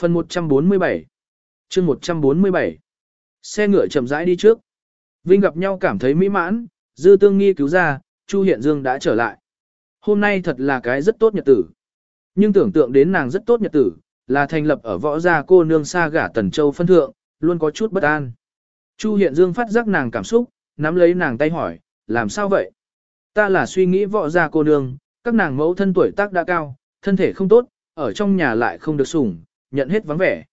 Phần 147 chương 147 Xe ngựa chậm rãi đi trước. Vinh gặp nhau cảm thấy mỹ mãn, dư tương nghi cứu ra, Chu Hiện Dương đã trở lại. Hôm nay thật là cái rất tốt nhật tử. Nhưng tưởng tượng đến nàng rất tốt nhật tử, là thành lập ở võ gia cô nương xa gả Tần Châu phân thượng, luôn có chút bất an. Chu Hiện Dương phát giác nàng cảm xúc, nắm lấy nàng tay hỏi, làm sao vậy? Ta là suy nghĩ võ gia cô nương, các nàng mẫu thân tuổi tác đã cao, thân thể không tốt, ở trong nhà lại không được sủng, nhận hết vắng vẻ.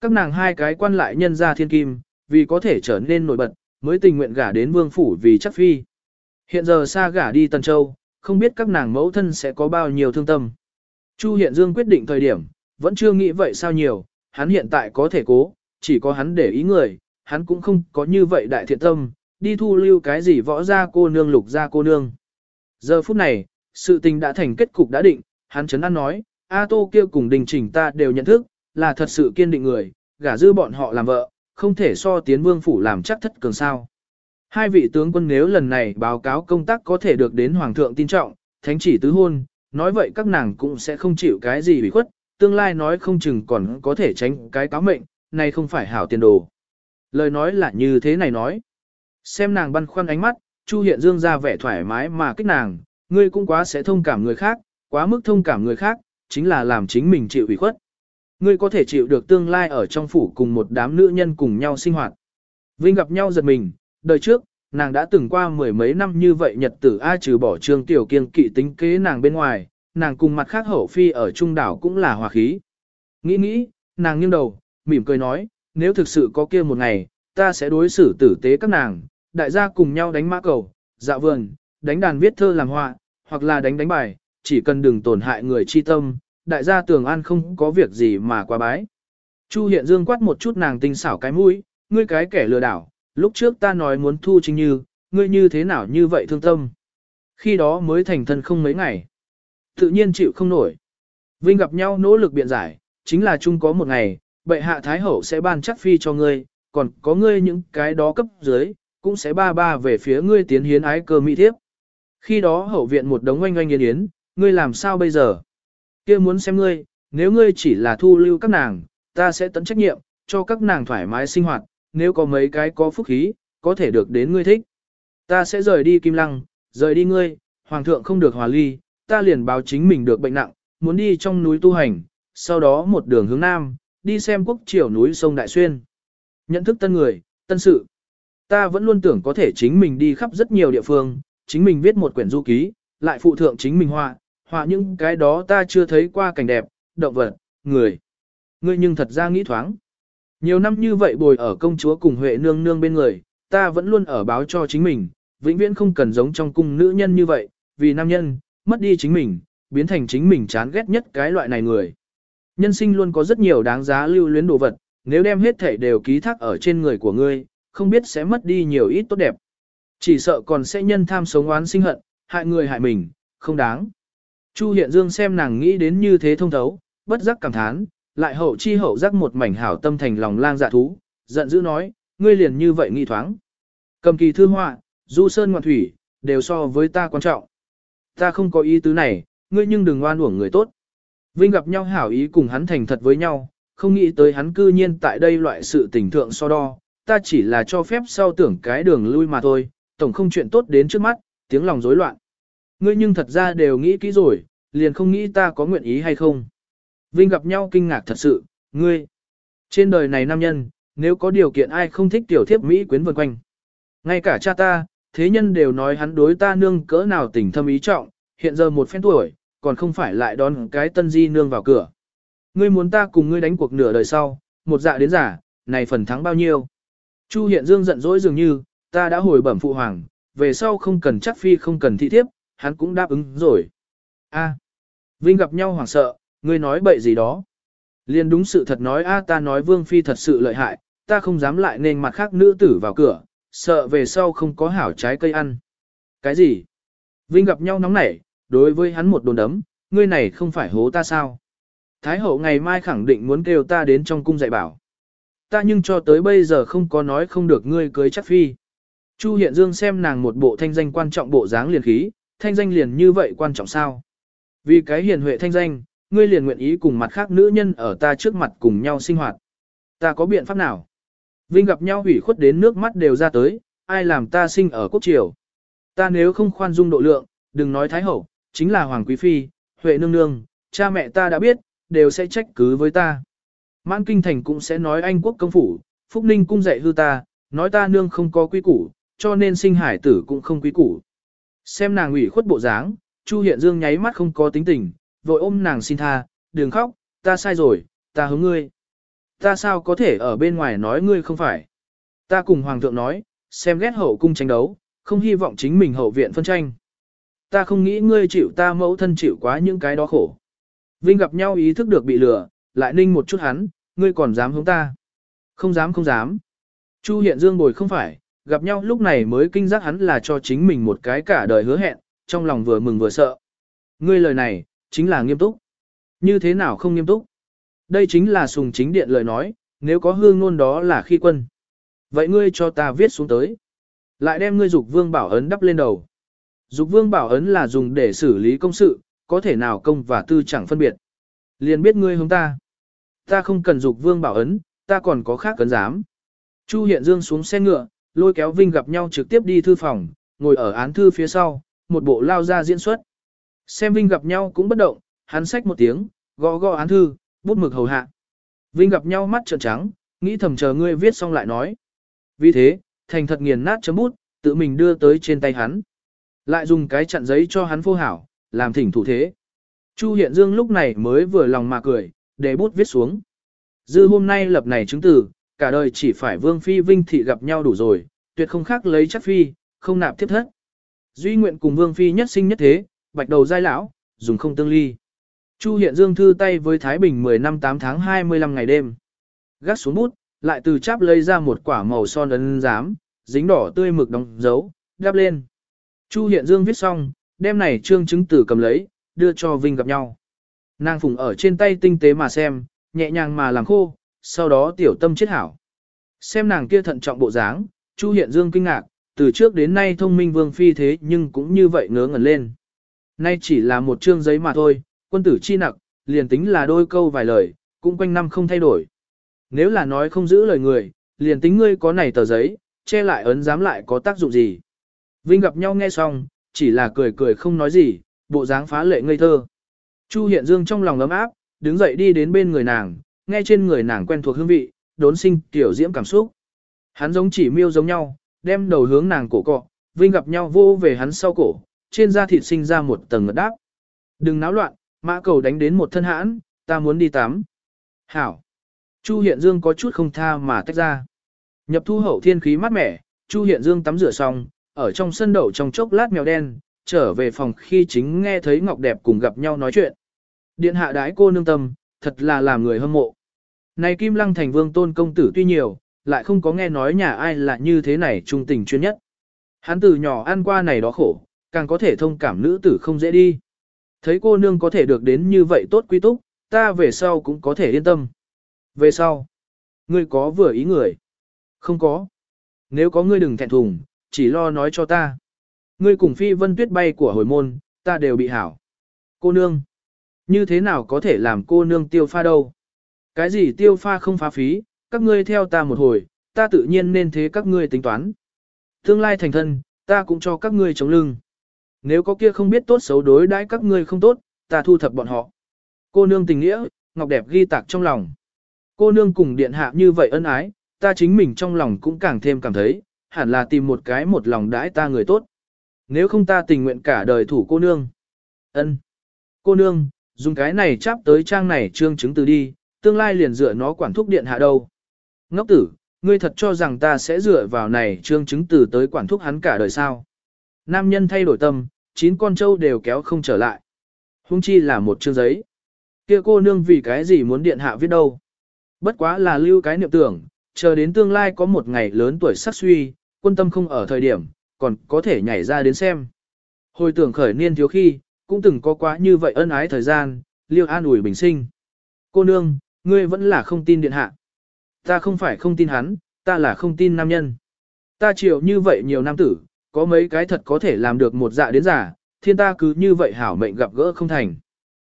Các nàng hai cái quan lại nhân gia thiên kim, vì có thể trở nên nổi bật, mới tình nguyện gả đến vương phủ vì chắc phi. Hiện giờ xa gả đi Tần Châu, không biết các nàng mẫu thân sẽ có bao nhiêu thương tâm. Chu Hiện Dương quyết định thời điểm, vẫn chưa nghĩ vậy sao nhiều, hắn hiện tại có thể cố, chỉ có hắn để ý người, hắn cũng không có như vậy đại thiện tâm, đi thu lưu cái gì võ ra cô nương lục ra cô nương. Giờ phút này, sự tình đã thành kết cục đã định, hắn chấn an nói, A Tô kia cùng đình chỉnh ta đều nhận thức, là thật sự kiên định người, gả dư bọn họ làm vợ, không thể so tiến vương phủ làm chắc thất cường sao. Hai vị tướng quân nếu lần này báo cáo công tác có thể được đến hoàng thượng tin trọng, thánh chỉ tứ hôn, nói vậy các nàng cũng sẽ không chịu cái gì bị khuất, tương lai nói không chừng còn có thể tránh cái cáo mệnh, này không phải hảo tiền đồ. Lời nói là như thế này nói. Xem nàng băn khoăn ánh mắt, Chu Hiện Dương ra vẻ thoải mái mà kích nàng, ngươi cũng quá sẽ thông cảm người khác, quá mức thông cảm người khác, chính là làm chính mình chịu ủy khuất. Ngươi có thể chịu được tương lai ở trong phủ cùng một đám nữ nhân cùng nhau sinh hoạt. Vinh gặp nhau giật mình, đời trước, nàng đã từng qua mười mấy năm như vậy nhật tử ai trừ bỏ trương tiểu kiên kỵ tính kế nàng bên ngoài, nàng cùng mặt khác hậu phi ở trung đảo cũng là hòa khí. Nghĩ nghĩ, nàng nghiêng đầu, mỉm cười nói, nếu thực sự có kia một ngày, ta sẽ đối xử tử tế các nàng, đại gia cùng nhau đánh mã cầu, dạ vườn, đánh đàn viết thơ làm họa, hoặc là đánh đánh bài, chỉ cần đừng tổn hại người chi tâm, đại gia tường an không có việc gì mà quá bái. Chu Hiện Dương quát một chút nàng tinh xảo cái mũi, ngươi cái kẻ lừa đảo, lúc trước ta nói muốn thu chính như, ngươi như thế nào như vậy thương tâm. Khi đó mới thành thân không mấy ngày. Tự nhiên chịu không nổi. Vinh gặp nhau nỗ lực biện giải, chính là chung có một ngày, bệ hạ thái hậu sẽ ban chắc phi cho ngươi, còn có ngươi những cái đó cấp dưới, cũng sẽ ba ba về phía ngươi tiến hiến ái cơ mỹ thiếp. Khi đó hậu viện một đống oanh oanh yên yến, ngươi làm sao bây giờ? Kia muốn xem ngươi, nếu ngươi chỉ là thu lưu các nàng, ta sẽ tận trách nhiệm, cho các nàng thoải mái sinh hoạt, nếu có mấy cái có phúc khí, có thể được đến ngươi thích. Ta sẽ rời đi Kim Lăng, rời đi ngươi, Hoàng thượng không được hòa ly, ta liền báo chính mình được bệnh nặng, muốn đi trong núi tu hành, sau đó một đường hướng Nam, đi xem quốc triều núi sông Đại Xuyên. Nhận thức tân người, tân sự. Ta vẫn luôn tưởng có thể chính mình đi khắp rất nhiều địa phương, chính mình viết một quyển du ký, lại phụ thượng chính mình họa, họa những cái đó ta chưa thấy qua cảnh đẹp, động vật, người. Ngươi nhưng thật ra nghĩ thoáng. Nhiều năm như vậy bồi ở công chúa cùng Huệ nương nương bên người, ta vẫn luôn ở báo cho chính mình, vĩnh viễn không cần giống trong cung nữ nhân như vậy, vì nam nhân, mất đi chính mình, biến thành chính mình chán ghét nhất cái loại này người. Nhân sinh luôn có rất nhiều đáng giá lưu luyến đồ vật, nếu đem hết thảy đều ký thác ở trên người của ngươi, không biết sẽ mất đi nhiều ít tốt đẹp. Chỉ sợ còn sẽ nhân tham sống oán sinh hận, hại người hại mình, không đáng. Chu Hiện Dương xem nàng nghĩ đến như thế thông thấu, bất giác cảm thán, lại hậu chi hậu giác một mảnh hảo tâm thành lòng lang dạ thú, giận dữ nói, ngươi liền như vậy nghi thoáng. Cầm kỳ thư họa, du sơn ngoạn thủy, đều so với ta quan trọng. Ta không có ý tứ này, ngươi nhưng đừng oan uổng người tốt. Vinh gặp nhau hảo ý cùng hắn thành thật với nhau, không nghĩ tới hắn cư nhiên tại đây loại sự tình thượng so đo, ta chỉ là cho phép sau tưởng cái đường lui mà thôi, tổng không chuyện tốt đến trước mắt, tiếng lòng rối loạn. Ngươi nhưng thật ra đều nghĩ kỹ rồi, liền không nghĩ ta có nguyện ý hay không. Vinh gặp nhau kinh ngạc thật sự, ngươi. Trên đời này nam nhân, nếu có điều kiện ai không thích tiểu thiếp Mỹ quyến vần quanh. Ngay cả cha ta, thế nhân đều nói hắn đối ta nương cỡ nào tình thâm ý trọng, hiện giờ một phen tuổi, còn không phải lại đón cái tân di nương vào cửa. Ngươi muốn ta cùng ngươi đánh cuộc nửa đời sau, một dạ đến giả, này phần thắng bao nhiêu. Chu hiện dương giận dỗi dường như, ta đã hồi bẩm phụ hoàng, về sau không cần chắc phi không cần thị thiếp, hắn cũng đáp ứng rồi. A. Vinh gặp nhau hoảng sợ, ngươi nói bậy gì đó. Liên đúng sự thật nói a ta nói vương phi thật sự lợi hại, ta không dám lại nên mặt khác nữ tử vào cửa, sợ về sau không có hảo trái cây ăn. Cái gì? Vinh gặp nhau nóng nảy, đối với hắn một đồn đấm, ngươi này không phải hố ta sao? Thái hậu ngày mai khẳng định muốn kêu ta đến trong cung dạy bảo. Ta nhưng cho tới bây giờ không có nói không được ngươi cưới chắc phi. Chu Hiện Dương xem nàng một bộ thanh danh quan trọng bộ dáng liền khí, thanh danh liền như vậy quan trọng sao? Vì cái hiền huệ thanh danh, ngươi liền nguyện ý cùng mặt khác nữ nhân ở ta trước mặt cùng nhau sinh hoạt. Ta có biện pháp nào? Vinh gặp nhau hủy khuất đến nước mắt đều ra tới, ai làm ta sinh ở quốc triều. Ta nếu không khoan dung độ lượng, đừng nói thái hậu, chính là hoàng quý phi, huệ nương nương, cha mẹ ta đã biết, đều sẽ trách cứ với ta. Mãn kinh thành cũng sẽ nói anh quốc công phủ, phúc ninh cung dạy hư ta, nói ta nương không có quý củ, cho nên sinh hải tử cũng không quý củ. Xem nàng ủy khuất bộ dáng, Chu Hiện Dương nháy mắt không có tính tình, vội ôm nàng xin tha, đừng khóc, ta sai rồi, ta hướng ngươi. Ta sao có thể ở bên ngoài nói ngươi không phải. Ta cùng Hoàng thượng nói, xem ghét hậu cung tranh đấu, không hy vọng chính mình hậu viện phân tranh. Ta không nghĩ ngươi chịu ta mẫu thân chịu quá những cái đó khổ. Vinh gặp nhau ý thức được bị lừa, lại ninh một chút hắn, ngươi còn dám hướng ta. Không dám không dám. Chu Hiện Dương bồi không phải, gặp nhau lúc này mới kinh giác hắn là cho chính mình một cái cả đời hứa hẹn, trong lòng vừa mừng vừa sợ. Ngươi lời này, chính là nghiêm túc. Như thế nào không nghiêm túc? Đây chính là sùng chính điện lời nói, nếu có hương ngôn đó là khi quân. Vậy ngươi cho ta viết xuống tới. Lại đem ngươi dục vương bảo ấn đắp lên đầu. Dục vương bảo ấn là dùng để xử lý công sự, có thể nào công và tư chẳng phân biệt. Liền biết ngươi hướng ta. Ta không cần dục vương bảo ấn, ta còn có khác cấn dám. Chu Hiện Dương xuống xe ngựa, lôi kéo Vinh gặp nhau trực tiếp đi thư phòng, ngồi ở án thư phía sau, một bộ lao ra diễn xuất. Xem Vinh gặp nhau cũng bất động, hắn xách một tiếng, gõ gõ án thư, bút mực hầu hạ. Vinh gặp nhau mắt trợn trắng, nghĩ thầm chờ ngươi viết xong lại nói. Vì thế, thành thật nghiền nát chấm bút, tự mình đưa tới trên tay hắn. Lại dùng cái chặn giấy cho hắn phô hảo, làm thỉnh thủ thế. Chu Hiện Dương lúc này mới vừa lòng mà cười, để bút viết xuống. Dư hôm nay lập này chứng tử, cả đời chỉ phải Vương Phi Vinh Thị gặp nhau đủ rồi, tuyệt không khác lấy chắc Phi, không nạp tiếp thất. Duy nguyện cùng Vương Phi nhất sinh nhất thế, bạch đầu giai lão, dùng không tương ly. Chu Hiện Dương thư tay với Thái Bình 10 năm 8 tháng 25 ngày đêm. Gác xuống bút, lại từ cháp lấy ra một quả màu son ấn giám, dính đỏ tươi mực đóng dấu, đáp lên. Chu Hiện Dương viết xong, đem này trương chứng tử cầm lấy, đưa cho Vinh gặp nhau. Nàng phùng ở trên tay tinh tế mà xem, nhẹ nhàng mà làm khô, sau đó tiểu tâm chết hảo. Xem nàng kia thận trọng bộ dáng, Chu Hiện Dương kinh ngạc, từ trước đến nay thông minh vương phi thế nhưng cũng như vậy ngớ ngẩn lên. Nay chỉ là một chương giấy mà thôi, quân tử chi nặc, liền tính là đôi câu vài lời, cũng quanh năm không thay đổi. Nếu là nói không giữ lời người, liền tính ngươi có này tờ giấy, che lại ấn dám lại có tác dụng gì. Vinh gặp nhau nghe xong, chỉ là cười cười không nói gì, bộ dáng phá lệ ngây thơ. Chu Hiện Dương trong lòng ấm áp, đứng dậy đi đến bên người nàng, nghe trên người nàng quen thuộc hương vị, đốn sinh tiểu diễm cảm xúc. Hắn giống chỉ miêu giống nhau, đem đầu hướng nàng cổ cọ, Vinh gặp nhau vô về hắn sau cổ, trên da thịt sinh ra một tầng ngật đáp. Đừng náo loạn, mã cầu đánh đến một thân hãn, ta muốn đi tắm. Hảo. Chu Hiện Dương có chút không tha mà tách ra. Nhập thu hậu thiên khí mát mẻ, Chu Hiện Dương tắm rửa xong, ở trong sân đậu trong chốc lát mèo đen, trở về phòng khi chính nghe thấy Ngọc Đẹp cùng gặp nhau nói chuyện. Điện hạ đái cô nương tâm, thật là làm người hâm mộ. Này Kim Lăng thành vương tôn công tử tuy nhiều, lại không có nghe nói nhà ai là như thế này trung tình chuyên nhất. Hắn từ nhỏ ăn qua này đó khổ, càng có thể thông cảm nữ tử không dễ đi. Thấy cô nương có thể được đến như vậy tốt quy túc, ta về sau cũng có thể yên tâm. Về sau, ngươi có vừa ý người? Không có. Nếu có ngươi đừng thẹn thùng, chỉ lo nói cho ta. Ngươi cùng phi vân tuyết bay của hồi môn, ta đều bị hảo. Cô nương, như thế nào có thể làm cô nương tiêu pha đâu? Cái gì tiêu pha không phá phí, các ngươi theo ta một hồi, ta tự nhiên nên thế các ngươi tính toán. Tương lai thành thân, ta cũng cho các ngươi chống lưng. Nếu có kia không biết tốt xấu đối đãi các ngươi không tốt, ta thu thập bọn họ. Cô nương tình nghĩa, ngọc đẹp ghi tạc trong lòng. Cô nương cùng điện hạ như vậy ân ái, ta chính mình trong lòng cũng càng thêm cảm thấy, hẳn là tìm một cái một lòng đãi ta người tốt. Nếu không ta tình nguyện cả đời thủ cô nương. ân Cô nương, dùng cái này chắp tới trang này trương chứng từ đi, tương lai liền dựa nó quản thúc điện hạ đâu. Ngốc tử, ngươi thật cho rằng ta sẽ dựa vào này trương chứng từ tới quản thúc hắn cả đời sao. Nam nhân thay đổi tâm, chín con trâu đều kéo không trở lại. Hung chi là một chương giấy. kia cô nương vì cái gì muốn điện hạ viết đâu. Bất quá là lưu cái niệm tưởng, chờ đến tương lai có một ngày lớn tuổi sắc suy, quân tâm không ở thời điểm, còn có thể nhảy ra đến xem. Hồi tưởng khởi niên thiếu khi, cũng từng có quá như vậy ân ái thời gian, liêu an ủi bình sinh. Cô nương, ngươi vẫn là không tin điện hạ. Ta không phải không tin hắn, ta là không tin nam nhân. Ta chịu như vậy nhiều nam tử, có mấy cái thật có thể làm được một dạ đến giả, thiên ta cứ như vậy hảo mệnh gặp gỡ không thành.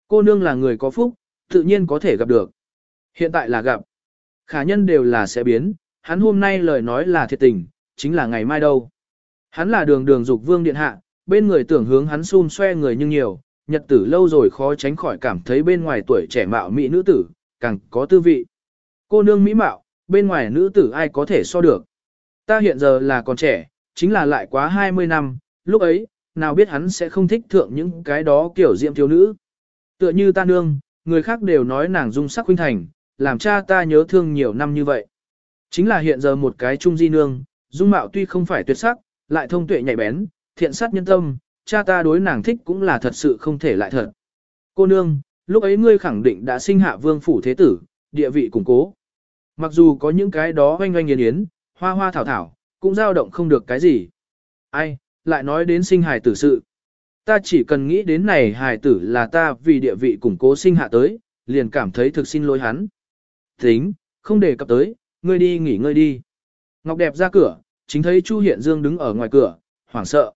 Cô nương là người có phúc, tự nhiên có thể gặp được. Hiện tại là gặp. Khả nhân đều là sẽ biến, hắn hôm nay lời nói là thiệt tình, chính là ngày mai đâu. Hắn là đường đường dục vương điện hạ, bên người tưởng hướng hắn xun xoe người nhưng nhiều, nhật tử lâu rồi khó tránh khỏi cảm thấy bên ngoài tuổi trẻ mạo mỹ nữ tử, càng có tư vị. Cô nương mỹ mạo, bên ngoài nữ tử ai có thể so được. Ta hiện giờ là còn trẻ, chính là lại quá 20 năm, lúc ấy, nào biết hắn sẽ không thích thượng những cái đó kiểu diệm thiếu nữ. Tựa như ta nương, người khác đều nói nàng dung sắc huynh thành, làm cha ta nhớ thương nhiều năm như vậy. Chính là hiện giờ một cái trung di nương, dung mạo tuy không phải tuyệt sắc, lại thông tuệ nhạy bén, thiện sát nhân tâm, cha ta đối nàng thích cũng là thật sự không thể lại thật. Cô nương, lúc ấy ngươi khẳng định đã sinh hạ vương phủ thế tử, địa vị củng cố. Mặc dù có những cái đó oanh oanh yến yến, hoa hoa thảo thảo, cũng dao động không được cái gì. Ai, lại nói đến sinh hài tử sự. Ta chỉ cần nghĩ đến này hài tử là ta vì địa vị củng cố sinh hạ tới, liền cảm thấy thực xin lỗi hắn. Tính, không để cập tới, ngươi đi nghỉ ngơi đi. Ngọc đẹp ra cửa, chính thấy Chu Hiện Dương đứng ở ngoài cửa, hoảng sợ.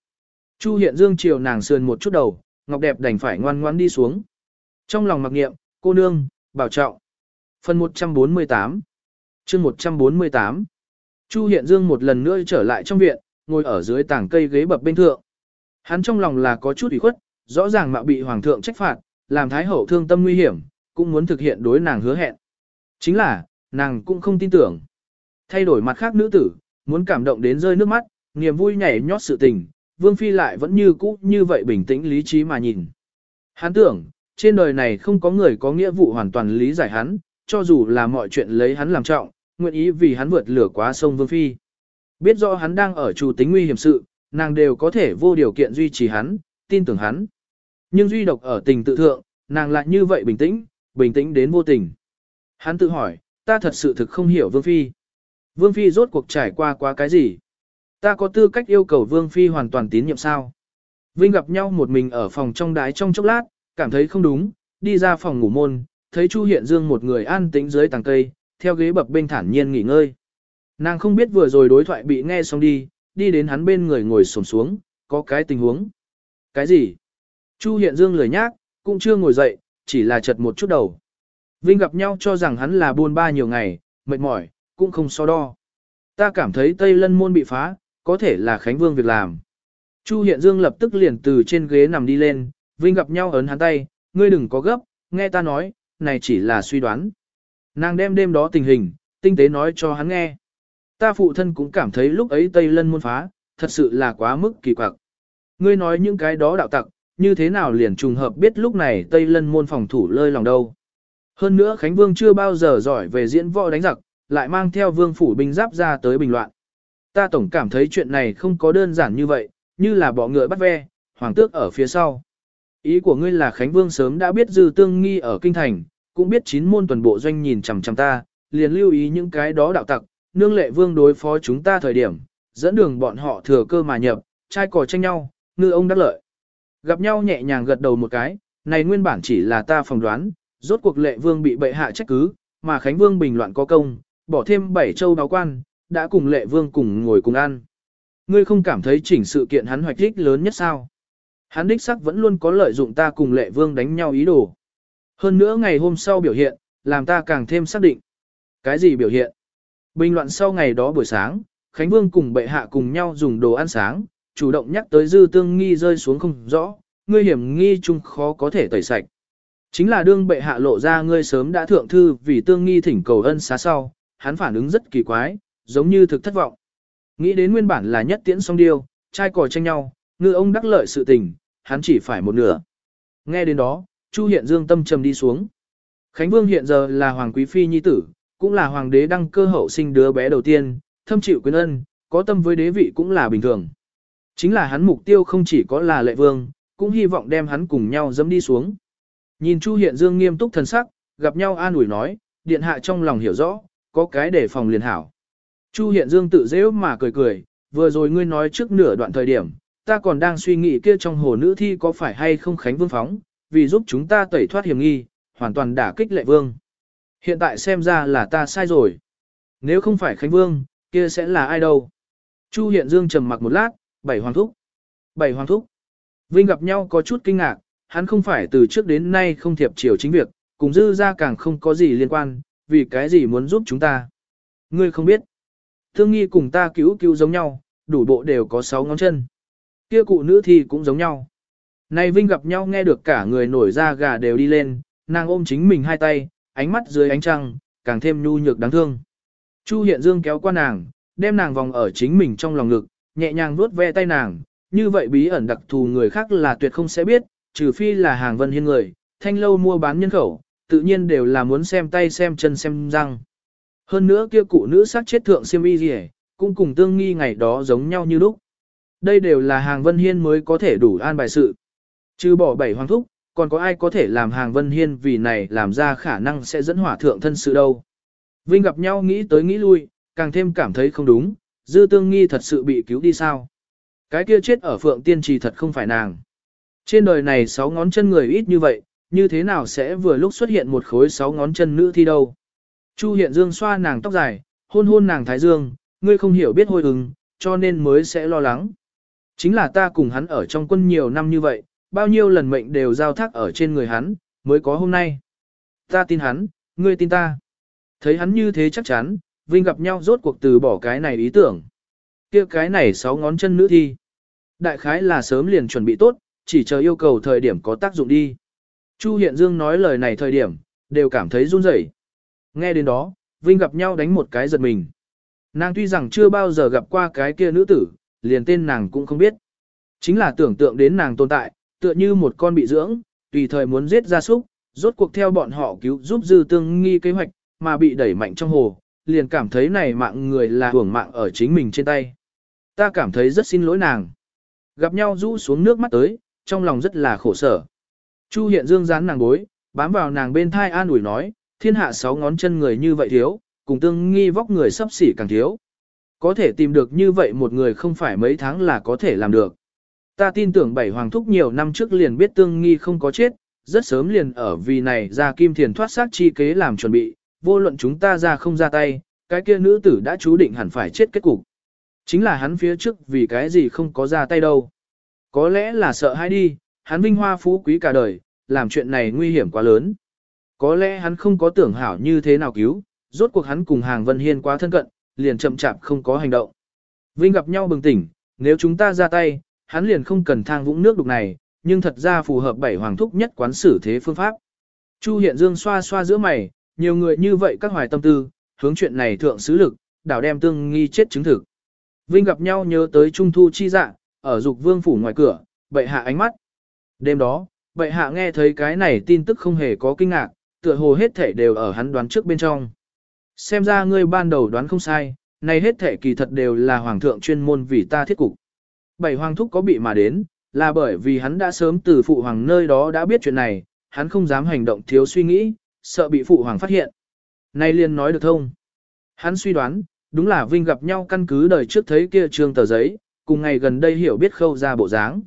Chu Hiện Dương chiều nàng sườn một chút đầu, Ngọc đẹp đành phải ngoan ngoan đi xuống. Trong lòng mặc niệm, cô nương, bảo trọng. Phần 148 chương 148 Chu Hiện Dương một lần nữa trở lại trong viện, ngồi ở dưới tảng cây ghế bập bên thượng. Hắn trong lòng là có chút ủy khuất, rõ ràng mạo bị hoàng thượng trách phạt, làm thái hậu thương tâm nguy hiểm, cũng muốn thực hiện đối nàng hứa hẹn. Chính là, nàng cũng không tin tưởng. Thay đổi mặt khác nữ tử, muốn cảm động đến rơi nước mắt, niềm vui nhảy nhót sự tình, Vương Phi lại vẫn như cũ như vậy bình tĩnh lý trí mà nhìn. Hắn tưởng, trên đời này không có người có nghĩa vụ hoàn toàn lý giải hắn, cho dù là mọi chuyện lấy hắn làm trọng, nguyện ý vì hắn vượt lửa quá sông Vương Phi. Biết rõ hắn đang ở chủ tính nguy hiểm sự, nàng đều có thể vô điều kiện duy trì hắn, tin tưởng hắn. Nhưng duy độc ở tình tự thượng, nàng lại như vậy bình tĩnh, bình tĩnh đến vô tình. Hắn tự hỏi, ta thật sự thực không hiểu Vương Phi. Vương Phi rốt cuộc trải qua quá cái gì? Ta có tư cách yêu cầu Vương Phi hoàn toàn tín nhiệm sao? Vinh gặp nhau một mình ở phòng trong đái trong chốc lát, cảm thấy không đúng, đi ra phòng ngủ môn, thấy Chu Hiện Dương một người an tĩnh dưới tàng cây, theo ghế bập bên thản nhiên nghỉ ngơi. Nàng không biết vừa rồi đối thoại bị nghe xong đi, đi đến hắn bên người ngồi xổm xuống, có cái tình huống. Cái gì? Chu Hiện Dương lười nhác, cũng chưa ngồi dậy, chỉ là chật một chút đầu. Vinh gặp nhau cho rằng hắn là buôn ba nhiều ngày, mệt mỏi, cũng không so đo. Ta cảm thấy Tây Lân môn bị phá, có thể là Khánh Vương việc làm. Chu Hiện Dương lập tức liền từ trên ghế nằm đi lên, Vinh gặp nhau ấn hắn tay, ngươi đừng có gấp, nghe ta nói, này chỉ là suy đoán. Nàng đem đêm đó tình hình, tinh tế nói cho hắn nghe. Ta phụ thân cũng cảm thấy lúc ấy Tây Lân môn phá, thật sự là quá mức kỳ quặc. Ngươi nói những cái đó đạo tặc, như thế nào liền trùng hợp biết lúc này Tây Lân môn phòng thủ lơi lòng đâu. Hơn nữa Khánh Vương chưa bao giờ giỏi về diễn võ đánh giặc, lại mang theo vương phủ binh giáp ra tới bình loạn. Ta tổng cảm thấy chuyện này không có đơn giản như vậy, như là bỏ ngựa bắt ve, hoàng tước ở phía sau. Ý của ngươi là Khánh Vương sớm đã biết dư tương nghi ở kinh thành, cũng biết chín môn tuần bộ doanh nhìn chằm chằm ta, liền lưu ý những cái đó đạo tặc, nương lệ vương đối phó chúng ta thời điểm, dẫn đường bọn họ thừa cơ mà nhập, trai cò tranh nhau, ngư ông đắc lợi. Gặp nhau nhẹ nhàng gật đầu một cái, này nguyên bản chỉ là ta phỏng đoán, rốt cuộc lệ vương bị bệ hạ trách cứ, mà Khánh Vương bình loạn có công, bỏ thêm bảy châu báo quan, đã cùng lệ vương cùng ngồi cùng ăn. Ngươi không cảm thấy chỉnh sự kiện hắn hoạch thích lớn nhất sao? Hắn đích sắc vẫn luôn có lợi dụng ta cùng lệ vương đánh nhau ý đồ. Hơn nữa ngày hôm sau biểu hiện, làm ta càng thêm xác định. Cái gì biểu hiện? Bình loạn sau ngày đó buổi sáng, Khánh Vương cùng bệ hạ cùng nhau dùng đồ ăn sáng, chủ động nhắc tới dư tương nghi rơi xuống không rõ, ngươi hiểm nghi chung khó có thể tẩy sạch. Chính là đương bệ hạ lộ ra ngươi sớm đã thượng thư vì tương nghi thỉnh cầu ân xá sau, hắn phản ứng rất kỳ quái, giống như thực thất vọng. Nghĩ đến nguyên bản là nhất tiễn song điêu, trai cò tranh nhau, ngư ông đắc lợi sự tình, hắn chỉ phải một nửa. Nghe đến đó, Chu Hiện Dương tâm trầm đi xuống. Khánh Vương hiện giờ là Hoàng Quý Phi Nhi Tử, cũng là Hoàng đế đăng cơ hậu sinh đứa bé đầu tiên, thâm chịu quyền ân, có tâm với đế vị cũng là bình thường. Chính là hắn mục tiêu không chỉ có là lệ vương, cũng hy vọng đem hắn cùng nhau dẫm đi xuống. Nhìn Chu Hiện Dương nghiêm túc thần sắc, gặp nhau an ủi nói, điện hạ trong lòng hiểu rõ, có cái để phòng liền hảo. Chu Hiện Dương tự dễ mà cười cười, vừa rồi ngươi nói trước nửa đoạn thời điểm, ta còn đang suy nghĩ kia trong hồ nữ thi có phải hay không Khánh Vương phóng, vì giúp chúng ta tẩy thoát hiểm nghi, hoàn toàn đả kích lệ vương. Hiện tại xem ra là ta sai rồi. Nếu không phải Khánh Vương, kia sẽ là ai đâu? Chu Hiện Dương trầm mặc một lát, bảy hoàng thúc. Bảy hoàng thúc. Vinh gặp nhau có chút kinh ngạc, hắn không phải từ trước đến nay không thiệp chiều chính việc, cùng dư ra càng không có gì liên quan, vì cái gì muốn giúp chúng ta. Ngươi không biết. Thương nghi cùng ta cứu cứu giống nhau, đủ bộ đều có sáu ngón chân. Kia cụ nữ thì cũng giống nhau. Này Vinh gặp nhau nghe được cả người nổi da gà đều đi lên, nàng ôm chính mình hai tay, ánh mắt dưới ánh trăng, càng thêm nhu nhược đáng thương. Chu Hiện Dương kéo qua nàng, đem nàng vòng ở chính mình trong lòng ngực, nhẹ nhàng vuốt ve tay nàng, như vậy bí ẩn đặc thù người khác là tuyệt không sẽ biết, trừ phi là hàng vân hiên người, thanh lâu mua bán nhân khẩu, tự nhiên đều là muốn xem tay xem chân xem răng. Hơn nữa kia cụ nữ sát chết thượng siêm y gì cũng cùng tương nghi ngày đó giống nhau như lúc. Đây đều là hàng vân hiên mới có thể đủ an bài sự. Trừ bỏ bảy hoàng thúc, còn có ai có thể làm hàng vân hiên vì này làm ra khả năng sẽ dẫn hỏa thượng thân sự đâu. Vinh gặp nhau nghĩ tới nghĩ lui, càng thêm cảm thấy không đúng, dư tương nghi thật sự bị cứu đi sao. Cái kia chết ở phượng tiên trì thật không phải nàng. Trên đời này sáu ngón chân người ít như vậy, như thế nào sẽ vừa lúc xuất hiện một khối sáu ngón chân nữ thi đâu. Chu hiện dương xoa nàng tóc dài, hôn hôn nàng thái dương, ngươi không hiểu biết hôi ứng, cho nên mới sẽ lo lắng. Chính là ta cùng hắn ở trong quân nhiều năm như vậy, bao nhiêu lần mệnh đều giao thác ở trên người hắn, mới có hôm nay. Ta tin hắn, ngươi tin ta. Thấy hắn như thế chắc chắn, Vinh gặp nhau rốt cuộc từ bỏ cái này ý tưởng. kia cái này sáu ngón chân nữ thi. Đại khái là sớm liền chuẩn bị tốt, chỉ chờ yêu cầu thời điểm có tác dụng đi. Chu Hiện Dương nói lời này thời điểm, đều cảm thấy run rẩy. Nghe đến đó, Vinh gặp nhau đánh một cái giật mình. Nàng tuy rằng chưa bao giờ gặp qua cái kia nữ tử, liền tên nàng cũng không biết. Chính là tưởng tượng đến nàng tồn tại, tựa như một con bị dưỡng, tùy thời muốn giết ra súc, rốt cuộc theo bọn họ cứu giúp dư tương nghi kế hoạch, mà bị đẩy mạnh trong hồ, liền cảm thấy này mạng người là hưởng mạng ở chính mình trên tay. Ta cảm thấy rất xin lỗi nàng. Gặp nhau rũ xuống nước mắt tới, trong lòng rất là khổ sở. Chu hiện dương dán nàng bối, bám vào nàng bên thai an ủi nói, thiên hạ sáu ngón chân người như vậy thiếu, cùng tương nghi vóc người sắp xỉ càng thiếu. Có thể tìm được như vậy một người không phải mấy tháng là có thể làm được. Ta tin tưởng bảy hoàng thúc nhiều năm trước liền biết tương nghi không có chết, rất sớm liền ở vì này ra kim thiền thoát xác chi kế làm chuẩn bị, vô luận chúng ta ra không ra tay, cái kia nữ tử đã chú định hẳn phải chết kết cục. Chính là hắn phía trước vì cái gì không có ra tay đâu. Có lẽ là sợ hãi đi, hắn vinh hoa phú quý cả đời, làm chuyện này nguy hiểm quá lớn. Có lẽ hắn không có tưởng hảo như thế nào cứu, rốt cuộc hắn cùng hàng Vân Hiên quá thân cận, liền chậm chạp không có hành động. Vinh gặp nhau bừng tỉnh, nếu chúng ta ra tay, hắn liền không cần thang vũng nước đục này, nhưng thật ra phù hợp bảy hoàng thúc nhất quán xử thế phương pháp. Chu Hiện Dương xoa xoa giữa mày, nhiều người như vậy các hoài tâm tư, hướng chuyện này thượng sứ lực, đảo đem tương nghi chết chứng thực. Vinh gặp nhau nhớ tới trung thu chi dạ, ở dục vương phủ ngoài cửa, bệ hạ ánh mắt. Đêm đó, bệ hạ nghe thấy cái này tin tức không hề có kinh ngạc, tựa hồ hết thể đều ở hắn đoán trước bên trong. Xem ra ngươi ban đầu đoán không sai, này hết thể kỳ thật đều là hoàng thượng chuyên môn vì ta thiết cục. Bảy hoàng thúc có bị mà đến, là bởi vì hắn đã sớm từ phụ hoàng nơi đó đã biết chuyện này, hắn không dám hành động thiếu suy nghĩ, sợ bị phụ hoàng phát hiện. Nay liền nói được thông. Hắn suy đoán, đúng là Vinh gặp nhau căn cứ đời trước thấy kia trường tờ giấy, cùng ngày gần đây hiểu biết khâu ra bộ dáng.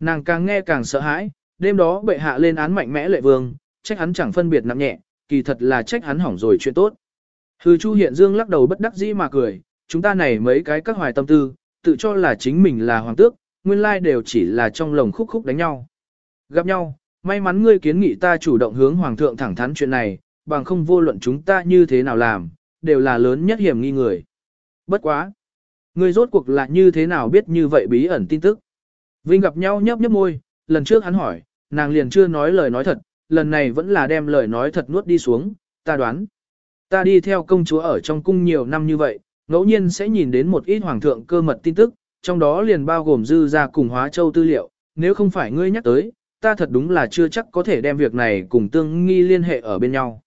Nàng càng nghe càng sợ hãi, đêm đó bệ hạ lên án mạnh mẽ lệ vương, trách hắn chẳng phân biệt nặng nhẹ, kỳ thật là trách hắn hỏng rồi chuyện tốt. Hư Chu Hiện Dương lắc đầu bất đắc dĩ mà cười, chúng ta này mấy cái các hoài tâm tư, tự cho là chính mình là hoàng tước, nguyên lai đều chỉ là trong lồng khúc khúc đánh nhau. Gặp nhau, may mắn ngươi kiến nghị ta chủ động hướng hoàng thượng thẳng thắn chuyện này, bằng không vô luận chúng ta như thế nào làm, đều là lớn nhất hiểm nghi người. Bất quá. Ngươi rốt cuộc là như thế nào biết như vậy bí ẩn tin tức. Vinh gặp nhau nhấp nhấp môi, lần trước hắn hỏi, nàng liền chưa nói lời nói thật, lần này vẫn là đem lời nói thật nuốt đi xuống, ta đoán. Ta đi theo công chúa ở trong cung nhiều năm như vậy, ngẫu nhiên sẽ nhìn đến một ít hoàng thượng cơ mật tin tức, trong đó liền bao gồm dư ra cùng hóa châu tư liệu, nếu không phải ngươi nhắc tới, ta thật đúng là chưa chắc có thể đem việc này cùng tương nghi liên hệ ở bên nhau.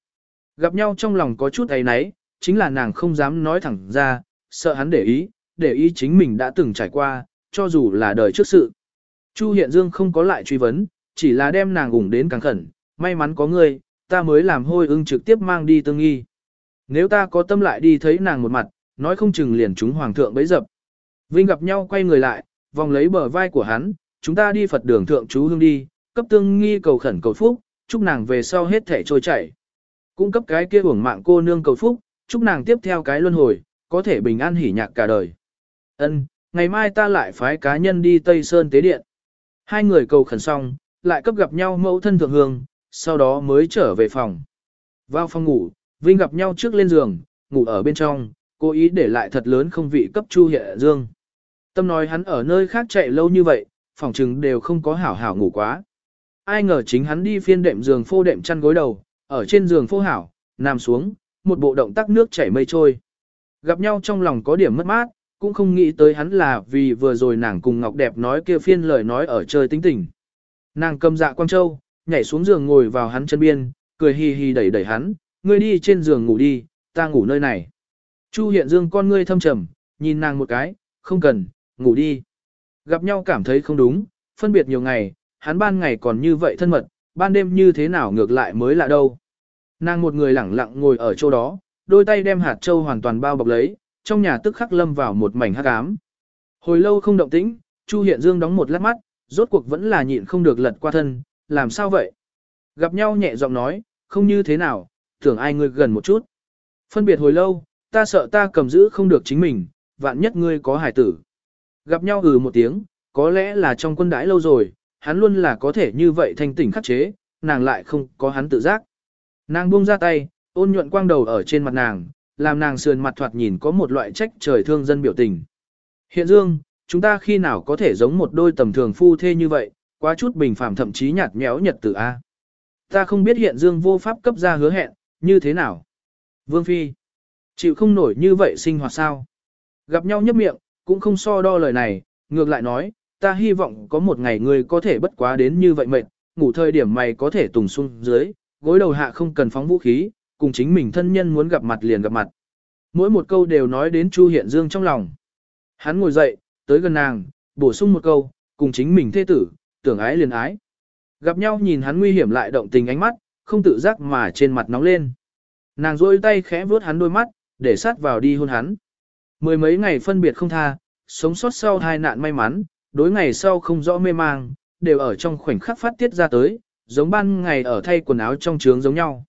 Gặp nhau trong lòng có chút ấy nấy, chính là nàng không dám nói thẳng ra, sợ hắn để ý, để ý chính mình đã từng trải qua, cho dù là đời trước sự. Chu Hiện Dương không có lại truy vấn, chỉ là đem nàng ủng đến càng khẩn, may mắn có ngươi, ta mới làm hôi ưng trực tiếp mang đi tương nghi. Nếu ta có tâm lại đi thấy nàng một mặt, nói không chừng liền chúng hoàng thượng bấy dập. Vinh gặp nhau quay người lại, vòng lấy bờ vai của hắn, chúng ta đi Phật đường thượng chú hương đi, cấp tương nghi cầu khẩn cầu phúc, chúc nàng về sau hết thể trôi chảy. Cung cấp cái kia uổng mạng cô nương cầu phúc, chúc nàng tiếp theo cái luân hồi, có thể bình an hỉ nhạc cả đời. Ân, ngày mai ta lại phái cá nhân đi Tây Sơn Tế Điện. Hai người cầu khẩn xong, lại cấp gặp nhau mẫu thân thượng hương, sau đó mới trở về phòng. Vào phòng ngủ, Vinh gặp nhau trước lên giường, ngủ ở bên trong, cố ý để lại thật lớn không vị cấp Chu Hiện Dương. Tâm nói hắn ở nơi khác chạy lâu như vậy, phòng trừng đều không có hảo hảo ngủ quá. Ai ngờ chính hắn đi phiên đệm giường phô đệm chăn gối đầu, ở trên giường phô hảo, nằm xuống, một bộ động tác nước chảy mây trôi. Gặp nhau trong lòng có điểm mất mát, cũng không nghĩ tới hắn là vì vừa rồi nàng cùng Ngọc Đẹp nói kia phiên lời nói ở chơi tính tình. Nàng cầm dạ Quang Châu, nhảy xuống giường ngồi vào hắn chân biên, cười hì hì đẩy đẩy hắn, ngươi đi trên giường ngủ đi, ta ngủ nơi này. Chu hiện dương con ngươi thâm trầm, nhìn nàng một cái, không cần, ngủ đi. Gặp nhau cảm thấy không đúng, phân biệt nhiều ngày, hắn ban ngày còn như vậy thân mật, ban đêm như thế nào ngược lại mới là đâu. Nàng một người lẳng lặng ngồi ở chỗ đó, đôi tay đem hạt châu hoàn toàn bao bọc lấy, trong nhà tức khắc lâm vào một mảnh hắc ám. Hồi lâu không động tĩnh, Chu Hiện Dương đóng một lát mắt, rốt cuộc vẫn là nhịn không được lật qua thân, làm sao vậy? Gặp nhau nhẹ giọng nói, không như thế nào, tưởng ai ngươi gần một chút. Phân biệt hồi lâu, ta sợ ta cầm giữ không được chính mình, vạn nhất ngươi có hải tử. Gặp nhau ừ một tiếng, có lẽ là trong quân đãi lâu rồi, hắn luôn là có thể như vậy thanh tỉnh khắc chế, nàng lại không có hắn tự giác. Nàng buông ra tay, ôn nhuận quang đầu ở trên mặt nàng, làm nàng sườn mặt thoạt nhìn có một loại trách trời thương dân biểu tình. Hiện dương, chúng ta khi nào có thể giống một đôi tầm thường phu thê như vậy, quá chút bình phàm thậm chí nhạt nhẽo nhật tử A. Ta không biết hiện dương vô pháp cấp ra hứa hẹn, như thế nào. Vương Phi, chịu không nổi như vậy sinh hoạt sao. Gặp nhau nhấp miệng, cũng không so đo lời này, ngược lại nói, ta hy vọng có một ngày ngươi có thể bất quá đến như vậy mệt, ngủ thời điểm mày có thể tùng xuống dưới, gối đầu hạ không cần phóng vũ khí, cùng chính mình thân nhân muốn gặp mặt liền gặp mặt. Mỗi một câu đều nói đến Chu Hiện Dương trong lòng. Hắn ngồi dậy, tới gần nàng, bổ sung một câu, cùng chính mình thê tử, tưởng ái liền ái. Gặp nhau nhìn hắn nguy hiểm lại động tình ánh mắt, không tự giác mà trên mặt nóng lên. Nàng rôi tay khẽ vuốt hắn đôi mắt, để sát vào đi hôn hắn. Mười mấy ngày phân biệt không tha, sống sót sau hai nạn may mắn, đối ngày sau không rõ mê mang, đều ở trong khoảnh khắc phát tiết ra tới, giống ban ngày ở thay quần áo trong trướng giống nhau.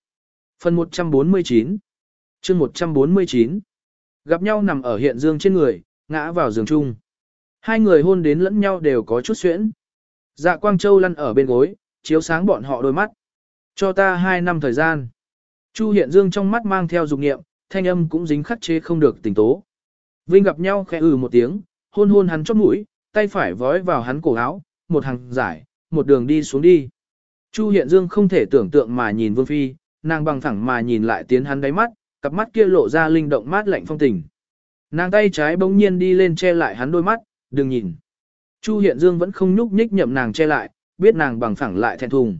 Phần 149 chương 149 Gặp nhau nằm ở hiện dương trên người, ngã vào giường chung. Hai người hôn đến lẫn nhau đều có chút xuyễn. Dạ Quang Châu lăn ở bên gối, chiếu sáng bọn họ đôi mắt. Cho ta hai năm thời gian. Chu Hiện Dương trong mắt mang theo dục nghiệm, thanh âm cũng dính khắc chế không được tỉnh tố. Vinh gặp nhau khẽ ừ một tiếng, hôn hôn hắn chóp mũi, tay phải vói vào hắn cổ áo, một hàng giải, một đường đi xuống đi. Chu Hiện Dương không thể tưởng tượng mà nhìn Vương Phi, nàng bằng thẳng mà nhìn lại tiến hắn đáy mắt, cặp mắt kia lộ ra linh động mát lạnh phong tình. Nàng tay trái bỗng nhiên đi lên che lại hắn đôi mắt, đừng nhìn. Chu Hiện Dương vẫn không nhúc nhích nhậm nàng che lại, biết nàng bằng phẳng lại thẹn thùng.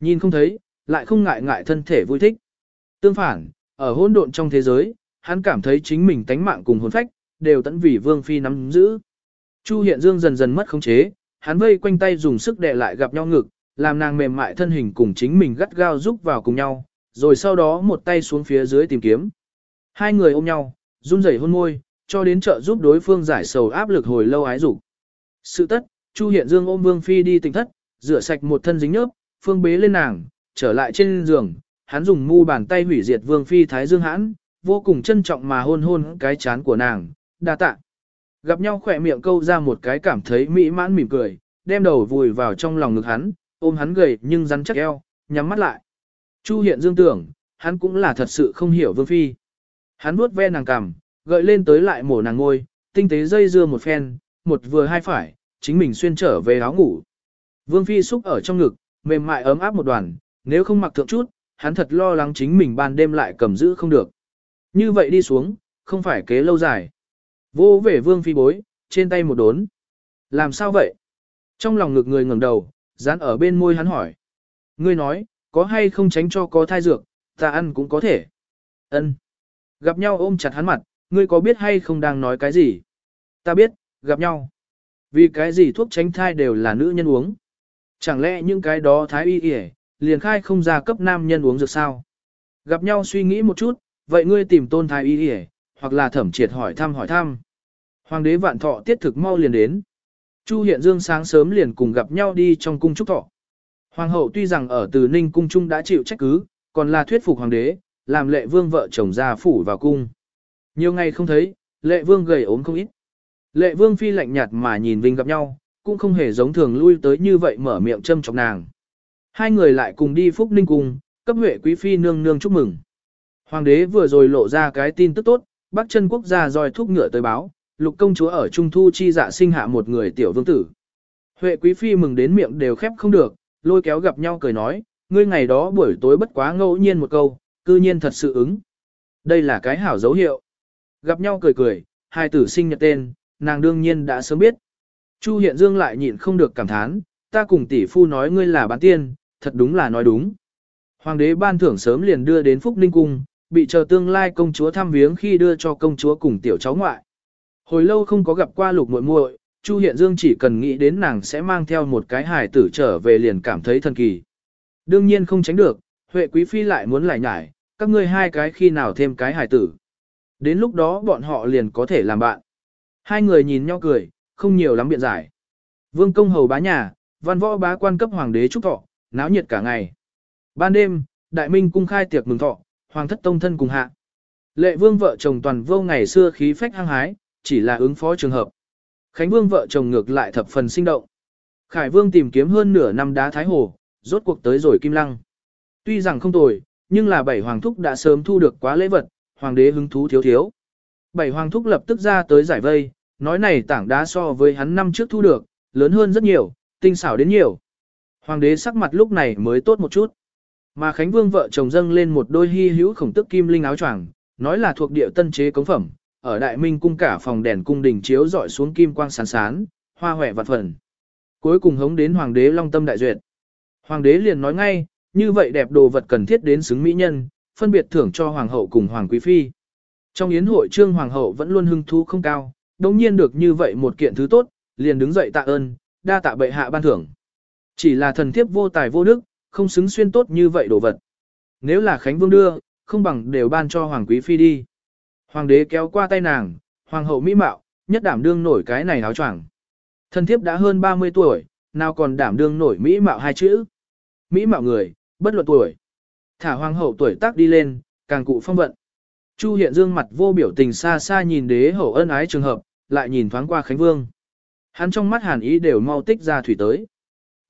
Nhìn không thấy, lại không ngại ngại thân thể vui thích. Tương phản, ở hỗn độn trong thế giới, hắn cảm thấy chính mình tánh mạng cùng hồn phách, đều tận vì Vương Phi nắm giữ. Chu Hiện Dương dần dần mất khống chế, hắn vây quanh tay dùng sức đè lại gặp nhau ngực, làm nàng mềm mại thân hình cùng chính mình gắt gao giúp vào cùng nhau, rồi sau đó một tay xuống phía dưới tìm kiếm. Hai người ôm nhau, run rẩy hôn môi, cho đến trợ giúp đối phương giải sầu áp lực hồi lâu ái dục. Sự tất, Chu Hiện Dương ôm Vương Phi đi tỉnh thất, rửa sạch một thân dính nhớp, phương bế lên nàng, trở lại trên giường, hắn dùng mu bàn tay hủy diệt Vương Phi Thái Dương hãn, vô cùng trân trọng mà hôn hôn cái chán của nàng, đa tạ. Gặp nhau khỏe miệng câu ra một cái cảm thấy mỹ mãn mỉm cười, đem đầu vùi vào trong lòng ngực hắn, ôm hắn gầy nhưng rắn chắc eo, nhắm mắt lại. Chu hiện dương tưởng, hắn cũng là thật sự không hiểu Vương Phi. Hắn vuốt ve nàng cằm, gợi lên tới lại mổ nàng ngôi, tinh tế dây dưa một phen, một vừa hai phải, chính mình xuyên trở về áo ngủ. Vương Phi xúc ở trong ngực, mềm mại ấm áp một đoàn, nếu không mặc thượng chút, hắn thật lo lắng chính mình ban đêm lại cầm giữ không được. Như vậy đi xuống, không phải kế lâu dài. Vô về Vương Phi bối, trên tay một đốn. Làm sao vậy? Trong lòng ngực người ngẩng đầu, dán ở bên môi hắn hỏi. Ngươi nói, có hay không tránh cho có thai dược, ta ăn cũng có thể. Ân. Gặp nhau ôm chặt hắn mặt, ngươi có biết hay không đang nói cái gì? Ta biết, gặp nhau. Vì cái gì thuốc tránh thai đều là nữ nhân uống? Chẳng lẽ những cái đó thái y y liền khai không ra cấp nam nhân uống dược sao? Gặp nhau suy nghĩ một chút, vậy ngươi tìm tôn thái y y hoặc là thẩm triệt hỏi thăm hỏi thăm. Hoàng đế vạn thọ tiết thực mau liền đến. Chu Hiện Dương sáng sớm liền cùng gặp nhau đi trong cung trúc thọ. Hoàng hậu tuy rằng ở từ Ninh cung trung đã chịu trách cứ, còn là thuyết phục hoàng đế, làm lệ vương vợ chồng ra phủ vào cung. Nhiều ngày không thấy, lệ vương gầy ốm không ít. Lệ vương phi lạnh nhạt mà nhìn Vinh gặp nhau, cũng không hề giống thường lui tới như vậy mở miệng châm chọc nàng. Hai người lại cùng đi Phúc Ninh Cung, cấp huệ quý phi nương nương chúc mừng. Hoàng đế vừa rồi lộ ra cái tin tức tốt, Bắc chân quốc gia roi thúc ngựa tới báo, lục công chúa ở Trung Thu chi dạ sinh hạ một người tiểu vương tử. Huệ quý phi mừng đến miệng đều khép không được, lôi kéo gặp nhau cười nói, ngươi ngày đó buổi tối bất quá ngẫu nhiên một câu, cư nhiên thật sự ứng. Đây là cái hảo dấu hiệu. Gặp nhau cười cười, hai tử sinh nhật tên, nàng đương nhiên đã sớm biết. Chu Hiện Dương lại nhịn không được cảm thán, ta cùng tỷ phu nói ngươi là bán tiên, thật đúng là nói đúng. Hoàng đế ban thưởng sớm liền đưa đến Phúc Ninh Cung, bị chờ tương lai công chúa thăm viếng khi đưa cho công chúa cùng tiểu cháu ngoại. Hồi lâu không có gặp qua lục muội muội, Chu Hiện Dương chỉ cần nghĩ đến nàng sẽ mang theo một cái hài tử trở về liền cảm thấy thần kỳ. Đương nhiên không tránh được, Huệ Quý Phi lại muốn lại nhải, các ngươi hai cái khi nào thêm cái hài tử. Đến lúc đó bọn họ liền có thể làm bạn. Hai người nhìn nhau cười, không nhiều lắm biện giải. Vương công hầu bá nhà, văn võ bá quan cấp hoàng đế trúc thọ, náo nhiệt cả ngày. Ban đêm, đại minh cung khai tiệc mừng thọ, hoàng thất tông thân cùng hạ. Lệ vương vợ chồng toàn vô ngày xưa khí phách hăng hái, chỉ là ứng phó trường hợp. Khánh vương vợ chồng ngược lại thập phần sinh động. Khải vương tìm kiếm hơn nửa năm đá thái hồ, rốt cuộc tới rồi kim lăng. Tuy rằng không tồi, nhưng là bảy hoàng thúc đã sớm thu được quá lễ vật, hoàng đế hứng thú thiếu thiếu. Bảy hoàng thúc lập tức ra tới giải vây, nói này tảng đá so với hắn năm trước thu được, lớn hơn rất nhiều, tinh xảo đến nhiều. Hoàng đế sắc mặt lúc này mới tốt một chút. Mà Khánh Vương vợ chồng dâng lên một đôi hy hữu khổng tức kim linh áo choàng, nói là thuộc địa tân chế cống phẩm, ở Đại Minh cung cả phòng đèn cung đình chiếu dọi xuống kim quang sáng sán, hoa hoẹ vặt phần. Cuối cùng hống đến hoàng đế long tâm đại duyệt. Hoàng đế liền nói ngay, như vậy đẹp đồ vật cần thiết đến xứng mỹ nhân, phân biệt thưởng cho hoàng hậu cùng hoàng quý phi. Trong yến hội trương hoàng hậu vẫn luôn hưng thú không cao, đồng nhiên được như vậy một kiện thứ tốt, liền đứng dậy tạ ơn, đa tạ bệ hạ ban thưởng. Chỉ là thần thiếp vô tài vô đức, không xứng xuyên tốt như vậy đồ vật. Nếu là Khánh Vương đưa, không bằng đều ban cho Hoàng Quý Phi đi. Hoàng đế kéo qua tay nàng, Hoàng hậu mỹ mạo, nhất đảm đương nổi cái này áo choàng. Thần thiếp đã hơn 30 tuổi, nào còn đảm đương nổi mỹ mạo hai chữ. Mỹ mạo người, bất luận tuổi. Thả Hoàng hậu tuổi tác đi lên, càng cụ phong vận. Chu hiện dương mặt vô biểu tình xa xa nhìn đế hậu ân ái trường hợp, lại nhìn thoáng qua Khánh Vương. Hắn trong mắt hàn ý đều mau tích ra thủy tới.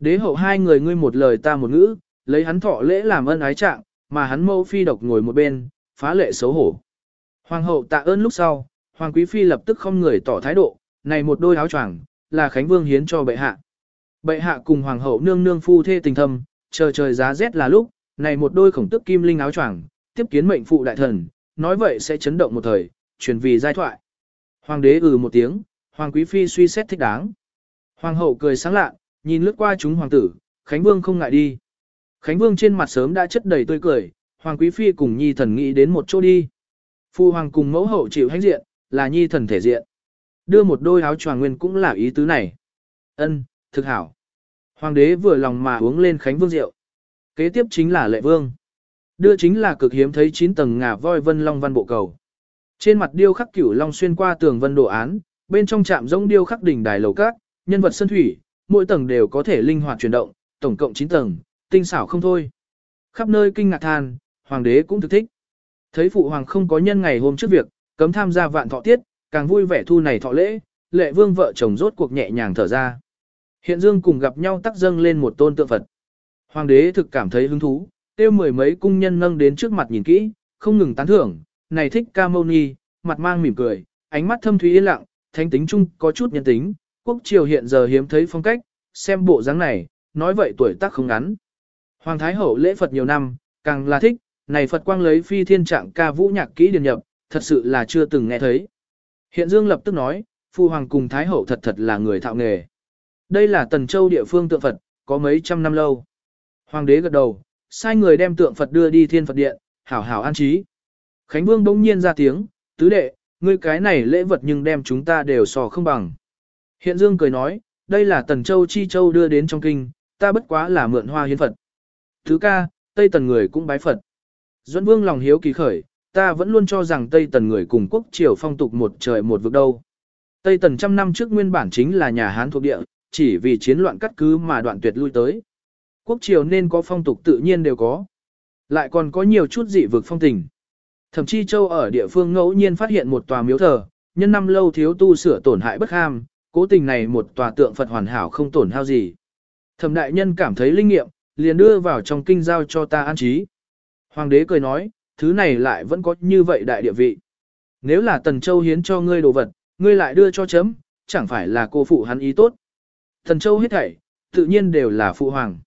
Đế hậu hai người ngươi một lời ta một ngữ, lấy hắn thọ lễ làm ân ái trạng, mà hắn mâu phi độc ngồi một bên, phá lệ xấu hổ. Hoàng hậu tạ ơn lúc sau, hoàng quý phi lập tức không người tỏ thái độ, này một đôi áo choàng là Khánh Vương hiến cho bệ hạ. Bệ hạ cùng hoàng hậu nương nương phu thê tình thâm, chờ trời giá rét là lúc, này một đôi khổng tức kim linh áo choàng, tiếp kiến mệnh phụ đại thần, nói vậy sẽ chấn động một thời, truyền vì giai thoại. Hoàng đế ừ một tiếng, hoàng quý phi suy xét thích đáng. Hoàng hậu cười sáng lạ, nhìn lướt qua chúng hoàng tử, Khánh Vương không ngại đi. Khánh Vương trên mặt sớm đã chất đầy tươi cười, hoàng quý phi cùng nhi thần nghĩ đến một chỗ đi. Phu hoàng cùng mẫu hậu chịu hãnh diện, là nhi thần thể diện. Đưa một đôi áo choàng nguyên cũng là ý tứ này. Ân, thực hảo. Hoàng đế vừa lòng mà uống lên Khánh Vương rượu. Kế tiếp chính là lệ vương. Đưa chính là cực hiếm thấy 9 tầng ngà voi vân long văn bộ cầu. Trên mặt điêu khắc cửu long xuyên qua tường vân đồ án, bên trong trạm giống điêu khắc đỉnh đài lầu cát, nhân vật sân thủy, mỗi tầng đều có thể linh hoạt chuyển động, tổng cộng 9 tầng, tinh xảo không thôi. Khắp nơi kinh ngạc than, hoàng đế cũng thực thích. Thấy phụ hoàng không có nhân ngày hôm trước việc, cấm tham gia vạn thọ tiết, càng vui vẻ thu này thọ lễ, lệ vương vợ chồng rốt cuộc nhẹ nhàng thở ra. Hiện dương cùng gặp nhau tắc dâng lên một tôn tượng Phật. Hoàng đế thực cảm thấy hứng thú, tiêu mười mấy cung nhân nâng đến trước mặt nhìn kỹ, không ngừng tán thưởng, này thích ca mâu ni, mặt mang mỉm cười, ánh mắt thâm thúy yên lặng, thánh tính chung có chút nhân tính, quốc triều hiện giờ hiếm thấy phong cách, xem bộ dáng này, nói vậy tuổi tác không ngắn. Hoàng Thái Hậu lễ Phật nhiều năm, càng là thích, này Phật quang lấy phi thiên trạng ca vũ nhạc kỹ điền nhập, thật sự là chưa từng nghe thấy. Hiện Dương lập tức nói, Phu Hoàng cùng Thái Hậu thật thật là người thạo nghề. Đây là Tần Châu địa phương tượng Phật, có mấy trăm năm lâu. Hoàng đế gật đầu, sai người đem tượng Phật đưa đi thiên Phật điện, hảo hảo an trí. Khánh Vương bỗng nhiên ra tiếng, tứ đệ, ngươi cái này lễ vật nhưng đem chúng ta đều sò không bằng. Hiện Dương cười nói, đây là Tần Châu Chi Châu đưa đến trong kinh, ta bất quá là mượn hoa hiến Phật. Thứ ca, Tây Tần người cũng bái Phật. Duẫn Vương lòng hiếu kỳ khởi, ta vẫn luôn cho rằng Tây Tần người cùng quốc triều phong tục một trời một vực đâu. Tây Tần trăm năm trước nguyên bản chính là nhà Hán thuộc địa, chỉ vì chiến loạn cắt cứ mà đoạn tuyệt lui tới. Quốc triều nên có phong tục tự nhiên đều có. Lại còn có nhiều chút dị vực phong tình. Thậm chí châu ở địa phương ngẫu nhiên phát hiện một tòa miếu thờ, nhân năm lâu thiếu tu sửa tổn hại bất ham, Cố tình này một tòa tượng Phật hoàn hảo không tổn hao gì. Thẩm đại nhân cảm thấy linh nghiệm, liền đưa vào trong kinh giao cho ta an trí. Hoàng đế cười nói, thứ này lại vẫn có như vậy đại địa vị. Nếu là Tần Châu hiến cho ngươi đồ vật, ngươi lại đưa cho chấm, chẳng phải là cô phụ hắn ý tốt. Tần Châu hết thảy, tự nhiên đều là phụ hoàng.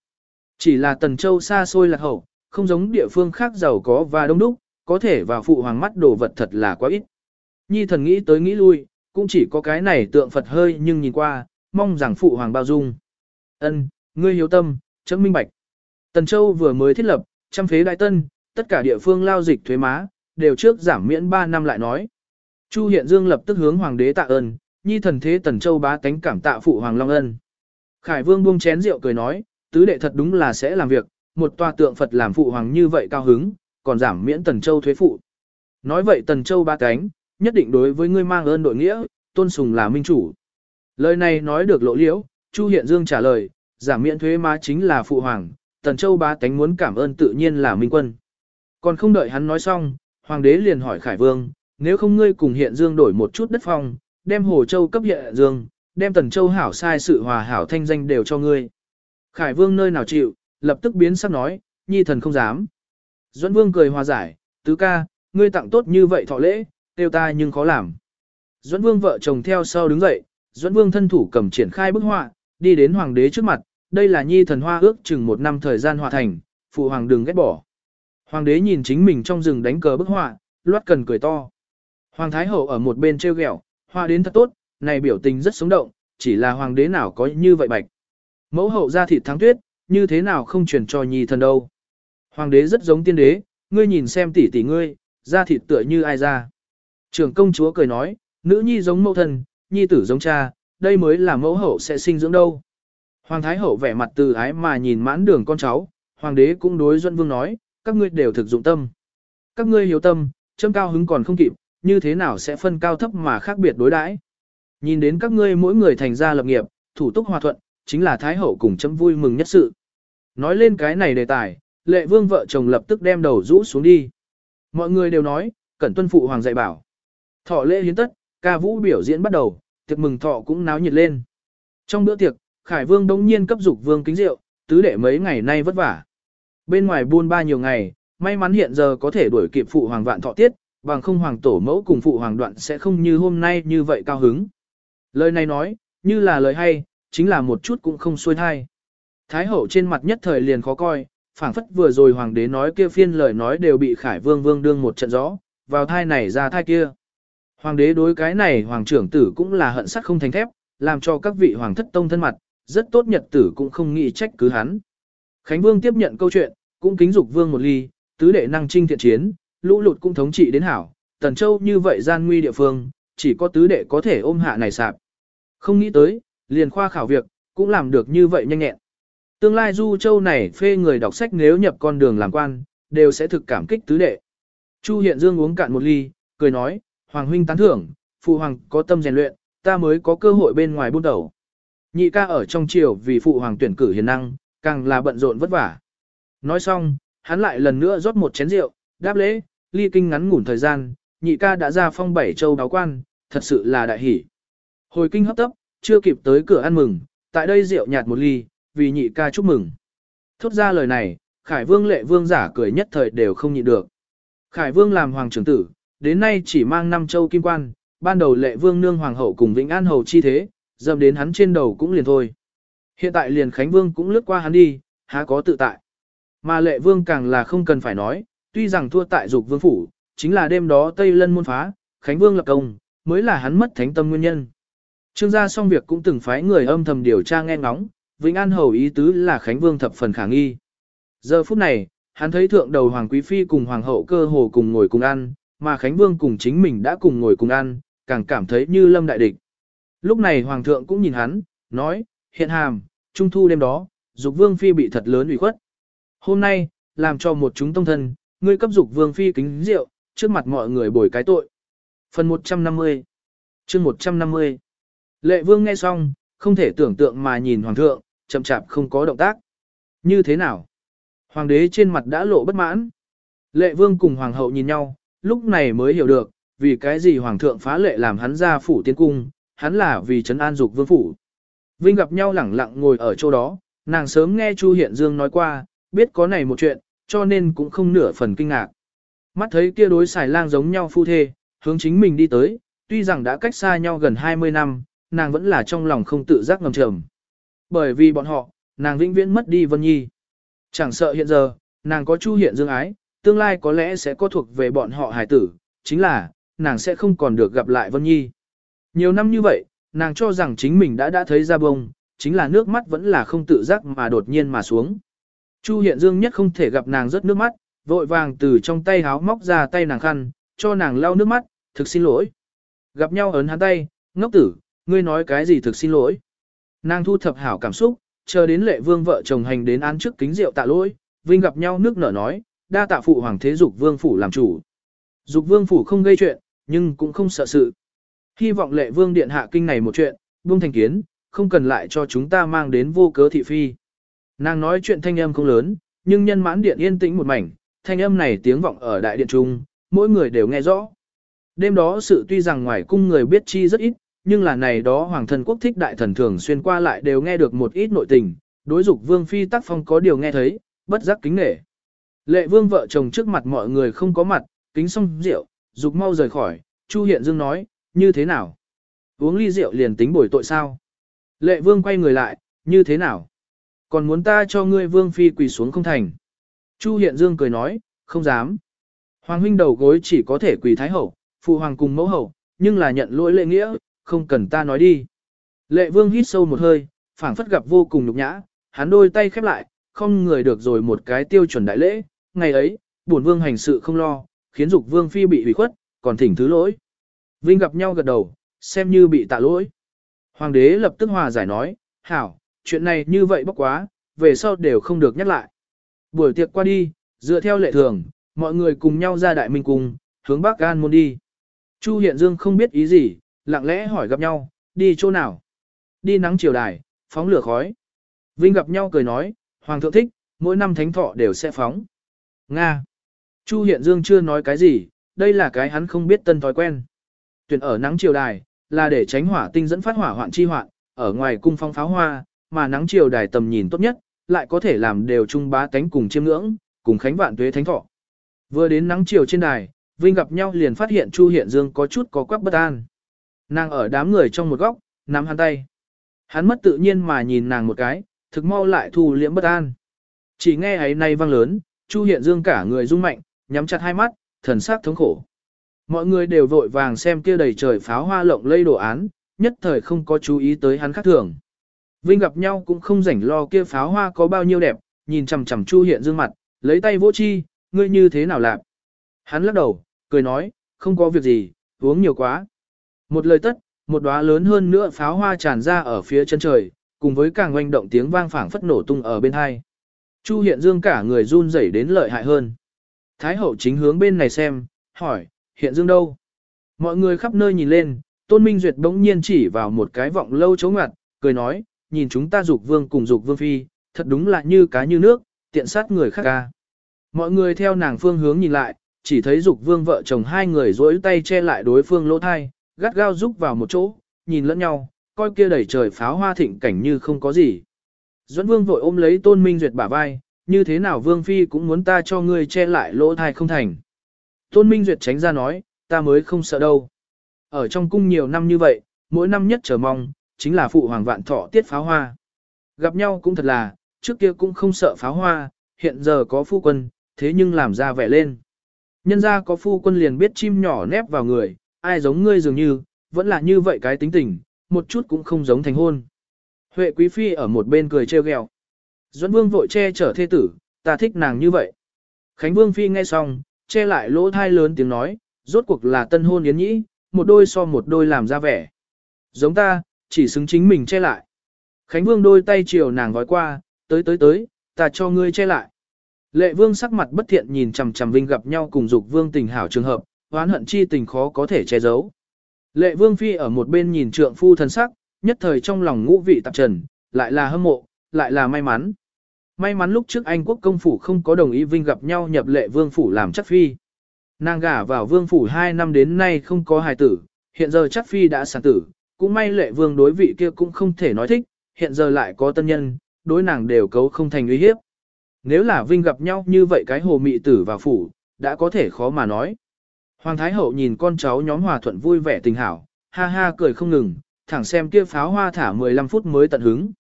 Chỉ là Tần Châu xa xôi lạc hậu, không giống địa phương khác giàu có và đông đúc, có thể vào phụ hoàng mắt đồ vật thật là quá ít. Nhi thần nghĩ tới nghĩ lui, cũng chỉ có cái này tượng Phật hơi nhưng nhìn qua, mong rằng phụ hoàng bao dung. Ân, ngươi hiếu tâm, chấm minh bạch. Tần Châu vừa mới thiết lập, trăm phế đại tân, tất cả địa phương lao dịch thuế má, đều trước giảm miễn 3 năm lại nói. Chu Hiện Dương lập tức hướng hoàng đế tạ ơn, nhi thần thế Tần Châu bá tánh cảm tạ phụ hoàng long ân. Khải Vương buông chén rượu cười nói, tứ đệ thật đúng là sẽ làm việc, một tòa tượng Phật làm phụ hoàng như vậy cao hứng, còn giảm miễn Tần Châu thuế phụ. Nói vậy Tần Châu bá tánh, nhất định đối với ngươi mang ơn đội nghĩa, tôn sùng là minh chủ. Lời này nói được lộ liễu, Chu Hiện Dương trả lời, giảm miễn thuế má chính là phụ hoàng, Tần Châu bá tánh muốn cảm ơn tự nhiên là minh quân. Còn không đợi hắn nói xong, hoàng đế liền hỏi Khải Vương, nếu không ngươi cùng Hiện Dương đổi một chút đất phong, đem Hồ Châu cấp Hiện Dương, đem Tần Châu hảo sai sự hòa hảo thanh danh đều cho ngươi. Khải Vương nơi nào chịu, lập tức biến sắc nói, nhi thần không dám. Duẫn Vương cười hòa giải, tứ ca, ngươi tặng tốt như vậy thọ lễ, tiêu ta nhưng khó làm. Duẫn Vương vợ chồng theo sau đứng dậy, Duẫn Vương thân thủ cầm triển khai bức họa, đi đến hoàng đế trước mặt, đây là nhi thần hoa ước chừng một năm thời gian hòa thành, phụ hoàng đừng ghét bỏ. Hoàng đế nhìn chính mình trong rừng đánh cờ bức họa, loát cần cười to. Hoàng thái hậu ở một bên treo ghẹo, hoa đến thật tốt, này biểu tình rất sống động, chỉ là hoàng đế nào có như vậy bạch. Mẫu hậu ra thịt thắng tuyết, như thế nào không truyền cho nhi thần đâu. Hoàng đế rất giống tiên đế, ngươi nhìn xem tỷ tỷ ngươi, ra thịt tựa như ai ra. Trưởng công chúa cười nói, nữ nhi giống mẫu thân, nhi tử giống cha, đây mới là mẫu hậu sẽ sinh dưỡng đâu. Hoàng thái hậu vẻ mặt từ ái mà nhìn mãn đường con cháu, hoàng đế cũng đối Duân Vương nói, các ngươi đều thực dụng tâm. Các ngươi hiếu tâm, châm cao hứng còn không kịp, như thế nào sẽ phân cao thấp mà khác biệt đối đãi? Nhìn đến các ngươi mỗi người thành ra lập nghiệp, thủ túc hòa thuận, chính là thái hậu cùng chấm vui mừng nhất sự. Nói lên cái này đề tài, lệ vương vợ chồng lập tức đem đầu rũ xuống đi. Mọi người đều nói, cẩn tuân phụ hoàng dạy bảo. Thọ lễ hiến tất, ca vũ biểu diễn bắt đầu, tiệc mừng thọ cũng náo nhiệt lên. Trong bữa tiệc, Khải Vương đống nhiên cấp dục vương kính rượu, tứ đệ mấy ngày nay vất vả. Bên ngoài buôn ba nhiều ngày, may mắn hiện giờ có thể đuổi kịp phụ hoàng vạn thọ tiết, bằng không hoàng tổ mẫu cùng phụ hoàng đoạn sẽ không như hôm nay như vậy cao hứng. Lời này nói, như là lời hay, chính là một chút cũng không xuôi thai. Thái hậu trên mặt nhất thời liền khó coi, phảng phất vừa rồi hoàng đế nói kia phiên lời nói đều bị khải vương vương đương một trận gió, vào thai này ra thai kia. Hoàng đế đối cái này hoàng trưởng tử cũng là hận sắt không thành thép, làm cho các vị hoàng thất tông thân mặt, rất tốt nhật tử cũng không nghĩ trách cứ hắn. Khánh vương tiếp nhận câu chuyện, cũng kính dục vương một ly, tứ đệ năng trinh thiện chiến, lũ lụt cũng thống trị đến hảo, tần châu như vậy gian nguy địa phương, chỉ có tứ đệ có thể ôm hạ này sạp. Không nghĩ tới, liền khoa khảo việc, cũng làm được như vậy nhanh nhẹn. Tương lai Du Châu này phê người đọc sách nếu nhập con đường làm quan, đều sẽ thực cảm kích tứ đệ. Chu Hiện Dương uống cạn một ly, cười nói, Hoàng huynh tán thưởng, phụ hoàng có tâm rèn luyện, ta mới có cơ hội bên ngoài buôn đầu. Nhị ca ở trong triều vì phụ hoàng tuyển cử hiền năng, càng là bận rộn vất vả. Nói xong, hắn lại lần nữa rót một chén rượu, đáp lễ, ly kinh ngắn ngủn thời gian, nhị ca đã ra phong bảy châu báo quan, thật sự là đại hỷ. Hồi kinh hấp tấp, chưa kịp tới cửa ăn mừng, tại đây rượu nhạt một ly, vì nhị ca chúc mừng. Thốt ra lời này, Khải Vương lệ vương giả cười nhất thời đều không nhịn được. Khải Vương làm hoàng trưởng tử, đến nay chỉ mang năm châu kim quan, ban đầu lệ vương nương hoàng hậu cùng Vĩnh An hầu chi thế, dầm đến hắn trên đầu cũng liền thôi. Hiện tại liền Khánh Vương cũng lướt qua hắn đi, há có tự tại. Mà lệ vương càng là không cần phải nói, tuy rằng thua tại dục vương phủ, chính là đêm đó Tây Lân môn phá, Khánh Vương lập công, mới là hắn mất thánh tâm nguyên nhân. Trương gia xong việc cũng từng phái người âm thầm điều tra nghe ngóng, Vĩnh An hầu ý tứ là Khánh Vương thập phần khả nghi. Giờ phút này, hắn thấy thượng đầu Hoàng Quý Phi cùng Hoàng hậu cơ hồ cùng ngồi cùng ăn, mà Khánh Vương cùng chính mình đã cùng ngồi cùng ăn, càng cảm thấy như lâm đại địch. Lúc này Hoàng thượng cũng nhìn hắn, nói, hiện hàm, trung thu đêm đó, dục Vương Phi bị thật lớn ủy khuất. Hôm nay, làm cho một chúng tông thân, ngươi cấp dục Vương Phi kính rượu, trước mặt mọi người bồi cái tội. Phần 150 chương 150 Lệ Vương nghe xong, không thể tưởng tượng mà nhìn Hoàng thượng, chậm chạp không có động tác. Như thế nào? Hoàng đế trên mặt đã lộ bất mãn. Lệ Vương cùng Hoàng hậu nhìn nhau, lúc này mới hiểu được, vì cái gì Hoàng thượng phá lệ làm hắn ra phủ tiến cung, hắn là vì trấn an dục vương phủ. Vinh gặp nhau lẳng lặng ngồi ở chỗ đó, nàng sớm nghe Chu Hiện Dương nói qua, biết có này một chuyện, cho nên cũng không nửa phần kinh ngạc. Mắt thấy kia đối xài lang giống nhau phu thê, hướng chính mình đi tới, tuy rằng đã cách xa nhau gần 20 năm, nàng vẫn là trong lòng không tự giác ngầm trầm. Bởi vì bọn họ, nàng vĩnh viễn mất đi Vân Nhi. Chẳng sợ hiện giờ, nàng có Chu Hiện Dương ái, tương lai có lẽ sẽ có thuộc về bọn họ hài tử, chính là, nàng sẽ không còn được gặp lại Vân Nhi. Nhiều năm như vậy, nàng cho rằng chính mình đã đã thấy ra bông, chính là nước mắt vẫn là không tự giác mà đột nhiên mà xuống. Chu Hiện Dương nhất không thể gặp nàng rớt nước mắt, vội vàng từ trong tay háo móc ra tay nàng khăn, cho nàng lau nước mắt, thực xin lỗi. Gặp nhau ấn hắn tay, ngốc tử, ngươi nói cái gì thực xin lỗi. Nàng thu thập hảo cảm xúc, chờ đến lệ vương vợ chồng hành đến án trước kính rượu tạ lỗi, vinh gặp nhau nước nở nói, đa tạ phụ hoàng thế dục vương phủ làm chủ. Dục vương phủ không gây chuyện, nhưng cũng không sợ sự. Hy vọng lệ vương điện hạ kinh này một chuyện, buông thành kiến, không cần lại cho chúng ta mang đến vô cớ thị phi. Nàng nói chuyện thanh âm không lớn, nhưng nhân mãn điện yên tĩnh một mảnh, thanh âm này tiếng vọng ở đại điện trung, mỗi người đều nghe rõ. Đêm đó sự tuy rằng ngoài cung người biết chi rất ít, nhưng là này đó hoàng Thần quốc thích đại thần thường xuyên qua lại đều nghe được một ít nội tình, đối dục vương phi tác phong có điều nghe thấy, bất giác kính nể. Lệ vương vợ chồng trước mặt mọi người không có mặt, kính xong rượu, dục mau rời khỏi, Chu Hiện Dương nói, như thế nào? Uống ly rượu liền tính bồi tội sao? Lệ vương quay người lại, như thế nào? Còn muốn ta cho ngươi vương phi quỳ xuống không thành? Chu Hiện Dương cười nói, không dám. Hoàng huynh đầu gối chỉ có thể quỳ thái hậu, phụ hoàng cùng mẫu hậu, nhưng là nhận lỗi lệ nghĩa, không cần ta nói đi. Lệ vương hít sâu một hơi, phảng phất gặp vô cùng nhục nhã, hắn đôi tay khép lại, không người được rồi một cái tiêu chuẩn đại lễ, ngày ấy, bổn vương hành sự không lo, khiến dục vương phi bị hủy khuất, còn thỉnh thứ lỗi. Vinh gặp nhau gật đầu, xem như bị tạ lỗi. Hoàng đế lập tức hòa giải nói, hảo, chuyện này như vậy bốc quá, về sau đều không được nhắc lại. Buổi tiệc qua đi, dựa theo lệ thường, mọi người cùng nhau ra đại minh cung, hướng Bắc An môn đi. Chu Hiện Dương không biết ý gì, lặng lẽ hỏi gặp nhau, đi chỗ nào? Đi nắng chiều đài, phóng lửa khói. Vinh gặp nhau cười nói, Hoàng thượng thích, mỗi năm thánh thọ đều sẽ phóng. Nga. Chu Hiện Dương chưa nói cái gì, đây là cái hắn không biết tân thói quen. Tuyển ở nắng chiều đài, là để tránh hỏa tinh dẫn phát hỏa hoạn chi hoạn, ở ngoài cung phong pháo hoa, mà nắng chiều đài tầm nhìn tốt nhất, lại có thể làm đều trung bá tánh cùng chiêm ngưỡng, cùng khánh vạn tuế thánh thọ. Vừa đến nắng chiều trên đài, Vinh gặp nhau liền phát hiện Chu Hiện Dương có chút có quắc bất an. Nàng ở đám người trong một góc, nắm hắn tay. Hắn mất tự nhiên mà nhìn nàng một cái, thực mau lại thu liễm bất an. Chỉ nghe ấy nay vang lớn, Chu Hiện Dương cả người rung mạnh, nhắm chặt hai mắt, thần sắc thống khổ. Mọi người đều vội vàng xem kia đầy trời pháo hoa lộng lây đồ án, nhất thời không có chú ý tới hắn khác thường. Vinh gặp nhau cũng không rảnh lo kia pháo hoa có bao nhiêu đẹp, nhìn chằm chằm Chu Hiện Dương mặt, lấy tay vỗ chi, ngươi như thế nào làm? Hắn lắc đầu, cười nói, không có việc gì, uống nhiều quá. Một lời tất, một đóa lớn hơn nữa pháo hoa tràn ra ở phía chân trời, cùng với càng oanh động tiếng vang phảng phất nổ tung ở bên hai. Chu Hiện Dương cả người run rẩy đến lợi hại hơn. Thái hậu chính hướng bên này xem, hỏi, Hiện Dương đâu? Mọi người khắp nơi nhìn lên, Tôn Minh Duyệt bỗng nhiên chỉ vào một cái vọng lâu chống ngặt, cười nói, nhìn chúng ta dục vương cùng dục vương phi, thật đúng là như cá như nước, tiện sát người khác ca. Mọi người theo nàng phương hướng nhìn lại, chỉ thấy dục vương vợ chồng hai người dối tay che lại đối phương lỗ thai, gắt gao rúc vào một chỗ, nhìn lẫn nhau, coi kia đẩy trời pháo hoa thịnh cảnh như không có gì. Duẫn vương vội ôm lấy tôn minh duyệt bả vai, như thế nào vương phi cũng muốn ta cho ngươi che lại lỗ thai không thành. Tôn minh duyệt tránh ra nói, ta mới không sợ đâu. Ở trong cung nhiều năm như vậy, mỗi năm nhất chờ mong, chính là phụ hoàng vạn thọ tiết pháo hoa. Gặp nhau cũng thật là, trước kia cũng không sợ pháo hoa, hiện giờ có phu quân, thế nhưng làm ra vẻ lên. Nhân ra có phu quân liền biết chim nhỏ nép vào người, ai giống ngươi dường như, vẫn là như vậy cái tính tình, một chút cũng không giống thành hôn. Huệ quý phi ở một bên cười trêu ghẹo. Duẫn vương vội che chở thê tử, ta thích nàng như vậy. Khánh vương phi nghe xong, che lại lỗ thai lớn tiếng nói, rốt cuộc là tân hôn yến nhĩ, một đôi so một đôi làm ra vẻ. Giống ta, chỉ xứng chính mình che lại. Khánh vương đôi tay chiều nàng gói qua, tới tới tới, ta cho ngươi che lại. Lệ vương sắc mặt bất thiện nhìn chằm chằm Vinh gặp nhau cùng dục vương tình hảo trường hợp, oán hận chi tình khó có thể che giấu. Lệ vương phi ở một bên nhìn trượng phu thân sắc, nhất thời trong lòng ngũ vị tạp trần, lại là hâm mộ, lại là may mắn. May mắn lúc trước Anh quốc công phủ không có đồng ý Vinh gặp nhau nhập lệ vương phủ làm chắc phi. Nàng gả vào vương phủ 2 năm đến nay không có hài tử, hiện giờ chắc phi đã sản tử, cũng may lệ vương đối vị kia cũng không thể nói thích, hiện giờ lại có tân nhân, đối nàng đều cấu không thành uy hiếp. Nếu là Vinh gặp nhau như vậy cái hồ mị tử và phủ, đã có thể khó mà nói. Hoàng Thái Hậu nhìn con cháu nhóm hòa thuận vui vẻ tình hảo, ha ha cười không ngừng, thẳng xem kia pháo hoa thả 15 phút mới tận hứng.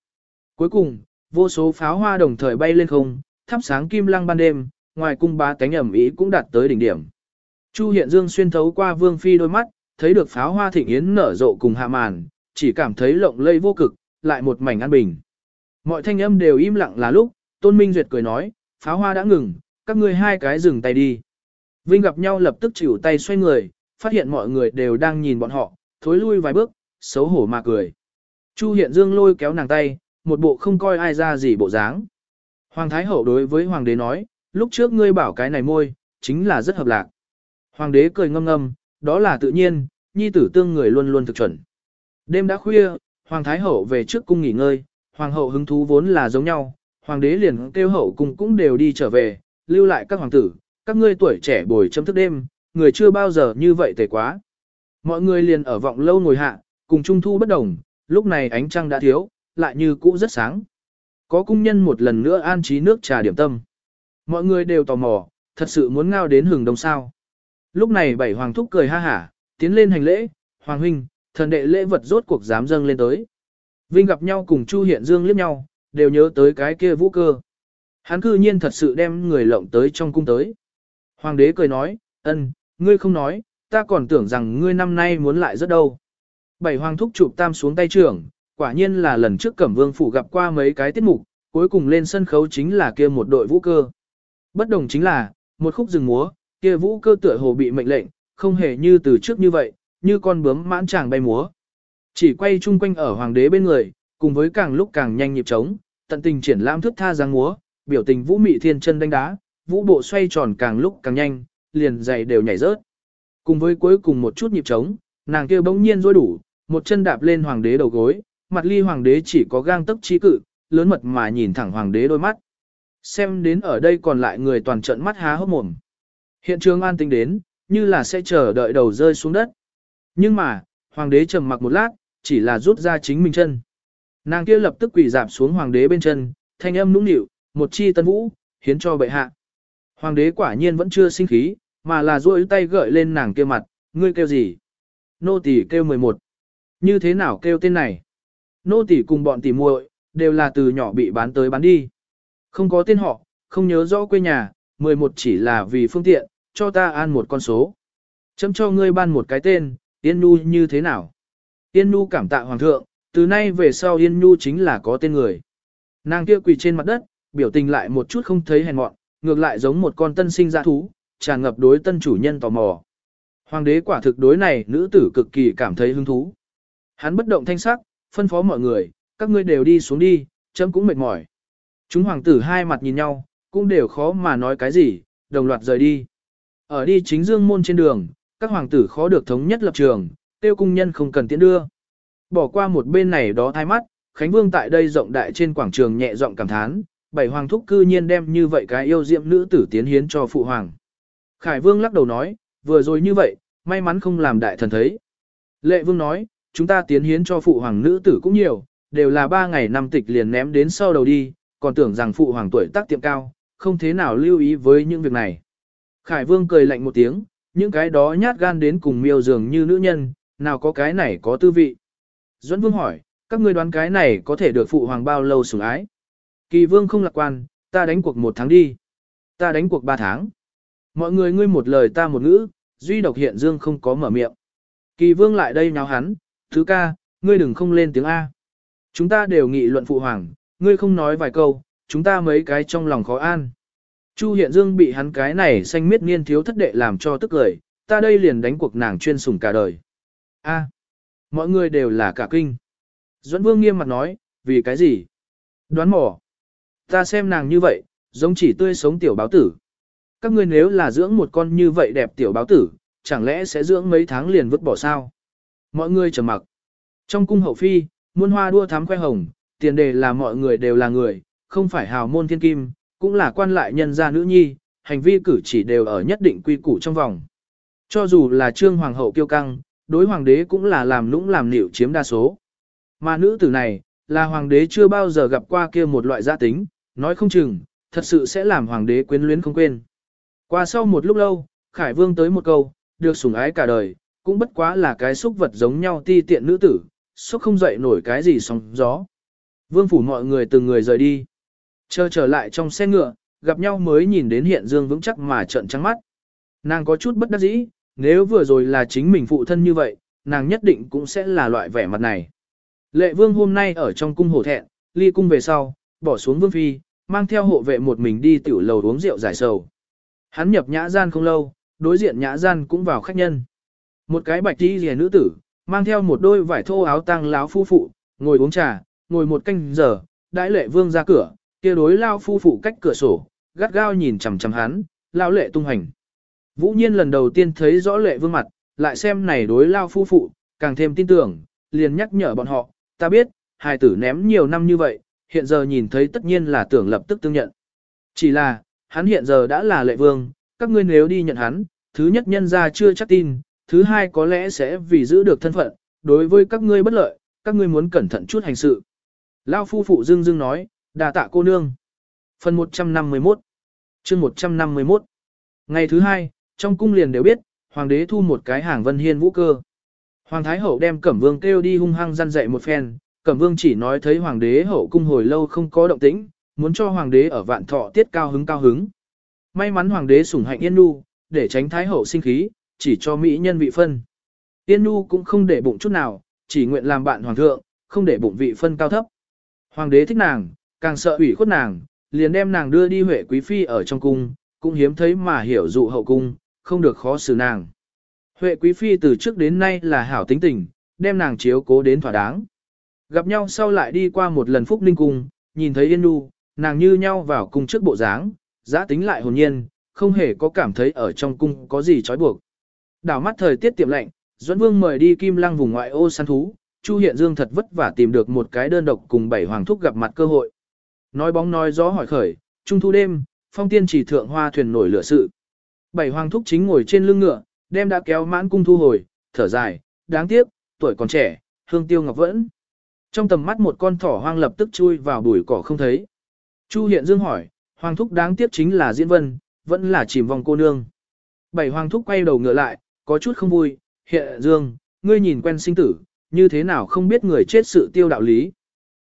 Cuối cùng, vô số pháo hoa đồng thời bay lên không, thắp sáng kim lăng ban đêm, ngoài cung bá cánh ẩm ý cũng đạt tới đỉnh điểm. Chu Hiện Dương xuyên thấu qua Vương Phi đôi mắt, thấy được pháo hoa thịnh yến nở rộ cùng hạ màn, chỉ cảm thấy lộng lây vô cực, lại một mảnh an bình. Mọi thanh âm đều im lặng là lúc, Tôn Minh Duyệt cười nói, pháo hoa đã ngừng, các ngươi hai cái dừng tay đi. Vinh gặp nhau lập tức chịu tay xoay người, phát hiện mọi người đều đang nhìn bọn họ, thối lui vài bước, xấu hổ mà cười. Chu Hiện Dương lôi kéo nàng tay, một bộ không coi ai ra gì bộ dáng. Hoàng Thái Hậu đối với Hoàng đế nói, lúc trước ngươi bảo cái này môi, chính là rất hợp lạc. Hoàng đế cười ngâm ngâm, đó là tự nhiên, nhi tử tương người luôn luôn thực chuẩn. Đêm đã khuya, Hoàng Thái Hậu về trước cung nghỉ ngơi, Hoàng hậu hứng thú vốn là giống nhau, Hoàng đế liền kêu hậu cung cũng đều đi trở về, lưu lại các hoàng tử, các ngươi tuổi trẻ bồi chấm thức đêm, người chưa bao giờ như vậy tệ quá. Mọi người liền ở vọng lâu ngồi hạ, cùng trung thu bất đồng, lúc này ánh trăng đã thiếu, lại như cũ rất sáng. Có cung nhân một lần nữa an trí nước trà điểm tâm. Mọi người đều tò mò, thật sự muốn ngao đến hừng đông sao. Lúc này bảy hoàng thúc cười ha hả, tiến lên hành lễ, hoàng huynh, thần đệ lễ vật rốt cuộc dám dâng lên tới. Vinh gặp nhau cùng Chu Hiện Dương liếc nhau, đều nhớ tới cái kia vũ cơ. Hắn cư nhiên thật sự đem người lộng tới trong cung tới. Hoàng đế cười nói, ân, ngươi không nói, ta còn tưởng rằng ngươi năm nay muốn lại rất đâu. Bảy hoàng thúc chụp tam xuống tay trưởng, quả nhiên là lần trước Cẩm Vương phủ gặp qua mấy cái tiết mục, cuối cùng lên sân khấu chính là kia một đội vũ cơ. Bất đồng chính là, một khúc rừng múa, kia vũ cơ tựa hồ bị mệnh lệnh, không hề như từ trước như vậy, như con bướm mãn chàng bay múa. Chỉ quay chung quanh ở hoàng đế bên người, cùng với càng lúc càng nhanh nhịp trống, tận tình triển lãm thước tha giang múa, biểu tình vũ mị thiên chân đánh đá, vũ bộ xoay tròn càng lúc càng nhanh, liền giày đều nhảy rớt. Cùng với cuối cùng một chút nhịp trống, nàng kia bỗng nhiên rối đủ, một chân đạp lên hoàng đế đầu gối, mặt ly hoàng đế chỉ có gang tấc trí cự, lớn mật mà nhìn thẳng hoàng đế đôi mắt. Xem đến ở đây còn lại người toàn trận mắt há hốc mồm. Hiện trường an tinh đến, như là sẽ chờ đợi đầu rơi xuống đất. Nhưng mà, hoàng đế trầm mặc một lát, chỉ là rút ra chính mình chân. Nàng kia lập tức quỳ dạp xuống hoàng đế bên chân, thanh âm nũng nịu, một chi tân vũ, hiến cho bệ hạ. Hoàng đế quả nhiên vẫn chưa sinh khí, mà là duỗi tay gợi lên nàng kia mặt, ngươi kêu gì? Nô tỳ kêu 11. Như thế nào kêu tên này? Nô tỳ cùng bọn tỳ muội đều là từ nhỏ bị bán tới bán đi. Không có tên họ, không nhớ rõ quê nhà, 11 chỉ là vì phương tiện, cho ta an một con số. Chấm cho ngươi ban một cái tên, Yên Nhu như thế nào? Yên Nhu cảm tạ hoàng thượng, từ nay về sau Yên Nhu chính là có tên người. Nàng kia quỳ trên mặt đất, biểu tình lại một chút không thấy hèn mọn, ngược lại giống một con tân sinh ra thú, tràn ngập đối tân chủ nhân tò mò. Hoàng đế quả thực đối này nữ tử cực kỳ cảm thấy hứng thú. Hắn bất động thanh sắc, phân phó mọi người, các ngươi đều đi xuống đi, chấm cũng mệt mỏi. Chúng hoàng tử hai mặt nhìn nhau, cũng đều khó mà nói cái gì, đồng loạt rời đi. Ở đi chính dương môn trên đường, các hoàng tử khó được thống nhất lập trường, tiêu cung nhân không cần tiễn đưa. Bỏ qua một bên này đó thay mắt, Khánh Vương tại đây rộng đại trên quảng trường nhẹ giọng cảm thán, bảy hoàng thúc cư nhiên đem như vậy cái yêu diệm nữ tử tiến hiến cho phụ hoàng. Khải Vương lắc đầu nói, vừa rồi như vậy, may mắn không làm đại thần thấy. Lệ Vương nói, chúng ta tiến hiến cho phụ hoàng nữ tử cũng nhiều, đều là ba ngày năm tịch liền ném đến sau đầu đi, còn tưởng rằng phụ hoàng tuổi tác tiệm cao, không thế nào lưu ý với những việc này. Khải Vương cười lạnh một tiếng, những cái đó nhát gan đến cùng miêu dường như nữ nhân, nào có cái này có tư vị. Duẫn Vương hỏi, các ngươi đoán cái này có thể được phụ hoàng bao lâu sủng ái? Kỳ Vương không lạc quan, ta đánh cuộc một tháng đi. Ta đánh cuộc ba tháng. Mọi người ngươi một lời ta một ngữ, duy độc hiện Dương không có mở miệng. Kỳ Vương lại đây nháo hắn, thứ ca, ngươi đừng không lên tiếng A. Chúng ta đều nghị luận phụ hoàng, ngươi không nói vài câu, chúng ta mấy cái trong lòng khó an. Chu Hiện Dương bị hắn cái này xanh miết niên thiếu thất đệ làm cho tức cười, ta đây liền đánh cuộc nàng chuyên sủng cả đời. A, mọi người đều là cả kinh. Duẫn Vương nghiêm mặt nói, vì cái gì? Đoán mò. Ta xem nàng như vậy, giống chỉ tươi sống tiểu báo tử. Các ngươi nếu là dưỡng một con như vậy đẹp tiểu báo tử, chẳng lẽ sẽ dưỡng mấy tháng liền vứt bỏ sao? Mọi người trầm mặc. Trong cung hậu phi, muôn hoa đua thám khoe hồng, tiền đề là mọi người đều là người, không phải hào môn thiên kim, cũng là quan lại nhân gia nữ nhi, hành vi cử chỉ đều ở nhất định quy củ trong vòng. Cho dù là trương hoàng hậu kiêu căng, đối hoàng đế cũng là làm nũng làm nịu chiếm đa số. Mà nữ tử này, là hoàng đế chưa bao giờ gặp qua kia một loại gia tính, nói không chừng, thật sự sẽ làm hoàng đế quyến luyến không quên. Qua sau một lúc lâu, Khải Vương tới một câu, được sủng ái cả đời, cũng bất quá là cái xúc vật giống nhau ti tiện nữ tử, xúc không dậy nổi cái gì sóng gió. Vương phủ mọi người từng người rời đi. Chờ trở lại trong xe ngựa, gặp nhau mới nhìn đến hiện dương vững chắc mà trợn trắng mắt. Nàng có chút bất đắc dĩ, nếu vừa rồi là chính mình phụ thân như vậy, nàng nhất định cũng sẽ là loại vẻ mặt này. Lệ vương hôm nay ở trong cung hổ thẹn, ly cung về sau, bỏ xuống vương phi, mang theo hộ vệ một mình đi tiểu lầu uống rượu giải sầu. Hắn nhập nhã gian không lâu, đối diện nhã gian cũng vào khách nhân. Một cái bạch tí rìa nữ tử, mang theo một đôi vải thô áo tang láo phu phụ, ngồi uống trà, ngồi một canh giờ, đãi lệ vương ra cửa, kia đối lao phu phụ cách cửa sổ, gắt gao nhìn chằm chằm hắn, lao lệ tung hành. Vũ nhiên lần đầu tiên thấy rõ lệ vương mặt, lại xem này đối lao phu phụ, càng thêm tin tưởng, liền nhắc nhở bọn họ, ta biết, hài tử ném nhiều năm như vậy, hiện giờ nhìn thấy tất nhiên là tưởng lập tức tương nhận. Chỉ là, hắn hiện giờ đã là lệ vương, các ngươi nếu đi nhận hắn, thứ nhất nhân ra chưa chắc tin, thứ hai có lẽ sẽ vì giữ được thân phận, đối với các ngươi bất lợi, các ngươi muốn cẩn thận chút hành sự. Lao phu phụ dương dương nói, đà tạ cô nương. Phần 151 chương 151 Ngày thứ hai, trong cung liền đều biết, hoàng đế thu một cái hàng vân hiên vũ cơ. Hoàng thái hậu đem Cẩm Vương kêu đi hung hăng răn dạy một phen, Cẩm Vương chỉ nói thấy hoàng đế hậu cung hồi lâu không có động tĩnh, muốn cho hoàng đế ở vạn thọ tiết cao hứng cao hứng. May mắn hoàng đế sủng hạnh Yên Nu, để tránh thái hậu sinh khí, chỉ cho mỹ nhân vị phân. Yên Nu cũng không để bụng chút nào, chỉ nguyện làm bạn hoàng thượng, không để bụng vị phân cao thấp. Hoàng đế thích nàng, càng sợ ủy khuất nàng, liền đem nàng đưa đi huệ quý phi ở trong cung, cũng hiếm thấy mà hiểu dụ hậu cung, không được khó xử nàng. Huệ quý phi từ trước đến nay là hảo tính tình, đem nàng chiếu cố đến thỏa đáng. Gặp nhau sau lại đi qua một lần phúc ninh cung, nhìn thấy Yên Nu, nàng như nhau vào cung trước bộ dáng, giá tính lại hồn nhiên, không hề có cảm thấy ở trong cung có gì trói buộc. Đảo mắt thời tiết tiệm lạnh, Duẫn Vương mời đi Kim Lăng vùng ngoại ô săn thú, Chu Hiện Dương thật vất vả tìm được một cái đơn độc cùng bảy hoàng thúc gặp mặt cơ hội. Nói bóng nói gió hỏi khởi, trung thu đêm, phong tiên chỉ thượng hoa thuyền nổi lửa sự. Bảy hoàng thúc chính ngồi trên lưng ngựa, đem đã kéo mãn cung thu hồi, thở dài, đáng tiếc, tuổi còn trẻ, hương tiêu ngọc vẫn. Trong tầm mắt một con thỏ hoang lập tức chui vào bụi cỏ không thấy. Chu Hiện Dương hỏi, hoàng thúc đáng tiếc chính là diễn vân, vẫn là chìm vòng cô nương. Bảy hoàng thúc quay đầu ngựa lại, có chút không vui, Hiện Dương, ngươi nhìn quen sinh tử, như thế nào không biết người chết sự tiêu đạo lý.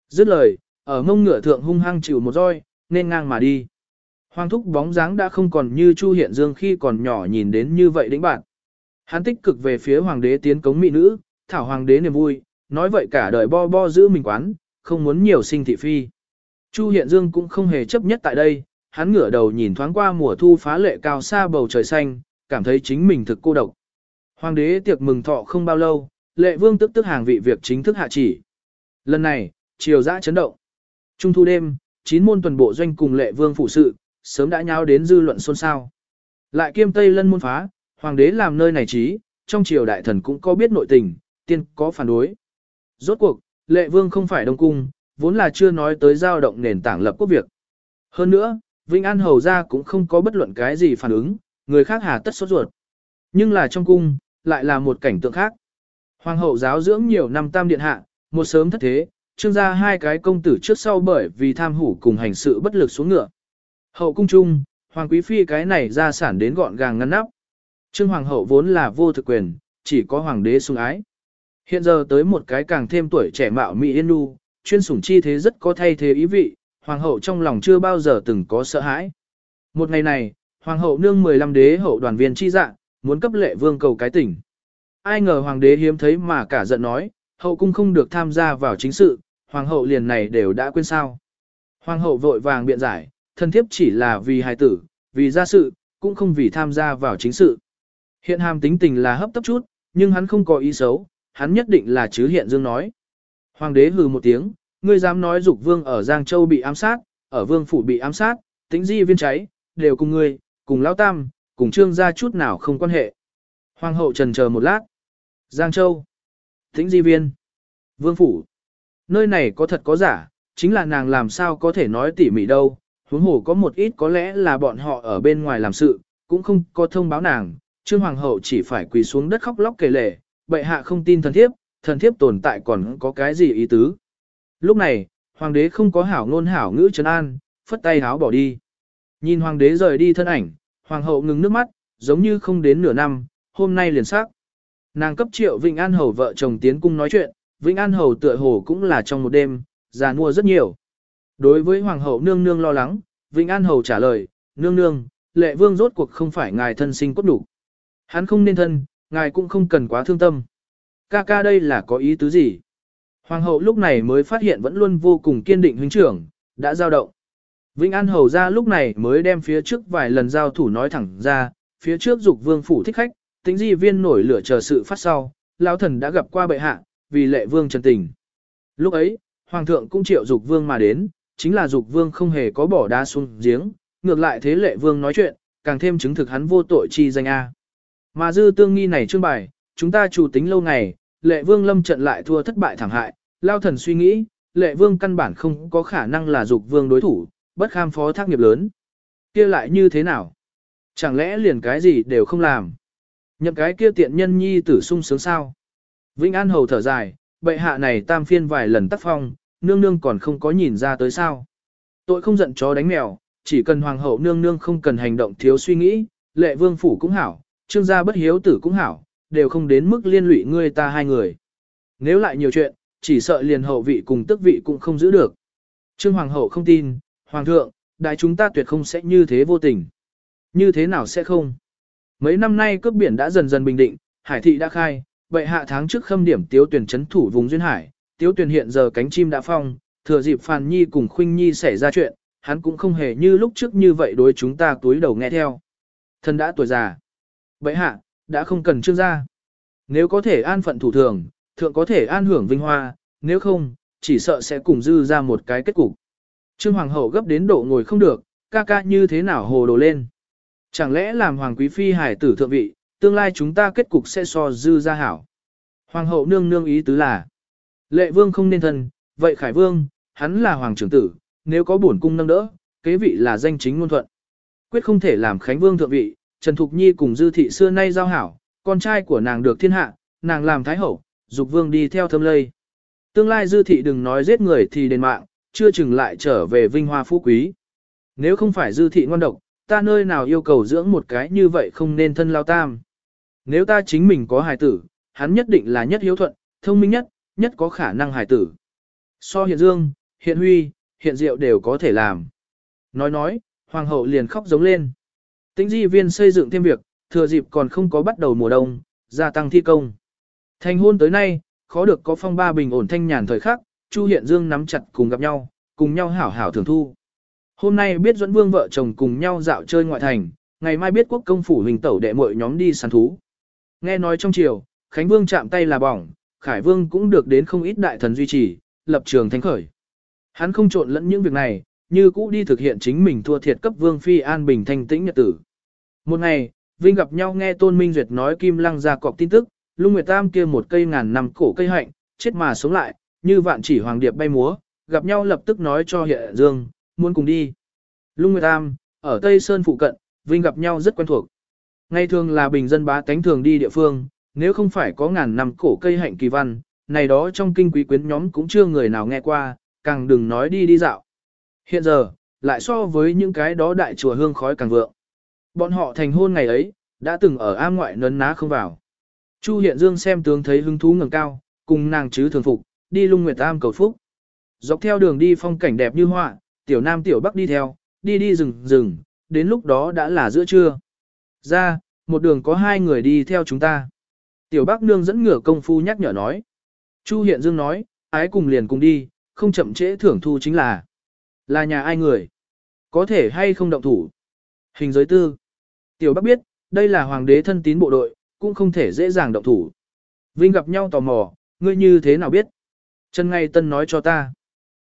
Dứt lời, ở mông ngựa thượng hung hăng chịu một roi, nên ngang mà đi. Hoàng thúc bóng dáng đã không còn như Chu Hiện Dương khi còn nhỏ nhìn đến như vậy đĩnh bạn. Hắn tích cực về phía hoàng đế tiến cống mỹ nữ, thảo hoàng đế niềm vui, nói vậy cả đời bo bo giữ mình quán, không muốn nhiều sinh thị phi. Chu Hiện Dương cũng không hề chấp nhất tại đây, hắn ngửa đầu nhìn thoáng qua mùa thu phá lệ cao xa bầu trời xanh, cảm thấy chính mình thực cô độc. Hoàng đế tiệc mừng thọ không bao lâu, lệ vương tức tức hàng vị việc chính thức hạ chỉ. Lần này, triều dã chấn động. Trung thu đêm, chín môn tuần bộ doanh cùng lệ vương phụ sự, sớm đã nháo đến dư luận xôn xao. Lại kiêm tây lân môn phá, hoàng đế làm nơi này trí, trong triều đại thần cũng có biết nội tình, tiên có phản đối. Rốt cuộc, lệ vương không phải đông cung, vốn là chưa nói tới giao động nền tảng lập quốc việc. Hơn nữa, Vĩnh An hầu ra cũng không có bất luận cái gì phản ứng, người khác hà tất sốt ruột. Nhưng là trong cung, lại là một cảnh tượng khác. Hoàng hậu giáo dưỡng nhiều năm tam điện hạ, một sớm thất thế, trương ra hai cái công tử trước sau bởi vì tham hủ cùng hành sự bất lực xuống ngựa. Hậu cung trung, hoàng quý phi cái này ra sản đến gọn gàng ngăn nắp. Trương hoàng hậu vốn là vô thực quyền, chỉ có hoàng đế sủng ái. Hiện giờ tới một cái càng thêm tuổi trẻ mạo mỹ yên nu, chuyên sủng chi thế rất có thay thế ý vị, hoàng hậu trong lòng chưa bao giờ từng có sợ hãi. Một ngày này, hoàng hậu nương 15 đế hậu đoàn viên chi dạng, muốn cấp lệ vương cầu cái tỉnh. Ai ngờ hoàng đế hiếm thấy mà cả giận nói, hậu cung không được tham gia vào chính sự, hoàng hậu liền này đều đã quên sao. Hoàng hậu vội vàng biện giải, thân thiếp chỉ là vì hài tử, vì gia sự, cũng không vì tham gia vào chính sự. Hiện hàm tính tình là hấp tấp chút, nhưng hắn không có ý xấu, hắn nhất định là chứ hiện dương nói. Hoàng đế hừ một tiếng, ngươi dám nói dục vương ở Giang Châu bị ám sát, ở vương phủ bị ám sát, tính di viên cháy, đều cùng ngươi, cùng lão tam, cùng trương gia chút nào không quan hệ. Hoàng hậu trần chờ một lát. Giang Châu. Thính di viên. Vương phủ. Nơi này có thật có giả, chính là nàng làm sao có thể nói tỉ mỉ đâu. Huống hồ có một ít có lẽ là bọn họ ở bên ngoài làm sự, cũng không có thông báo nàng. Trương Hoàng hậu chỉ phải quỳ xuống đất khóc lóc kể lể, bệ hạ không tin thần thiếp, thần thiếp tồn tại còn có cái gì ý tứ. Lúc này, hoàng đế không có hảo ngôn hảo ngữ trấn an, phất tay háo bỏ đi. Nhìn hoàng đế rời đi thân ảnh, hoàng hậu ngừng nước mắt, giống như không đến nửa năm, hôm nay liền xác. Nàng cấp triệu Vĩnh An Hầu vợ chồng tiến cung nói chuyện, Vĩnh An Hầu tựa hồ cũng là trong một đêm, già mua rất nhiều. Đối với hoàng hậu nương nương lo lắng, Vĩnh An Hầu trả lời, nương nương, lệ vương rốt cuộc không phải ngài thân sinh cốt đủ. Hắn không nên thân, ngài cũng không cần quá thương tâm. Ca ca đây là có ý tứ gì? Hoàng hậu lúc này mới phát hiện vẫn luôn vô cùng kiên định huynh trưởng, đã giao động. Vĩnh An hầu ra lúc này mới đem phía trước vài lần giao thủ nói thẳng ra, phía trước dục vương phủ thích khách, tính di viên nổi lửa chờ sự phát sau, lão thần đã gặp qua bệ hạ, vì lệ vương chân tình. Lúc ấy, hoàng thượng cũng triệu dục vương mà đến, chính là dục vương không hề có bỏ đá xuống giếng, ngược lại thế lệ vương nói chuyện, càng thêm chứng thực hắn vô tội chi danh A. Mà dư tương nghi này trương bài, chúng ta chủ tính lâu ngày, lệ vương lâm trận lại thua thất bại thảm hại, lao thần suy nghĩ, lệ vương căn bản không có khả năng là dục vương đối thủ, bất kham phó thác nghiệp lớn. kia lại như thế nào? Chẳng lẽ liền cái gì đều không làm? Nhậm cái kia tiện nhân nhi tử sung sướng sao? Vĩnh An hầu thở dài, bệ hạ này tam phiên vài lần tắt phong, nương nương còn không có nhìn ra tới sao. Tội không giận chó đánh mèo, chỉ cần hoàng hậu nương nương không cần hành động thiếu suy nghĩ, lệ vương phủ cũng hảo, trương gia bất hiếu tử cũng hảo, đều không đến mức liên lụy ngươi ta hai người. Nếu lại nhiều chuyện, chỉ sợ liền hậu vị cùng tức vị cũng không giữ được. Trương hoàng hậu không tin, hoàng thượng, đại chúng ta tuyệt không sẽ như thế vô tình. Như thế nào sẽ không? Mấy năm nay cướp biển đã dần dần bình định, hải thị đã khai, vậy hạ tháng trước khâm điểm tiếu tuyển chấn thủ vùng duyên hải, tiếu tuyển hiện giờ cánh chim đã phong, thừa dịp Phàn Nhi cùng Khuynh Nhi xảy ra chuyện, hắn cũng không hề như lúc trước như vậy đối chúng ta túi đầu nghe theo. Thân đã tuổi già. Vậy hạ, đã không cần trương gia. Nếu có thể an phận thủ thường, thượng có thể an hưởng vinh hoa, nếu không, chỉ sợ sẽ cùng dư ra một cái kết cục. Trương Hoàng hậu gấp đến độ ngồi không được, ca ca như thế nào hồ đồ lên. Chẳng lẽ làm Hoàng Quý Phi hải tử thượng vị, tương lai chúng ta kết cục sẽ so dư ra hảo. Hoàng hậu nương nương ý tứ là, lệ vương không nên thân, vậy Khải Vương, hắn là Hoàng trưởng tử, nếu có bổn cung nâng đỡ, kế vị là danh chính ngôn thuận. Quyết không thể làm Khánh Vương thượng vị, Trần Thục Nhi cùng Dư Thị xưa nay giao hảo, con trai của nàng được thiên hạ, nàng làm Thái Hậu, dục Vương đi theo thâm lây. Tương lai Dư Thị đừng nói giết người thì đền mạng, chưa chừng lại trở về vinh hoa phú quý. Nếu không phải Dư Thị ngoan độc, ta nơi nào yêu cầu dưỡng một cái như vậy không nên thân lao tam. Nếu ta chính mình có hài tử, hắn nhất định là nhất hiếu thuận, thông minh nhất, nhất có khả năng hài tử. So hiện dương, hiện huy, hiện diệu đều có thể làm. Nói nói, hoàng hậu liền khóc giống lên. Tính di viên xây dựng thêm việc, thừa dịp còn không có bắt đầu mùa đông, gia tăng thi công. Thành hôn tới nay, khó được có phong ba bình ổn thanh nhàn thời khắc, Chu Hiện Dương nắm chặt cùng gặp nhau, cùng nhau hảo hảo thưởng thu. Hôm nay biết Duẫn Vương vợ chồng cùng nhau dạo chơi ngoại thành, ngày mai biết quốc công phủ hình tẩu đệ muội nhóm đi săn thú. Nghe nói trong chiều, Khánh Vương chạm tay là bỏng, Khải Vương cũng được đến không ít đại thần duy trì, lập trường thánh khởi. Hắn không trộn lẫn những việc này, như cũ đi thực hiện chính mình thua thiệt cấp Vương Phi an bình thanh tĩnh nhật tử. Một ngày, Vinh gặp nhau nghe Tôn Minh Duyệt nói Kim Lăng ra cọc tin tức, Lung Nguyệt Tam kia một cây ngàn năm cổ cây hạnh, chết mà sống lại, như vạn chỉ hoàng điệp bay múa, gặp nhau lập tức nói cho Hiện Dương, muốn cùng đi. Lung Nguyệt Tam, ở Tây Sơn phụ cận, Vinh gặp nhau rất quen thuộc. Ngày thường là bình dân bá tánh thường đi địa phương, nếu không phải có ngàn năm cổ cây hạnh kỳ văn, này đó trong kinh quý quyến nhóm cũng chưa người nào nghe qua, càng đừng nói đi đi dạo. Hiện giờ, lại so với những cái đó đại chùa hương khói càng vượng. Bọn họ thành hôn ngày ấy, đã từng ở am ngoại nấn ná không vào. Chu Hiện Dương xem tướng thấy hứng thú ngẩng cao, cùng nàng chứ thường phục, đi lung nguyệt Tam cầu phúc. Dọc theo đường đi phong cảnh đẹp như họa, tiểu nam tiểu bắc đi theo, đi đi rừng rừng, đến lúc đó đã là giữa trưa. Ra, một đường có hai người đi theo chúng ta. Tiểu bắc nương dẫn ngựa công phu nhắc nhở nói. Chu Hiện Dương nói, ái cùng liền cùng đi, không chậm trễ thưởng thu chính là. Là nhà ai người? Có thể hay không động thủ? Hình giới tư. Tiểu Bắc biết, đây là hoàng đế thân tín bộ đội, cũng không thể dễ dàng động thủ. Vinh gặp nhau tò mò, ngươi như thế nào biết? Trần Ngay Tân nói cho ta.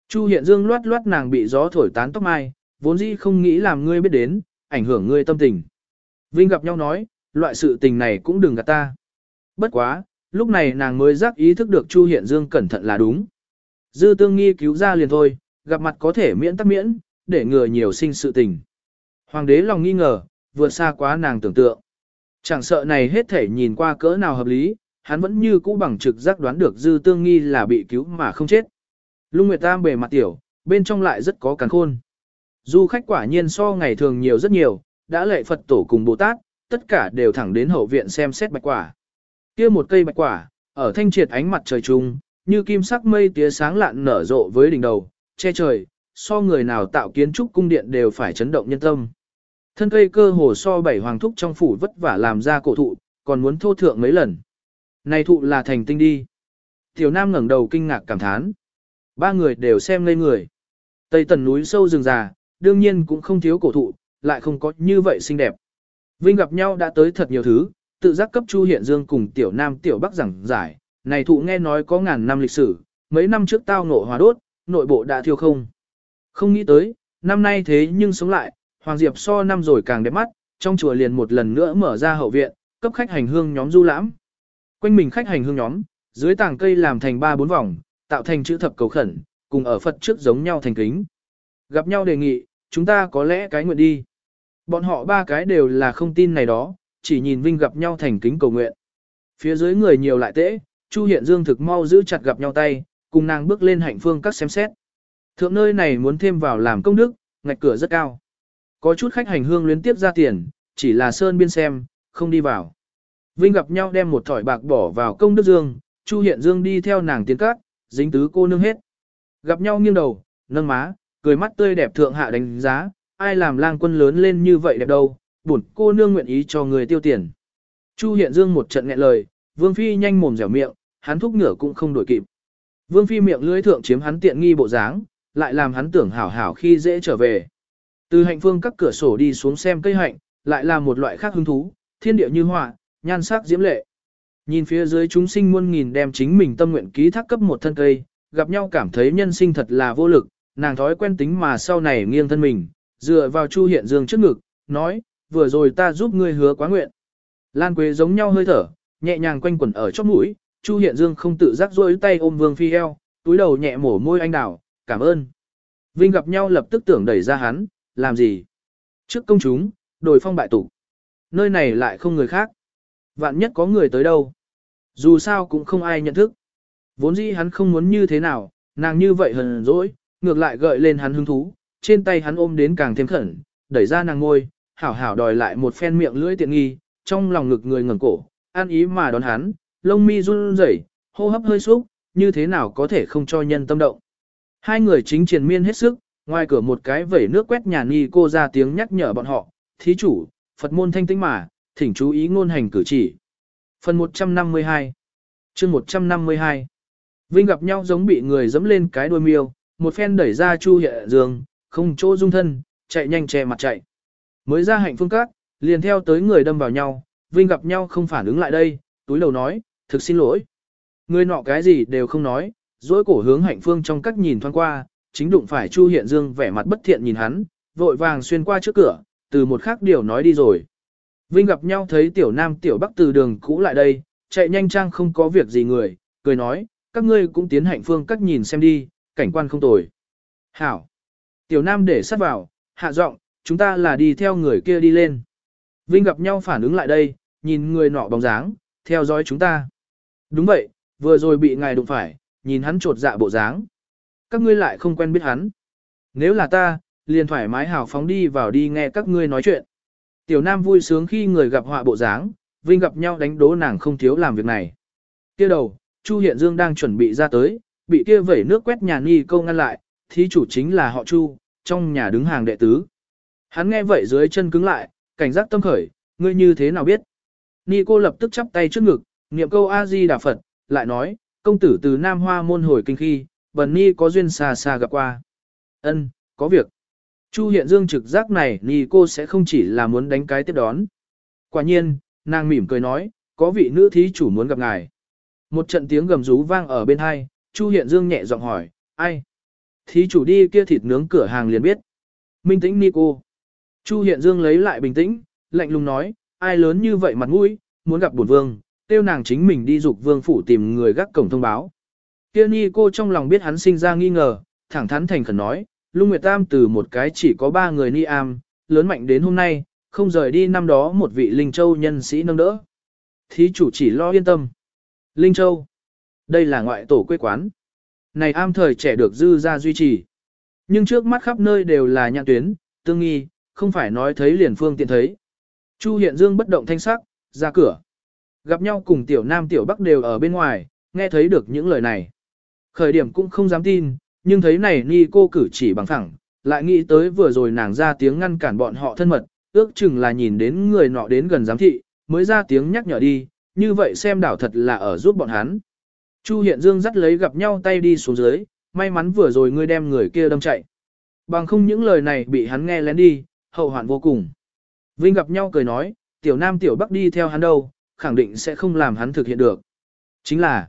Chu Hiện Dương loát loát nàng bị gió thổi tán tóc mai, vốn dĩ không nghĩ làm ngươi biết đến, ảnh hưởng ngươi tâm tình. Vinh gặp nhau nói, loại sự tình này cũng đừng gạt ta. Bất quá, lúc này nàng mới giác ý thức được Chu Hiện Dương cẩn thận là đúng. Dư tương nghi cứu ra liền thôi, gặp mặt có thể miễn tắc miễn, để ngừa nhiều sinh sự tình. Hoàng đế lòng nghi ngờ, vượt xa quá nàng tưởng tượng. Chẳng sợ này hết thể nhìn qua cỡ nào hợp lý, hắn vẫn như cũ bằng trực giác đoán được dư tương nghi là bị cứu mà không chết. Lung Nguyệt Tam bề mặt tiểu, bên trong lại rất có càn khôn. Du khách quả nhiên so ngày thường nhiều rất nhiều, đã lệ Phật tổ cùng Bồ Tát, tất cả đều thẳng đến hậu viện xem xét bạch quả. Kia một cây bạch quả, ở thanh triệt ánh mặt trời trung, như kim sắc mây tía sáng lạn nở rộ với đỉnh đầu, che trời, so người nào tạo kiến trúc cung điện đều phải chấn động nhân tâm. Thân cây cơ hồ so bảy hoàng thúc trong phủ vất vả làm ra cổ thụ, còn muốn thô thượng mấy lần. Này thụ là thành tinh đi. Tiểu Nam ngẩng đầu kinh ngạc cảm thán. Ba người đều xem ngây người. Tây tần núi sâu rừng già, đương nhiên cũng không thiếu cổ thụ, lại không có như vậy xinh đẹp. Vinh gặp nhau đã tới thật nhiều thứ, tự giác cấp Chu Hiện Dương cùng Tiểu Nam Tiểu Bắc giảng giải, này thụ nghe nói có ngàn năm lịch sử, mấy năm trước tao nổ hòa đốt, nội bộ đã thiêu không. Không nghĩ tới, năm nay thế nhưng sống lại, Hoàng Diệp so năm rồi càng đẹp mắt, trong chùa liền một lần nữa mở ra hậu viện, cấp khách hành hương nhóm du lãm. Quanh mình khách hành hương nhóm, dưới tàng cây làm thành ba bốn vòng, tạo thành chữ thập cầu khẩn, cùng ở Phật trước giống nhau thành kính. Gặp nhau đề nghị, chúng ta có lẽ cái nguyện đi. Bọn họ ba cái đều là không tin này đó, chỉ nhìn Vinh gặp nhau thành kính cầu nguyện. Phía dưới người nhiều lại tễ, Chu Hiện Dương thực mau giữ chặt gặp nhau tay, cùng nàng bước lên hạnh phương các xem xét. Thượng nơi này muốn thêm vào làm công đức, ngạch cửa rất cao. Có chút khách hành hương luyến tiếp ra tiền, chỉ là sơn biên xem, không đi vào. Vinh gặp nhau đem một thỏi bạc bỏ vào công đức dương, Chu Hiện Dương đi theo nàng tiến cát, dính tứ cô nương hết. Gặp nhau nghiêng đầu, nâng má, cười mắt tươi đẹp thượng hạ đánh giá, ai làm lang quân lớn lên như vậy đẹp đâu, buồn cô nương nguyện ý cho người tiêu tiền. Chu Hiện Dương một trận nghẹn lời, Vương Phi nhanh mồm dẻo miệng, hắn thúc ngửa cũng không đổi kịp. Vương Phi miệng lưỡi thượng chiếm hắn tiện nghi bộ dáng, lại làm hắn tưởng hảo hảo khi dễ trở về. Từ hạnh phương các cửa sổ đi xuống xem cây hạnh, lại là một loại khác hứng thú, thiên địa như họa, nhan sắc diễm lệ. Nhìn phía dưới chúng sinh muôn nghìn đem chính mình tâm nguyện ký thác cấp một thân cây, gặp nhau cảm thấy nhân sinh thật là vô lực, nàng thói quen tính mà sau này nghiêng thân mình, dựa vào Chu Hiện Dương trước ngực, nói, vừa rồi ta giúp ngươi hứa quá nguyện. Lan Quế giống nhau hơi thở, nhẹ nhàng quanh quẩn ở chóp mũi, Chu Hiện Dương không tự giác duỗi tay ôm Vương Phi eo, túi đầu nhẹ mổ môi anh đào, cảm ơn. Vinh gặp nhau lập tức tưởng đẩy ra hắn, làm gì? Trước công chúng, đổi phong bại tụ. Nơi này lại không người khác. Vạn nhất có người tới đâu. Dù sao cũng không ai nhận thức. Vốn dĩ hắn không muốn như thế nào, nàng như vậy hờn dỗi, ngược lại gợi lên hắn hứng thú, trên tay hắn ôm đến càng thêm khẩn, đẩy ra nàng ngôi, hảo hảo đòi lại một phen miệng lưỡi tiện nghi, trong lòng ngực người ngẩng cổ, an ý mà đón hắn, lông mi run rẩy, hô hấp hơi xúc, như thế nào có thể không cho nhân tâm động. Hai người chính triền miên hết sức, ngoài cửa một cái vẩy nước quét nhà ni cô ra tiếng nhắc nhở bọn họ, thí chủ, Phật môn thanh tĩnh mà, thỉnh chú ý ngôn hành cử chỉ. Phần 152 chương 152 Vinh gặp nhau giống bị người dẫm lên cái đuôi miêu, một phen đẩy ra Chu Hiện Dương, không chỗ dung thân, chạy nhanh che mặt chạy. Mới ra hạnh phương các, liền theo tới người đâm vào nhau, Vinh gặp nhau không phản ứng lại đây, túi đầu nói, thực xin lỗi. Người nọ cái gì đều không nói, dối cổ hướng hạnh phương trong các nhìn thoáng qua, chính đụng phải Chu Hiện Dương vẻ mặt bất thiện nhìn hắn, vội vàng xuyên qua trước cửa, từ một khác điều nói đi rồi. Vinh gặp nhau thấy tiểu nam tiểu bắc từ đường cũ lại đây, chạy nhanh trang không có việc gì người, cười nói, các ngươi cũng tiến hạnh phương các nhìn xem đi, cảnh quan không tồi. Hảo. Tiểu nam để sát vào, hạ giọng, chúng ta là đi theo người kia đi lên. Vinh gặp nhau phản ứng lại đây, nhìn người nọ bóng dáng, theo dõi chúng ta. Đúng vậy, vừa rồi bị ngài đụng phải, nhìn hắn trột dạ bộ dáng. Các ngươi lại không quen biết hắn. Nếu là ta, liền thoải mái hào phóng đi vào đi nghe các ngươi nói chuyện. Tiểu Nam vui sướng khi người gặp họa bộ dáng, Vinh gặp nhau đánh đố nàng không thiếu làm việc này. Kia đầu, Chu Hiện Dương đang chuẩn bị ra tới, bị kia vẩy nước quét nhà nghi câu ngăn lại, thí chủ chính là họ Chu, trong nhà đứng hàng đệ tứ. Hắn nghe vậy dưới chân cứng lại, cảnh giác tâm khởi, ngươi như thế nào biết? Ni cô lập tức chắp tay trước ngực, niệm câu A-di Đà Phật, lại nói, công tử từ Nam Hoa môn hồi kinh khi, bần Ni có duyên xa xa gặp qua. Ân, có việc. Chu hiện dương trực giác này nì cô sẽ không chỉ là muốn đánh cái tiếp đón. Quả nhiên, nàng mỉm cười nói, có vị nữ thí chủ muốn gặp ngài. Một trận tiếng gầm rú vang ở bên hai, Chu hiện dương nhẹ giọng hỏi, ai? Thí chủ đi kia thịt nướng cửa hàng liền biết. Minh tĩnh nì cô. Chu hiện dương lấy lại bình tĩnh, lạnh lùng nói, ai lớn như vậy mặt mũi, muốn gặp bổn vương, tiêu nàng chính mình đi dục vương phủ tìm người gác cổng thông báo. Kia ni cô trong lòng biết hắn sinh ra nghi ngờ, thẳng thắn thành khẩn nói, Lung Nguyệt Tam từ một cái chỉ có ba người ni am, lớn mạnh đến hôm nay, không rời đi năm đó một vị linh châu nhân sĩ nâng đỡ. Thí chủ chỉ lo yên tâm. Linh Châu. Đây là ngoại tổ quê quán. Này am thời trẻ được dư ra duy trì. Nhưng trước mắt khắp nơi đều là nhãn tuyến, tương nghi, không phải nói thấy liền phương tiện thấy. Chu Hiện Dương bất động thanh sắc, ra cửa. Gặp nhau cùng tiểu nam tiểu bắc đều ở bên ngoài, nghe thấy được những lời này. Khởi điểm cũng không dám tin, nhưng thấy này ni cô cử chỉ bằng thẳng, lại nghĩ tới vừa rồi nàng ra tiếng ngăn cản bọn họ thân mật, ước chừng là nhìn đến người nọ đến gần giám thị, mới ra tiếng nhắc nhở đi, như vậy xem đảo thật là ở giúp bọn hắn. Chu Hiện Dương dắt lấy gặp nhau tay đi xuống dưới, may mắn vừa rồi ngươi đem người kia đâm chạy. Bằng không những lời này bị hắn nghe lén đi, hậu hoạn vô cùng. Vinh gặp nhau cười nói, tiểu nam tiểu bắc đi theo hắn đâu, khẳng định sẽ không làm hắn thực hiện được. Chính là,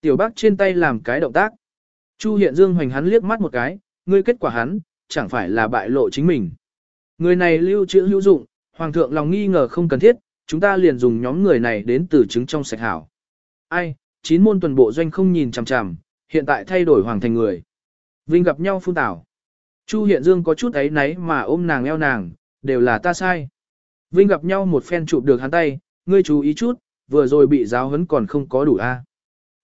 tiểu bắc trên tay làm cái động tác. Chu Hiện Dương hoành hắn liếc mắt một cái, ngươi kết quả hắn, chẳng phải là bại lộ chính mình. Người này lưu trữ hữu dụng, hoàng thượng lòng nghi ngờ không cần thiết, chúng ta liền dùng nhóm người này đến từ chứng trong sạch hảo. Ai, chín môn tuần bộ doanh không nhìn chằm chằm, hiện tại thay đổi hoàng thành người. Vinh gặp nhau phun tảo. Chu Hiện Dương có chút ấy náy mà ôm nàng eo nàng, đều là ta sai. Vinh gặp nhau một phen chụp được hắn tay, ngươi chú ý chút, vừa rồi bị giáo huấn còn không có đủ a.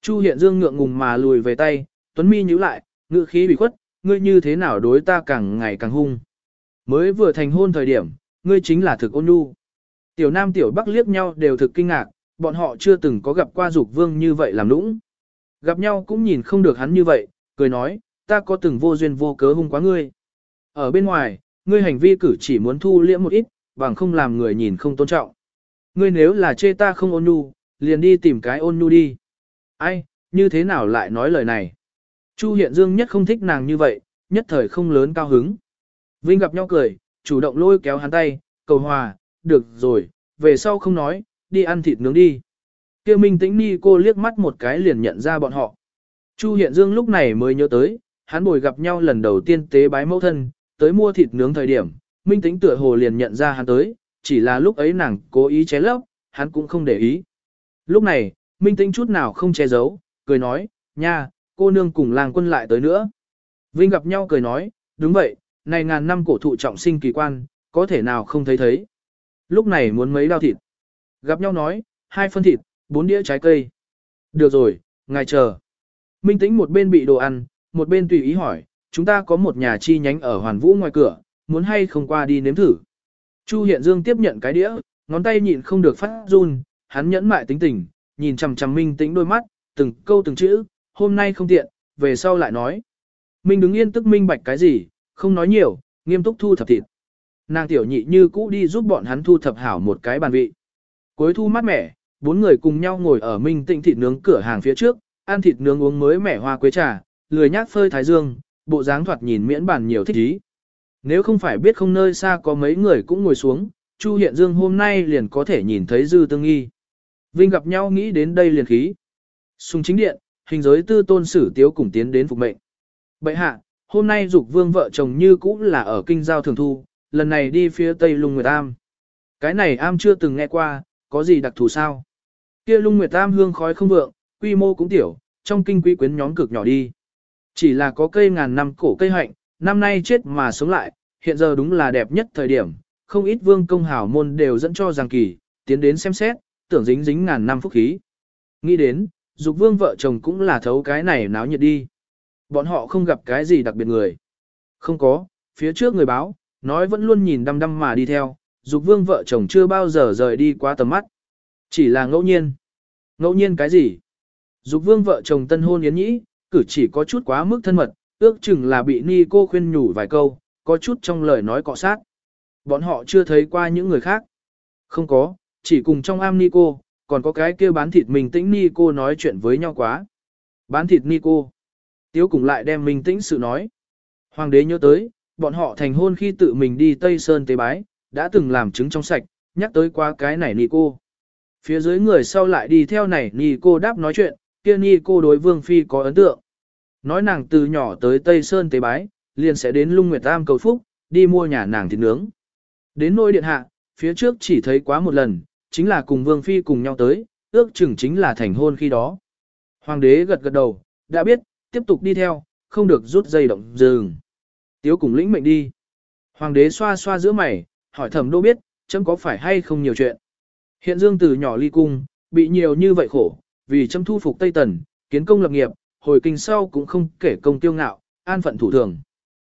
Chu Hiện Dương ngượng ngùng mà lùi về tay, Tuấn Mi nhíu lại, ngữ khí bị khuất, ngươi như thế nào đối ta càng ngày càng hung. Mới vừa thành hôn thời điểm, ngươi chính là thực ôn nhu. Tiểu Nam Tiểu Bắc liếc nhau đều thực kinh ngạc, bọn họ chưa từng có gặp qua dục vương như vậy làm lũng, Gặp nhau cũng nhìn không được hắn như vậy, cười nói, ta có từng vô duyên vô cớ hung quá ngươi. Ở bên ngoài, ngươi hành vi cử chỉ muốn thu liễm một ít, bằng không làm người nhìn không tôn trọng. Ngươi nếu là chê ta không ôn nhu, liền đi tìm cái ôn nhu đi. Ai, như thế nào lại nói lời này? Chu Hiện Dương nhất không thích nàng như vậy, nhất thời không lớn cao hứng. Vinh gặp nhau cười, chủ động lôi kéo hắn tay, cầu hòa, được rồi, về sau không nói, đi ăn thịt nướng đi. Kêu Minh Tĩnh Ni cô liếc mắt một cái liền nhận ra bọn họ. Chu Hiện Dương lúc này mới nhớ tới, hắn bồi gặp nhau lần đầu tiên tế bái mẫu thân, tới mua thịt nướng thời điểm, Minh Tĩnh tựa hồ liền nhận ra hắn tới, chỉ là lúc ấy nàng cố ý che lấp, hắn cũng không để ý. Lúc này, Minh Tĩnh chút nào không che giấu, cười nói, nha, cô nương cùng làng quân lại tới nữa. Vinh gặp nhau cười nói, đúng vậy, này ngàn năm cổ thụ trọng sinh kỳ quan, có thể nào không thấy thấy. Lúc này muốn mấy đao thịt. Gặp nhau nói, hai phân thịt, bốn đĩa trái cây. Được rồi, ngài chờ. Minh tĩnh một bên bị đồ ăn, một bên tùy ý hỏi, chúng ta có một nhà chi nhánh ở Hoàn Vũ ngoài cửa, muốn hay không qua đi nếm thử. Chu Hiện Dương tiếp nhận cái đĩa, ngón tay nhịn không được phát run, hắn nhẫn mại tính tình, nhìn chằm chằm Minh tĩnh đôi mắt, từng câu từng chữ, hôm nay không tiện, về sau lại nói. Minh đứng yên tức minh bạch cái gì, không nói nhiều, nghiêm túc thu thập thịt. Nàng tiểu nhị như cũ đi giúp bọn hắn thu thập hảo một cái bàn vị. Cuối thu mát mẻ, bốn người cùng nhau ngồi ở Minh Tịnh thịt nướng cửa hàng phía trước, ăn thịt nướng uống mới mẻ hoa quế trà, lười nhác phơi thái dương, bộ dáng thoạt nhìn miễn bàn nhiều thích ý. Nếu không phải biết không nơi xa có mấy người cũng ngồi xuống, Chu Hiện Dương hôm nay liền có thể nhìn thấy Dư Tương Nghi. Vinh gặp nhau nghĩ đến đây liền khí. Sùng chính điện, hình giới tư tôn sử tiếu cùng tiến đến phục mệnh. Bệ hạ, hôm nay dục vương vợ chồng như cũ là ở kinh giao thường thu, lần này đi phía tây lung nguyệt am. Cái này am chưa từng nghe qua, có gì đặc thù sao? Kia lung nguyệt am hương khói không vượng, quy mô cũng tiểu, trong kinh quý quyến nhóm cực nhỏ đi. Chỉ là có cây ngàn năm cổ cây hạnh, năm nay chết mà sống lại, hiện giờ đúng là đẹp nhất thời điểm, không ít vương công hảo môn đều dẫn cho rằng kỳ, tiến đến xem xét, tưởng dính dính ngàn năm phúc khí. Nghĩ đến, dục vương vợ chồng cũng là thấu cái này náo nhiệt đi. Bọn họ không gặp cái gì đặc biệt người. Không có, phía trước người báo, nói vẫn luôn nhìn đăm đăm mà đi theo, dục vương vợ chồng chưa bao giờ rời đi quá tầm mắt. Chỉ là ngẫu nhiên. Ngẫu nhiên cái gì? Dục vương vợ chồng tân hôn yến nhĩ, cử chỉ có chút quá mức thân mật, ước chừng là bị ni cô khuyên nhủ vài câu, có chút trong lời nói cọ sát. Bọn họ chưa thấy qua những người khác. Không có, chỉ cùng trong am ni cô, còn có cái kia bán thịt mình tĩnh ni cô nói chuyện với nhau quá. Bán thịt ni cô. Tiếu cùng lại đem mình tĩnh sự nói. Hoàng đế nhớ tới, bọn họ thành hôn khi tự mình đi Tây Sơn tế bái, đã từng làm chứng trong sạch, nhắc tới qua cái này ni cô. Phía dưới người sau lại đi theo này ni cô đáp nói chuyện, kia ni cô đối vương phi có ấn tượng. Nói nàng từ nhỏ tới Tây Sơn tế bái, liền sẽ đến lung nguyệt tam cầu phúc, đi mua nhà nàng thịt nướng. Đến nôi điện hạ, phía trước chỉ thấy quá một lần, chính là cùng vương phi cùng nhau tới, ước chừng chính là thành hôn khi đó. Hoàng đế gật gật đầu, đã biết, tiếp tục đi theo, không được rút dây động dừng. Tiếu cùng lĩnh mệnh đi. Hoàng đế xoa xoa giữa mày, hỏi thẩm đô biết, chấm có phải hay không nhiều chuyện. Hiện dương từ nhỏ ly cung, bị nhiều như vậy khổ, vì chấm thu phục Tây Tần, kiến công lập nghiệp, hồi kinh sau cũng không kể công tiêu ngạo, an phận thủ thường.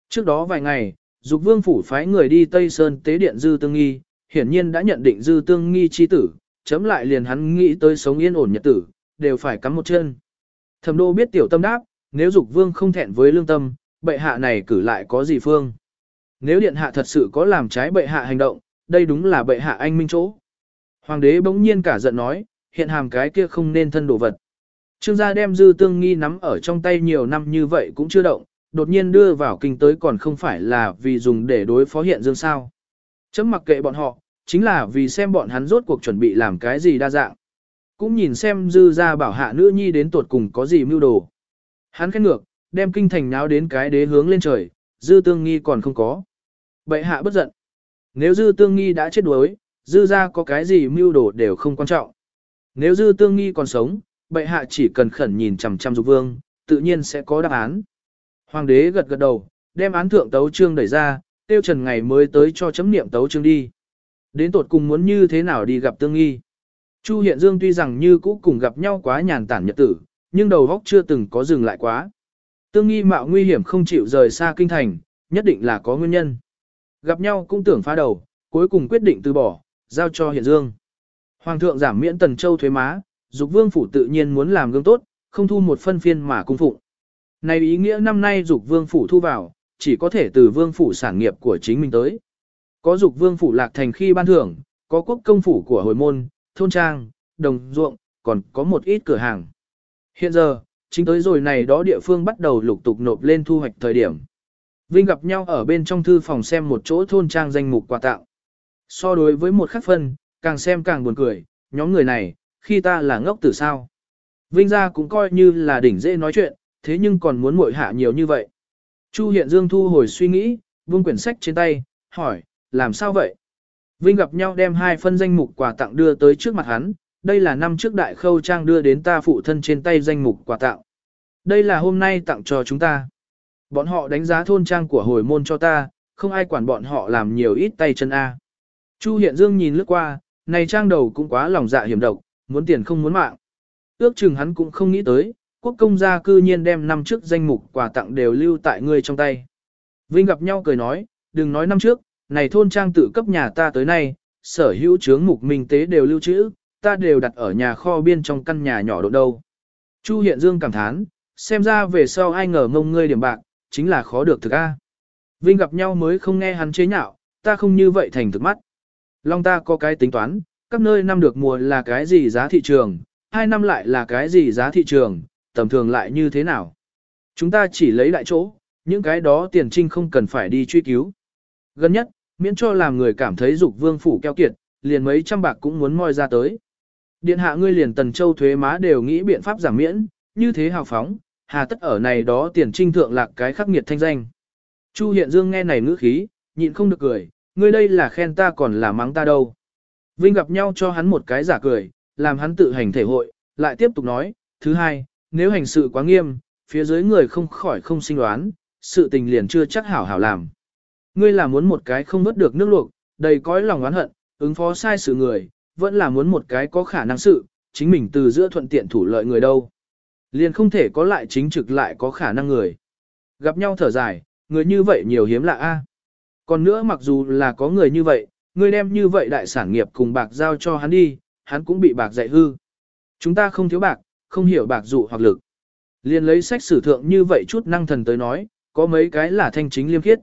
Trước đó vài ngày, Dục Vương phủ phái người đi Tây Sơn tế điện Dư Tương Nghi, hiển nhiên đã nhận định Dư Tương Nghi chi tử, chấm lại liền hắn nghĩ tới sống yên ổn nhật tử, đều phải cắm một chân. Thẩm đô biết tiểu tâm đáp, nếu Dục Vương không thẹn với lương tâm, bệ hạ này cử lại có gì phương. Nếu điện hạ thật sự có làm trái bệ hạ hành động, đây đúng là bệ hạ anh minh chỗ. Hoàng đế bỗng nhiên cả giận nói, hiện hàm cái kia không nên thân đồ vật. Trương gia đem dư tương nghi nắm ở trong tay nhiều năm như vậy cũng chưa động, đột nhiên đưa vào kinh tới còn không phải là vì dùng để đối phó hiện dương sao. Chấm mặc kệ bọn họ, chính là vì xem bọn hắn rốt cuộc chuẩn bị làm cái gì đa dạng. Cũng nhìn xem dư gia bảo hạ nữ nhi đến tuột cùng có gì mưu đồ. Hắn khét ngược, đem kinh thành náo đến cái đế hướng lên trời, dư tương nghi còn không có. Bệ hạ bất giận. Nếu dư tương nghi đã chết đuối, dư gia có cái gì mưu đồ đều không quan trọng. Nếu dư tương nghi còn sống, bệ hạ chỉ cần khẩn nhìn chằm chằm dục vương, tự nhiên sẽ có đáp án. Hoàng đế gật gật đầu, đem án thượng tấu trương đẩy ra, tiêu trần ngày mới tới cho chấm niệm tấu trương đi. Đến tột cùng muốn như thế nào đi gặp tương nghi. Chu Hiện Dương tuy rằng như cũ cùng gặp nhau quá nhàn tản nhật tử, nhưng đầu óc chưa từng có dừng lại quá. Tương nghi mạo nguy hiểm không chịu rời xa kinh thành, nhất định là có nguyên nhân. Gặp nhau cũng tưởng phá đầu, cuối cùng quyết định từ bỏ, giao cho Hiện Dương. Hoàng thượng giảm miễn Tần Châu thuế má, dục vương phủ tự nhiên muốn làm gương tốt, không thu một phân phiên mà cung phụng. Này ý nghĩa năm nay dục vương phủ thu vào, chỉ có thể từ vương phủ sản nghiệp của chính mình tới. Có dục vương phủ lạc thành khi ban thưởng, có quốc công phủ của hồi môn, thôn trang, đồng ruộng, còn có một ít cửa hàng. Hiện giờ, chính tới rồi này đó địa phương bắt đầu lục tục nộp lên thu hoạch thời điểm. Vinh gặp nhau ở bên trong thư phòng xem một chỗ thôn trang danh mục quà tặng. So đối với một khắc phân, càng xem càng buồn cười, nhóm người này, khi ta là ngốc tử sao. Vinh ra cũng coi như là đỉnh dễ nói chuyện, thế nhưng còn muốn muội hạ nhiều như vậy. Chu Hiện Dương thu hồi suy nghĩ, buông quyển sách trên tay, hỏi, làm sao vậy? Vinh gặp nhau đem hai phân danh mục quà tặng đưa tới trước mặt hắn, đây là năm trước đại khâu trang đưa đến ta phụ thân trên tay danh mục quà tặng. Đây là hôm nay tặng cho chúng ta. Bọn họ đánh giá thôn trang của hồi môn cho ta, không ai quản bọn họ làm nhiều ít tay chân A. Chu Hiện Dương nhìn lướt qua, này trang đầu cũng quá lòng dạ hiểm độc, muốn tiền không muốn mạng. Ước chừng hắn cũng không nghĩ tới, quốc công gia cư nhiên đem năm trước danh mục quà tặng đều lưu tại ngươi trong tay. Vinh gặp nhau cười nói, đừng nói năm trước, này thôn trang tự cấp nhà ta tới nay, sở hữu chướng mục minh tế đều lưu trữ, ta đều đặt ở nhà kho biên trong căn nhà nhỏ độ đâu. Chu Hiện Dương cảm thán, xem ra về sau ai ngờ ngông ngươi điểm bạc, chính là khó được thực a. Vinh gặp nhau mới không nghe hắn chế nhạo, ta không như vậy thành thực mắt. Long ta có cái tính toán, các nơi năm được mùa là cái gì giá thị trường, hai năm lại là cái gì giá thị trường, tầm thường lại như thế nào. Chúng ta chỉ lấy lại chỗ, những cái đó tiền trinh không cần phải đi truy cứu. Gần nhất, miễn cho làm người cảm thấy dục vương phủ keo kiệt, liền mấy trăm bạc cũng muốn moi ra tới. Điện hạ ngươi liền tần châu thuế má đều nghĩ biện pháp giảm miễn, như thế hào phóng, hà tất ở này đó tiền trinh thượng lạc cái khắc nghiệt thanh danh. Chu Hiện Dương nghe này ngữ khí, nhịn không được cười, ngươi đây là khen ta còn là mắng ta đâu. Vinh gặp nhau cho hắn một cái giả cười, làm hắn tự hành thể hội, lại tiếp tục nói, thứ hai, nếu hành sự quá nghiêm, phía dưới người không khỏi không sinh đoán, sự tình liền chưa chắc hảo hảo làm. Ngươi là muốn một cái không mất được nước luộc, đầy cõi lòng oán hận, ứng phó sai sự người, vẫn là muốn một cái có khả năng sự, chính mình từ giữa thuận tiện thủ lợi người đâu. Liền không thể có lại chính trực lại có khả năng người. Gặp nhau thở dài, người như vậy nhiều hiếm lạ a. Còn nữa mặc dù là có người như vậy, người đem như vậy đại sản nghiệp cùng bạc giao cho hắn đi, hắn cũng bị bạc dạy hư. Chúng ta không thiếu bạc, không hiểu bạc dụ hoặc lực. Liền lấy sách sử thượng như vậy chút năng thần tới nói, có mấy cái là thanh chính liêm khiết.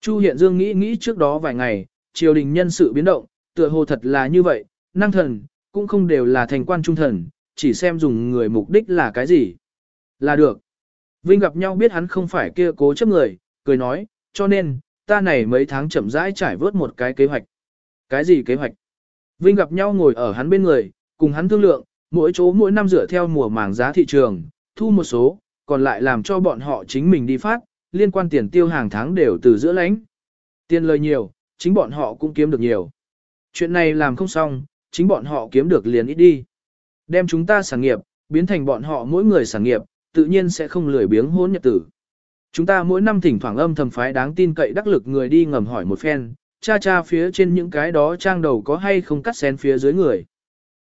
Chu Hiện Dương nghĩ nghĩ trước đó vài ngày, triều đình nhân sự biến động, tựa hồ thật là như vậy, năng thần, cũng không đều là thành quan trung thần, chỉ xem dùng người mục đích là cái gì. Là được. Vinh gặp nhau biết hắn không phải kia cố chấp người, cười nói, cho nên, ta này mấy tháng chậm rãi trải vớt một cái kế hoạch. Cái gì kế hoạch? Vinh gặp nhau ngồi ở hắn bên người, cùng hắn thương lượng, mỗi chỗ mỗi năm dựa theo mùa màng giá thị trường, thu một số, còn lại làm cho bọn họ chính mình đi phát, liên quan tiền tiêu hàng tháng đều từ giữa lãnh. Tiền lời nhiều, chính bọn họ cũng kiếm được nhiều. Chuyện này làm không xong, chính bọn họ kiếm được liền ít đi. Đem chúng ta sản nghiệp, biến thành bọn họ mỗi người sản nghiệp, tự nhiên sẽ không lười biếng hôn nhật tử. Chúng ta mỗi năm thỉnh thoảng âm thầm phái đáng tin cậy đắc lực người đi ngầm hỏi một phen, cha cha phía trên những cái đó trang đầu có hay không cắt xén phía dưới người.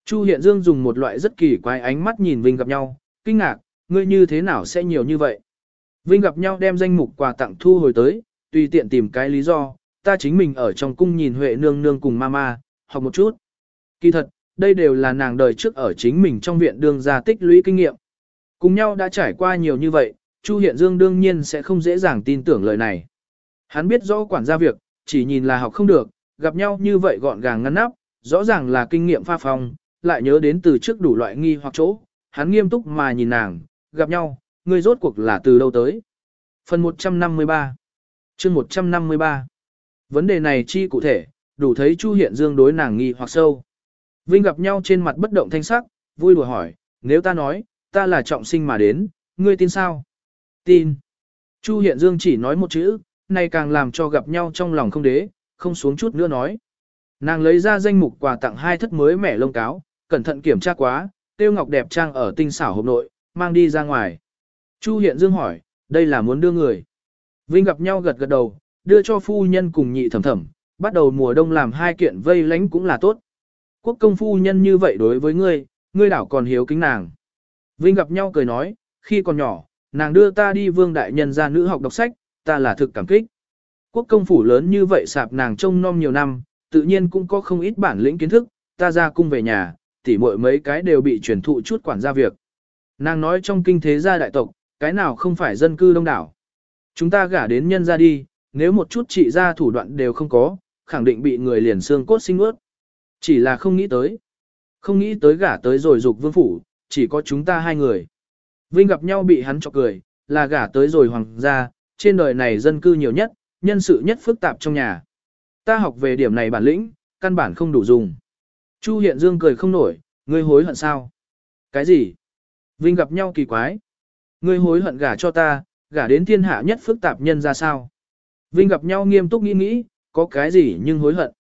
Chu Hiện Dương dùng một loại rất kỳ quái ánh mắt nhìn Vinh gặp nhau, kinh ngạc, ngươi như thế nào sẽ nhiều như vậy? Vinh gặp nhau đem danh mục quà tặng thu hồi tới, tùy tiện tìm cái lý do, ta chính mình ở trong cung nhìn Huệ nương nương cùng mama, học một chút. Kỳ thật, đây đều là nàng đời trước ở chính mình trong viện đương gia tích lũy kinh nghiệm. Cùng nhau đã trải qua nhiều như vậy, Chu Hiện Dương đương nhiên sẽ không dễ dàng tin tưởng lời này. Hắn biết rõ quản gia việc, chỉ nhìn là học không được, gặp nhau như vậy gọn gàng ngăn nắp, rõ ràng là kinh nghiệm pha phong, lại nhớ đến từ trước đủ loại nghi hoặc chỗ, hắn nghiêm túc mà nhìn nàng, gặp nhau, ngươi rốt cuộc là từ đâu tới. Phần 153 chương 153 Vấn đề này chi cụ thể, đủ thấy Chu Hiện Dương đối nàng nghi hoặc sâu. Vinh gặp nhau trên mặt bất động thanh sắc, vui đùa hỏi, nếu ta nói, ta là trọng sinh mà đến, ngươi tin sao? Tin. Chu Hiện Dương chỉ nói một chữ, này càng làm cho gặp nhau trong lòng không đế, không xuống chút nữa nói. Nàng lấy ra danh mục quà tặng hai thất mới mẻ lông cáo, cẩn thận kiểm tra quá, tiêu ngọc đẹp trang ở tinh xảo hộp nội, mang đi ra ngoài. Chu Hiện Dương hỏi, đây là muốn đưa người. Vinh gặp nhau gật gật đầu, đưa cho phu nhân cùng nhị thẩm thẩm, bắt đầu mùa đông làm hai kiện vây lánh cũng là tốt. Quốc công phu nhân như vậy đối với ngươi, ngươi đảo còn hiếu kính nàng. Vinh gặp nhau cười nói, khi còn nhỏ, nàng đưa ta đi vương đại nhân ra nữ học đọc sách, ta là thực cảm kích. Quốc công phủ lớn như vậy sạp nàng trông nom nhiều năm, tự nhiên cũng có không ít bản lĩnh kiến thức, ta ra cung về nhà, tỉ muội mấy cái đều bị truyền thụ chút quản gia việc. Nàng nói trong kinh thế gia đại tộc, cái nào không phải dân cư đông đảo. Chúng ta gả đến nhân ra đi, nếu một chút trị gia thủ đoạn đều không có, khẳng định bị người liền xương cốt sinh ướt. Chỉ là không nghĩ tới. Không nghĩ tới gả tới rồi dục vương phủ, chỉ có chúng ta hai người. Vinh gặp nhau bị hắn chọc cười, là gả tới rồi hoàng gia, trên đời này dân cư nhiều nhất, nhân sự nhất phức tạp trong nhà. Ta học về điểm này bản lĩnh, căn bản không đủ dùng. Chu Hiện Dương cười không nổi, ngươi hối hận sao? Cái gì? Vinh gặp nhau kỳ quái. Ngươi hối hận gả cho ta, gả đến thiên hạ nhất phức tạp nhân ra sao? Vinh gặp nhau nghiêm túc nghĩ nghĩ, có cái gì nhưng hối hận.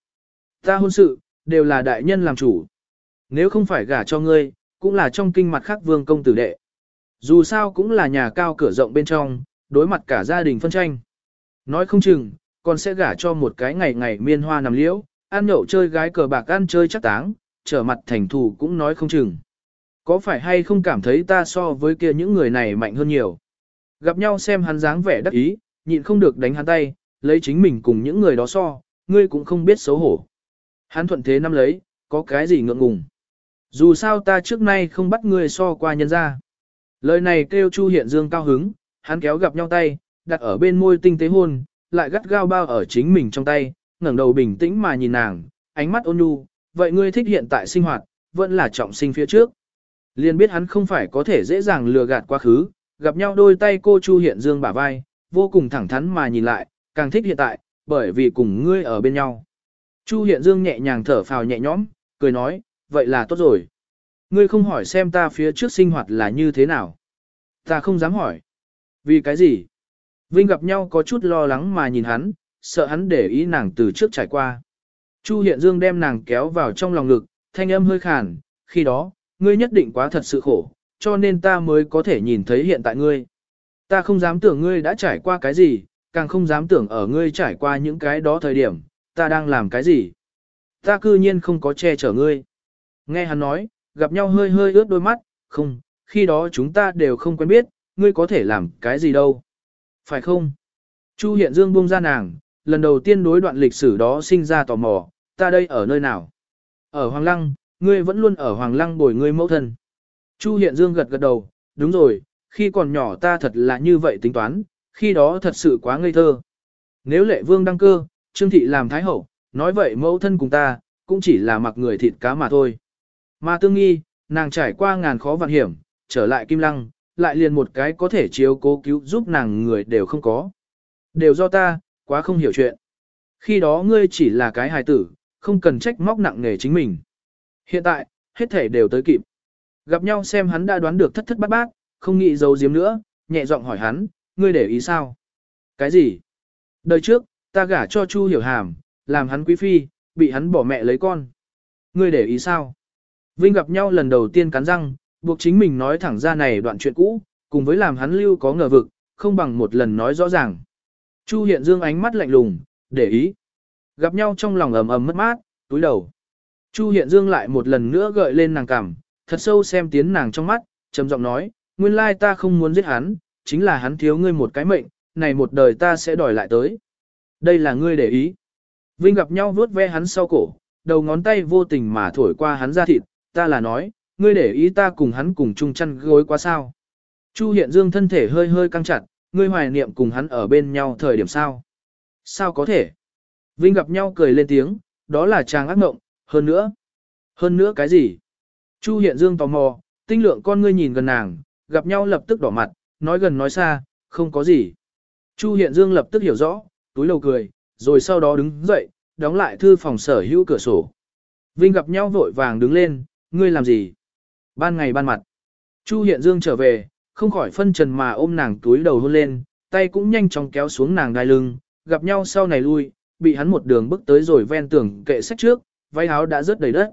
Ta hôn sự, đều là đại nhân làm chủ. Nếu không phải gả cho ngươi, cũng là trong kinh mặt khác vương công tử đệ. Dù sao cũng là nhà cao cửa rộng bên trong, đối mặt cả gia đình phân tranh. Nói không chừng, còn sẽ gả cho một cái ngày ngày miên hoa nằm liễu, ăn nhậu chơi gái cờ bạc ăn chơi chắc táng, trở mặt thành thù cũng nói không chừng. Có phải hay không cảm thấy ta so với kia những người này mạnh hơn nhiều? Gặp nhau xem hắn dáng vẻ đắc ý, nhịn không được đánh hắn tay, lấy chính mình cùng những người đó so, ngươi cũng không biết xấu hổ. Hắn thuận thế năm lấy, có cái gì ngượng ngùng. Dù sao ta trước nay không bắt ngươi so qua nhân ra. Lời này kêu Chu Hiện Dương cao hứng, hắn kéo gặp nhau tay, đặt ở bên môi tinh tế hôn, lại gắt gao bao ở chính mình trong tay, ngẩng đầu bình tĩnh mà nhìn nàng, ánh mắt ôn nhu, vậy ngươi thích hiện tại sinh hoạt, vẫn là trọng sinh phía trước. Liên biết hắn không phải có thể dễ dàng lừa gạt quá khứ, gặp nhau đôi tay cô Chu Hiện Dương bả vai, vô cùng thẳng thắn mà nhìn lại, càng thích hiện tại, bởi vì cùng ngươi ở bên nhau. Chu Hiện Dương nhẹ nhàng thở phào nhẹ nhõm, cười nói, vậy là tốt rồi. Ngươi không hỏi xem ta phía trước sinh hoạt là như thế nào. Ta không dám hỏi. Vì cái gì? Vinh gặp nhau có chút lo lắng mà nhìn hắn, sợ hắn để ý nàng từ trước trải qua. Chu Hiện Dương đem nàng kéo vào trong lòng ngực, thanh âm hơi khàn, khi đó, ngươi nhất định quá thật sự khổ, cho nên ta mới có thể nhìn thấy hiện tại ngươi. Ta không dám tưởng ngươi đã trải qua cái gì, càng không dám tưởng ở ngươi trải qua những cái đó thời điểm, ta đang làm cái gì. Ta cư nhiên không có che chở ngươi. Nghe hắn nói, gặp nhau hơi hơi ướt đôi mắt, không, khi đó chúng ta đều không quen biết, ngươi có thể làm cái gì đâu. Phải không? Chu Hiện Dương buông ra nàng, lần đầu tiên đối đoạn lịch sử đó sinh ra tò mò, ta đây ở nơi nào? Ở Hoàng Lăng, ngươi vẫn luôn ở Hoàng Lăng bồi ngươi mẫu thân. Chu Hiện Dương gật gật đầu, đúng rồi, khi còn nhỏ ta thật là như vậy tính toán, khi đó thật sự quá ngây thơ. Nếu lệ vương đăng cơ, Trương Thị làm thái hậu, nói vậy mẫu thân cùng ta, cũng chỉ là mặc người thịt cá mà thôi. Mà tương nghi, nàng trải qua ngàn khó vạn hiểm, trở lại Kim Lăng, lại liền một cái có thể chiếu cố cứu giúp nàng người đều không có. Đều do ta, quá không hiểu chuyện. Khi đó ngươi chỉ là cái hài tử, không cần trách móc nặng nề chính mình. Hiện tại, hết thể đều tới kịp. Gặp nhau xem hắn đã đoán được thất thất bát bát, không nghĩ giấu giếm nữa, nhẹ giọng hỏi hắn, ngươi để ý sao? Cái gì? Đời trước, ta gả cho Chu Hiểu Hàm, làm hắn quý phi, bị hắn bỏ mẹ lấy con. Ngươi để ý sao? Vinh gặp nhau lần đầu tiên cắn răng, buộc chính mình nói thẳng ra này đoạn chuyện cũ, cùng với làm hắn lưu có ngờ vực, không bằng một lần nói rõ ràng. Chu Hiện Dương ánh mắt lạnh lùng, để ý. Gặp nhau trong lòng ầm ầm mất mát, túi đầu. Chu Hiện Dương lại một lần nữa gợi lên nàng cằm, thật sâu xem tiến nàng trong mắt, trầm giọng nói, nguyên lai ta không muốn giết hắn, chính là hắn thiếu ngươi một cái mệnh, này một đời ta sẽ đòi lại tới. Đây là ngươi để ý. Vinh gặp nhau vuốt ve hắn sau cổ, đầu ngón tay vô tình mà thổi qua hắn ra thịt, ta là nói, ngươi để ý ta cùng hắn cùng chung chăn gối quá sao. Chu Hiện Dương thân thể hơi hơi căng chặt, ngươi hoài niệm cùng hắn ở bên nhau thời điểm sao. Sao có thể? Vinh gặp nhau cười lên tiếng, đó là chàng ác mộng, hơn nữa. Hơn nữa cái gì? Chu Hiện Dương tò mò, tinh lượng con ngươi nhìn gần nàng, gặp nhau lập tức đỏ mặt, nói gần nói xa, không có gì. Chu Hiện Dương lập tức hiểu rõ, túi lầu cười, rồi sau đó đứng dậy, đóng lại thư phòng sở hữu cửa sổ. Vinh gặp nhau vội vàng đứng lên, ngươi làm gì? Ban ngày ban mặt. Chu Hiện Dương trở về, không khỏi phân trần mà ôm nàng túi đầu hôn lên, tay cũng nhanh chóng kéo xuống nàng đai lưng, gặp nhau sau này lui, bị hắn một đường bước tới rồi ven tường kệ sách trước, váy áo đã rớt đầy đất.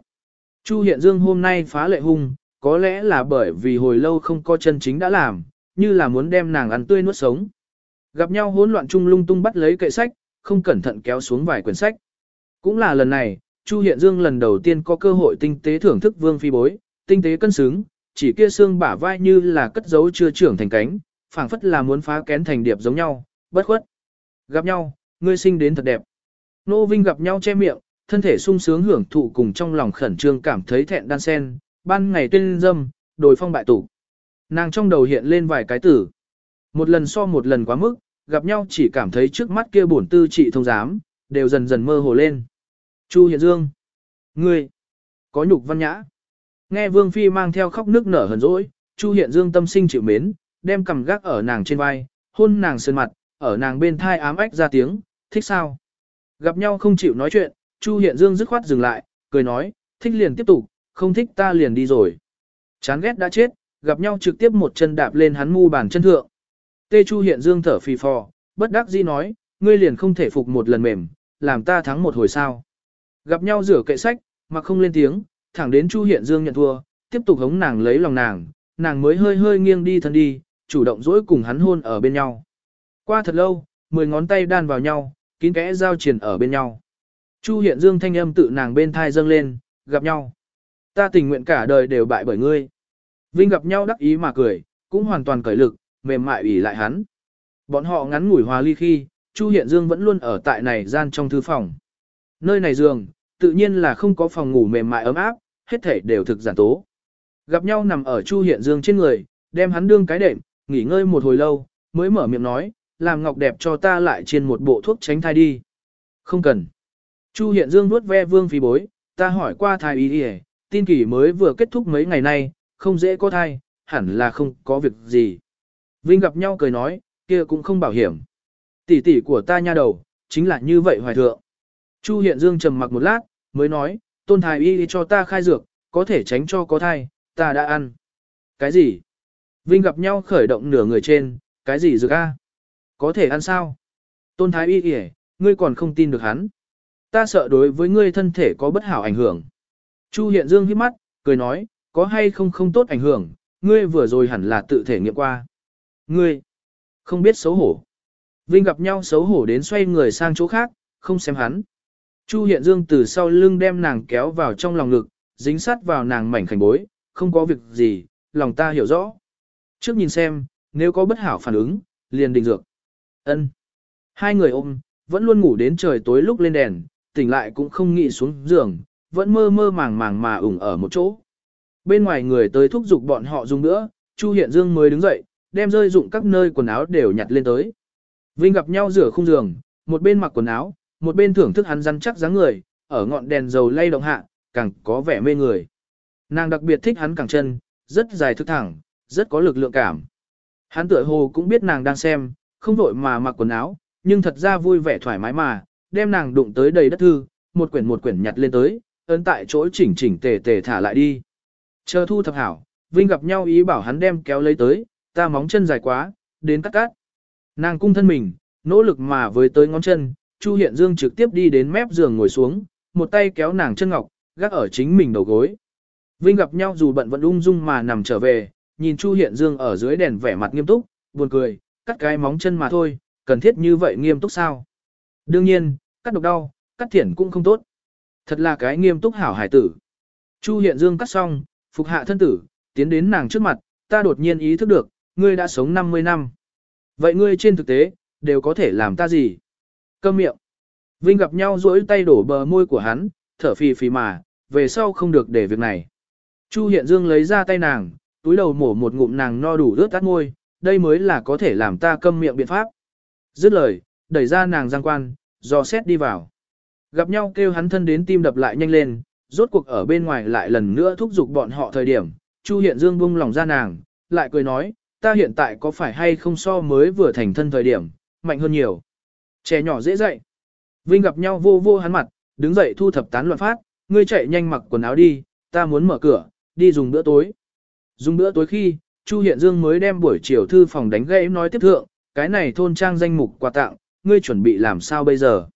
Chu Hiện Dương hôm nay phá lệ hung, có lẽ là bởi vì hồi lâu không có chân chính đã làm, như là muốn đem nàng ăn tươi nuốt sống. Gặp nhau hỗn loạn chung lung tung bắt lấy kệ sách, không cẩn thận kéo xuống vài quyển sách. Cũng là lần này, Chu Hiện Dương lần đầu tiên có cơ hội tinh tế thưởng thức vương phi bối, tinh tế cân xứng, chỉ kia xương bả vai như là cất giấu chưa trưởng thành cánh, phảng phất là muốn phá kén thành điệp giống nhau, bất khuất. Gặp nhau, ngươi sinh đến thật đẹp. Nô Vinh gặp nhau che miệng, thân thể sung sướng hưởng thụ cùng trong lòng khẩn trương cảm thấy thẹn đan sen, ban ngày tuyên dâm, đồi phong bại tủ. Nàng trong đầu hiện lên vài cái tử. Một lần so một lần quá mức, gặp nhau chỉ cảm thấy trước mắt kia bổn tư trị thông giám, đều dần dần mơ hồ lên. Chu Hiện Dương. Ngươi. Có nhục văn nhã. Nghe Vương Phi mang theo khóc nước nở hờn dỗi, Chu Hiện Dương tâm sinh chịu mến, đem cầm gác ở nàng trên vai, hôn nàng sơn mặt, ở nàng bên thai ám ách ra tiếng, thích sao? Gặp nhau không chịu nói chuyện, Chu Hiện Dương dứt khoát dừng lại, cười nói, thích liền tiếp tục, không thích ta liền đi rồi. Chán ghét đã chết, gặp nhau trực tiếp một chân đạp lên hắn mu bàn chân thượng. Tê Chu Hiện Dương thở phì phò, bất đắc dĩ nói, ngươi liền không thể phục một lần mềm, làm ta thắng một hồi sao. Gặp nhau rửa kệ sách, mà không lên tiếng, thẳng đến Chu Hiện Dương nhận thua, tiếp tục hống nàng lấy lòng nàng, nàng mới hơi hơi nghiêng đi thân đi, chủ động dỗi cùng hắn hôn ở bên nhau. Qua thật lâu, mười ngón tay đan vào nhau, kín kẽ giao triển ở bên nhau. Chu Hiện Dương thanh âm tự nàng bên thai dâng lên, gặp nhau. Ta tình nguyện cả đời đều bại bởi ngươi. Vinh gặp nhau đắc ý mà cười, cũng hoàn toàn cởi lực, mềm mại ủy lại hắn. Bọn họ ngắn ngủi hòa ly khi, Chu Hiện Dương vẫn luôn ở tại này gian trong thư phòng. Nơi này giường, tự nhiên là không có phòng ngủ mềm mại ấm áp, hết thể đều thực giản tố. Gặp nhau nằm ở Chu Hiện Dương trên người, đem hắn đương cái đệm, nghỉ ngơi một hồi lâu, mới mở miệng nói, làm ngọc đẹp cho ta lại trên một bộ thuốc tránh thai đi. Không cần. Chu Hiện Dương nuốt ve vương phi bối, ta hỏi qua thai y đi tin kỳ mới vừa kết thúc mấy ngày nay, không dễ có thai, hẳn là không có việc gì. Vinh gặp nhau cười nói, kia cũng không bảo hiểm. Tỷ tỷ của ta nha đầu, chính là như vậy hoài thượng. Chu Hiện Dương trầm mặc một lát, mới nói, tôn thái y cho ta khai dược, có thể tránh cho có thai, ta đã ăn. Cái gì? Vinh gặp nhau khởi động nửa người trên, cái gì dược a? Có thể ăn sao? Tôn thái y kìa, ngươi còn không tin được hắn. Ta sợ đối với ngươi thân thể có bất hảo ảnh hưởng. Chu Hiện Dương hít mắt, cười nói, có hay không không tốt ảnh hưởng, ngươi vừa rồi hẳn là tự thể nghiệm qua. Ngươi, không biết xấu hổ. Vinh gặp nhau xấu hổ đến xoay người sang chỗ khác, không xem hắn. Chu Hiện Dương từ sau lưng đem nàng kéo vào trong lòng ngực, dính sát vào nàng mảnh khảnh bối, không có việc gì, lòng ta hiểu rõ. Trước nhìn xem, nếu có bất hảo phản ứng, liền định dược. Ân. Hai người ôm, vẫn luôn ngủ đến trời tối lúc lên đèn, tỉnh lại cũng không nghĩ xuống giường, vẫn mơ mơ màng màng mà ủng ở một chỗ. Bên ngoài người tới thúc giục bọn họ dùng nữa, Chu Hiện Dương mới đứng dậy, đem rơi dụng các nơi quần áo đều nhặt lên tới. Vinh gặp nhau rửa khung giường, một bên mặc quần áo, một bên thưởng thức hắn rắn chắc dáng người, ở ngọn đèn dầu lay động hạ, càng có vẻ mê người. Nàng đặc biệt thích hắn cẳng chân, rất dài thức thẳng, rất có lực lượng cảm. Hắn tựa hồ cũng biết nàng đang xem, không vội mà mặc quần áo, nhưng thật ra vui vẻ thoải mái mà, đem nàng đụng tới đầy đất thư, một quyển một quyển nhặt lên tới, ấn tại chỗ chỉnh chỉnh tề tề thả lại đi. Chờ thu thập hảo, Vinh gặp nhau ý bảo hắn đem kéo lấy tới, ta móng chân dài quá, đến cắt cắt. Nàng cung thân mình, nỗ lực mà với tới ngón chân, Chu Hiện Dương trực tiếp đi đến mép giường ngồi xuống, một tay kéo nàng chân ngọc, gác ở chính mình đầu gối. Vinh gặp nhau dù bận vẫn ung dung mà nằm trở về, nhìn Chu Hiện Dương ở dưới đèn vẻ mặt nghiêm túc, buồn cười, cắt cái móng chân mà thôi, cần thiết như vậy nghiêm túc sao? Đương nhiên, cắt độc đau, cắt thiển cũng không tốt. Thật là cái nghiêm túc hảo hải tử. Chu Hiện Dương cắt xong, phục hạ thân tử, tiến đến nàng trước mặt, ta đột nhiên ý thức được, ngươi đã sống 50 năm. Vậy ngươi trên thực tế, đều có thể làm ta gì? Câm miệng. Vinh gặp nhau rỗi tay đổ bờ môi của hắn, thở phì phì mà, về sau không được để việc này. Chu Hiện Dương lấy ra tay nàng, túi đầu mổ một ngụm nàng no đủ rớt tắt ngôi, đây mới là có thể làm ta câm miệng biện pháp. Dứt lời, đẩy ra nàng giang quan, dò xét đi vào. Gặp nhau kêu hắn thân đến tim đập lại nhanh lên, rốt cuộc ở bên ngoài lại lần nữa thúc giục bọn họ thời điểm, Chu Hiện Dương buông lòng ra nàng, lại cười nói, ta hiện tại có phải hay không so mới vừa thành thân thời điểm, mạnh hơn nhiều. Trẻ nhỏ dễ dậy. Vinh gặp nhau vô vô hắn mặt, đứng dậy thu thập tán loạn phát, ngươi chạy nhanh mặc quần áo đi, ta muốn mở cửa, đi dùng bữa tối. Dùng bữa tối khi, Chu Hiện Dương mới đem buổi chiều thư phòng đánh gãy nói tiếp thượng, cái này thôn trang danh mục quà tặng, ngươi chuẩn bị làm sao bây giờ.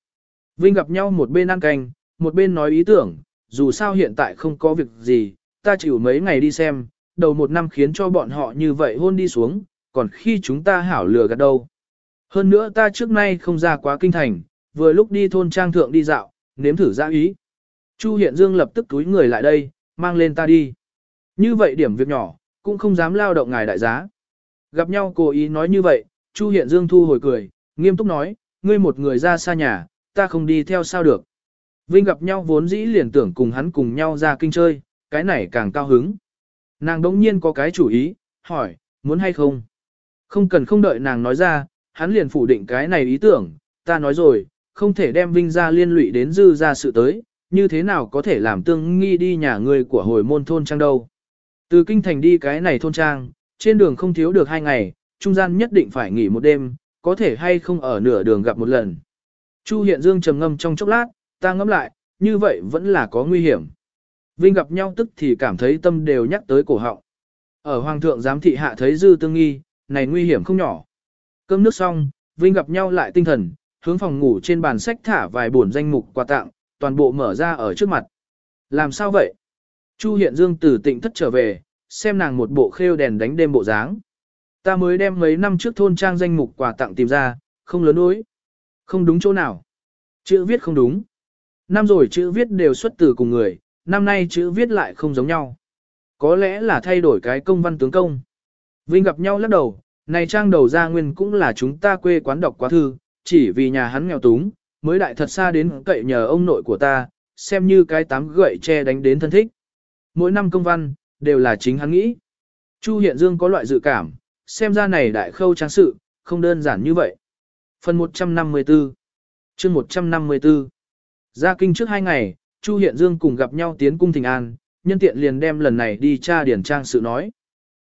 Vinh gặp nhau một bên ăn canh, một bên nói ý tưởng, dù sao hiện tại không có việc gì, ta chịu mấy ngày đi xem, đầu một năm khiến cho bọn họ như vậy hôn đi xuống, còn khi chúng ta hảo lừa gạt đâu. Hơn nữa ta trước nay không ra quá kinh thành, vừa lúc đi thôn trang thượng đi dạo, nếm thử ra ý. Chu Hiện Dương lập tức túi người lại đây, mang lên ta đi. Như vậy điểm việc nhỏ, cũng không dám lao động ngài đại giá. Gặp nhau cố ý nói như vậy, Chu Hiện Dương thu hồi cười, nghiêm túc nói, ngươi một người ra xa nhà, ta không đi theo sao được. Vinh gặp nhau vốn dĩ liền tưởng cùng hắn cùng nhau ra kinh chơi, cái này càng cao hứng. Nàng đống nhiên có cái chủ ý, hỏi, muốn hay không? Không cần không đợi nàng nói ra, hắn liền phủ định cái này ý tưởng, ta nói rồi, không thể đem Vinh ra liên lụy đến dư ra sự tới, như thế nào có thể làm tương nghi đi nhà người của hồi môn thôn trang đâu. Từ kinh thành đi cái này thôn trang, trên đường không thiếu được hai ngày, trung gian nhất định phải nghỉ một đêm, có thể hay không ở nửa đường gặp một lần. Chu Hiện Dương trầm ngâm trong chốc lát, ta ngẫm lại, như vậy vẫn là có nguy hiểm. Vinh gặp nhau tức thì cảm thấy tâm đều nhắc tới cổ họng. Ở Hoàng thượng giám thị hạ thấy dư tương nghi, này nguy hiểm không nhỏ. Cơm nước xong, Vinh gặp nhau lại tinh thần, hướng phòng ngủ trên bàn sách thả vài buồn danh mục quà tặng, toàn bộ mở ra ở trước mặt. Làm sao vậy? Chu Hiện Dương từ tịnh thất trở về, xem nàng một bộ khêu đèn đánh đêm bộ dáng. Ta mới đem mấy năm trước thôn trang danh mục quà tặng tìm ra, không lớn đối. Không đúng chỗ nào. Chữ viết không đúng. Năm rồi chữ viết đều xuất từ cùng người, năm nay chữ viết lại không giống nhau. Có lẽ là thay đổi cái công văn tướng công. Vinh gặp nhau lắc đầu, này trang đầu gia nguyên cũng là chúng ta quê quán đọc quá thư, chỉ vì nhà hắn nghèo túng, mới đại thật xa đến cậy nhờ ông nội của ta, xem như cái tám gậy che đánh đến thân thích. Mỗi năm công văn, đều là chính hắn nghĩ. Chu Hiện Dương có loại dự cảm, xem ra này đại khâu trang sự, không đơn giản như vậy. Phần 154 chương 154 Ra kinh trước hai ngày, Chu Hiện Dương cùng gặp nhau tiến cung thịnh an, nhân tiện liền đem lần này đi tra điển trang sự nói.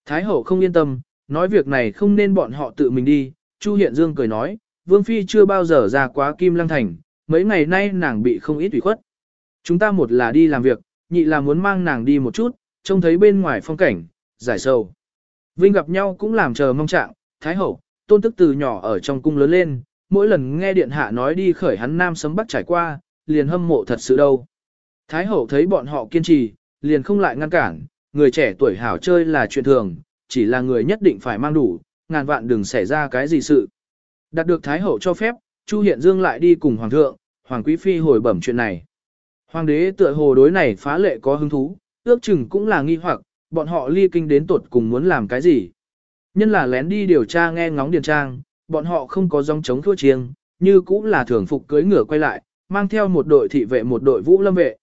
Thái hậu không yên tâm, nói việc này không nên bọn họ tự mình đi, Chu Hiện Dương cười nói, Vương Phi chưa bao giờ ra quá Kim Lăng Thành, mấy ngày nay nàng bị không ít ủy khuất. Chúng ta một là đi làm việc, nhị là muốn mang nàng đi một chút, trông thấy bên ngoài phong cảnh, giải sầu. Vinh gặp nhau cũng làm chờ mong trạng, Thái Hậu, tôn tức từ nhỏ ở trong cung lớn lên, mỗi lần nghe điện hạ nói đi khởi hắn nam sấm bắc trải qua, liền hâm mộ thật sự đâu. Thái Hậu thấy bọn họ kiên trì, liền không lại ngăn cản, người trẻ tuổi hảo chơi là chuyện thường, chỉ là người nhất định phải mang đủ, ngàn vạn đừng xảy ra cái gì sự. Đạt được Thái Hậu cho phép, Chu Hiện Dương lại đi cùng Hoàng thượng, Hoàng Quý Phi hồi bẩm chuyện này. Hoàng đế tựa hồ đối này phá lệ có hứng thú, ước chừng cũng là nghi hoặc, bọn họ ly kinh đến tột cùng muốn làm cái gì. Nhân là lén đi điều tra nghe ngóng điền trang, bọn họ không có dòng chống thua chiêng, như cũng là thường phục cưới ngựa quay lại, mang theo một đội thị vệ một đội vũ lâm vệ.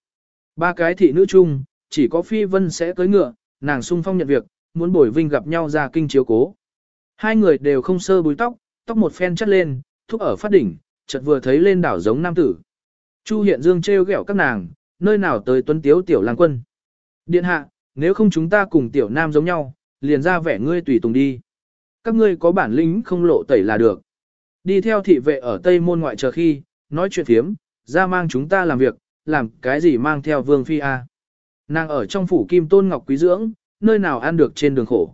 Ba cái thị nữ chung, chỉ có Phi Vân sẽ cưới ngựa, nàng sung phong nhận việc, muốn bồi vinh gặp nhau ra kinh chiếu cố. Hai người đều không sơ búi tóc, tóc một phen chất lên, thúc ở phát đỉnh, chợt vừa thấy lên đảo giống nam tử. Chu Hiện Dương trêu ghẹo các nàng, nơi nào tới tuấn tiếu tiểu lang quân. Điện hạ, nếu không chúng ta cùng tiểu nam giống nhau, liền ra vẻ ngươi tùy tùng đi. Các ngươi có bản lĩnh không lộ tẩy là được. Đi theo thị vệ ở Tây Môn ngoại chờ khi, nói chuyện thiếm, ra mang chúng ta làm việc, làm cái gì mang theo vương phi a? Nàng ở trong phủ kim tôn ngọc quý dưỡng, nơi nào ăn được trên đường khổ.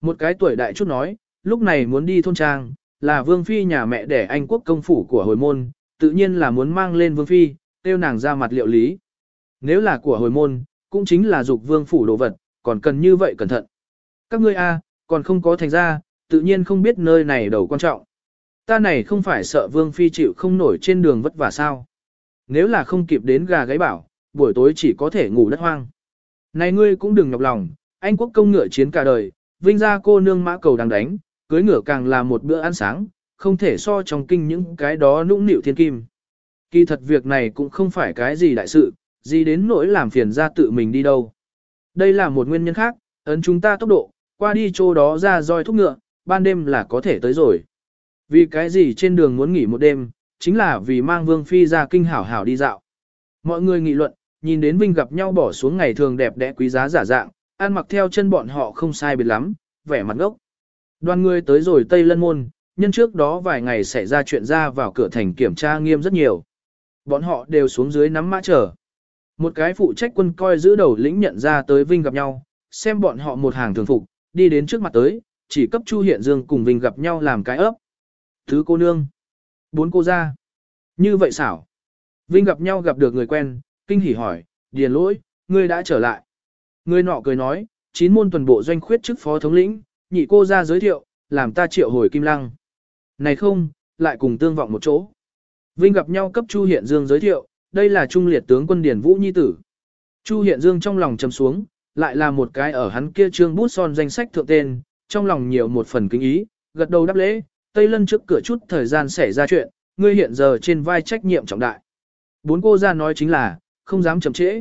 Một cái tuổi đại chút nói, lúc này muốn đi thôn trang, là vương phi nhà mẹ đẻ anh quốc công phủ của hồi môn, tự nhiên là muốn mang lên vương phi, tiêu nàng ra mặt liệu lý. Nếu là của hồi môn, cũng chính là dục vương phủ đồ vật, còn cần như vậy cẩn thận. Các ngươi a, còn không có thành ra, tự nhiên không biết nơi này đầu quan trọng. Ta này không phải sợ vương phi chịu không nổi trên đường vất vả sao. Nếu là không kịp đến gà gáy bảo, buổi tối chỉ có thể ngủ đất hoang. Này ngươi cũng đừng nhọc lòng, anh quốc công ngựa chiến cả đời, vinh ra cô nương mã cầu đang đánh, cưới ngựa càng là một bữa ăn sáng, không thể so trong kinh những cái đó nũng nịu thiên kim. Kỳ thật việc này cũng không phải cái gì đại sự, gì đến nỗi làm phiền ra tự mình đi đâu. Đây là một nguyên nhân khác, ấn chúng ta tốc độ, qua đi chỗ đó ra roi thúc ngựa, ban đêm là có thể tới rồi. Vì cái gì trên đường muốn nghỉ một đêm, chính là vì mang Vương Phi ra kinh hảo hảo đi dạo. Mọi người nghị luận, nhìn đến Vinh gặp nhau bỏ xuống ngày thường đẹp đẽ quý giá giả dạng, ăn mặc theo chân bọn họ không sai biệt lắm, vẻ mặt ngốc. Đoàn người tới rồi Tây Lân Môn, nhân trước đó vài ngày xảy ra chuyện ra vào cửa thành kiểm tra nghiêm rất nhiều. Bọn họ đều xuống dưới nắm mã chờ. Một cái phụ trách quân coi giữ đầu lĩnh nhận ra tới Vinh gặp nhau, xem bọn họ một hàng thường phục, đi đến trước mặt tới, chỉ cấp Chu Hiện Dương cùng Vinh gặp nhau làm cái ấp. Thứ cô nương. Bốn cô ra. Như vậy xảo. Vinh gặp nhau gặp được người quen, kinh hỉ hỏi, điền lỗi, ngươi đã trở lại. Người nọ cười nói, chín môn tuần bộ doanh khuyết chức phó thống lĩnh, nhị cô ra giới thiệu, làm ta triệu hồi kim lăng. Này không, lại cùng tương vọng một chỗ. Vinh gặp nhau cấp Chu Hiện Dương giới thiệu, đây là trung liệt tướng quân Điền Vũ Nhi Tử. Chu Hiện Dương trong lòng trầm xuống, lại là một cái ở hắn kia trương bút son danh sách thượng tên, trong lòng nhiều một phần kính ý, gật đầu đáp lễ, Tây Lân trước cửa chút thời gian xảy ra chuyện, ngươi hiện giờ trên vai trách nhiệm trọng đại. Bốn cô ra nói chính là, không dám chậm trễ.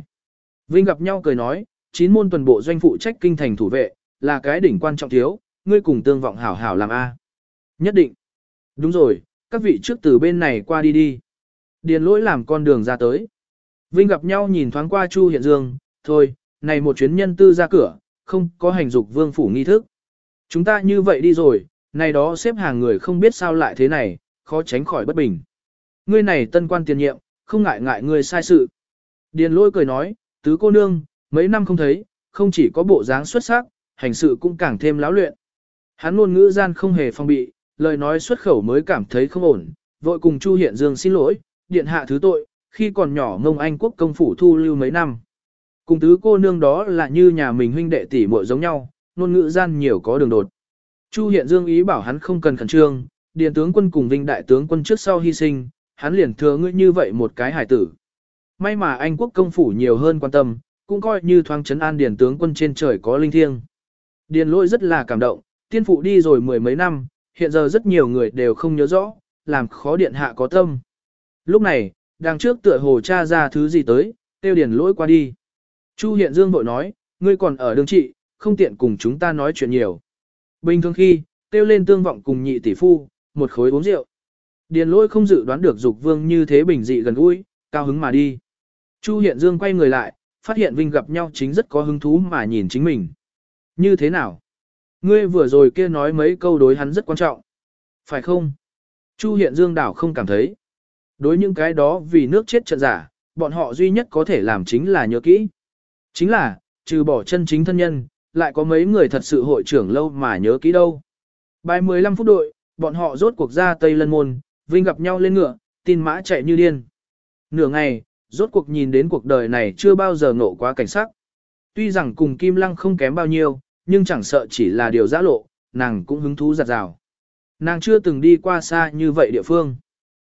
Vinh gặp nhau cười nói, chín môn tuần bộ doanh phụ trách kinh thành thủ vệ, là cái đỉnh quan trọng thiếu, ngươi cùng tương vọng hảo hảo làm A. Nhất định. Đúng rồi, các vị trước từ bên này qua đi đi. Điền lỗi làm con đường ra tới. Vinh gặp nhau nhìn thoáng qua Chu Hiện Dương, thôi, này một chuyến nhân tư ra cửa, không có hành dục vương phủ nghi thức. Chúng ta như vậy đi rồi, này đó xếp hàng người không biết sao lại thế này, khó tránh khỏi bất bình. Ngươi này tân quan tiền nhiệm, không ngại ngại ngươi sai sự. Điền lôi cười nói, tứ cô nương, mấy năm không thấy, không chỉ có bộ dáng xuất sắc, hành sự cũng càng thêm láo luyện. Hắn luôn ngữ gian không hề phong bị, lời nói xuất khẩu mới cảm thấy không ổn, vội cùng Chu Hiện Dương xin lỗi, điện hạ thứ tội, khi còn nhỏ ngông Anh quốc công phủ thu lưu mấy năm. Cùng tứ cô nương đó là như nhà mình huynh đệ tỷ muội giống nhau, ngôn ngữ gian nhiều có đường đột. Chu Hiện Dương ý bảo hắn không cần khẩn trương, điện tướng quân cùng vinh đại tướng quân trước sau hy sinh, hắn liền thừa ngươi như vậy một cái hải tử. May mà Anh quốc công phủ nhiều hơn quan tâm, cũng coi như thoáng chấn an điền tướng quân trên trời có linh thiêng. Điền lỗi rất là cảm động, tiên phụ đi rồi mười mấy năm, hiện giờ rất nhiều người đều không nhớ rõ, làm khó điện hạ có tâm. Lúc này, đằng trước tựa hồ cha ra thứ gì tới, tiêu điển lỗi qua đi. Chu hiện dương vội nói, ngươi còn ở đường trị, không tiện cùng chúng ta nói chuyện nhiều. Bình thường khi, tiêu lên tương vọng cùng nhị tỷ phu, một khối uống rượu. Điền lỗi không dự đoán được dục vương như thế bình dị gần gũi, cao hứng mà đi. Chu hiện dương quay người lại, phát hiện Vinh gặp nhau chính rất có hứng thú mà nhìn chính mình. Như thế nào? Ngươi vừa rồi kia nói mấy câu đối hắn rất quan trọng. Phải không? Chu hiện dương đảo không cảm thấy. Đối những cái đó vì nước chết trận giả, bọn họ duy nhất có thể làm chính là nhớ kỹ. Chính là, trừ bỏ chân chính thân nhân, lại có mấy người thật sự hội trưởng lâu mà nhớ kỹ đâu. Bài 15 phút đội, bọn họ rốt cuộc ra Tây Lân Môn, Vinh gặp nhau lên ngựa, tin mã chạy như điên. Nửa ngày, rốt cuộc nhìn đến cuộc đời này chưa bao giờ ngộ quá cảnh sắc. Tuy rằng cùng Kim Lăng không kém bao nhiêu, nhưng chẳng sợ chỉ là điều giã lộ, nàng cũng hứng thú giặt rào. Nàng chưa từng đi qua xa như vậy địa phương.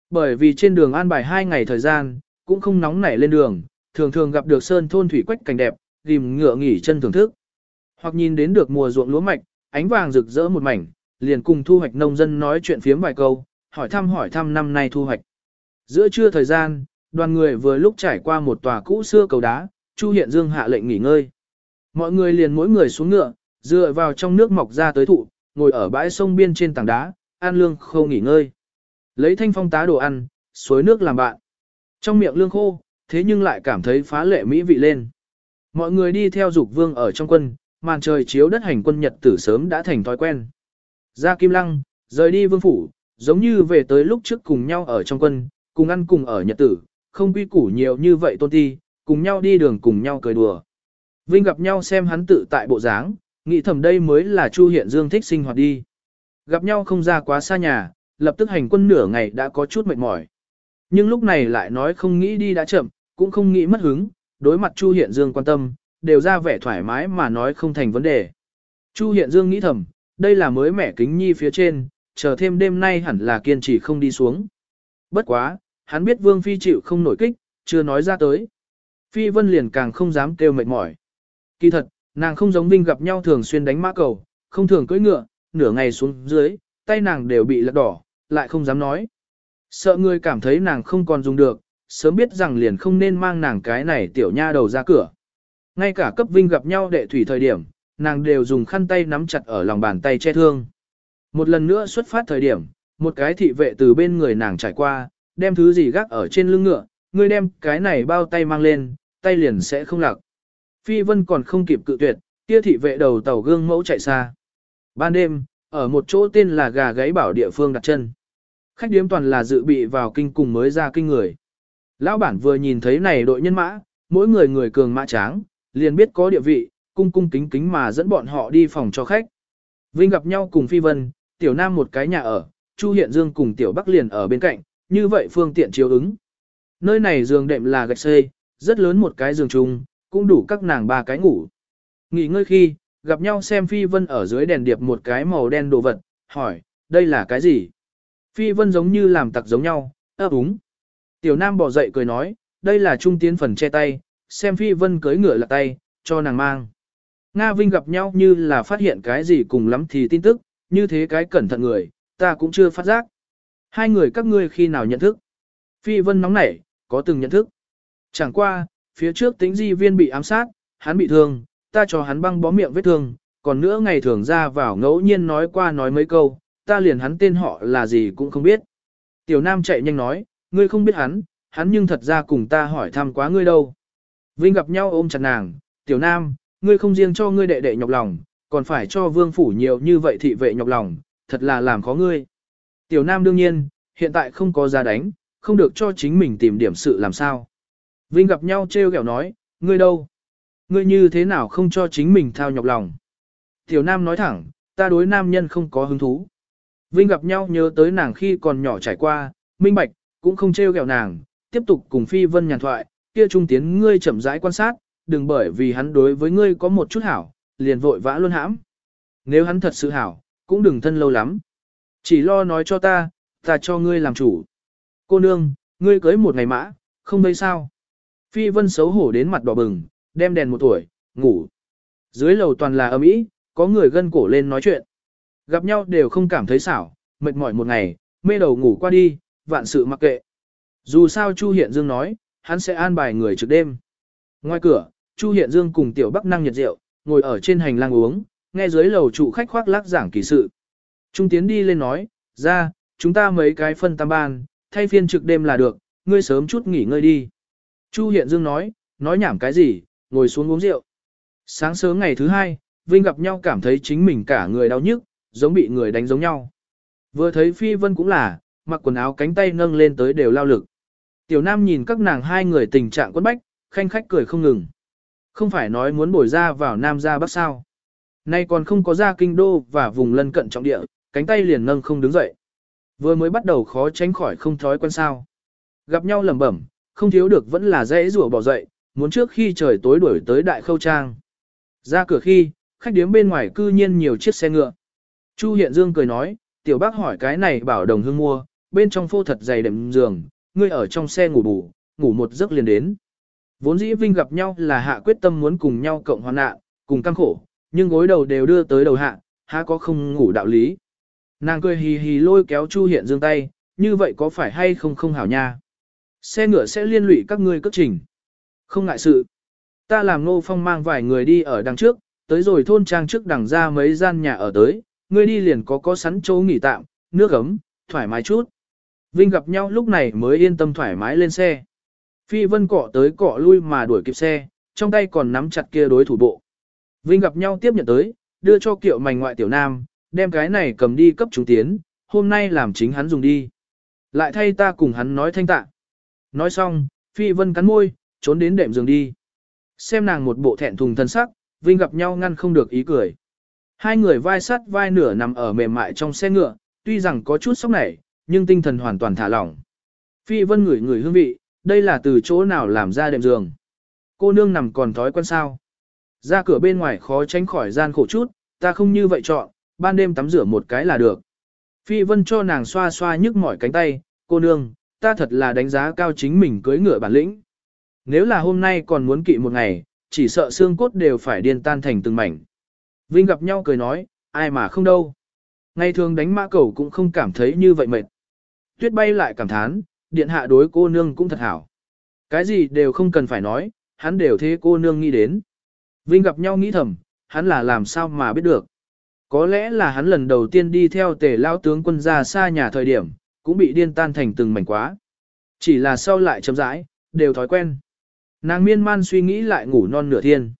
Bởi vì trên đường an bài hai ngày thời gian, cũng không nóng nảy lên đường, thường thường gặp được sơn thôn thủy quách cảnh đẹp, rìm ngựa nghỉ chân thưởng thức. Hoặc nhìn đến được mùa ruộng lúa mạch, ánh vàng rực rỡ một mảnh, liền cùng thu hoạch nông dân nói chuyện phiếm vài câu, hỏi thăm hỏi thăm năm nay thu hoạch. Giữa trưa thời gian, đoàn người vừa lúc trải qua một tòa cũ xưa cầu đá, Chu Hiện Dương hạ lệnh nghỉ ngơi. Mọi người liền mỗi người xuống ngựa, dựa vào trong nước mọc ra tới thụ, ngồi ở bãi sông biên trên tảng đá, an lương không nghỉ ngơi. Lấy thanh phong tá đồ ăn, suối nước làm bạn. Trong miệng lương khô, thế nhưng lại cảm thấy phá lệ mỹ vị lên. Mọi người đi theo dục vương ở trong quân, màn trời chiếu đất hành quân nhật tử sớm đã thành thói quen. Ra Kim Lăng, rời đi vương phủ, giống như về tới lúc trước cùng nhau ở trong quân, cùng ăn cùng ở nhật tử, không quy củ nhiều như vậy tôn ti, cùng nhau đi đường cùng nhau cười đùa. Vinh gặp nhau xem hắn tự tại bộ dáng, nghĩ thầm đây mới là Chu Hiện Dương thích sinh hoạt đi. Gặp nhau không ra quá xa nhà, lập tức hành quân nửa ngày đã có chút mệt mỏi. Nhưng lúc này lại nói không nghĩ đi đã chậm, cũng không nghĩ mất hứng, đối mặt Chu Hiện Dương quan tâm, đều ra vẻ thoải mái mà nói không thành vấn đề. Chu Hiện Dương nghĩ thầm, đây là mới mẻ kính nhi phía trên, chờ thêm đêm nay hẳn là kiên trì không đi xuống. Bất quá, hắn biết Vương Phi chịu không nổi kích, chưa nói ra tới. Phi Vân liền càng không dám kêu mệt mỏi. Kỳ thật, nàng không giống Vinh gặp nhau thường xuyên đánh mã cầu, không thường cưỡi ngựa, nửa ngày xuống dưới, tay nàng đều bị lật đỏ, lại không dám nói. Sợ người cảm thấy nàng không còn dùng được, sớm biết rằng liền không nên mang nàng cái này tiểu nha đầu ra cửa. Ngay cả cấp Vinh gặp nhau đệ thủy thời điểm, nàng đều dùng khăn tay nắm chặt ở lòng bàn tay che thương. Một lần nữa xuất phát thời điểm, một cái thị vệ từ bên người nàng trải qua, đem thứ gì gác ở trên lưng ngựa, ngươi đem cái này bao tay mang lên, tay liền sẽ không lạc. Phi Vân còn không kịp cự tuyệt, kia thị vệ đầu tàu gương mẫu chạy xa. Ban đêm, ở một chỗ tên là gà gáy bảo địa phương đặt chân. Khách điếm toàn là dự bị vào kinh cùng mới ra kinh người. Lão bản vừa nhìn thấy này đội nhân mã, mỗi người người cường mã tráng, liền biết có địa vị, cung cung kính kính mà dẫn bọn họ đi phòng cho khách. Vinh gặp nhau cùng Phi Vân, Tiểu Nam một cái nhà ở, Chu Hiện Dương cùng Tiểu Bắc liền ở bên cạnh, như vậy phương tiện chiếu ứng. Nơi này giường đệm là gạch xây, rất lớn một cái giường chung, cũng đủ các nàng ba cái ngủ. Nghỉ ngơi khi, gặp nhau xem Phi Vân ở dưới đèn điệp một cái màu đen đồ vật, hỏi, đây là cái gì? Phi Vân giống như làm tặc giống nhau, ấp úng. Tiểu Nam bỏ dậy cười nói, đây là trung tiến phần che tay, xem Phi Vân cưới ngựa là tay, cho nàng mang. Nga Vinh gặp nhau như là phát hiện cái gì cùng lắm thì tin tức, như thế cái cẩn thận người, ta cũng chưa phát giác. Hai người các ngươi khi nào nhận thức? Phi Vân nóng nảy, có từng nhận thức. Chẳng qua, phía trước tính di viên bị ám sát, hắn bị thương, ta cho hắn băng bó miệng vết thương, còn nữa ngày thường ra vào ngẫu nhiên nói qua nói mấy câu, ta liền hắn tên họ là gì cũng không biết. Tiểu Nam chạy nhanh nói, ngươi không biết hắn, hắn nhưng thật ra cùng ta hỏi thăm quá ngươi đâu. Vinh gặp nhau ôm chặt nàng, Tiểu Nam, ngươi không riêng cho ngươi đệ đệ nhọc lòng, còn phải cho vương phủ nhiều như vậy thị vệ nhọc lòng, thật là làm khó ngươi. Tiểu Nam đương nhiên, hiện tại không có ra đánh, không được cho chính mình tìm điểm sự làm sao. Vinh gặp nhau trêu ghẹo nói, ngươi đâu? Ngươi như thế nào không cho chính mình thao nhọc lòng? Tiểu Nam nói thẳng, ta đối nam nhân không có hứng thú. Vinh gặp nhau nhớ tới nàng khi còn nhỏ trải qua, minh bạch, cũng không trêu ghẹo nàng, tiếp tục cùng Phi Vân nhàn thoại, kia trung tiến ngươi chậm rãi quan sát, đừng bởi vì hắn đối với ngươi có một chút hảo, liền vội vã luôn hãm. Nếu hắn thật sự hảo, cũng đừng thân lâu lắm. Chỉ lo nói cho ta, ta cho ngươi làm chủ. Cô nương, ngươi cưới một ngày mã, không thấy sao. Phi vân xấu hổ đến mặt đỏ bừng, đem đèn một tuổi, ngủ. Dưới lầu toàn là ấm ý, có người gân cổ lên nói chuyện. Gặp nhau đều không cảm thấy xảo, mệt mỏi một ngày, mê đầu ngủ qua đi, vạn sự mặc kệ. Dù sao Chu Hiện Dương nói, hắn sẽ an bài người trực đêm. Ngoài cửa, Chu Hiện Dương cùng Tiểu Bắc năng nhiệt rượu, ngồi ở trên hành lang uống, nghe dưới lầu trụ khách khoác lác giảng kỳ sự. Trung Tiến đi lên nói, ra, chúng ta mấy cái phân tam ban, thay phiên trực đêm là được, ngươi sớm chút nghỉ ngơi đi. Chu Hiện Dương nói, nói nhảm cái gì, ngồi xuống uống rượu. Sáng sớm ngày thứ hai, Vinh gặp nhau cảm thấy chính mình cả người đau nhức, giống bị người đánh giống nhau. Vừa thấy Phi Vân cũng là, mặc quần áo cánh tay nâng lên tới đều lao lực. Tiểu Nam nhìn các nàng hai người tình trạng quấn bách, khanh khách cười không ngừng. Không phải nói muốn bồi ra vào Nam ra Bắc sao. Nay còn không có ra kinh đô và vùng lân cận trọng địa, cánh tay liền nâng không đứng dậy. Vừa mới bắt đầu khó tránh khỏi không thói quen sao. Gặp nhau lẩm bẩm, không thiếu được vẫn là dễ rủa bỏ dậy, muốn trước khi trời tối đuổi tới đại khâu trang. Ra cửa khi, khách điếm bên ngoài cư nhiên nhiều chiếc xe ngựa. Chu Hiện Dương cười nói, tiểu bác hỏi cái này bảo đồng hương mua, bên trong phô thật dày đệm giường, ngươi ở trong xe ngủ bù, ngủ một giấc liền đến. Vốn dĩ Vinh gặp nhau là hạ quyết tâm muốn cùng nhau cộng hoàn nạn, cùng căng khổ, nhưng gối đầu đều đưa tới đầu hạ, há có không ngủ đạo lý. Nàng cười hì hì lôi kéo Chu Hiện Dương tay, như vậy có phải hay không không hảo nha. Xe ngựa sẽ liên lụy các ngươi cất trình. Không ngại sự. Ta làm ngô phong mang vài người đi ở đằng trước, tới rồi thôn trang trước đằng ra mấy gian nhà ở tới, ngươi đi liền có có sắn chỗ nghỉ tạm, nước ấm, thoải mái chút. Vinh gặp nhau lúc này mới yên tâm thoải mái lên xe. Phi vân cọ tới cọ lui mà đuổi kịp xe, trong tay còn nắm chặt kia đối thủ bộ. Vinh gặp nhau tiếp nhận tới, đưa cho kiệu mảnh ngoại tiểu nam, đem cái này cầm đi cấp chúng tiến, hôm nay làm chính hắn dùng đi. Lại thay ta cùng hắn nói thanh tạ. Nói xong, Phi Vân cắn môi, trốn đến đệm giường đi. Xem nàng một bộ thẹn thùng thân sắc, Vinh gặp nhau ngăn không được ý cười. Hai người vai sắt vai nửa nằm ở mềm mại trong xe ngựa, tuy rằng có chút sốc nảy, nhưng tinh thần hoàn toàn thả lỏng. Phi Vân ngửi ngửi hương vị, đây là từ chỗ nào làm ra đệm giường. Cô nương nằm còn thói quen sao. Ra cửa bên ngoài khó tránh khỏi gian khổ chút, ta không như vậy chọn, ban đêm tắm rửa một cái là được. Phi Vân cho nàng xoa xoa nhức mỏi cánh tay, cô nương, ta thật là đánh giá cao chính mình cưới ngựa bản lĩnh. nếu là hôm nay còn muốn kỵ một ngày, chỉ sợ xương cốt đều phải điên tan thành từng mảnh. Vinh gặp nhau cười nói, ai mà không đâu. Ngày thường đánh mã cầu cũng không cảm thấy như vậy mệt. Tuyết bay lại cảm thán, điện hạ đối cô nương cũng thật hảo. Cái gì đều không cần phải nói, hắn đều thế cô nương nghĩ đến. Vinh gặp nhau nghĩ thầm, hắn là làm sao mà biết được. Có lẽ là hắn lần đầu tiên đi theo tề lao tướng quân ra xa nhà thời điểm, cũng bị điên tan thành từng mảnh quá. Chỉ là sau lại chấm rãi, đều thói quen. Nàng miên man suy nghĩ lại ngủ non nửa thiên.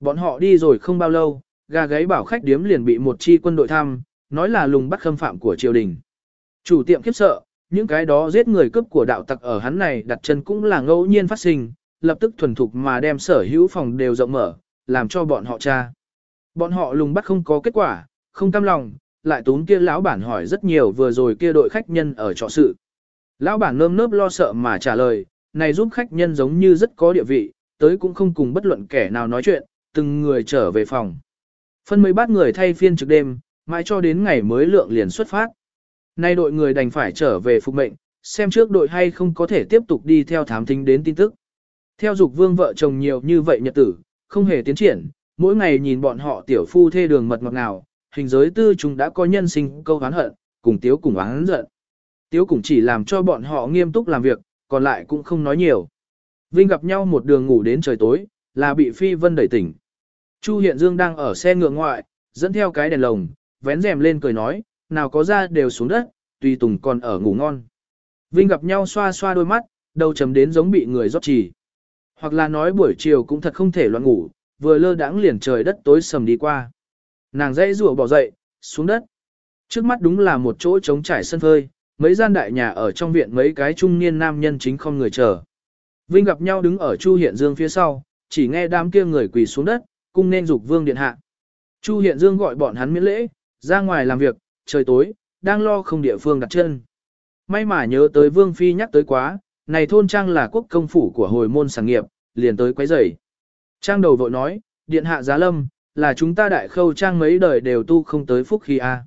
Bọn họ đi rồi không bao lâu, gà gáy bảo khách điếm liền bị một chi quân đội thăm, nói là lùng bắt khâm phạm của triều đình. Chủ tiệm khiếp sợ, những cái đó giết người cướp của đạo tặc ở hắn này đặt chân cũng là ngẫu nhiên phát sinh, lập tức thuần thục mà đem sở hữu phòng đều rộng mở, làm cho bọn họ tra. Bọn họ lùng bắt không có kết quả, không cam lòng, lại tốn kia lão bản hỏi rất nhiều vừa rồi kia đội khách nhân ở trọ sự. Lão bản nơm nớp lo sợ mà trả lời, này giúp khách nhân giống như rất có địa vị, tới cũng không cùng bất luận kẻ nào nói chuyện, từng người trở về phòng. Phân mấy bát người thay phiên trực đêm, mãi cho đến ngày mới lượng liền xuất phát. Nay đội người đành phải trở về phục mệnh, xem trước đội hay không có thể tiếp tục đi theo thám thính đến tin tức. Theo dục vương vợ chồng nhiều như vậy nhật tử, không hề tiến triển, mỗi ngày nhìn bọn họ tiểu phu thê đường mật ngọt ngào, hình giới tư chúng đã có nhân sinh câu hán hận, cùng tiếu cùng oán giận. Tiếu cũng chỉ làm cho bọn họ nghiêm túc làm việc, còn lại cũng không nói nhiều. Vinh gặp nhau một đường ngủ đến trời tối, là bị Phi Vân đẩy tỉnh. Chu Hiện Dương đang ở xe ngựa ngoại, dẫn theo cái đèn lồng, vén rèm lên cười nói, nào có ra đều xuống đất, tùy tùng còn ở ngủ ngon. Vinh gặp nhau xoa xoa đôi mắt, đầu chấm đến giống bị người rót trì. Hoặc là nói buổi chiều cũng thật không thể loạn ngủ, vừa lơ đãng liền trời đất tối sầm đi qua. Nàng dãy rủa bỏ dậy, xuống đất. Trước mắt đúng là một chỗ trống trải sân phơi, mấy gian đại nhà ở trong viện mấy cái trung niên nam nhân chính không người chờ. Vinh gặp nhau đứng ở Chu Hiện Dương phía sau, chỉ nghe đám kia người quỳ xuống đất, cung nên dục vương điện hạ. Chu Hiện Dương gọi bọn hắn miễn lễ, ra ngoài làm việc, trời tối, đang lo không địa phương đặt chân. May mà nhớ tới Vương Phi nhắc tới quá, này thôn trang là quốc công phủ của hồi môn sản nghiệp, liền tới quấy rầy. Trang đầu vội nói, điện hạ giá lâm, là chúng ta đại khâu trang mấy đời đều tu không tới phúc khi a. À.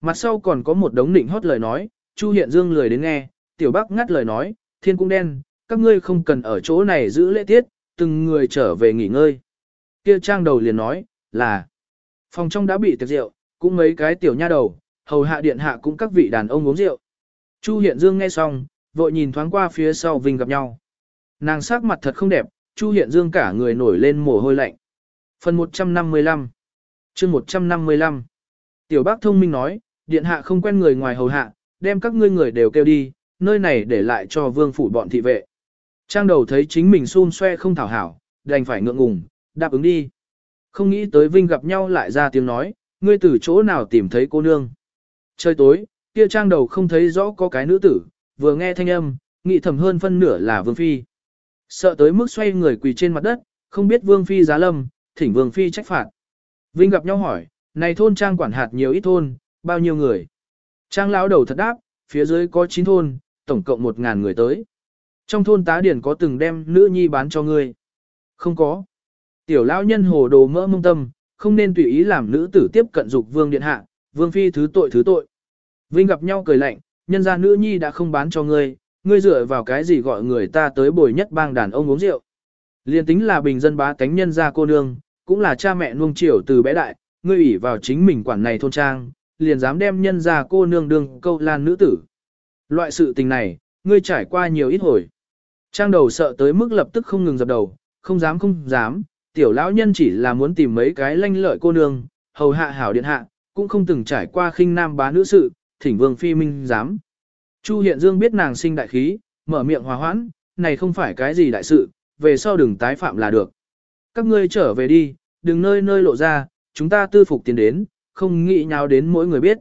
Mặt sau còn có một đống nịnh hót lời nói, Chu Hiện Dương lười đến nghe, Tiểu Bắc ngắt lời nói, thiên cung đen, các ngươi không cần ở chỗ này giữ lễ tiết, từng người trở về nghỉ ngơi. Kia trang đầu liền nói, là, phòng trong đã bị tiệc rượu, cũng mấy cái tiểu nha đầu, hầu hạ điện hạ cũng các vị đàn ông uống rượu. Chu Hiện Dương nghe xong, vội nhìn thoáng qua phía sau Vinh gặp nhau. Nàng sắc mặt thật không đẹp, Chu Hiện Dương cả người nổi lên mồ hôi lạnh. Phần 155 chương 155 Tiểu bác thông minh nói, điện hạ không quen người ngoài hầu hạ, đem các ngươi người đều kêu đi, nơi này để lại cho vương phủ bọn thị vệ. Trang đầu thấy chính mình xun xoe không thảo hảo, đành phải ngượng ngùng, đáp ứng đi. Không nghĩ tới Vinh gặp nhau lại ra tiếng nói, ngươi từ chỗ nào tìm thấy cô nương. Trời tối, kia trang đầu không thấy rõ có cái nữ tử, vừa nghe thanh âm, nghĩ thầm hơn phân nửa là vương phi. Sợ tới mức xoay người quỳ trên mặt đất, không biết vương phi giá lâm, thỉnh vương phi trách phạt. Vinh gặp nhau hỏi, này thôn trang quản hạt nhiều ít thôn, bao nhiêu người? Trang lão đầu thật đáp, phía dưới có 9 thôn, tổng cộng 1.000 người tới. Trong thôn tá điển có từng đem nữ nhi bán cho ngươi? Không có. Tiểu lão nhân hồ đồ mỡ mông tâm, không nên tùy ý làm nữ tử tiếp cận dục vương điện hạ, vương phi thứ tội thứ tội. Vinh gặp nhau cười lạnh, nhân gia nữ nhi đã không bán cho ngươi, ngươi dựa vào cái gì gọi người ta tới bồi nhất bang đàn ông uống rượu. Liên tính là bình dân bá tánh nhân gia cô nương, cũng là cha mẹ nuông chiều từ bé đại, ngươi ủy vào chính mình quản này thôn trang, liền dám đem nhân gia cô nương đương câu lan nữ tử. Loại sự tình này, ngươi trải qua nhiều ít hồi. Trang đầu sợ tới mức lập tức không ngừng dập đầu, không dám không dám, tiểu lão nhân chỉ là muốn tìm mấy cái lanh lợi cô nương, hầu hạ hảo điện hạ, cũng không từng trải qua khinh nam bá nữ sự, thỉnh vương phi minh dám. Chu Hiện Dương biết nàng sinh đại khí, mở miệng hòa hoãn, này không phải cái gì đại sự, về sau đừng tái phạm là được. Các ngươi trở về đi, đừng nơi nơi lộ ra, chúng ta tư phục tiến đến, không nghĩ nháo đến mỗi người biết.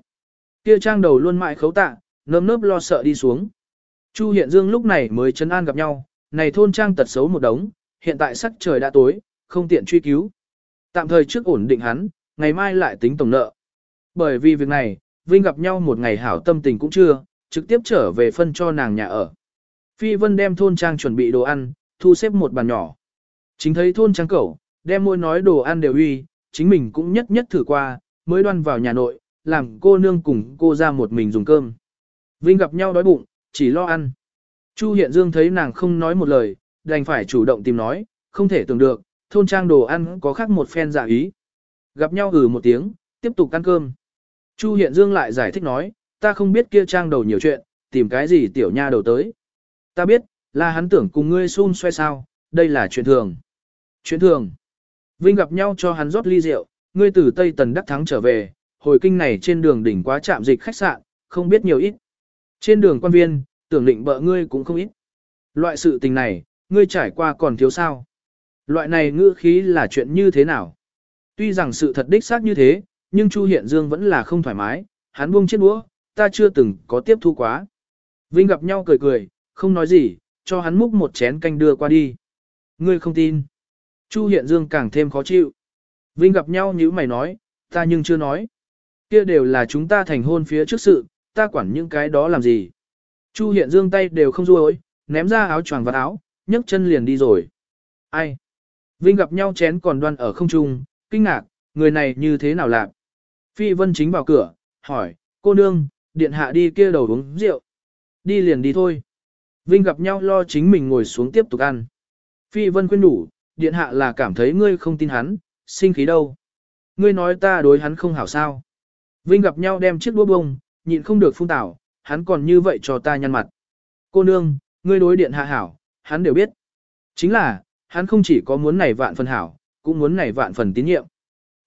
Kia trang đầu luôn mãi khấu tạ, nơm nớp lo sợ đi xuống. Chu Hiện Dương lúc này mới chân an gặp nhau, này thôn trang tật xấu một đống, hiện tại sắc trời đã tối, không tiện truy cứu. Tạm thời trước ổn định hắn, ngày mai lại tính tổng nợ. Bởi vì việc này, Vinh gặp nhau một ngày hảo tâm tình cũng chưa, trực tiếp trở về phân cho nàng nhà ở. Phi Vân đem thôn trang chuẩn bị đồ ăn, thu xếp một bàn nhỏ. Chính thấy thôn trang cẩu, đem môi nói đồ ăn đều uy, chính mình cũng nhất nhất thử qua, mới đoan vào nhà nội, làm cô nương cùng cô ra một mình dùng cơm. Vinh gặp nhau đói bụng, chỉ lo ăn. Chu Hiện Dương thấy nàng không nói một lời, đành phải chủ động tìm nói, không thể tưởng được, thôn trang đồ ăn có khác một phen giả ý. Gặp nhau ừ một tiếng, tiếp tục ăn cơm. Chu Hiện Dương lại giải thích nói, ta không biết kia trang đầu nhiều chuyện, tìm cái gì tiểu nha đầu tới. Ta biết, là hắn tưởng cùng ngươi xun xoay sao, đây là chuyện thường. Chuyện thường. Vinh gặp nhau cho hắn rót ly rượu, ngươi từ Tây Tần Đắc Thắng trở về, hồi kinh này trên đường đỉnh quá trạm dịch khách sạn, không biết nhiều ít. Trên đường quan viên, tưởng định bợ ngươi cũng không ít. Loại sự tình này, ngươi trải qua còn thiếu sao. Loại này ngữ khí là chuyện như thế nào? Tuy rằng sự thật đích xác như thế, nhưng Chu Hiện Dương vẫn là không thoải mái, hắn buông chiếc đũa, ta chưa từng có tiếp thu quá. Vinh gặp nhau cười cười, không nói gì, cho hắn múc một chén canh đưa qua đi. Ngươi không tin. Chu Hiện Dương càng thêm khó chịu. Vinh gặp nhau như mày nói, ta nhưng chưa nói. Kia đều là chúng ta thành hôn phía trước sự, ta quản những cái đó làm gì. Chu Hiện Dương tay đều không ruôi, ném ra áo choàng và áo, nhấc chân liền đi rồi. Ai? Vinh gặp nhau chén còn đoan ở không trung, kinh ngạc, người này như thế nào lạc? Phi Vân chính vào cửa, hỏi, cô nương, điện hạ đi kia đầu uống rượu. Đi liền đi thôi. Vinh gặp nhau lo chính mình ngồi xuống tiếp tục ăn. Phi Vân khuyên đủ, điện hạ là cảm thấy ngươi không tin hắn, sinh khí đâu. Ngươi nói ta đối hắn không hảo sao. Vinh gặp nhau đem chiếc đũa bông, nhịn không được phun tảo, hắn còn như vậy cho ta nhăn mặt. Cô nương, ngươi đối điện hạ hảo, hắn đều biết. Chính là, hắn không chỉ có muốn này vạn phần hảo, cũng muốn này vạn phần tín nhiệm.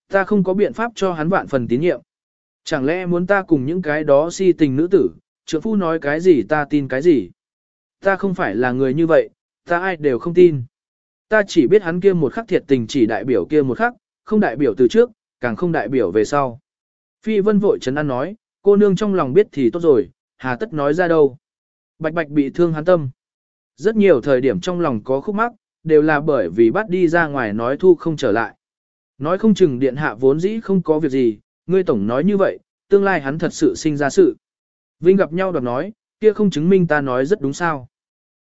Ta không có biện pháp cho hắn vạn phần tín nhiệm. Chẳng lẽ muốn ta cùng những cái đó si tình nữ tử, trưởng phu nói cái gì ta tin cái gì. Ta không phải là người như vậy, ta ai đều không tin. Ta chỉ biết hắn kia một khắc thiệt tình chỉ đại biểu kia một khắc, không đại biểu từ trước, càng không đại biểu về sau. Phi vân vội chấn an nói, cô nương trong lòng biết thì tốt rồi, hà tất nói ra đâu. Bạch bạch bị thương hắn tâm. Rất nhiều thời điểm trong lòng có khúc mắc, đều là bởi vì bắt đi ra ngoài nói thu không trở lại. Nói không chừng điện hạ vốn dĩ không có việc gì, ngươi tổng nói như vậy, tương lai hắn thật sự sinh ra sự. Vinh gặp nhau đọc nói, kia không chứng minh ta nói rất đúng sao.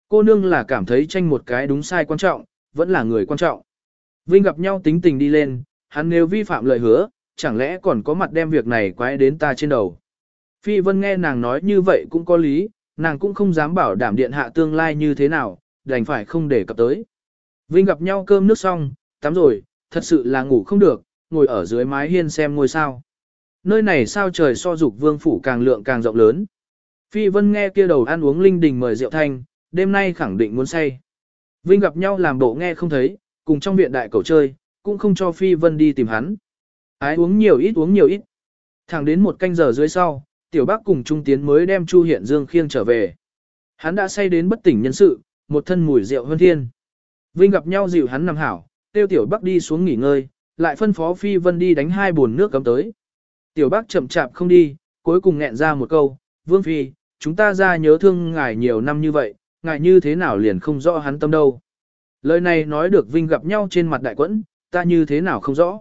Cô nương là cảm thấy tranh một cái đúng sai quan trọng, vẫn là người quan trọng. Vinh gặp nhau tính tình đi lên, hắn nếu vi phạm lời hứa, chẳng lẽ còn có mặt đem việc này quái đến ta trên đầu. Phi Vân nghe nàng nói như vậy cũng có lý, nàng cũng không dám bảo đảm điện hạ tương lai như thế nào, đành phải không để cập tới. Vinh gặp nhau cơm nước xong, tắm rồi, thật sự là ngủ không được, ngồi ở dưới mái hiên xem ngôi sao. Nơi này sao trời so dục vương phủ càng lượng càng rộng lớn. Phi Vân nghe kia đầu ăn uống linh đình mời rượu thanh, đêm nay khẳng định muốn say. Vinh gặp nhau làm bộ nghe không thấy, cùng trong viện đại cầu chơi, cũng không cho Phi Vân đi tìm hắn. Ái uống nhiều ít uống nhiều ít. Thẳng đến một canh giờ dưới sau, tiểu bác cùng trung tiến mới đem Chu Hiện Dương khiêng trở về. Hắn đã say đến bất tỉnh nhân sự, một thân mùi rượu hơn thiên. Vinh gặp nhau dịu hắn nằm hảo, tiêu tiểu bác đi xuống nghỉ ngơi, lại phân phó Phi Vân đi đánh hai bồn nước cấm tới. Tiểu bác chậm chạp không đi, cuối cùng nghẹn ra một câu, Vương Phi, chúng ta ra nhớ thương ngài nhiều năm như vậy, ngài như thế nào liền không rõ hắn tâm đâu. Lời này nói được Vinh gặp nhau trên mặt đại quẫn, ta như thế nào không rõ.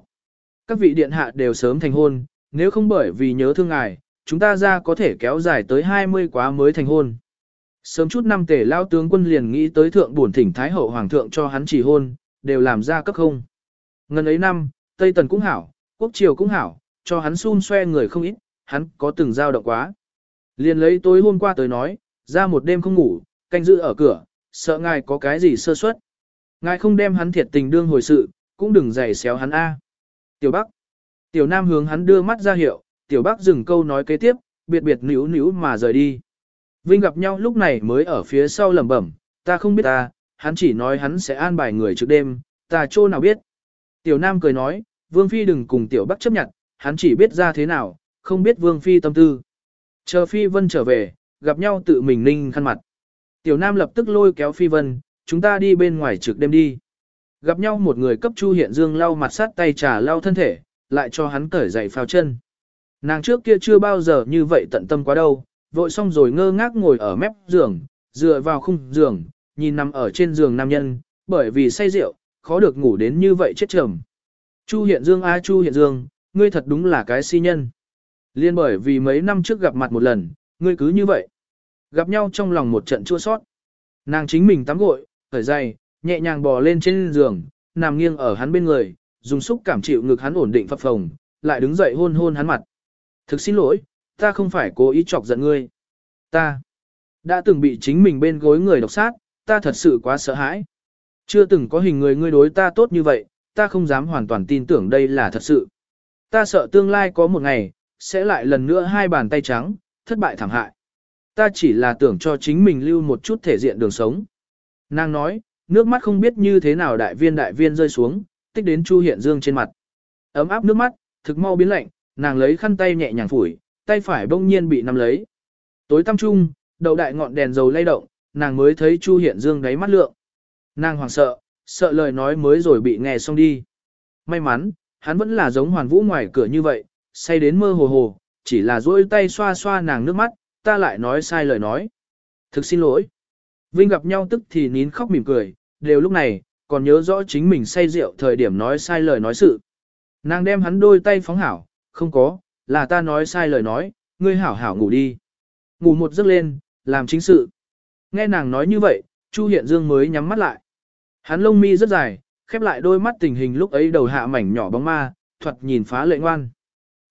Các vị điện hạ đều sớm thành hôn, nếu không bởi vì nhớ thương ngài, chúng ta ra có thể kéo dài tới 20 quá mới thành hôn. Sớm chút năm tể lao tướng quân liền nghĩ tới thượng bổn thỉnh Thái hậu hoàng thượng cho hắn chỉ hôn, đều làm ra cấp không. Ngân ấy năm, Tây Tần cũng hảo, Quốc Triều cũng hảo, cho hắn xun xoe người không ít, hắn có từng giao động quá. Liền lấy tối hôm qua tới nói, ra một đêm không ngủ, canh giữ ở cửa, sợ ngài có cái gì sơ suất. Ngài không đem hắn thiệt tình đương hồi sự, cũng đừng giày xéo hắn A. Tiểu Bắc. Tiểu Nam hướng hắn đưa mắt ra hiệu, Tiểu Bắc dừng câu nói kế tiếp, biệt biệt níu níu mà rời đi. Vinh gặp nhau lúc này mới ở phía sau lẩm bẩm, ta không biết ta, hắn chỉ nói hắn sẽ an bài người trước đêm, ta chỗ nào biết. Tiểu Nam cười nói, Vương Phi đừng cùng Tiểu Bắc chấp nhận, hắn chỉ biết ra thế nào, không biết Vương Phi tâm tư. Chờ Phi Vân trở về, gặp nhau tự mình ninh khăn mặt. Tiểu Nam lập tức lôi kéo Phi Vân, chúng ta đi bên ngoài trực đêm đi. Gặp nhau một người cấp Chu Hiện Dương lau mặt sát tay trà lau thân thể, lại cho hắn cởi giày phao chân. Nàng trước kia chưa bao giờ như vậy tận tâm quá đâu, vội xong rồi ngơ ngác ngồi ở mép giường, dựa vào khung giường, nhìn nằm ở trên giường nam nhân, bởi vì say rượu, khó được ngủ đến như vậy chết trầm. Chu Hiện Dương a Chu Hiện Dương, ngươi thật đúng là cái si nhân. Liên bởi vì mấy năm trước gặp mặt một lần, ngươi cứ như vậy. Gặp nhau trong lòng một trận chua sót. Nàng chính mình tắm gội, thở dày, nhẹ nhàng bò lên trên giường, nằm nghiêng ở hắn bên người, dùng xúc cảm chịu ngực hắn ổn định phập phồng, lại đứng dậy hôn hôn hắn mặt. Thực xin lỗi, ta không phải cố ý chọc giận ngươi. Ta đã từng bị chính mình bên gối người độc sát, ta thật sự quá sợ hãi. Chưa từng có hình người ngươi đối ta tốt như vậy, ta không dám hoàn toàn tin tưởng đây là thật sự. Ta sợ tương lai có một ngày, sẽ lại lần nữa hai bàn tay trắng, thất bại thảm hại. Ta chỉ là tưởng cho chính mình lưu một chút thể diện đường sống. Nàng nói, nước mắt không biết như thế nào đại viên đại viên rơi xuống, tích đến Chu Hiện Dương trên mặt. Ấm áp nước mắt, thực mau biến lạnh, nàng lấy khăn tay nhẹ nhàng phủi, tay phải bỗng nhiên bị nắm lấy. Tối tăm trung, đầu đại ngọn đèn dầu lay động, nàng mới thấy Chu Hiện Dương đáy mắt lượng. Nàng hoảng sợ, sợ lời nói mới rồi bị nghe xong đi. May mắn, hắn vẫn là giống hoàn vũ ngoài cửa như vậy, say đến mơ hồ hồ, chỉ là duỗi tay xoa xoa nàng nước mắt, ta lại nói sai lời nói. Thực xin lỗi. Vinh gặp nhau tức thì nín khóc mỉm cười, đều lúc này, còn nhớ rõ chính mình say rượu thời điểm nói sai lời nói sự. Nàng đem hắn đôi tay phóng hảo, không có, là ta nói sai lời nói, ngươi hảo hảo ngủ đi. Ngủ một giấc lên, làm chính sự. Nghe nàng nói như vậy, Chu Hiện Dương mới nhắm mắt lại. Hắn lông mi rất dài, khép lại đôi mắt tình hình lúc ấy đầu hạ mảnh nhỏ bóng ma, thuật nhìn phá lệ ngoan.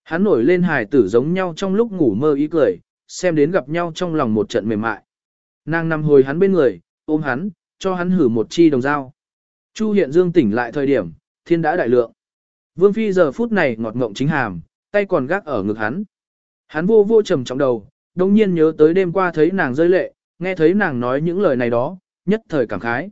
Hắn nổi lên hài tử giống nhau trong lúc ngủ mơ ý cười, xem đến gặp nhau trong lòng một trận mềm mại. Nàng nằm hồi hắn bên người, ôm hắn, cho hắn hử một chi đồng dao. Chu Hiện Dương tỉnh lại thời điểm, thiên đã đại lượng. Vương Phi giờ phút này ngọt ngộng chính hàm, tay còn gác ở ngực hắn. Hắn vô vô trầm trọng đầu, đồng nhiên nhớ tới đêm qua thấy nàng rơi lệ, nghe thấy nàng nói những lời này đó, nhất thời cảm khái.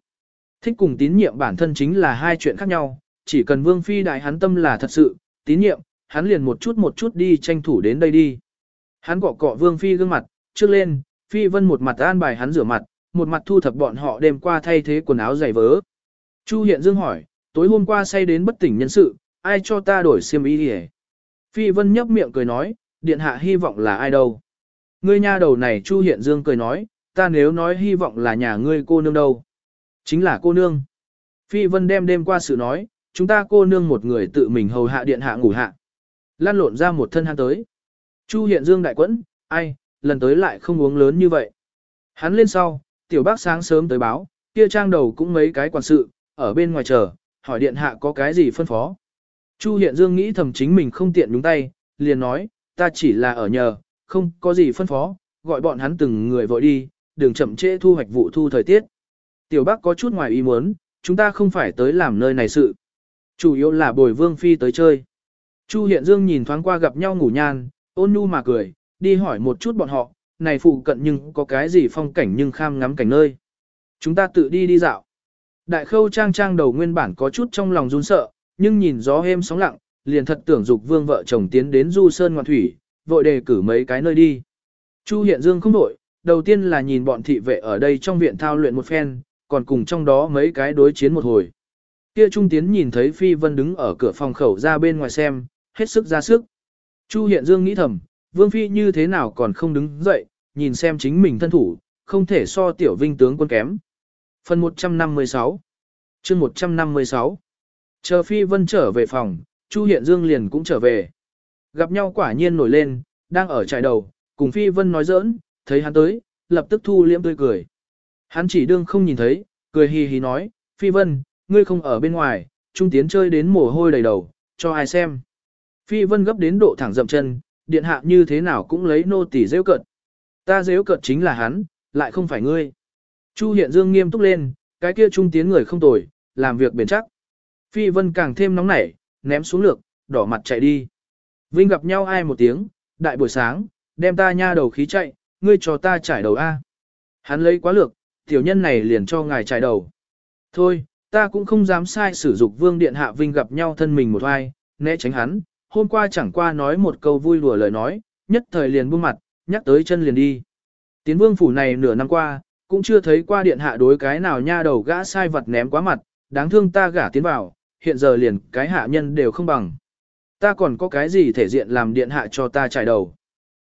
Thích cùng tín nhiệm bản thân chính là hai chuyện khác nhau, chỉ cần Vương Phi đại hắn tâm là thật sự, tín nhiệm, hắn liền một chút một chút đi tranh thủ đến đây đi. Hắn cọ cọ Vương Phi gương mặt, trước lên, Phi Vân một mặt an bài hắn rửa mặt, một mặt thu thập bọn họ đêm qua thay thế quần áo giày vớ. Chu Hiện Dương hỏi, tối hôm qua say đến bất tỉnh nhân sự, ai cho ta đổi xiêm y đi Phi Vân nhấp miệng cười nói, điện hạ hy vọng là ai đâu. Ngươi nha đầu này Chu Hiện Dương cười nói, ta nếu nói hy vọng là nhà ngươi cô nương đâu. Chính là cô nương. Phi Vân đem đêm qua sự nói, chúng ta cô nương một người tự mình hầu hạ điện hạ ngủ hạ. Lan lộn ra một thân hắn tới. Chu Hiện Dương đại quẫn, ai, lần tới lại không uống lớn như vậy. Hắn lên sau, tiểu bác sáng sớm tới báo, kia trang đầu cũng mấy cái quản sự, ở bên ngoài chờ, hỏi điện hạ có cái gì phân phó. Chu Hiện Dương nghĩ thầm chính mình không tiện nhúng tay, liền nói, ta chỉ là ở nhờ, không có gì phân phó, gọi bọn hắn từng người vội đi, đừng chậm trễ thu hoạch vụ thu thời tiết. Tiểu Bắc có chút ngoài ý muốn, chúng ta không phải tới làm nơi này sự. Chủ yếu là bồi vương phi tới chơi. Chu Hiện Dương nhìn thoáng qua gặp nhau ngủ nhan, ôn nhu mà cười, đi hỏi một chút bọn họ, này phụ cận nhưng có cái gì phong cảnh nhưng kham ngắm cảnh nơi. Chúng ta tự đi đi dạo. Đại khâu trang trang đầu nguyên bản có chút trong lòng run sợ, nhưng nhìn gió êm sóng lặng, liền thật tưởng dục vương vợ chồng tiến đến du sơn ngoạn thủy, vội đề cử mấy cái nơi đi. Chu Hiện Dương không đổi, đầu tiên là nhìn bọn thị vệ ở đây trong viện thao luyện một phen, còn cùng trong đó mấy cái đối chiến một hồi. Kia Trung Tiến nhìn thấy Phi Vân đứng ở cửa phòng khẩu ra bên ngoài xem, hết sức ra sức. Chu Hiện Dương nghĩ thầm, Vương Phi như thế nào còn không đứng dậy, nhìn xem chính mình thân thủ, không thể so tiểu vinh tướng quân kém. Phần 156 chương 156 Chờ Phi Vân trở về phòng, Chu Hiện Dương liền cũng trở về. Gặp nhau quả nhiên nổi lên, đang ở trại đầu, cùng Phi Vân nói giỡn, thấy hắn tới, lập tức thu liễm tươi cười. Hắn chỉ đương không nhìn thấy, cười hì hì nói, Phi Vân, ngươi không ở bên ngoài, Trung Tiến chơi đến mồ hôi đầy đầu, cho ai xem. Phi Vân gấp đến độ thẳng dậm chân, điện hạ như thế nào cũng lấy nô tỳ rêu cợt. Ta rêu cợt chính là hắn, lại không phải ngươi. Chu Hiện Dương nghiêm túc lên, cái kia Trung Tiến người không tồi, làm việc bền chắc. Phi Vân càng thêm nóng nảy, ném xuống lược, đỏ mặt chạy đi. Vinh gặp nhau ai một tiếng, đại buổi sáng, đem ta nha đầu khí chạy, ngươi cho ta trải đầu A. Hắn lấy quá lược, tiểu nhân này liền cho ngài trải đầu. Thôi, ta cũng không dám sai sử dụng vương điện hạ Vinh gặp nhau thân mình một hoài, né tránh hắn, hôm qua chẳng qua nói một câu vui đùa lời nói, nhất thời liền buông mặt, nhắc tới chân liền đi. Tiến vương phủ này nửa năm qua, cũng chưa thấy qua điện hạ đối cái nào nha đầu gã sai vật ném quá mặt, đáng thương ta gả tiến vào, hiện giờ liền cái hạ nhân đều không bằng. Ta còn có cái gì thể diện làm điện hạ cho ta trải đầu.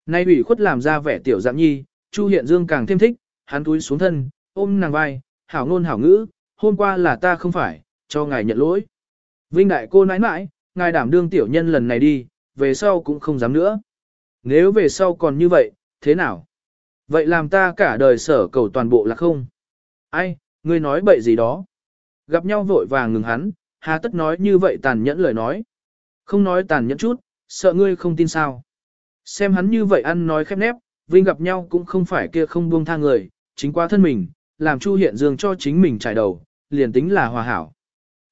Nay ủy khuất làm ra vẻ tiểu dạng nhi, Chu Hiện Dương càng thêm thích, hắn túi xuống thân, ôm nàng vai, hảo ngôn hảo ngữ, hôm qua là ta không phải, cho ngài nhận lỗi. Vinh đại cô nãi nãi, ngài đảm đương tiểu nhân lần này đi, về sau cũng không dám nữa. Nếu về sau còn như vậy, thế nào? Vậy làm ta cả đời sở cầu toàn bộ là không? Ai, ngươi nói bậy gì đó? Gặp nhau vội vàng ngừng hắn, hà tất nói như vậy tàn nhẫn lời nói. Không nói tàn nhẫn chút, sợ ngươi không tin sao. Xem hắn như vậy ăn nói khép nép, Vinh gặp nhau cũng không phải kia không buông tha người, chính qua thân mình, làm Chu Hiện Dương cho chính mình trải đầu, liền tính là hòa hảo.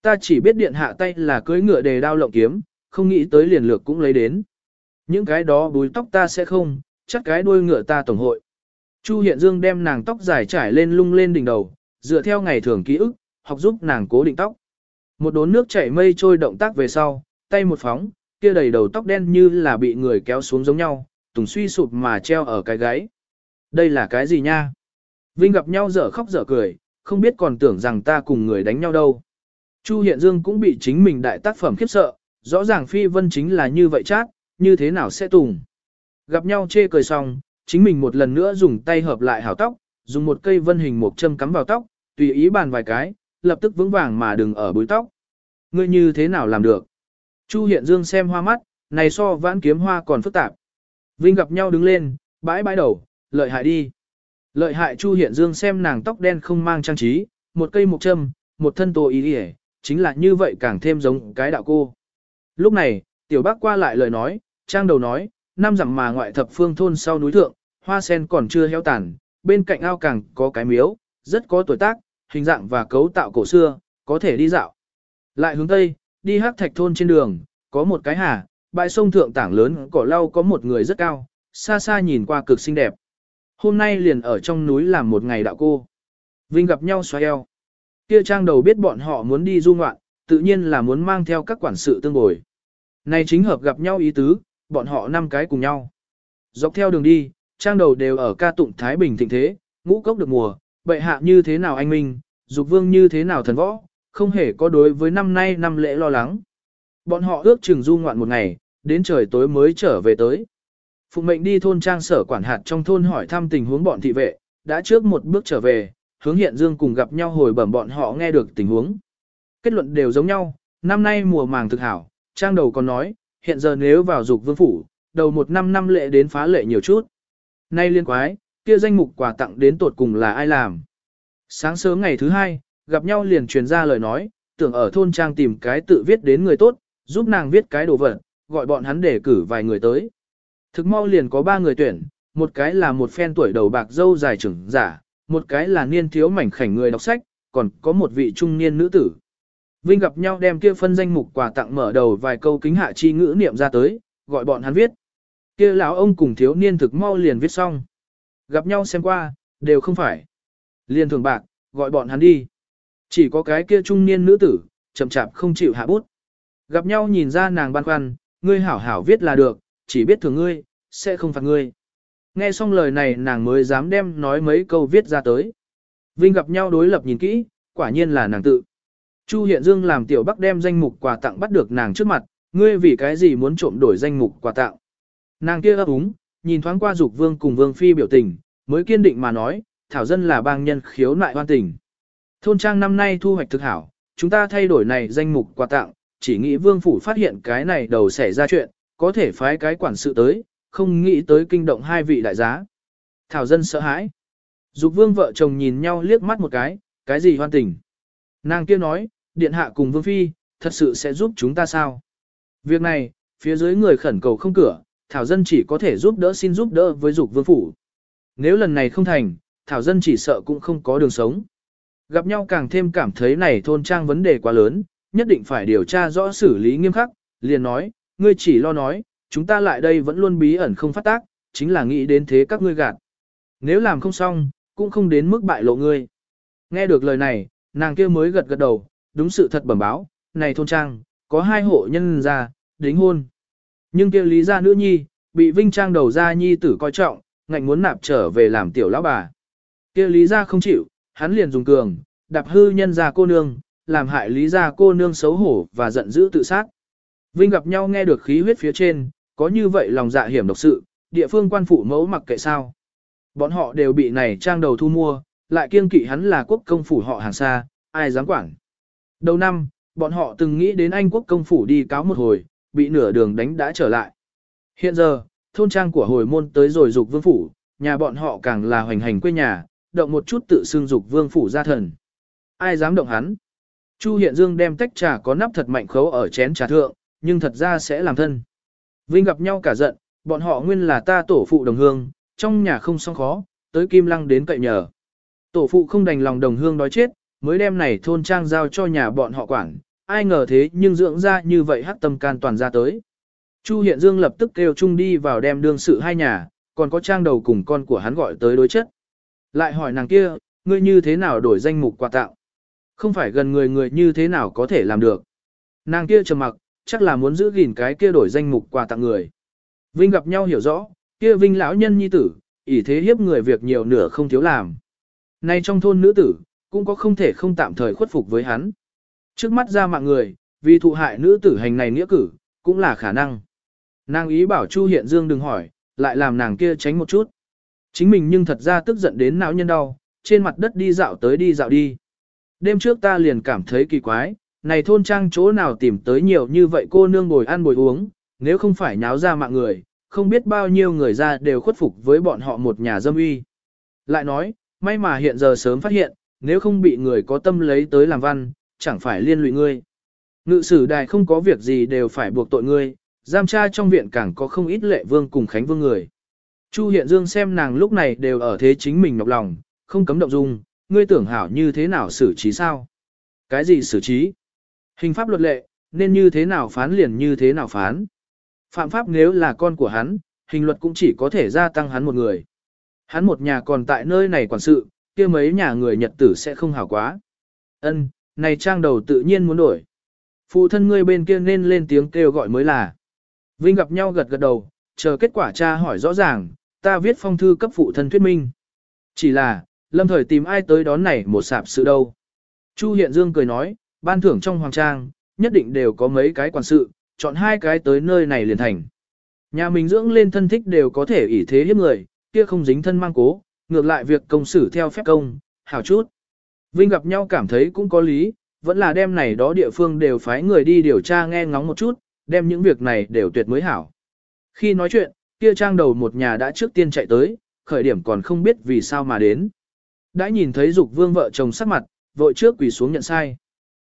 Ta chỉ biết điện hạ tay là cưới ngựa đề đao lộng kiếm, không nghĩ tới liền lược cũng lấy đến. Những cái đó búi tóc ta sẽ không, chắc cái đuôi ngựa ta tổng hội. Chu Hiện Dương đem nàng tóc dài trải lên lung lên đỉnh đầu, dựa theo ngày thường ký ức, học giúp nàng cố định tóc. Một đốn nước chảy mây trôi động tác về sau, tay một phóng, kia đầy đầu tóc đen như là bị người kéo xuống giống nhau, tùng suy sụp mà treo ở cái gáy. Đây là cái gì nha? Vinh gặp nhau dở khóc dở cười, không biết còn tưởng rằng ta cùng người đánh nhau đâu. Chu Hiện Dương cũng bị chính mình đại tác phẩm khiếp sợ, rõ ràng Phi Vân chính là như vậy chát, như thế nào sẽ tùng. Gặp nhau chê cười xong, chính mình một lần nữa dùng tay hợp lại hảo tóc, dùng một cây vân hình một châm cắm vào tóc, tùy ý bàn vài cái, lập tức vững vàng mà đừng ở bối tóc. Ngươi như thế nào làm được? Chu Hiện Dương xem hoa mắt, này so vãn kiếm hoa còn phức tạp. Vinh gặp nhau đứng lên, bãi bãi đầu, lợi hại đi. Lợi hại Chu Hiện Dương xem nàng tóc đen không mang trang trí, một cây mục châm, một thân tô ý đi chính là như vậy càng thêm giống cái đạo cô. Lúc này, tiểu bác qua lại lời nói, trang đầu nói, năm dặm mà ngoại thập phương thôn sau núi thượng, hoa sen còn chưa heo tàn, bên cạnh ao càng có cái miếu, rất có tuổi tác, hình dạng và cấu tạo cổ xưa, có thể đi dạo. Lại hướng tây, đi hắc thạch thôn trên đường, có một cái hà, bãi sông thượng tảng lớn cỏ lau có một người rất cao, xa xa nhìn qua cực xinh đẹp. Hôm nay liền ở trong núi làm một ngày đạo cô. Vinh gặp nhau xoay eo. Kia trang đầu biết bọn họ muốn đi du ngoạn, tự nhiên là muốn mang theo các quản sự tương bồi. Này chính hợp gặp nhau ý tứ, bọn họ năm cái cùng nhau. Dọc theo đường đi, trang đầu đều ở ca tụng Thái Bình thịnh thế, ngũ cốc được mùa, bệ hạ như thế nào anh minh, dục vương như thế nào thần võ, không hề có đối với năm nay năm lễ lo lắng. Bọn họ ước chừng du ngoạn một ngày, đến trời tối mới trở về tới. phụ mệnh đi thôn trang sở quản hạt trong thôn hỏi thăm tình huống bọn thị vệ, đã trước một bước trở về, hướng hiện dương cùng gặp nhau hồi bẩm bọn họ nghe được tình huống. Kết luận đều giống nhau, năm nay mùa màng thực hảo, trang đầu còn nói, hiện giờ nếu vào dục vương phủ, đầu một năm năm lệ đến phá lệ nhiều chút. Nay liên quái, kia danh mục quà tặng đến tột cùng là ai làm. Sáng sớm ngày thứ hai, gặp nhau liền truyền ra lời nói, tưởng ở thôn trang tìm cái tự viết đến người tốt, giúp nàng viết cái đồ vật, gọi bọn hắn để cử vài người tới. Thực mau liền có ba người tuyển, một cái là một phen tuổi đầu bạc dâu dài trưởng giả, một cái là niên thiếu mảnh khảnh người đọc sách, còn có một vị trung niên nữ tử. Vinh gặp nhau đem kia phân danh mục quà tặng mở đầu vài câu kính hạ chi ngữ niệm ra tới, gọi bọn hắn viết. Kia lão ông cùng thiếu niên thực mau liền viết xong. Gặp nhau xem qua, đều không phải. Liên thường bạc, gọi bọn hắn đi. Chỉ có cái kia trung niên nữ tử, chậm chạp không chịu hạ bút. Gặp nhau nhìn ra nàng băn khoăn, ngươi hảo hảo viết là được, chỉ biết thường ngươi, sẽ không phạt ngươi. Nghe xong lời này nàng mới dám đem nói mấy câu viết ra tới. Vinh gặp nhau đối lập nhìn kỹ, quả nhiên là nàng tự. Chu Hiện Dương làm tiểu bắc đem danh mục quà tặng bắt được nàng trước mặt, ngươi vì cái gì muốn trộm đổi danh mục quà tặng. Nàng kia ấp úng, nhìn thoáng qua dục vương cùng vương phi biểu tình, mới kiên định mà nói, thảo dân là bang nhân khiếu nại hoan tình. Thôn trang năm nay thu hoạch thực hảo, chúng ta thay đổi này danh mục quà tặng, chỉ nghĩ vương phủ phát hiện cái này đầu xảy ra chuyện, có thể phái cái quản sự tới, không nghĩ tới kinh động hai vị đại giá. Thảo dân sợ hãi. Dục vương vợ chồng nhìn nhau liếc mắt một cái, cái gì hoan tình. Nàng kia nói, điện hạ cùng vương phi, thật sự sẽ giúp chúng ta sao? Việc này, phía dưới người khẩn cầu không cửa, Thảo dân chỉ có thể giúp đỡ xin giúp đỡ với dục vương phủ. Nếu lần này không thành, Thảo dân chỉ sợ cũng không có đường sống. Gặp nhau càng thêm cảm thấy này thôn trang vấn đề quá lớn, nhất định phải điều tra rõ xử lý nghiêm khắc, liền nói, ngươi chỉ lo nói, chúng ta lại đây vẫn luôn bí ẩn không phát tác, chính là nghĩ đến thế các ngươi gạt. Nếu làm không xong, cũng không đến mức bại lộ ngươi. Nghe được lời này, nàng kia mới gật gật đầu, đúng sự thật bẩm báo, này thôn trang, có hai hộ nhân ra, đính hôn. Nhưng kia lý gia nữ nhi, bị vinh trang đầu gia nhi tử coi trọng, ngạnh muốn nạp trở về làm tiểu lão bà. Kia lý gia không chịu, hắn liền dùng cường, đạp hư nhân gia cô nương, làm hại lý gia cô nương xấu hổ và giận dữ tự sát. Vinh gặp nhau nghe được khí huyết phía trên, có như vậy lòng dạ hiểm độc sự, địa phương quan phụ mẫu mặc kệ sao. Bọn họ đều bị này trang đầu thu mua, lại kiêng kỵ hắn là quốc công phủ họ hàng xa, ai dám quản. Đầu năm, bọn họ từng nghĩ đến Anh quốc công phủ đi cáo một hồi, bị nửa đường đánh đã trở lại. Hiện giờ, thôn trang của hồi môn tới rồi dục vương phủ, nhà bọn họ càng là hoành hành quê nhà, động một chút tự xưng dục vương phủ ra thần. Ai dám động hắn? Chu Hiện Dương đem tách trà có nắp thật mạnh khấu ở chén trà thượng, nhưng thật ra sẽ làm thân. Vinh gặp nhau cả giận, bọn họ nguyên là ta tổ phụ đồng hương, trong nhà không song khó, tới Kim Lăng đến cậy nhờ. Tổ phụ không đành lòng đồng hương đói chết, mới đem này thôn trang giao cho nhà bọn họ quản, ai ngờ thế nhưng dưỡng ra như vậy hắc tâm can toàn ra tới. Chu Hiện Dương lập tức kêu chung đi vào đem đương sự hai nhà, còn có trang đầu cùng con của hắn gọi tới đối chất. Lại hỏi nàng kia, ngươi như thế nào đổi danh mục quà tặng? Không phải gần người người như thế nào có thể làm được. Nàng kia trầm mặc, chắc là muốn giữ gìn cái kia đổi danh mục quà tặng người. Vinh gặp nhau hiểu rõ, kia Vinh lão nhân nhi tử, ỷ thế hiếp người việc nhiều nửa không thiếu làm. Nay trong thôn nữ tử, cũng có không thể không tạm thời khuất phục với hắn. Trước mắt ra mạng người, vì thụ hại nữ tử hành này nghĩa cử, cũng là khả năng. Nàng ý bảo Chu Hiện Dương đừng hỏi, lại làm nàng kia tránh một chút. Chính mình nhưng thật ra tức giận đến não nhân đau, trên mặt đất đi dạo tới đi dạo đi. Đêm trước ta liền cảm thấy kỳ quái, này thôn trang chỗ nào tìm tới nhiều như vậy cô nương bồi ăn bồi uống, nếu không phải nháo ra mạng người, không biết bao nhiêu người ra đều khuất phục với bọn họ một nhà dâm uy. Lại nói, may mà hiện giờ sớm phát hiện, nếu không bị người có tâm lấy tới làm văn, chẳng phải liên lụy ngươi. Ngự sử đài không có việc gì đều phải buộc tội ngươi, giam tra trong viện càng có không ít lệ vương cùng khánh vương người. Chu Hiện Dương xem nàng lúc này đều ở thế chính mình nhọc lòng, không cấm động dung, ngươi tưởng hảo như thế nào xử trí sao? Cái gì xử trí? Hình pháp luật lệ, nên như thế nào phán liền như thế nào phán? Phạm pháp nếu là con của hắn, hình luật cũng chỉ có thể gia tăng hắn một người. Hắn một nhà còn tại nơi này quản sự, kia mấy nhà người nhật tử sẽ không hảo quá. Ân, này trang đầu tự nhiên muốn đổi. Phụ thân ngươi bên kia nên lên tiếng kêu gọi mới là. Vinh gặp nhau gật gật đầu, chờ kết quả cha hỏi rõ ràng, ta viết phong thư cấp phụ thân thuyết minh. Chỉ là, lâm thời tìm ai tới đón này một sạp sự đâu. Chu Hiện Dương cười nói, ban thưởng trong hoàng trang, nhất định đều có mấy cái quản sự, chọn hai cái tới nơi này liền thành. Nhà mình dưỡng lên thân thích đều có thể ỷ thế hiếp người, kia không dính thân mang cố, ngược lại việc công xử theo phép công, hảo chút. Vinh gặp nhau cảm thấy cũng có lý, vẫn là đem này đó địa phương đều phái người đi điều tra nghe ngóng một chút, đem những việc này đều tuyệt mới hảo. Khi nói chuyện, kia trang đầu một nhà đã trước tiên chạy tới, khởi điểm còn không biết vì sao mà đến. Đã nhìn thấy dục vương vợ chồng sắc mặt, vội trước quỳ xuống nhận sai.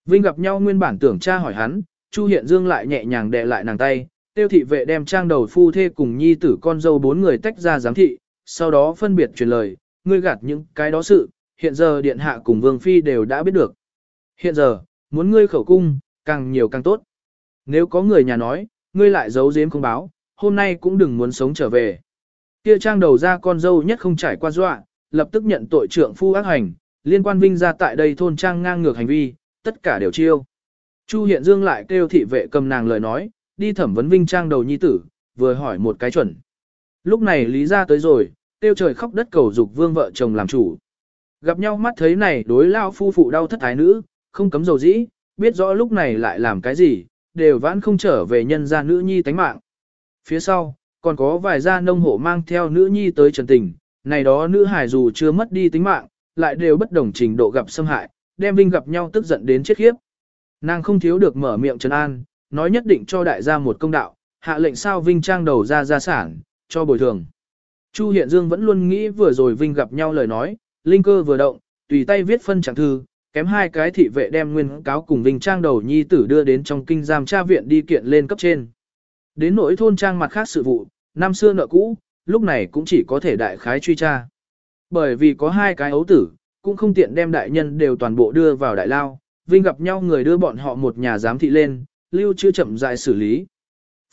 Vinh gặp nhau nguyên bản tưởng cha hỏi hắn, Chu Hiện Dương lại nhẹ nhàng đè lại nàng tay, tiêu thị vệ đem trang đầu phu thê cùng nhi tử con dâu bốn người tách ra giám thị, sau đó phân biệt truyền lời, ngươi gạt những cái đó sự, hiện giờ điện hạ cùng vương phi đều đã biết được. Hiện giờ, muốn ngươi khẩu cung, càng nhiều càng tốt. Nếu có người nhà nói, ngươi lại giấu giếm không báo, hôm nay cũng đừng muốn sống trở về. Kia trang đầu ra con dâu nhất không trải qua dọa, lập tức nhận tội trưởng phu ác hành, liên quan vinh ra tại đây thôn trang ngang ngược hành vi, tất cả đều chiêu. Chu Hiện Dương lại kêu thị vệ cầm nàng lời nói, đi thẩm vấn vinh trang đầu nhi tử, vừa hỏi một cái chuẩn. Lúc này lý ra tới rồi, tiêu trời khóc đất cầu dục vương vợ chồng làm chủ. Gặp nhau mắt thấy này đối lao phu phụ đau thất thái nữ, không cấm dầu dĩ, biết rõ lúc này lại làm cái gì, đều vãn không trở về nhân gia nữ nhi tánh mạng. Phía sau, còn có vài gia nông hộ mang theo nữ nhi tới trần tình, này đó nữ hải dù chưa mất đi tính mạng, lại đều bất đồng trình độ gặp xâm hại, đem Vinh gặp nhau tức giận đến chết khiếp. Nàng không thiếu được mở miệng trấn an, nói nhất định cho đại gia một công đạo, hạ lệnh sao Vinh trang đầu ra gia sản, cho bồi thường. Chu Hiện Dương vẫn luôn nghĩ vừa rồi Vinh gặp nhau lời nói, linh cơ vừa động, tùy tay viết phân chẳng thư, kém hai cái thị vệ đem nguyên cáo cùng Vinh trang đầu nhi tử đưa đến trong kinh giam tra viện đi kiện lên cấp trên. Đến nỗi thôn trang mặt khác sự vụ, năm xưa nợ cũ, lúc này cũng chỉ có thể đại khái truy tra. Bởi vì có hai cái ấu tử, cũng không tiện đem đại nhân đều toàn bộ đưa vào đại lao, Vinh gặp nhau người đưa bọn họ một nhà giám thị lên, lưu chưa chậm dại xử lý.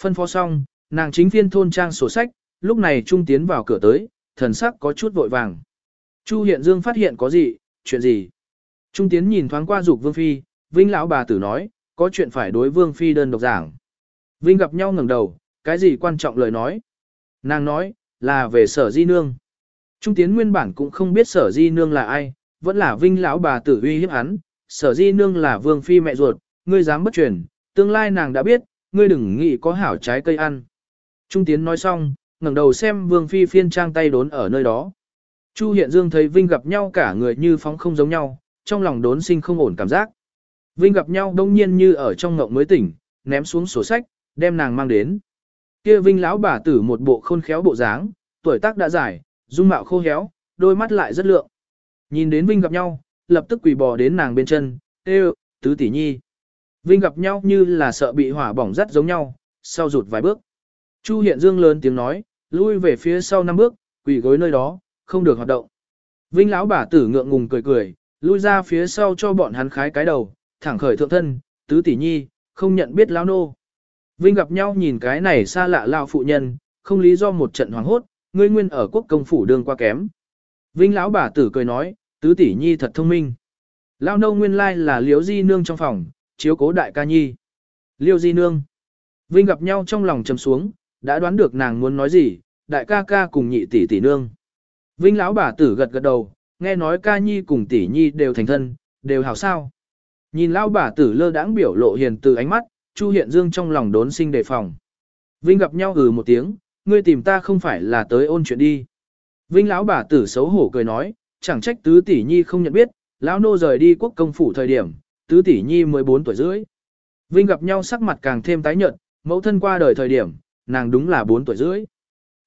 Phân phó xong, nàng chính viên thôn trang sổ sách, lúc này Trung tiến vào cửa tới, thần sắc có chút vội vàng. Chu Hiện Dương phát hiện có gì, chuyện gì? Trung tiến nhìn thoáng qua dục Vương Phi, Vinh lão bà tử nói, có chuyện phải đối Vương Phi đơn độc giảng. Vinh gặp nhau ngẩng đầu, cái gì quan trọng lời nói? Nàng nói, là về sở di nương. Trung tiến nguyên bản cũng không biết sở di nương là ai, vẫn là Vinh lão bà tử uy hiếp hắn, sở di nương là Vương Phi mẹ ruột, ngươi dám bất truyền, tương lai nàng đã biết, ngươi đừng nghĩ có hảo trái cây ăn. Trung tiến nói xong, ngẩng đầu xem Vương Phi phiên trang tay đốn ở nơi đó. Chu Hiện Dương thấy Vinh gặp nhau cả người như phóng không giống nhau, trong lòng đốn sinh không ổn cảm giác. Vinh gặp nhau đông nhiên như ở trong ngộng mới tỉnh, ném xuống sổ sách, đem nàng mang đến. Kia Vinh lão bà tử một bộ khôn khéo bộ dáng, tuổi tác đã dài, dung mạo khô héo, đôi mắt lại rất lượng. Nhìn đến Vinh gặp nhau, lập tức quỳ bò đến nàng bên chân, "Ê, tứ tỷ nhi." Vinh gặp nhau như là sợ bị hỏa bỏng rất giống nhau, sau rụt vài bước. Chu Hiện Dương lớn tiếng nói, lui về phía sau năm bước, quỳ gối nơi đó, không được hoạt động. Vinh lão bà tử ngượng ngùng cười cười, lui ra phía sau cho bọn hắn khái cái đầu, thẳng khởi thượng thân, tứ tỷ nhi, không nhận biết lão nô. Vinh gặp nhau nhìn cái này xa lạ lão phụ nhân, không lý do một trận hoảng hốt, ngươi nguyên ở quốc công phủ đường qua kém. Vinh lão bà tử cười nói, tứ tỷ nhi thật thông minh. Lão nô nguyên lai là Liễu di nương trong phòng, chiếu cố đại ca nhi. Liêu di nương. Vinh gặp nhau trong lòng trầm xuống, đã đoán được nàng muốn nói gì, đại ca ca cùng nhị tỷ tỷ nương. Vinh lão bà tử gật gật đầu, nghe nói ca nhi cùng tỷ nhi đều thành thân, đều hảo sao. Nhìn lão bà tử lơ đãng biểu lộ hiền từ ánh mắt, Chu Hiện Dương trong lòng đốn sinh đề phòng. Vinh gặp nhau ừ một tiếng, ngươi tìm ta không phải là tới ôn chuyện đi. Vinh lão bà tử xấu hổ cười nói, chẳng trách tứ tỷ nhi không nhận biết, lão nô rời đi quốc công phủ thời điểm, tứ tỷ nhi 14 tuổi rưỡi. Vinh gặp nhau sắc mặt càng thêm tái nhợt, mẫu thân qua đời thời điểm, nàng đúng là 4 tuổi rưỡi.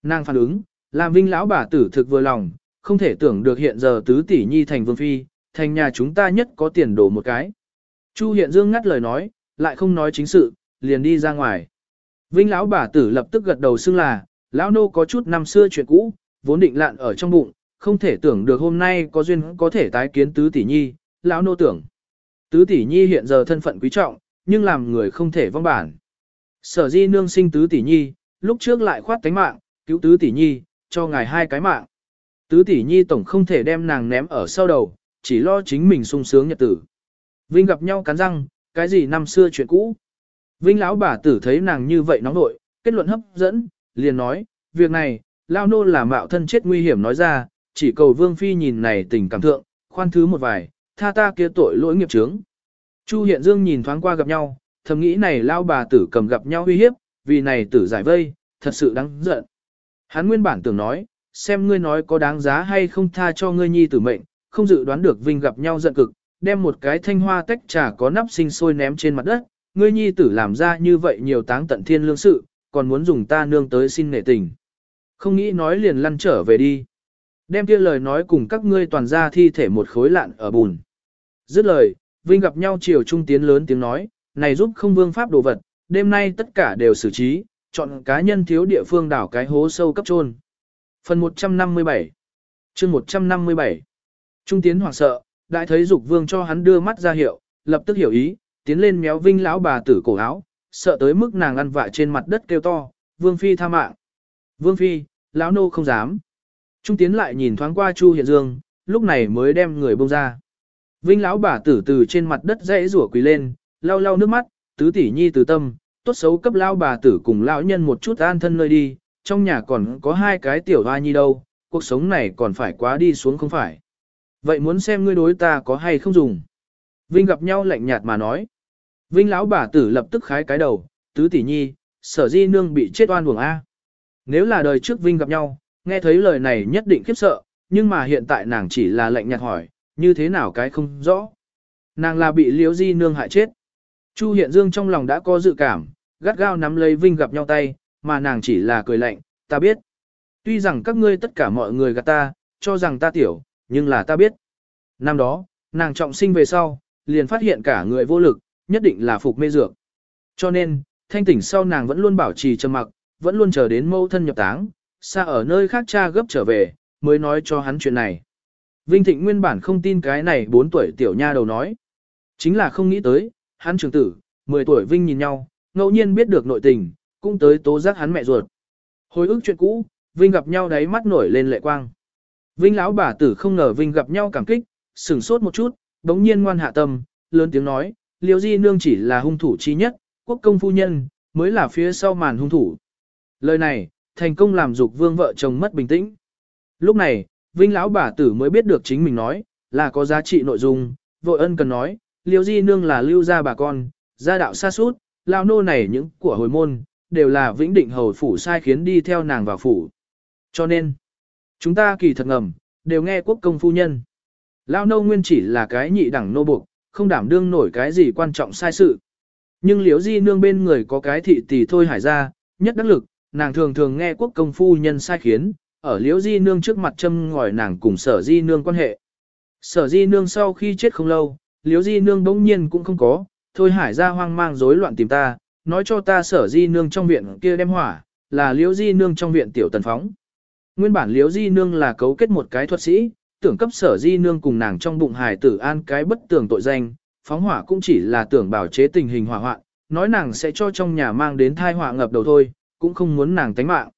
Nàng phản ứng, làm Vinh lão bà tử thực vừa lòng, không thể tưởng được hiện giờ tứ tỷ nhi thành vương phi, thành nhà chúng ta nhất có tiền đồ một cái. Chu Hiện Dương ngắt lời nói, lại không nói chính sự, liền đi ra ngoài. Vinh lão bà tử lập tức gật đầu xưng là, lão nô có chút năm xưa chuyện cũ, vốn định lạn ở trong bụng, không thể tưởng được hôm nay có duyên có thể tái kiến tứ tỷ nhi, lão nô tưởng. Tứ tỷ nhi hiện giờ thân phận quý trọng, nhưng làm người không thể vong bản. Sở di nương sinh tứ tỷ nhi, lúc trước lại khoát tánh mạng, cứu tứ tỷ nhi, cho ngài hai cái mạng. Tứ tỷ nhi tổng không thể đem nàng ném ở sau đầu, chỉ lo chính mình sung sướng nhật tử. Vinh gặp nhau cắn răng, cái gì năm xưa chuyện cũ. Vinh lão bà tử thấy nàng như vậy nóng nội, kết luận hấp dẫn, liền nói, việc này, lao nô là mạo thân chết nguy hiểm nói ra, chỉ cầu vương phi nhìn này tình cảm thượng, khoan thứ một vài, tha ta kia tội lỗi nghiệp chướng. Chu Hiện Dương nhìn thoáng qua gặp nhau, thầm nghĩ này lao bà tử cầm gặp nhau uy hiếp, vì này tử giải vây, thật sự đáng giận. Hắn nguyên bản tưởng nói, xem ngươi nói có đáng giá hay không tha cho ngươi nhi tử mệnh, không dự đoán được Vinh gặp nhau giận cực, đem một cái thanh hoa tách trà có nắp sinh sôi ném trên mặt đất, ngươi nhi tử làm ra như vậy nhiều táng tận thiên lương sự, còn muốn dùng ta nương tới xin nể tình. Không nghĩ nói liền lăn trở về đi. Đem kia lời nói cùng các ngươi toàn ra thi thể một khối lạn ở bùn. Dứt lời, Vinh gặp nhau chiều trung tiến lớn tiếng nói, này giúp không vương pháp đồ vật, đêm nay tất cả đều xử trí, chọn cá nhân thiếu địa phương đảo cái hố sâu cấp trôn. Phần 157 chương 157 Trung tiến hoảng sợ, đại thấy dục vương cho hắn đưa mắt ra hiệu, lập tức hiểu ý, tiến lên méo vinh lão bà tử cổ áo, sợ tới mức nàng ăn vạ trên mặt đất kêu to, vương phi tha mạng. Vương phi, lão nô không dám. Trung tiến lại nhìn thoáng qua Chu Hiện Dương, lúc này mới đem người bông ra. Vinh lão bà tử từ trên mặt đất dãy rủa quỳ lên, lau lau nước mắt, tứ tỷ nhi từ tâm, tốt xấu cấp lão bà tử cùng lão nhân một chút an thân nơi đi, trong nhà còn có hai cái tiểu hoa nhi đâu, cuộc sống này còn phải quá đi xuống không phải. Vậy muốn xem ngươi đối ta có hay không dùng. Vinh gặp nhau lạnh nhạt mà nói. Vinh lão bà tử lập tức khái cái đầu, tứ tỷ nhi, sở di nương bị chết oan uổng A. Nếu là đời trước Vinh gặp nhau, nghe thấy lời này nhất định khiếp sợ, nhưng mà hiện tại nàng chỉ là lạnh nhạt hỏi, như thế nào cái không rõ. Nàng là bị liễu di nương hại chết. Chu Hiện Dương trong lòng đã có dự cảm, gắt gao nắm lấy Vinh gặp nhau tay, mà nàng chỉ là cười lạnh, ta biết. Tuy rằng các ngươi tất cả mọi người gạt ta, cho rằng ta tiểu, nhưng là ta biết. Năm đó, nàng trọng sinh về sau, liền phát hiện cả người vô lực, nhất định là phục mê dược. Cho nên, thanh tỉnh sau nàng vẫn luôn bảo trì trầm mặc, vẫn luôn chờ đến mâu thân nhập táng, xa ở nơi khác cha gấp trở về, mới nói cho hắn chuyện này. Vinh Thịnh nguyên bản không tin cái này 4 tuổi tiểu nha đầu nói. Chính là không nghĩ tới, hắn trưởng tử, 10 tuổi Vinh nhìn nhau, ngẫu nhiên biết được nội tình, cũng tới tố giác hắn mẹ ruột. Hồi ức chuyện cũ, Vinh gặp nhau đáy mắt nổi lên lệ quang. Vinh lão bà tử không ngờ Vinh gặp nhau cảm kích, sửng sốt một chút, đống nhiên ngoan hạ tâm, lớn tiếng nói, Liễu di nương chỉ là hung thủ chi nhất, quốc công phu nhân, mới là phía sau màn hung thủ. Lời này, thành công làm dục vương vợ chồng mất bình tĩnh. Lúc này, Vinh lão bà tử mới biết được chính mình nói, là có giá trị nội dung, vội ân cần nói, Liễu di nương là lưu gia bà con, gia đạo xa suốt, lao nô này những của hồi môn, đều là vĩnh định hầu phủ sai khiến đi theo nàng vào phủ. Cho nên, chúng ta kỳ thật ngầm, đều nghe quốc công phu nhân. Lao nô nguyên chỉ là cái nhị đẳng nô buộc, không đảm đương nổi cái gì quan trọng sai sự. Nhưng liếu di nương bên người có cái thị tỷ thôi hải ra, nhất đắc lực, nàng thường thường nghe quốc công phu nhân sai khiến, ở liếu di nương trước mặt châm ngòi nàng cùng sở di nương quan hệ. Sở di nương sau khi chết không lâu, liếu di nương bỗng nhiên cũng không có, thôi hải ra hoang mang rối loạn tìm ta, nói cho ta sở di nương trong viện kia đem hỏa, là liễu di nương trong viện tiểu tần phóng. Nguyên bản liễu di nương là cấu kết một cái thuật sĩ, tưởng cấp sở di nương cùng nàng trong bụng hài tử an cái bất tường tội danh, phóng hỏa cũng chỉ là tưởng bảo chế tình hình hỏa hoạn, nói nàng sẽ cho trong nhà mang đến thai hỏa ngập đầu thôi, cũng không muốn nàng tánh mạng.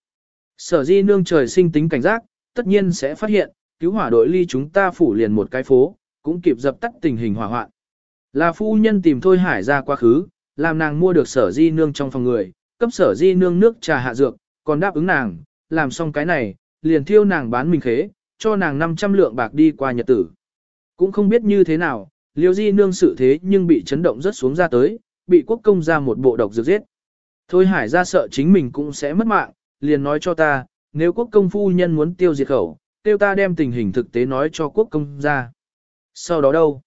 Sở di nương trời sinh tính cảnh giác, tất nhiên sẽ phát hiện, cứu hỏa đội ly chúng ta phủ liền một cái phố, cũng kịp dập tắt tình hình hỏa hoạn. Là phu nhân tìm Thôi Hải ra quá khứ, làm nàng mua được sở di nương trong phòng người, cấp sở di nương nước trà hạ dược, còn đáp ứng nàng, làm xong cái này, liền thiêu nàng bán mình khế, cho nàng 500 lượng bạc đi qua nhật tử. Cũng không biết như thế nào, liêu di nương sự thế nhưng bị chấn động rất xuống ra tới, bị quốc công ra một bộ độc dược giết. Thôi hải ra sợ chính mình cũng sẽ mất mạng, liền nói cho ta, nếu quốc công phu nhân muốn tiêu diệt khẩu, tiêu ta đem tình hình thực tế nói cho quốc công ra. Sau đó đâu?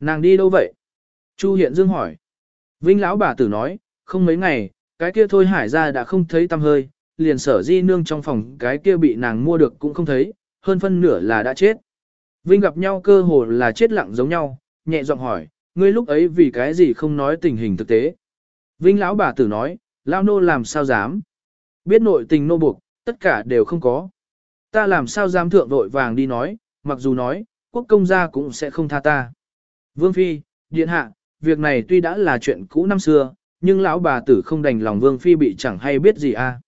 Nàng đi đâu vậy? Chu Hiện Dương hỏi. Vinh lão bà tử nói, không mấy ngày, cái kia thôi hải ra đã không thấy tâm hơi, liền sở di nương trong phòng cái kia bị nàng mua được cũng không thấy, hơn phân nửa là đã chết. Vinh gặp nhau cơ hồ là chết lặng giống nhau, nhẹ giọng hỏi, ngươi lúc ấy vì cái gì không nói tình hình thực tế. Vinh lão bà tử nói, lão nô làm sao dám. Biết nội tình nô buộc, tất cả đều không có. Ta làm sao dám thượng vội vàng đi nói, mặc dù nói, quốc công gia cũng sẽ không tha ta. Vương Phi, Điện Hạ, việc này tuy đã là chuyện cũ năm xưa, nhưng lão bà tử không đành lòng Vương Phi bị chẳng hay biết gì a. À.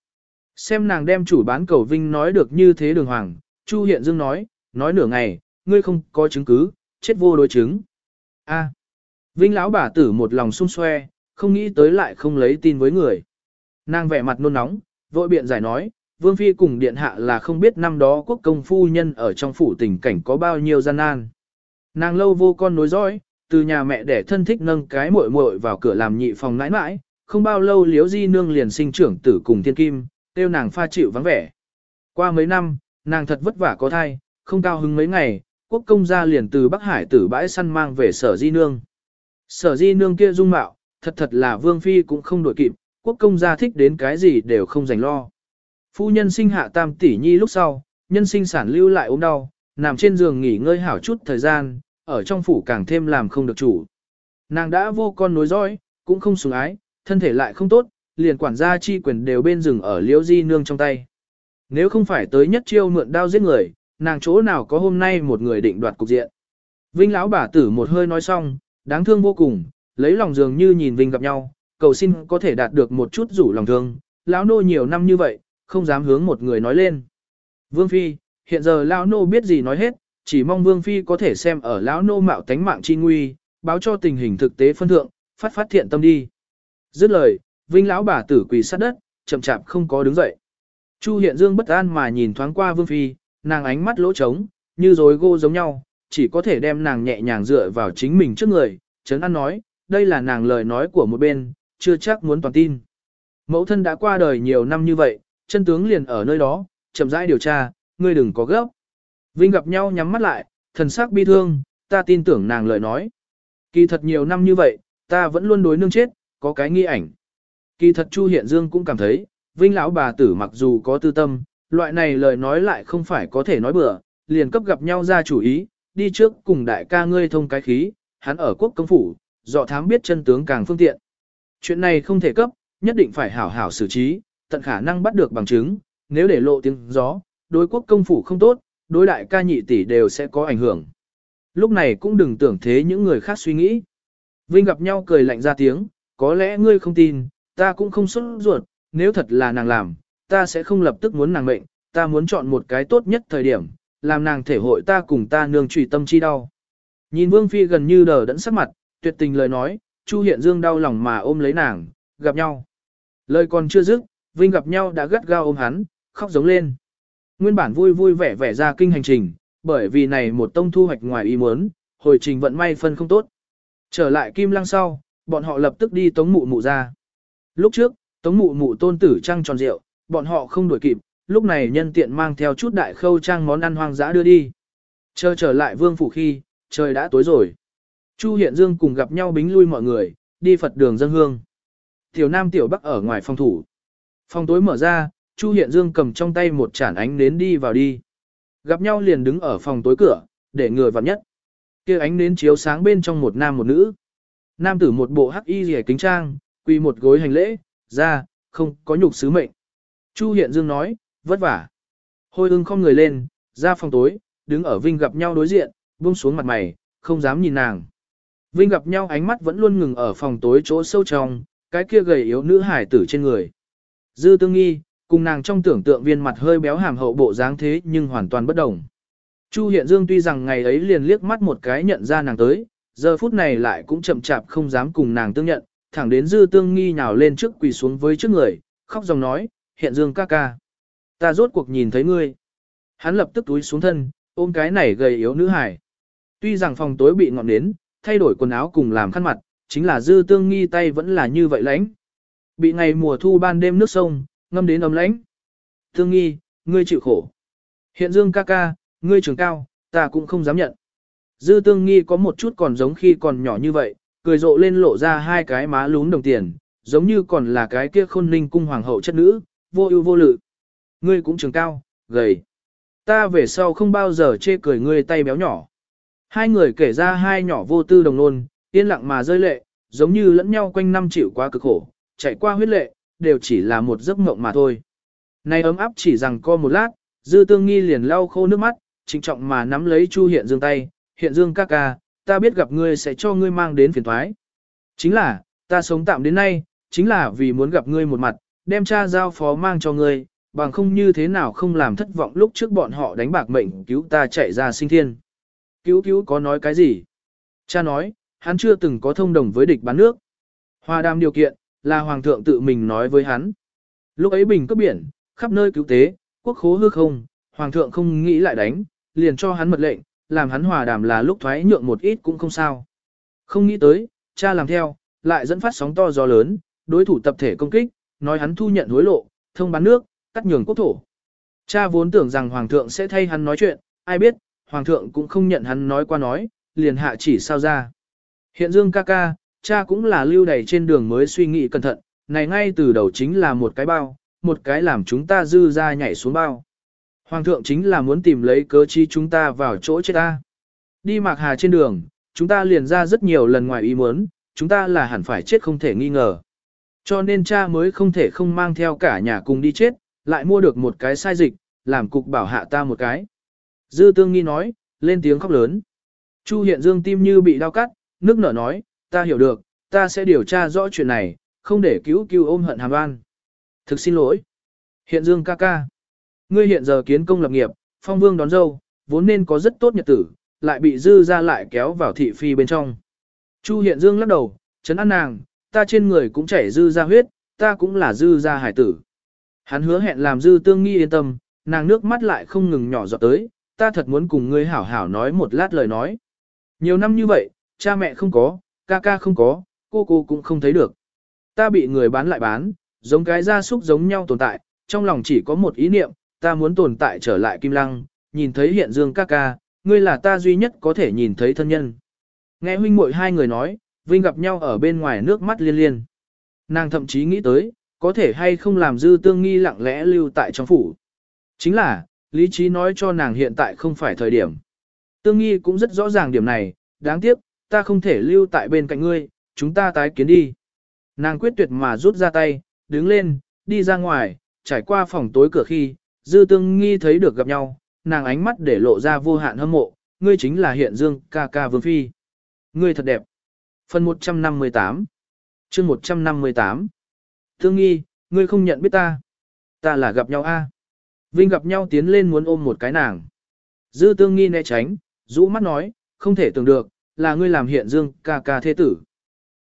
Xem nàng đem chủ bán cầu Vinh nói được như thế đường hoàng, Chu Hiện Dương nói, nói nửa ngày, ngươi không có chứng cứ, chết vô đối chứng. A. Vinh lão bà tử một lòng xung xoe, không nghĩ tới lại không lấy tin với người. Nàng vẻ mặt nôn nóng, vội biện giải nói, Vương Phi cùng Điện Hạ là không biết năm đó quốc công phu nhân ở trong phủ tình cảnh có bao nhiêu gian nan. Nàng lâu vô con nối dõi, từ nhà mẹ để thân thích nâng cái muội muội vào cửa làm nhị phòng nãi nãi, không bao lâu liếu di nương liền sinh trưởng tử cùng thiên kim, tiêu nàng pha chịu vắng vẻ. Qua mấy năm, nàng thật vất vả có thai, không cao hứng mấy ngày, quốc công gia liền từ Bắc Hải tử bãi săn mang về sở di nương. Sở di nương kia dung mạo, thật thật là vương phi cũng không đổi kịp, quốc công gia thích đến cái gì đều không dành lo. Phu nhân sinh hạ tam tỷ nhi lúc sau, nhân sinh sản lưu lại ốm đau, nằm trên giường nghỉ ngơi hảo chút thời gian, ở trong phủ càng thêm làm không được chủ. Nàng đã vô con nối dõi, cũng không sủng ái, thân thể lại không tốt, liền quản gia chi quyền đều bên rừng ở liễu di nương trong tay. Nếu không phải tới nhất chiêu mượn đao giết người, nàng chỗ nào có hôm nay một người định đoạt cục diện. Vinh lão bà tử một hơi nói xong, đáng thương vô cùng, lấy lòng dường như nhìn Vinh gặp nhau, cầu xin có thể đạt được một chút rủ lòng thương. Lão nô nhiều năm như vậy, không dám hướng một người nói lên. Vương Phi, hiện giờ lão nô biết gì nói hết, chỉ mong Vương Phi có thể xem ở lão nô mạo tánh mạng chi nguy, báo cho tình hình thực tế phân thượng, phát phát thiện tâm đi. Dứt lời, Vinh lão bà tử quỳ sát đất, chậm chạp không có đứng dậy. Chu Hiện Dương bất an mà nhìn thoáng qua Vương Phi, nàng ánh mắt lỗ trống, như rối gô giống nhau, chỉ có thể đem nàng nhẹ nhàng dựa vào chính mình trước người, chấn an nói, đây là nàng lời nói của một bên, chưa chắc muốn toàn tin. Mẫu thân đã qua đời nhiều năm như vậy, chân tướng liền ở nơi đó, chậm rãi điều tra, ngươi đừng có gấp. Vinh gặp nhau nhắm mắt lại, thần sắc bi thương, ta tin tưởng nàng lời nói. Kỳ thật nhiều năm như vậy, ta vẫn luôn đối nương chết, có cái nghi ảnh. Kỳ thật Chu Hiện Dương cũng cảm thấy, Vinh lão bà tử mặc dù có tư tâm, loại này lời nói lại không phải có thể nói bừa, liền cấp gặp nhau ra chủ ý, đi trước cùng đại ca ngươi thông cái khí, hắn ở quốc công phủ, dọ thám biết chân tướng càng phương tiện. Chuyện này không thể cấp, nhất định phải hảo hảo xử trí, tận khả năng bắt được bằng chứng, nếu để lộ tiếng gió, đối quốc công phủ không tốt, đối đại ca nhị tỷ đều sẽ có ảnh hưởng. Lúc này cũng đừng tưởng thế những người khác suy nghĩ. Vinh gặp nhau cười lạnh ra tiếng, có lẽ ngươi không tin, ta cũng không xuất ruột, nếu thật là nàng làm, ta sẽ không lập tức muốn nàng mệnh, ta muốn chọn một cái tốt nhất thời điểm, làm nàng thể hội ta cùng ta nương trùy tâm chi đau. Nhìn Vương Phi gần như đờ đẫn sắc mặt, tuyệt tình lời nói, Chu Hiện Dương đau lòng mà ôm lấy nàng, gặp nhau. Lời còn chưa dứt, Vinh gặp nhau đã gắt gao ôm hắn, khóc giống lên. Nguyên bản vui vui vẻ vẻ ra kinh hành trình, bởi vì này một tông thu hoạch ngoài ý muốn, hồi trình vận may phân không tốt. Trở lại Kim Lăng sau, bọn họ lập tức đi tống mụ mụ ra. Lúc trước, tống mụ mụ tôn tử trăng tròn rượu, bọn họ không đuổi kịp, lúc này nhân tiện mang theo chút đại khâu trang món ăn hoang dã đưa đi. Chờ trở lại vương phủ khi, trời đã tối rồi. Chu Hiện Dương cùng gặp nhau bính lui mọi người, đi Phật đường dân hương. Tiểu Nam Tiểu Bắc ở ngoài phòng thủ. Phòng tối mở ra, Chu Hiện Dương cầm trong tay một chản ánh nến đi vào đi. Gặp nhau liền đứng ở phòng tối cửa, để người vào nhất. kia ánh nến chiếu sáng bên trong một nam một nữ. Nam tử một bộ hắc y rẻ kính trang, quỳ một gối hành lễ, ra, không có nhục sứ mệnh. Chu Hiện Dương nói, vất vả. Hôi ưng không người lên, ra phòng tối, đứng ở Vinh gặp nhau đối diện, buông xuống mặt mày, không dám nhìn nàng. Vinh gặp nhau ánh mắt vẫn luôn ngừng ở phòng tối chỗ sâu trong, cái kia gầy yếu nữ hải tử trên người. Dư tương nghi, cùng nàng trong tưởng tượng viên mặt hơi béo hàm hậu bộ dáng thế nhưng hoàn toàn bất đồng. Chu Hiện Dương tuy rằng ngày ấy liền liếc mắt một cái nhận ra nàng tới, giờ phút này lại cũng chậm chạp không dám cùng nàng tương nhận, thẳng đến dư tương nghi nhào lên trước quỳ xuống với trước người, khóc dòng nói, Hiện Dương ca ca. Ta rốt cuộc nhìn thấy ngươi. Hắn lập tức túi xuống thân, ôm cái này gầy yếu nữ hải. Tuy rằng phòng tối bị ngọn nến, thay đổi quần áo cùng làm khăn mặt, chính là dư tương nghi tay vẫn là như vậy lãnh. Bị ngày mùa thu ban đêm nước sông, ngâm đến ấm lãnh. Tương nghi, ngươi chịu khổ. Hiện dương ca ca, ngươi trường cao, ta cũng không dám nhận. Dư tương nghi có một chút còn giống khi còn nhỏ như vậy, cười rộ lên lộ ra hai cái má lún đồng tiền, giống như còn là cái kia khôn ninh cung hoàng hậu chất nữ, vô ưu vô lự. Ngươi cũng trường cao, gầy. Ta về sau không bao giờ chê cười ngươi tay béo nhỏ. Hai người kể ra hai nhỏ vô tư đồng nôn, yên lặng mà rơi lệ, giống như lẫn nhau quanh năm chịu quá cực khổ, chạy qua huyết lệ, đều chỉ là một giấc mộng mà thôi. Này ấm áp chỉ rằng co một lát, dư tương nghi liền lau khô nước mắt, trịnh trọng mà nắm lấy Chu Hiện Dương tay, Hiện Dương ca ca, ta biết gặp ngươi sẽ cho ngươi mang đến phiền thoái. Chính là, ta sống tạm đến nay, chính là vì muốn gặp ngươi một mặt, đem cha giao phó mang cho ngươi, bằng không như thế nào không làm thất vọng lúc trước bọn họ đánh bạc mệnh cứu ta chạy ra sinh thiên. Cứu cứu có nói cái gì? Cha nói, hắn chưa từng có thông đồng với địch bán nước. Hòa đàm điều kiện, là hoàng thượng tự mình nói với hắn. Lúc ấy bình cấp biển, khắp nơi cứu tế, quốc khố hư không, hoàng thượng không nghĩ lại đánh, liền cho hắn mật lệnh, làm hắn hòa đàm là lúc thoái nhượng một ít cũng không sao. Không nghĩ tới, cha làm theo, lại dẫn phát sóng to gió lớn, đối thủ tập thể công kích, nói hắn thu nhận hối lộ, thông bán nước, cắt nhường quốc thổ. Cha vốn tưởng rằng hoàng thượng sẽ thay hắn nói chuyện, ai biết, hoàng thượng cũng không nhận hắn nói qua nói, liền hạ chỉ sao ra. Hiện dương ca ca, cha cũng là lưu đầy trên đường mới suy nghĩ cẩn thận, này ngay từ đầu chính là một cái bao, một cái làm chúng ta dư ra nhảy xuống bao. Hoàng thượng chính là muốn tìm lấy cớ chi chúng ta vào chỗ chết ta. Đi mạc hà trên đường, chúng ta liền ra rất nhiều lần ngoài ý muốn, chúng ta là hẳn phải chết không thể nghi ngờ. Cho nên cha mới không thể không mang theo cả nhà cùng đi chết, lại mua được một cái sai dịch, làm cục bảo hạ ta một cái. Dư tương nghi nói, lên tiếng khóc lớn. Chu hiện dương tim như bị đau cắt, nước nở nói, ta hiểu được, ta sẽ điều tra rõ chuyện này, không để cứu cứu ôm hận hàm An. Thực xin lỗi. Hiện dương ca ca. Ngươi hiện giờ kiến công lập nghiệp, phong vương đón dâu, vốn nên có rất tốt nhật tử, lại bị dư ra lại kéo vào thị phi bên trong. Chu hiện dương lắc đầu, chấn an nàng, ta trên người cũng chảy dư ra huyết, ta cũng là dư ra hải tử. Hắn hứa hẹn làm dư tương nghi yên tâm, nàng nước mắt lại không ngừng nhỏ giọt tới, ta thật muốn cùng ngươi hảo hảo nói một lát lời nói. Nhiều năm như vậy, cha mẹ không có, ca ca không có, cô cô cũng không thấy được. Ta bị người bán lại bán, giống cái gia súc giống nhau tồn tại, trong lòng chỉ có một ý niệm, ta muốn tồn tại trở lại Kim Lăng, nhìn thấy hiện dương ca ca, ngươi là ta duy nhất có thể nhìn thấy thân nhân. Nghe huynh muội hai người nói, Vinh gặp nhau ở bên ngoài nước mắt liên liên. Nàng thậm chí nghĩ tới, có thể hay không làm dư tương nghi lặng lẽ lưu tại trong phủ. Chính là, lý trí nói cho nàng hiện tại không phải thời điểm. Tương nghi cũng rất rõ ràng điểm này, đáng tiếc, ta không thể lưu tại bên cạnh ngươi, chúng ta tái kiến đi. Nàng quyết tuyệt mà rút ra tay, đứng lên, đi ra ngoài, trải qua phòng tối cửa khi, dư tương nghi thấy được gặp nhau, nàng ánh mắt để lộ ra vô hạn hâm mộ, ngươi chính là hiện dương ca ca vương phi. Ngươi thật đẹp. Phần 158 chương 158 Tương nghi, ngươi không nhận biết ta. Ta là gặp nhau a. Vinh gặp nhau tiến lên muốn ôm một cái nàng. Dư tương nghi né tránh, rũ mắt nói, không thể tưởng được, là ngươi làm hiện dương ca ca thế tử.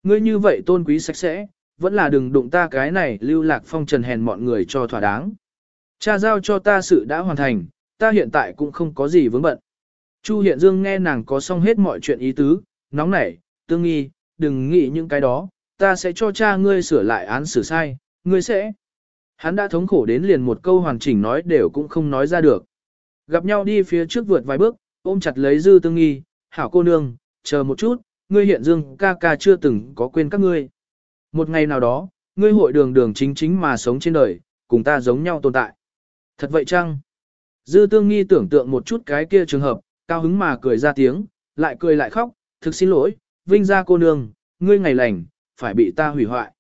Ngươi như vậy tôn quý sạch sẽ, vẫn là đừng đụng ta cái này lưu lạc phong trần hèn mọi người cho thỏa đáng. Cha giao cho ta sự đã hoàn thành, ta hiện tại cũng không có gì vướng bận. Chu hiện dương nghe nàng có xong hết mọi chuyện ý tứ, nóng nảy, tương nghi, đừng nghĩ những cái đó, ta sẽ cho cha ngươi sửa lại án xử sai, ngươi sẽ. Hắn đã thống khổ đến liền một câu hoàn chỉnh nói đều cũng không nói ra được. Gặp nhau đi phía trước vượt vài bước, ôm chặt lấy dư tương nghi, hảo cô nương, chờ một chút, ngươi hiện dương ca ca chưa từng có quên các ngươi. Một ngày nào đó, ngươi hội đường đường chính chính mà sống trên đời, cùng ta giống nhau tồn tại. Thật vậy chăng? Dư tương nghi tưởng tượng một chút cái kia trường hợp, cao hứng mà cười ra tiếng, lại cười lại khóc, thực xin lỗi, Vinh ra cô nương, ngươi ngày lành, phải bị ta hủy hoại.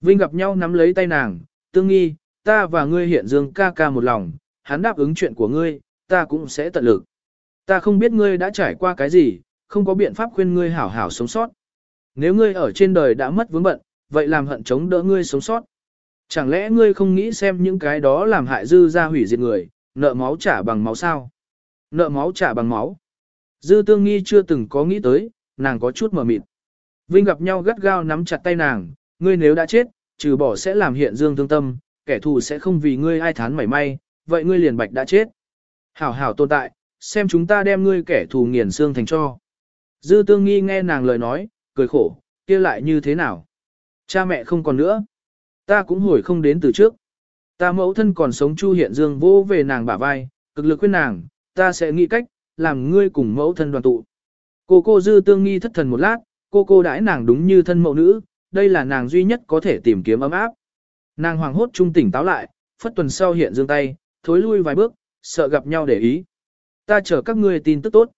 Vinh gặp nhau nắm lấy tay nàng, tương nghi, ta và ngươi hiện dương ca ca một lòng, hắn đáp ứng chuyện của ngươi, ta cũng sẽ tận lực. Ta không biết ngươi đã trải qua cái gì, không có biện pháp khuyên ngươi hảo hảo sống sót. Nếu ngươi ở trên đời đã mất vướng bận, vậy làm hận chống đỡ ngươi sống sót. Chẳng lẽ ngươi không nghĩ xem những cái đó làm hại dư ra hủy diệt người, nợ máu trả bằng máu sao? Nợ máu trả bằng máu. Dư tương nghi chưa từng có nghĩ tới, nàng có chút mờ mịt. Vinh gặp nhau gắt gao nắm chặt tay nàng, ngươi nếu đã chết, trừ bỏ sẽ làm hiện dương thương tâm, kẻ thù sẽ không vì ngươi ai thán mảy may, vậy ngươi liền bạch đã chết. Hảo hảo tồn tại, xem chúng ta đem ngươi kẻ thù nghiền xương thành cho. Dư tương nghi nghe nàng lời nói, cười khổ, kia lại như thế nào? Cha mẹ không còn nữa. Ta cũng hồi không đến từ trước. Ta mẫu thân còn sống Chu Hiện Dương vô về nàng bả vai, cực lực khuyên nàng, ta sẽ nghĩ cách, làm ngươi cùng mẫu thân đoàn tụ. Cô cô dư tương nghi thất thần một lát, cô cô đãi nàng đúng như thân mẫu nữ, đây là nàng duy nhất có thể tìm kiếm ấm áp. Nàng hoàng hốt trung tỉnh táo lại, phất tuần sau hiện dương tay, thối lui vài bước, sợ gặp nhau để ý. Ta chờ các ngươi tin tức tốt.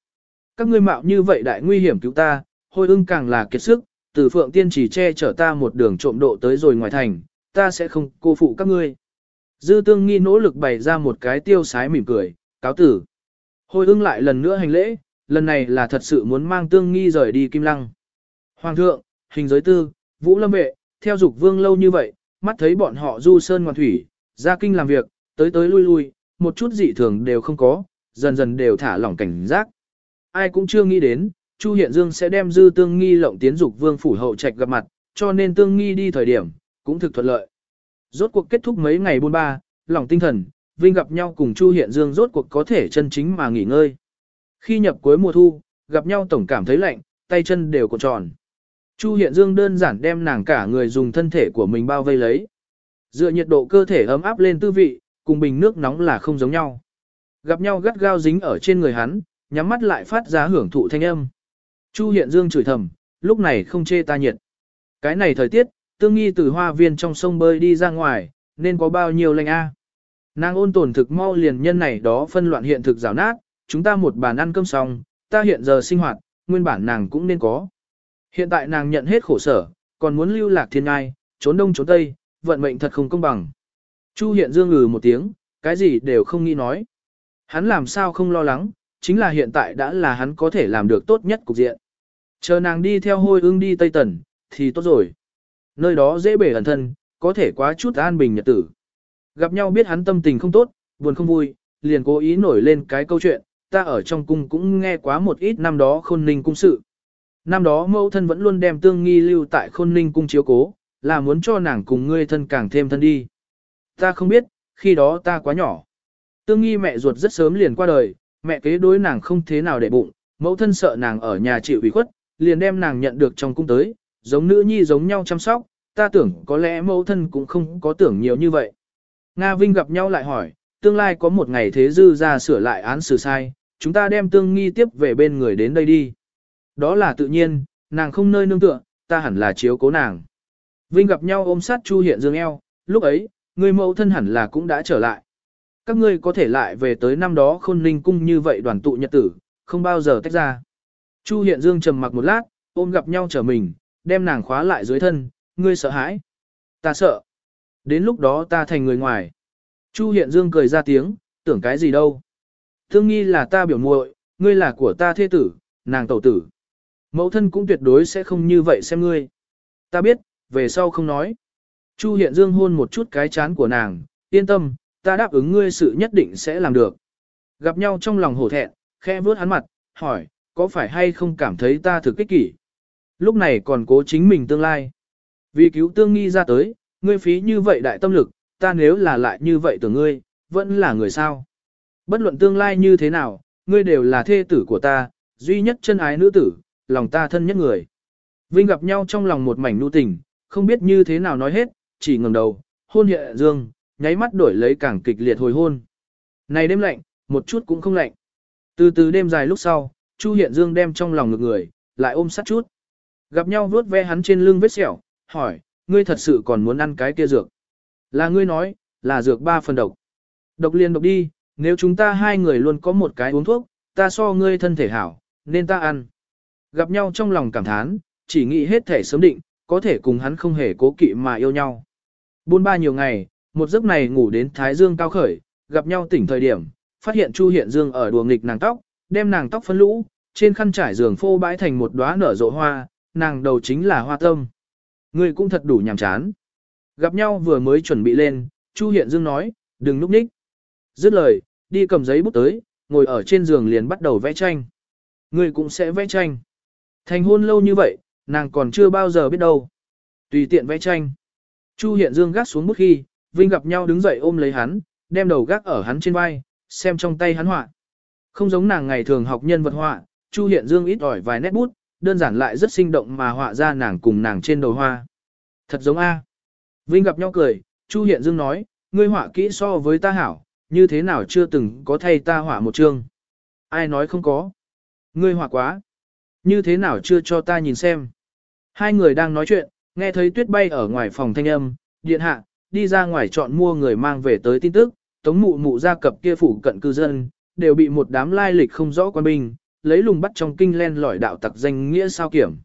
Các ngươi mạo như vậy đại nguy hiểm cứu ta, hôi ưng càng là kiệt sức, từ phượng tiên chỉ che chở ta một đường trộm độ tới rồi ngoài thành, ta sẽ không cô phụ các ngươi. Dư tương nghi nỗ lực bày ra một cái tiêu sái mỉm cười, cáo tử. Hôi ưng lại lần nữa hành lễ, lần này là thật sự muốn mang tương nghi rời đi kim lăng. Hoàng thượng, hình giới tư, vũ lâm vệ, theo dục vương lâu như vậy, mắt thấy bọn họ du sơn ngoan thủy, ra kinh làm việc, tới tới lui lui, một chút dị thường đều không có, dần dần đều thả lỏng cảnh giác. Ai cũng chưa nghĩ đến, Chu Hiện Dương sẽ đem dư tương nghi lộng tiến dục vương phủ hậu trạch gặp mặt, cho nên tương nghi đi thời điểm, cũng thực thuận lợi. Rốt cuộc kết thúc mấy ngày buôn ba, lòng tinh thần, Vinh gặp nhau cùng Chu Hiện Dương rốt cuộc có thể chân chính mà nghỉ ngơi. Khi nhập cuối mùa thu, gặp nhau tổng cảm thấy lạnh, tay chân đều cuộn tròn. Chu Hiện Dương đơn giản đem nàng cả người dùng thân thể của mình bao vây lấy. Dựa nhiệt độ cơ thể ấm áp lên tư vị, cùng bình nước nóng là không giống nhau. Gặp nhau gắt gao dính ở trên người hắn, nhắm mắt lại phát ra hưởng thụ thanh âm. Chu Hiện Dương chửi thầm, lúc này không chê ta nhiệt. Cái này thời tiết, tương nghi từ hoa viên trong sông bơi đi ra ngoài, nên có bao nhiêu lạnh a? Nàng ôn tồn thực mau liền nhân này đó phân loạn hiện thực rào nát, chúng ta một bàn ăn cơm xong, ta hiện giờ sinh hoạt, nguyên bản nàng cũng nên có. Hiện tại nàng nhận hết khổ sở, còn muốn lưu lạc thiên ngai, trốn đông trốn tây, vận mệnh thật không công bằng. Chu hiện dương ngừ một tiếng, cái gì đều không nghĩ nói. Hắn làm sao không lo lắng, chính là hiện tại đã là hắn có thể làm được tốt nhất cục diện. Chờ nàng đi theo hôi ương đi Tây Tần, thì tốt rồi. Nơi đó dễ bể ẩn thân, có thể quá chút an bình nhật tử. Gặp nhau biết hắn tâm tình không tốt, buồn không vui, liền cố ý nổi lên cái câu chuyện, ta ở trong cung cũng nghe quá một ít năm đó khôn ninh cung sự. Năm đó mẫu thân vẫn luôn đem tương nghi lưu tại khôn ninh cung chiếu cố, là muốn cho nàng cùng ngươi thân càng thêm thân đi. Ta không biết, khi đó ta quá nhỏ. Tương nghi mẹ ruột rất sớm liền qua đời, mẹ kế đối nàng không thế nào để bụng, mẫu thân sợ nàng ở nhà chịu ủy khuất, liền đem nàng nhận được trong cung tới, giống nữ nhi giống nhau chăm sóc, ta tưởng có lẽ mẫu thân cũng không có tưởng nhiều như vậy. Nga Vinh gặp nhau lại hỏi, tương lai có một ngày thế dư ra sửa lại án xử sai, chúng ta đem tương nghi tiếp về bên người đến đây đi. Đó là tự nhiên, nàng không nơi nương tựa, ta hẳn là chiếu cố nàng. Vinh gặp nhau ôm sát Chu Hiện Dương eo, lúc ấy, người mẫu thân hẳn là cũng đã trở lại. Các ngươi có thể lại về tới năm đó khôn ninh cung như vậy đoàn tụ nhật tử, không bao giờ tách ra. Chu Hiện Dương trầm mặc một lát, ôm gặp nhau trở mình, đem nàng khóa lại dưới thân, ngươi sợ hãi. Ta sợ. Đến lúc đó ta thành người ngoài. Chu Hiện Dương cười ra tiếng, tưởng cái gì đâu. Thương nghi là ta biểu muội, ngươi là của ta thế tử, nàng tẩu tử. Mẫu thân cũng tuyệt đối sẽ không như vậy xem ngươi. Ta biết, về sau không nói. Chu Hiện Dương hôn một chút cái chán của nàng, yên tâm, ta đáp ứng ngươi sự nhất định sẽ làm được. Gặp nhau trong lòng hổ thẹn, khẽ vướt hắn mặt, hỏi, có phải hay không cảm thấy ta thực kích kỷ? Lúc này còn cố chính mình tương lai. Vì cứu tương nghi ra tới, ngươi phí như vậy đại tâm lực, ta nếu là lại như vậy tưởng ngươi, vẫn là người sao. Bất luận tương lai như thế nào, ngươi đều là thê tử của ta, duy nhất chân ái nữ tử, lòng ta thân nhất người. Vinh gặp nhau trong lòng một mảnh nu tình, không biết như thế nào nói hết, chỉ ngẩng đầu, hôn hệ dương, nháy mắt đổi lấy càng kịch liệt hồi hôn. Này đêm lạnh, một chút cũng không lạnh. Từ từ đêm dài lúc sau, Chu Hiện Dương đem trong lòng ngực người, lại ôm sát chút. Gặp nhau vuốt ve hắn trên lưng vết sẹo, hỏi, ngươi thật sự còn muốn ăn cái kia dược. Là ngươi nói, là dược ba phần độc. Độc liền độc đi, nếu chúng ta hai người luôn có một cái uống thuốc, ta so ngươi thân thể hảo, nên ta ăn. Gặp nhau trong lòng cảm thán, chỉ nghĩ hết thể sớm định, có thể cùng hắn không hề cố kỵ mà yêu nhau. Buôn ba nhiều ngày, một giấc này ngủ đến Thái Dương cao khởi, gặp nhau tỉnh thời điểm, phát hiện Chu Hiện Dương ở đùa nghịch nàng tóc, đem nàng tóc phân lũ, trên khăn trải giường phô bãi thành một đóa nở rộ hoa, nàng đầu chính là hoa tâm. Ngươi cũng thật đủ nhàm chán. Gặp nhau vừa mới chuẩn bị lên, Chu Hiện Dương nói, đừng núp ních. Dứt lời, đi cầm giấy bút tới, ngồi ở trên giường liền bắt đầu vẽ tranh. Ngươi cũng sẽ vẽ tranh. Thành hôn lâu như vậy, nàng còn chưa bao giờ biết đâu. Tùy tiện vẽ tranh. Chu Hiện Dương gác xuống bút khi, Vinh gặp nhau đứng dậy ôm lấy hắn, đem đầu gác ở hắn trên vai, xem trong tay hắn họa. Không giống nàng ngày thường học nhân vật họa, Chu Hiện Dương ít ỏi vài nét bút, đơn giản lại rất sinh động mà họa ra nàng cùng nàng trên đầu hoa. Thật giống A. Vinh gặp nhau cười, Chu Hiện Dương nói, ngươi họa kỹ so với ta hảo, như thế nào chưa từng có thay ta họa một chương. Ai nói không có. Ngươi họa quá. Như thế nào chưa cho ta nhìn xem. Hai người đang nói chuyện, nghe thấy tuyết bay ở ngoài phòng thanh âm, điện hạ, đi ra ngoài chọn mua người mang về tới tin tức, tống mụ mụ ra cập kia phủ cận cư dân, đều bị một đám lai lịch không rõ quan binh, lấy lùng bắt trong kinh len lỏi đạo tặc danh nghĩa sao kiểm.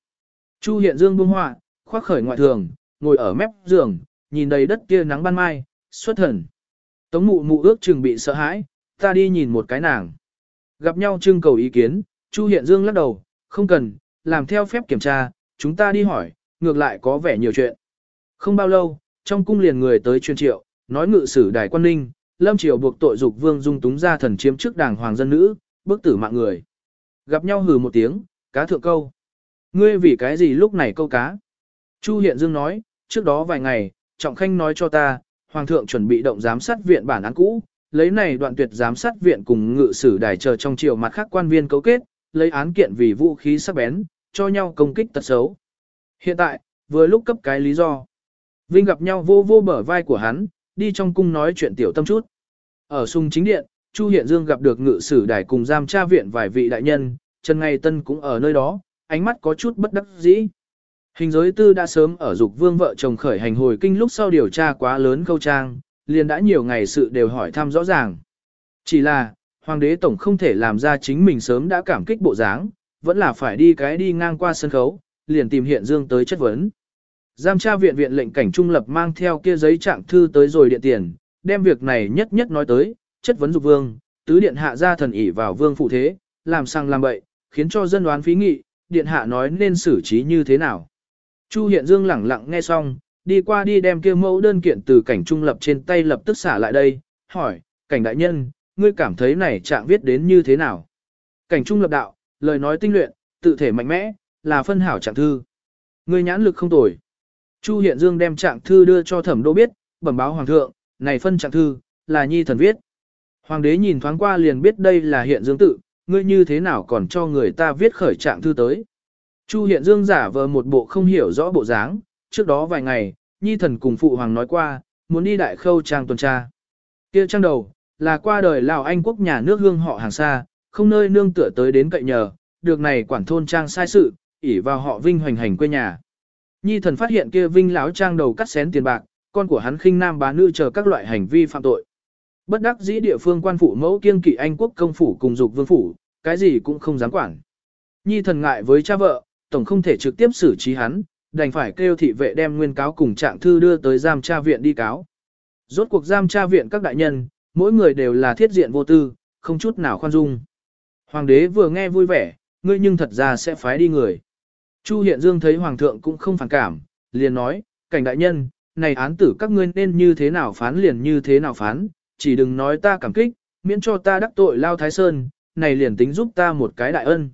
Chu hiện dương buông họa, khoác khởi ngoại thường, ngồi ở mép giường, nhìn đầy đất kia nắng ban mai, xuất thần. Tống mụ mụ ước chừng bị sợ hãi, ta đi nhìn một cái nàng. Gặp nhau trưng cầu ý kiến, Chu hiện dương lắc đầu, không cần, làm theo phép kiểm tra, chúng ta đi hỏi, ngược lại có vẻ nhiều chuyện. Không bao lâu, trong cung liền người tới truyền triệu, nói ngự sử đài quan ninh, lâm triều buộc tội dục vương dung túng ra thần chiếm trước đảng hoàng dân nữ, bức tử mạng người. Gặp nhau hừ một tiếng, cá thượng câu. Ngươi vì cái gì lúc này câu cá? Chu Hiện Dương nói, trước đó vài ngày, Trọng Khanh nói cho ta, Hoàng thượng chuẩn bị động giám sát viện bản án cũ, lấy này đoạn tuyệt giám sát viện cùng ngự sử đài chờ trong triều mặt khác quan viên cấu kết, lấy án kiện vì vũ khí sắc bén, cho nhau công kích tật xấu. Hiện tại, vừa lúc cấp cái lý do. Vinh gặp nhau vô vô bờ vai của hắn, đi trong cung nói chuyện tiểu tâm chút. Ở sung chính điện, Chu Hiện Dương gặp được ngự sử đài cùng giam tra viện vài vị đại nhân, Trần Ngày Tân cũng ở nơi đó, ánh mắt có chút bất đắc dĩ. Hình giới tư đã sớm ở dục vương vợ chồng khởi hành hồi kinh lúc sau điều tra quá lớn khâu trang, liền đã nhiều ngày sự đều hỏi thăm rõ ràng. Chỉ là, hoàng đế tổng không thể làm ra chính mình sớm đã cảm kích bộ dáng, vẫn là phải đi cái đi ngang qua sân khấu, liền tìm hiện dương tới chất vấn. Giam tra viện viện lệnh cảnh trung lập mang theo kia giấy trạng thư tới rồi điện tiền, đem việc này nhất nhất nói tới, chất vấn dục vương, tứ điện hạ ra thần ỷ vào vương phụ thế, làm sang làm bậy, khiến cho dân đoán phí nghị, điện hạ nói nên xử trí như thế nào. Chu Hiện Dương lẳng lặng nghe xong, đi qua đi đem kia mẫu đơn kiện từ cảnh trung lập trên tay lập tức xả lại đây, hỏi, cảnh đại nhân, ngươi cảm thấy này trạng viết đến như thế nào? Cảnh trung lập đạo, lời nói tinh luyện, tự thể mạnh mẽ, là phân hảo trạng thư. Ngươi nhãn lực không tồi. Chu Hiện Dương đem trạng thư đưa cho thẩm đô biết, bẩm báo hoàng thượng, này phân trạng thư, là nhi thần viết. Hoàng đế nhìn thoáng qua liền biết đây là Hiện Dương tự, ngươi như thế nào còn cho người ta viết khởi trạng thư tới. Chu Hiện Dương giả vờ một bộ không hiểu rõ bộ dáng, trước đó vài ngày, nhi thần cùng phụ hoàng nói qua, muốn đi đại khâu trang tuần tra. Kia trang đầu, là qua đời Lào Anh quốc nhà nước hương họ hàng xa, không nơi nương tựa tới đến cậy nhờ, được này quản thôn trang sai sự, ỷ vào họ vinh hoành hành quê nhà. Nhi thần phát hiện kia vinh lão trang đầu cắt xén tiền bạc, con của hắn khinh nam bá nữ chờ các loại hành vi phạm tội. Bất đắc dĩ địa phương quan phụ mẫu kiên kỵ Anh quốc công phủ cùng dục vương phủ, cái gì cũng không dám quản. Nhi thần ngại với cha vợ, tổng không thể trực tiếp xử trí hắn, đành phải kêu thị vệ đem nguyên cáo cùng trạng thư đưa tới giam tra viện đi cáo. Rốt cuộc giam tra viện các đại nhân, mỗi người đều là thiết diện vô tư, không chút nào khoan dung. Hoàng đế vừa nghe vui vẻ, ngươi nhưng thật ra sẽ phái đi người. Chu Hiện Dương thấy Hoàng thượng cũng không phản cảm, liền nói, cảnh đại nhân, này án tử các ngươi nên như thế nào phán liền như thế nào phán, chỉ đừng nói ta cảm kích, miễn cho ta đắc tội lao Thái Sơn, này liền tính giúp ta một cái đại ân.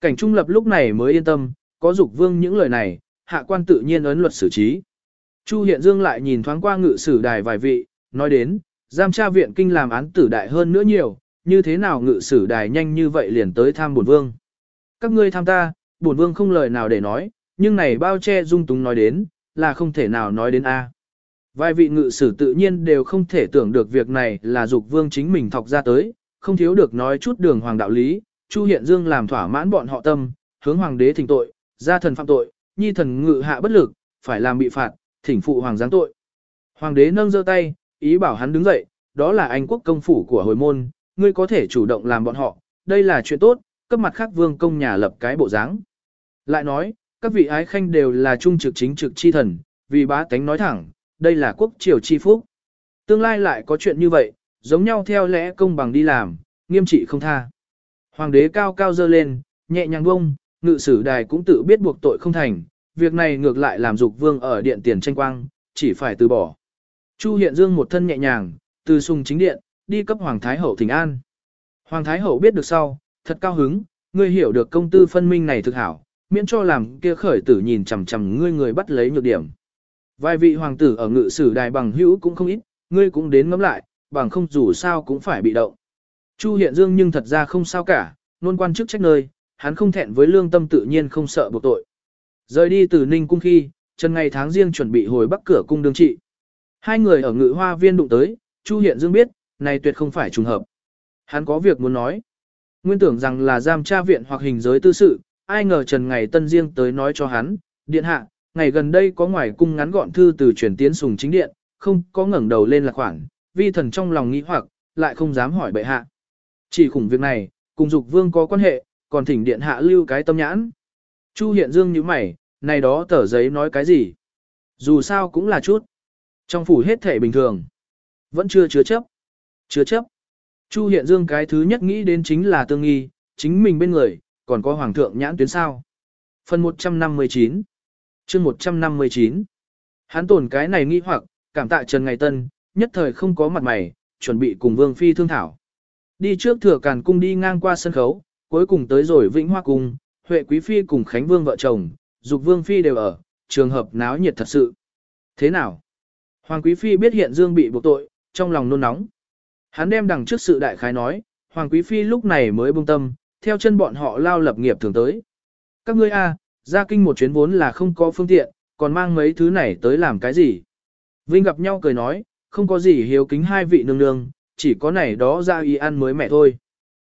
Cảnh trung lập lúc này mới yên tâm, có dục vương những lời này, hạ quan tự nhiên ấn luật xử trí. Chu Hiện Dương lại nhìn thoáng qua ngự sử đài vài vị, nói đến, giam tra viện kinh làm án tử đại hơn nữa nhiều, như thế nào ngự sử đài nhanh như vậy liền tới tham bổn vương. Các ngươi tham ta, bổn vương không lời nào để nói, nhưng này bao che dung túng nói đến, là không thể nào nói đến A. Vài vị ngự sử tự nhiên đều không thể tưởng được việc này là dục vương chính mình thọc ra tới, không thiếu được nói chút đường hoàng đạo lý, Chu Hiện Dương làm thỏa mãn bọn họ tâm, hướng hoàng đế thỉnh tội, gia thần phạm tội, nhi thần ngự hạ bất lực, phải làm bị phạt, thỉnh phụ hoàng giáng tội. Hoàng đế nâng giơ tay, ý bảo hắn đứng dậy, đó là anh quốc công phủ của hồi môn, ngươi có thể chủ động làm bọn họ, đây là chuyện tốt, cấp mặt khác vương công nhà lập cái bộ dáng. Lại nói, các vị ái khanh đều là trung trực chính trực chi thần, vì bá tánh nói thẳng, đây là quốc triều chi phúc. Tương lai lại có chuyện như vậy, giống nhau theo lẽ công bằng đi làm, nghiêm trị không tha. Hoàng đế cao cao dơ lên, nhẹ nhàng bông, ngự sử đài cũng tự biết buộc tội không thành, việc này ngược lại làm dục vương ở điện tiền tranh quang, chỉ phải từ bỏ. Chu Hiện Dương một thân nhẹ nhàng, từ sùng chính điện, đi cấp Hoàng Thái Hậu thỉnh an. Hoàng Thái Hậu biết được sau, thật cao hứng, ngươi hiểu được công tư phân minh này thực hảo, miễn cho làm kia khởi tử nhìn chằm chằm ngươi người bắt lấy nhược điểm. Vài vị hoàng tử ở ngự sử đài bằng hữu cũng không ít, ngươi cũng đến ngắm lại, bằng không dù sao cũng phải bị động. Chu Hiện Dương nhưng thật ra không sao cả, luôn quan chức trách nơi, hắn không thẹn với lương tâm tự nhiên không sợ buộc tội. Rời đi từ Ninh cung khi, chân ngày tháng riêng chuẩn bị hồi bắc cửa cung đương trị. Hai người ở ngự hoa viên đụng tới, Chu Hiện Dương biết, này tuyệt không phải trùng hợp. Hắn có việc muốn nói. Nguyên tưởng rằng là giam tra viện hoặc hình giới tư sự, ai ngờ Trần Ngày Tân riêng tới nói cho hắn, điện hạ, ngày gần đây có ngoài cung ngắn gọn thư từ chuyển tiến sùng chính điện, không có ngẩng đầu lên là khoảng, vi thần trong lòng nghĩ hoặc, lại không dám hỏi bệ hạ. Chỉ khủng việc này, cùng dục vương có quan hệ, còn thỉnh điện hạ lưu cái tâm nhãn. Chu hiện dương như mày, này đó tờ giấy nói cái gì? Dù sao cũng là chút. Trong phủ hết thể bình thường. Vẫn chưa chứa chấp. Chứa chấp. Chu hiện dương cái thứ nhất nghĩ đến chính là tương nghi, chính mình bên người, còn có hoàng thượng nhãn tuyến sao. Phần 159 chương 159 Hắn tổn cái này nghi hoặc, cảm tạ Trần Ngày Tân, nhất thời không có mặt mày, chuẩn bị cùng Vương Phi thương thảo. Đi trước thừa càn cung đi ngang qua sân khấu, cuối cùng tới rồi Vĩnh Hoa Cung, Huệ Quý Phi cùng Khánh Vương vợ chồng, Dục Vương Phi đều ở, trường hợp náo nhiệt thật sự. Thế nào? Hoàng Quý Phi biết hiện Dương bị buộc tội, trong lòng nôn nóng. Hắn đem đằng trước sự đại khái nói, Hoàng Quý Phi lúc này mới buông tâm, theo chân bọn họ lao lập nghiệp thường tới. Các ngươi a, ra kinh một chuyến vốn là không có phương tiện, còn mang mấy thứ này tới làm cái gì? Vinh gặp nhau cười nói, không có gì hiếu kính hai vị nương nương, chỉ có này đó ra y ăn mới mẹ thôi.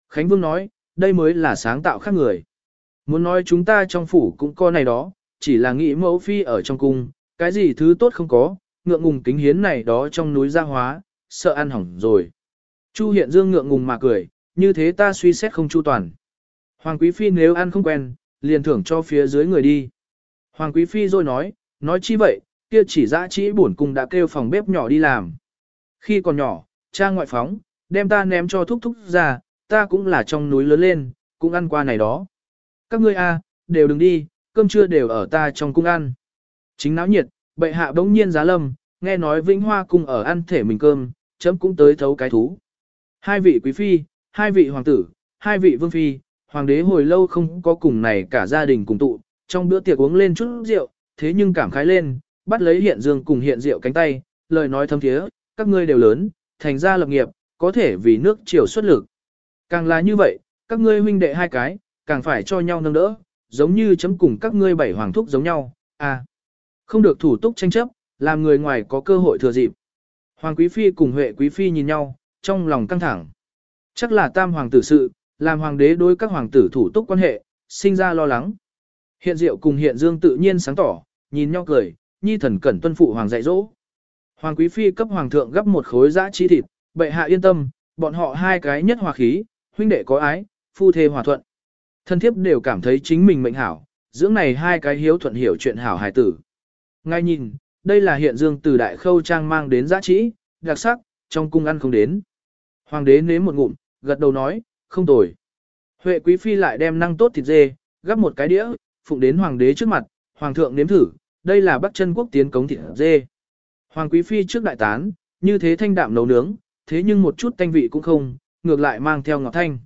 Khánh Vương nói, đây mới là sáng tạo khác người. Muốn nói chúng ta trong phủ cũng có này đó, chỉ là nghĩ mẫu phi ở trong cung, cái gì thứ tốt không có, ngượng ngùng kính hiến này đó trong núi gia hóa, sợ ăn hỏng rồi. Chu Hiện Dương ngượng ngùng mà cười, như thế ta suy xét không chu toàn. Hoàng Quý Phi nếu ăn không quen, liền thưởng cho phía dưới người đi. Hoàng Quý Phi rồi nói, nói chi vậy, kia chỉ dã chỉ buồn cung đã kêu phòng bếp nhỏ đi làm. Khi còn nhỏ, cha ngoại phóng, đem ta ném cho thúc thúc ra, ta cũng là trong núi lớn lên, cũng ăn qua này đó. Các ngươi a, đều đừng đi, cơm trưa đều ở ta trong cung ăn. Chính náo nhiệt, bệ hạ bỗng nhiên giá lâm, nghe nói Vĩnh Hoa cung ở ăn thể mình cơm, chấm cũng tới thấu cái thú. Hai vị quý phi, hai vị hoàng tử, hai vị vương phi, hoàng đế hồi lâu không có cùng này cả gia đình cùng tụ, trong bữa tiệc uống lên chút rượu, thế nhưng cảm khái lên, bắt lấy hiện dương cùng hiện rượu cánh tay, lời nói thâm thiế, các ngươi đều lớn, thành ra lập nghiệp, có thể vì nước triều xuất lực. Càng là như vậy, các ngươi huynh đệ hai cái, càng phải cho nhau nâng đỡ, giống như chấm cùng các ngươi bảy hoàng thúc giống nhau, à. Không được thủ túc tranh chấp, làm người ngoài có cơ hội thừa dịp. Hoàng quý phi cùng Huệ quý phi nhìn nhau, trong lòng căng thẳng. Chắc là tam hoàng tử sự, làm hoàng đế đối các hoàng tử thủ túc quan hệ, sinh ra lo lắng. Hiện diệu cùng hiện dương tự nhiên sáng tỏ, nhìn nhau cười, nhi thần cẩn tuân phụ hoàng dạy dỗ. Hoàng quý phi cấp hoàng thượng gấp một khối giã chi thịt, bệ hạ yên tâm, bọn họ hai cái nhất hòa khí, huynh đệ có ái, phu thê hòa thuận. Thân thiếp đều cảm thấy chính mình mệnh hảo, dưỡng này hai cái hiếu thuận hiểu chuyện hảo hài tử. Ngay nhìn, đây là hiện dương từ đại khâu trang mang đến giá trị, đặc sắc, trong cung ăn không đến. Hoàng đế nếm một ngụm, gật đầu nói, không tồi. Huệ quý phi lại đem năng tốt thịt dê, gắp một cái đĩa, phụng đến hoàng đế trước mặt, hoàng thượng nếm thử, đây là bắc chân quốc tiến cống thịt dê. Hoàng quý phi trước đại tán, như thế thanh đạm nấu nướng, thế nhưng một chút thanh vị cũng không, ngược lại mang theo ngọt thanh.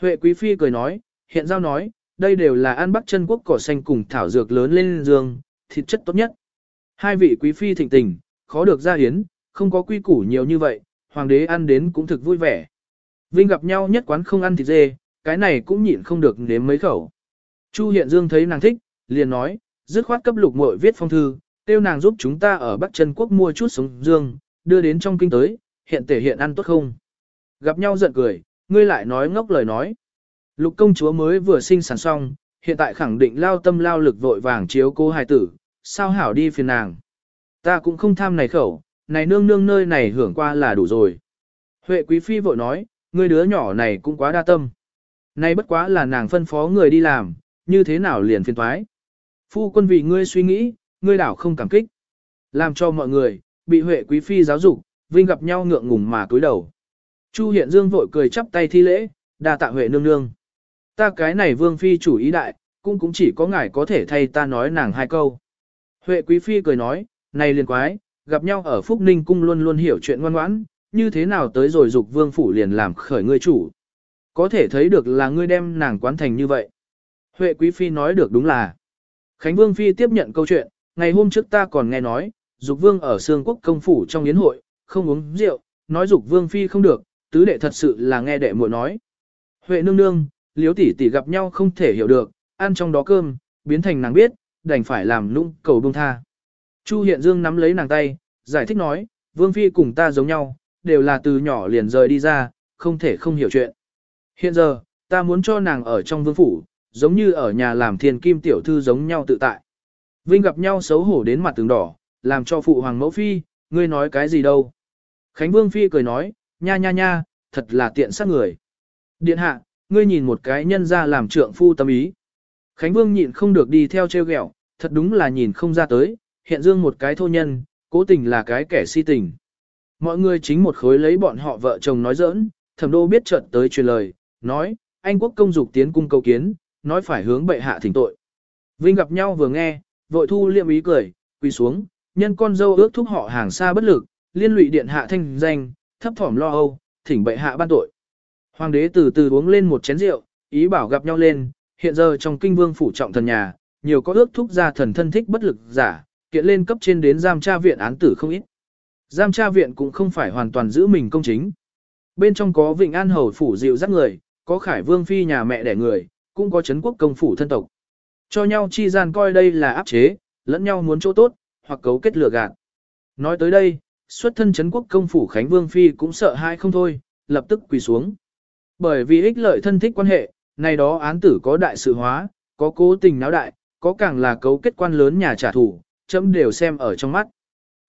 Huệ quý phi cười nói, hiện giao nói, đây đều là ăn bắc chân quốc cỏ xanh cùng thảo dược lớn lên giường, thịt chất tốt nhất. Hai vị quý phi thịnh tình, khó được ra hiến, không có quy củ nhiều như vậy, hoàng đế ăn đến cũng thực vui vẻ. Vinh gặp nhau nhất quán không ăn thịt dê, cái này cũng nhịn không được nếm mấy khẩu. Chu Hiện Dương thấy nàng thích, liền nói, dứt khoát cấp lục muội viết phong thư, tiêu nàng giúp chúng ta ở Bắc Trần Quốc mua chút sống dương, đưa đến trong kinh tới, hiện thể hiện ăn tốt không. Gặp nhau giận cười, ngươi lại nói ngốc lời nói. Lục công chúa mới vừa sinh sản xong, hiện tại khẳng định lao tâm lao lực vội vàng chiếu cô hài tử, sao hảo đi phiền nàng. Ta cũng không tham này khẩu, này nương nương nơi này hưởng qua là đủ rồi. Huệ quý phi vội nói, ngươi đứa nhỏ này cũng quá đa tâm. nay bất quá là nàng phân phó người đi làm, như thế nào liền phiền thoái. Phu quân vì ngươi suy nghĩ, ngươi đảo không cảm kích. Làm cho mọi người, bị Huệ quý phi giáo dục, vinh gặp nhau ngượng ngùng mà cúi đầu. Chu Hiện Dương vội cười chắp tay thi lễ, đa tạ Huệ nương nương. Ta cái này vương phi chủ ý đại, cũng cũng chỉ có ngài có thể thay ta nói nàng hai câu. Huệ quý phi cười nói, này liền quái, gặp nhau ở Phúc Ninh cung luôn luôn hiểu chuyện ngoan ngoãn, như thế nào tới rồi dục vương phủ liền làm khởi ngươi chủ. Có thể thấy được là ngươi đem nàng quán thành như vậy. Huệ quý phi nói được đúng là. Khánh vương phi tiếp nhận câu chuyện, ngày hôm trước ta còn nghe nói, dục vương ở Sương quốc công phủ trong yến hội, không uống rượu, nói dục vương phi không được, tứ đệ thật sự là nghe đệ muội nói. Huệ nương nương, liếu tỷ tỷ gặp nhau không thể hiểu được, ăn trong đó cơm, biến thành nàng biết, đành phải làm nũng cầu bông tha. Chu Hiện Dương nắm lấy nàng tay, giải thích nói, Vương Phi cùng ta giống nhau, đều là từ nhỏ liền rời đi ra, không thể không hiểu chuyện. Hiện giờ, ta muốn cho nàng ở trong vương phủ, giống như ở nhà làm thiên kim tiểu thư giống nhau tự tại. Vinh gặp nhau xấu hổ đến mặt tường đỏ, làm cho phụ hoàng mẫu phi, ngươi nói cái gì đâu. Khánh Vương Phi cười nói, nha nha nha, thật là tiện sát người. Điện hạ, ngươi nhìn một cái nhân ra làm trượng phu tâm ý. Khánh Vương nhịn không được đi theo treo ghẹo, thật đúng là nhìn không ra tới, hiện dương một cái thô nhân, cố tình là cái kẻ si tình. Mọi người chính một khối lấy bọn họ vợ chồng nói giỡn, thẩm đô biết chợt tới truyền lời, nói, anh quốc công dục tiến cung cầu kiến, nói phải hướng bệ hạ thỉnh tội. Vinh gặp nhau vừa nghe, vội thu liệm ý cười, quỳ xuống, nhân con dâu ước thúc họ hàng xa bất lực, liên lụy điện hạ thanh danh, thấp thỏm lo âu, thỉnh bệ hạ ban tội. Hoàng đế từ từ uống lên một chén rượu, ý bảo gặp nhau lên, hiện giờ trong kinh vương phủ trọng thần nhà, nhiều có ước thúc gia thần thân thích bất lực giả, kiện lên cấp trên đến giam tra viện án tử không ít. Giam tra viện cũng không phải hoàn toàn giữ mình công chính. Bên trong có Vịnh An Hầu phủ dịu dắt người, có Khải Vương Phi nhà mẹ đẻ người, cũng có Trấn Quốc công phủ thân tộc. Cho nhau chi gian coi đây là áp chế, lẫn nhau muốn chỗ tốt, hoặc cấu kết lừa gạt. Nói tới đây, xuất thân Trấn Quốc công phủ Khánh Vương Phi cũng sợ hai không thôi, lập tức quỳ xuống. Bởi vì ích lợi thân thích quan hệ, này đó án tử có đại sự hóa, có cố tình náo đại, có càng là cấu kết quan lớn nhà trả thù, chấm đều xem ở trong mắt.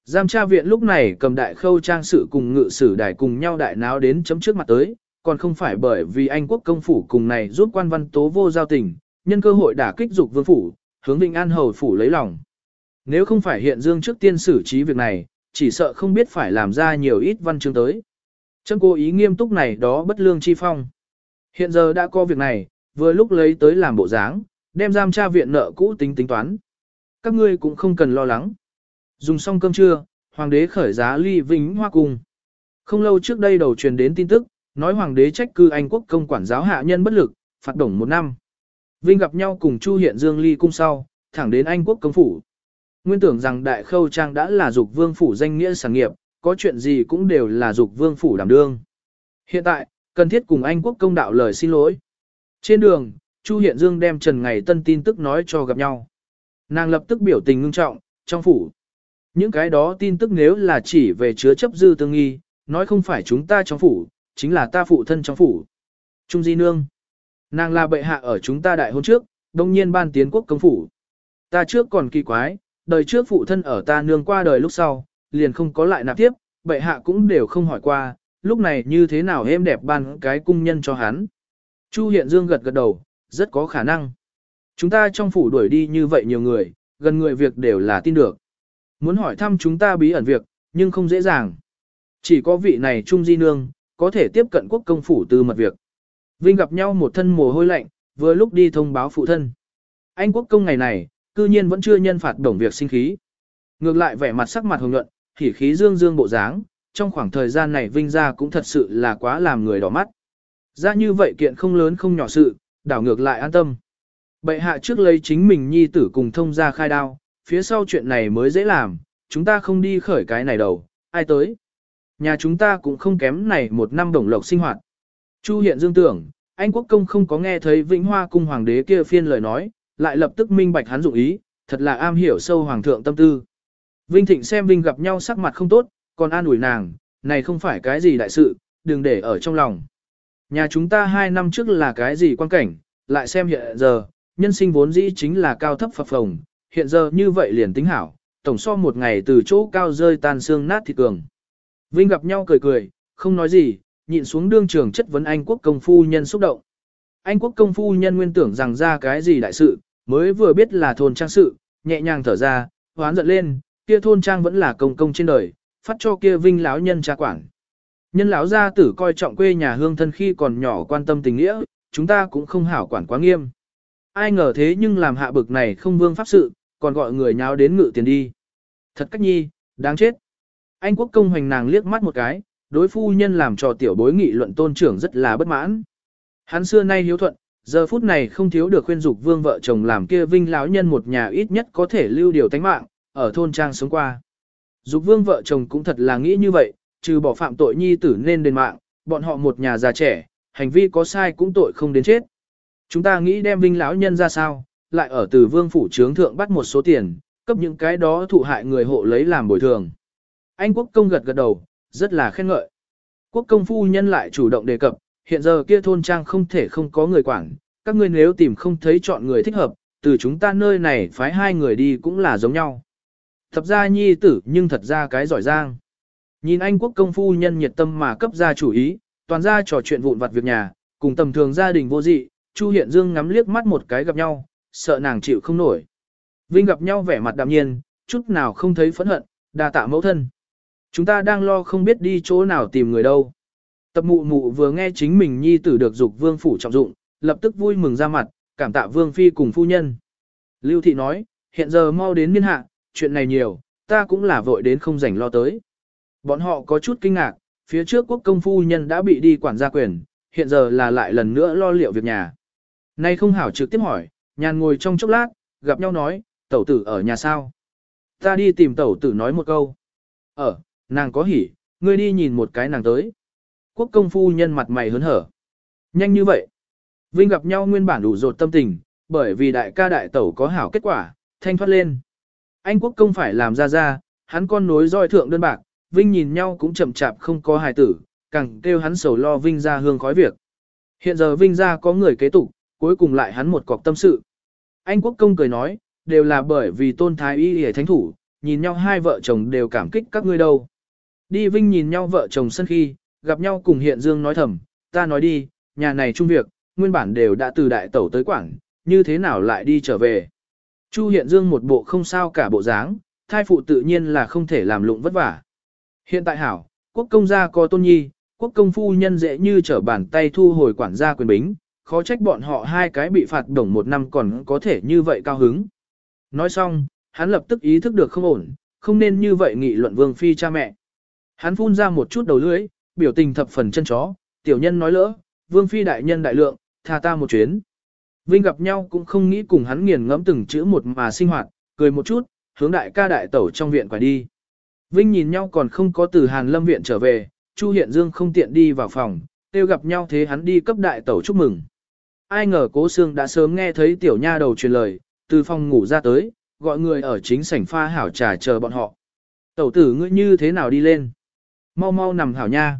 Giam tra viện lúc này cầm đại khâu trang sự cùng ngự sử đài cùng nhau đại náo đến chấm trước mặt tới, còn không phải bởi vì Anh quốc công phủ cùng này giúp quan văn tố vô giao tình, nhân cơ hội đả kích dục vương phủ, hướng Vĩnh An hầu phủ lấy lòng. Nếu không phải hiện dương trước tiên xử trí việc này, chỉ sợ không biết phải làm ra nhiều ít văn chương tới. Chấm cố ý nghiêm túc này đó bất lương chi phong. Hiện giờ đã có việc này, vừa lúc lấy tới làm bộ dáng, đem giam tra viện nợ cũ tính tính toán. Các ngươi cũng không cần lo lắng. Dùng xong cơm trưa, hoàng đế khởi giá ly vĩnh hoa cung. Không lâu trước đây đầu truyền đến tin tức, nói hoàng đế trách cư Anh quốc công quản giáo hạ nhân bất lực, phạt đổng một năm. Vinh gặp nhau cùng Chu Hiện Dương ly cung sau, thẳng đến Anh quốc công phủ. Nguyên tưởng rằng đại khâu trang đã là dục vương phủ danh nghĩa sản nghiệp, có chuyện gì cũng đều là dục vương phủ đảm đương. Hiện tại, cần thiết cùng Anh quốc công đạo lời xin lỗi. Trên đường, Chu Hiện Dương đem Trần Ngày Tân tin tức nói cho gặp nhau. Nàng lập tức biểu tình ngưng trọng, trong phủ. Những cái đó tin tức nếu là chỉ về chứa chấp dư tương nghi, nói không phải chúng ta trong phủ, chính là ta phụ thân trong phủ. Trung Di Nương. Nàng là bệ hạ ở chúng ta đại hôn trước, đồng nhiên ban tiến quốc công phủ. Ta trước còn kỳ quái, đời trước phụ thân ở ta nương qua đời lúc sau, liền không có lại nạp tiếp, bệ hạ cũng đều không hỏi qua, lúc này như thế nào êm đẹp ban cái cung nhân cho hắn. Chu Hiện Dương gật gật đầu, rất có khả năng. Chúng ta trong phủ đuổi đi như vậy nhiều người, gần người việc đều là tin được. Muốn hỏi thăm chúng ta bí ẩn việc, nhưng không dễ dàng. Chỉ có vị này Trung Di Nương, có thể tiếp cận quốc công phủ từ mật việc. Vinh gặp nhau một thân mồ hôi lạnh, vừa lúc đi thông báo phụ thân. Anh quốc công ngày này, cư nhiên vẫn chưa nhân phạt đồng việc sinh khí. Ngược lại vẻ mặt sắc mặt hồng nhuận, khỉ khí dương dương bộ dáng, trong khoảng thời gian này Vinh ra cũng thật sự là quá làm người đỏ mắt. Ra như vậy kiện không lớn không nhỏ sự, đảo ngược lại an tâm. Bệ hạ trước lấy chính mình nhi tử cùng thông ra khai đao, phía sau chuyện này mới dễ làm, chúng ta không đi khởi cái này đầu, ai tới. Nhà chúng ta cũng không kém này một năm đồng lộc sinh hoạt. Chu hiện dương tưởng, anh quốc công không có nghe thấy vĩnh hoa cung hoàng đế kia phiên lời nói, lại lập tức minh bạch hắn dụng ý, thật là am hiểu sâu hoàng thượng tâm tư. Vinh Thịnh xem Vinh gặp nhau sắc mặt không tốt, còn an ủi nàng, này không phải cái gì đại sự, đừng để ở trong lòng. Nhà chúng ta hai năm trước là cái gì quan cảnh, lại xem hiện giờ, nhân sinh vốn dĩ chính là cao thấp phập phồng, hiện giờ như vậy liền tính hảo, tổng so một ngày từ chỗ cao rơi tan xương nát thịt cường. Vinh gặp nhau cười cười, không nói gì, nhịn xuống đương trường chất vấn Anh quốc công phu nhân xúc động. Anh quốc công phu nhân nguyên tưởng rằng ra cái gì đại sự, mới vừa biết là thôn trang sự, nhẹ nhàng thở ra, hoán giận lên, kia thôn trang vẫn là công công trên đời, phát cho kia vinh lão nhân trà quản. Nhân lão gia tử coi trọng quê nhà hương thân khi còn nhỏ quan tâm tình nghĩa, chúng ta cũng không hảo quản quá nghiêm. Ai ngờ thế nhưng làm hạ bực này không vương pháp sự, còn gọi người nháo đến ngự tiền đi. Thật cách nhi, đáng chết. Anh quốc công hoành nàng liếc mắt một cái, đối phu nhân làm cho tiểu bối nghị luận tôn trưởng rất là bất mãn. Hắn xưa nay hiếu thuận, giờ phút này không thiếu được khuyên dục vương vợ chồng làm kia vinh lão nhân một nhà ít nhất có thể lưu điều tánh mạng, ở thôn trang sống qua. Dục vương vợ chồng cũng thật là nghĩ như vậy, trừ bỏ phạm tội nhi tử nên đền mạng, bọn họ một nhà già trẻ, hành vi có sai cũng tội không đến chết. Chúng ta nghĩ đem vinh lão nhân ra sao, lại ở từ vương phủ trướng thượng bắt một số tiền, cấp những cái đó thụ hại người hộ lấy làm bồi thường. Anh quốc công gật gật đầu, rất là khen ngợi. Quốc công phu nhân lại chủ động đề cập, hiện giờ kia thôn trang không thể không có người quản, các ngươi nếu tìm không thấy chọn người thích hợp, từ chúng ta nơi này phái hai người đi cũng là giống nhau. Thập ra nhi tử nhưng thật ra cái giỏi giang. Nhìn anh quốc công phu nhân nhiệt tâm mà cấp ra chủ ý, toàn ra trò chuyện vụn vặt việc nhà, cùng tầm thường gia đình vô dị, Chu Hiện Dương ngắm liếc mắt một cái gặp nhau, sợ nàng chịu không nổi. Vinh gặp nhau vẻ mặt đạm nhiên, chút nào không thấy phẫn hận, đa tạ mẫu thân. Chúng ta đang lo không biết đi chỗ nào tìm người đâu. Tập mụ mụ vừa nghe chính mình nhi tử được dục vương phủ trọng dụng, lập tức vui mừng ra mặt, cảm tạ vương phi cùng phu nhân. Lưu thị nói, hiện giờ mau đến niên hạ, chuyện này nhiều, ta cũng là vội đến không rảnh lo tới. Bọn họ có chút kinh ngạc, phía trước quốc công phu nhân đã bị đi quản gia quyền, hiện giờ là lại lần nữa lo liệu việc nhà. Nay không hảo trực tiếp hỏi, nhàn ngồi trong chốc lát, gặp nhau nói, tẩu tử ở nhà sao? Ta đi tìm tẩu tử nói một câu. Ở, nàng có hỉ, ngươi đi nhìn một cái nàng tới. Quốc công phu nhân mặt mày hớn hở. Nhanh như vậy. Vinh gặp nhau nguyên bản đủ rột tâm tình, bởi vì đại ca đại tẩu có hảo kết quả, thanh thoát lên. Anh quốc công phải làm ra ra, hắn con nối roi thượng đơn bạc, Vinh nhìn nhau cũng chậm chạp không có hài tử, càng kêu hắn sầu lo Vinh ra hương khói việc. Hiện giờ Vinh ra có người kế tục, cuối cùng lại hắn một cọc tâm sự. Anh quốc công cười nói, đều là bởi vì tôn thái y hề thánh thủ, nhìn nhau hai vợ chồng đều cảm kích các ngươi đâu. Đi Vinh nhìn nhau vợ chồng sân khi, gặp nhau cùng hiện dương nói thầm, ta nói đi, nhà này chung việc, nguyên bản đều đã từ đại tẩu tới quảng, như thế nào lại đi trở về. Chu hiện dương một bộ không sao cả bộ dáng, thai phụ tự nhiên là không thể làm lụng vất vả. Hiện tại hảo, quốc công gia có tôn nhi, quốc công phu nhân dễ như trở bàn tay thu hồi quản gia quyền bính, khó trách bọn họ hai cái bị phạt đồng một năm còn có thể như vậy cao hứng. Nói xong, hắn lập tức ý thức được không ổn, không nên như vậy nghị luận vương phi cha mẹ. Hắn phun ra một chút đầu lưỡi, biểu tình thập phần chân chó, tiểu nhân nói lỡ, vương phi đại nhân đại lượng, tha ta một chuyến. Vinh gặp nhau cũng không nghĩ cùng hắn nghiền ngẫm từng chữ một mà sinh hoạt, cười một chút, hướng đại ca đại tẩu trong viện quả đi. Vinh nhìn nhau còn không có từ Hàn Lâm viện trở về, Chu Hiện Dương không tiện đi vào phòng, tiêu gặp nhau thế hắn đi cấp đại tẩu chúc mừng. Ai ngờ Cố xương đã sớm nghe thấy tiểu nha đầu truyền lời, từ phòng ngủ ra tới, gọi người ở chính sảnh pha hảo trà chờ bọn họ. Tẩu tử ngươi như thế nào đi lên? Mau mau nằm hảo nha.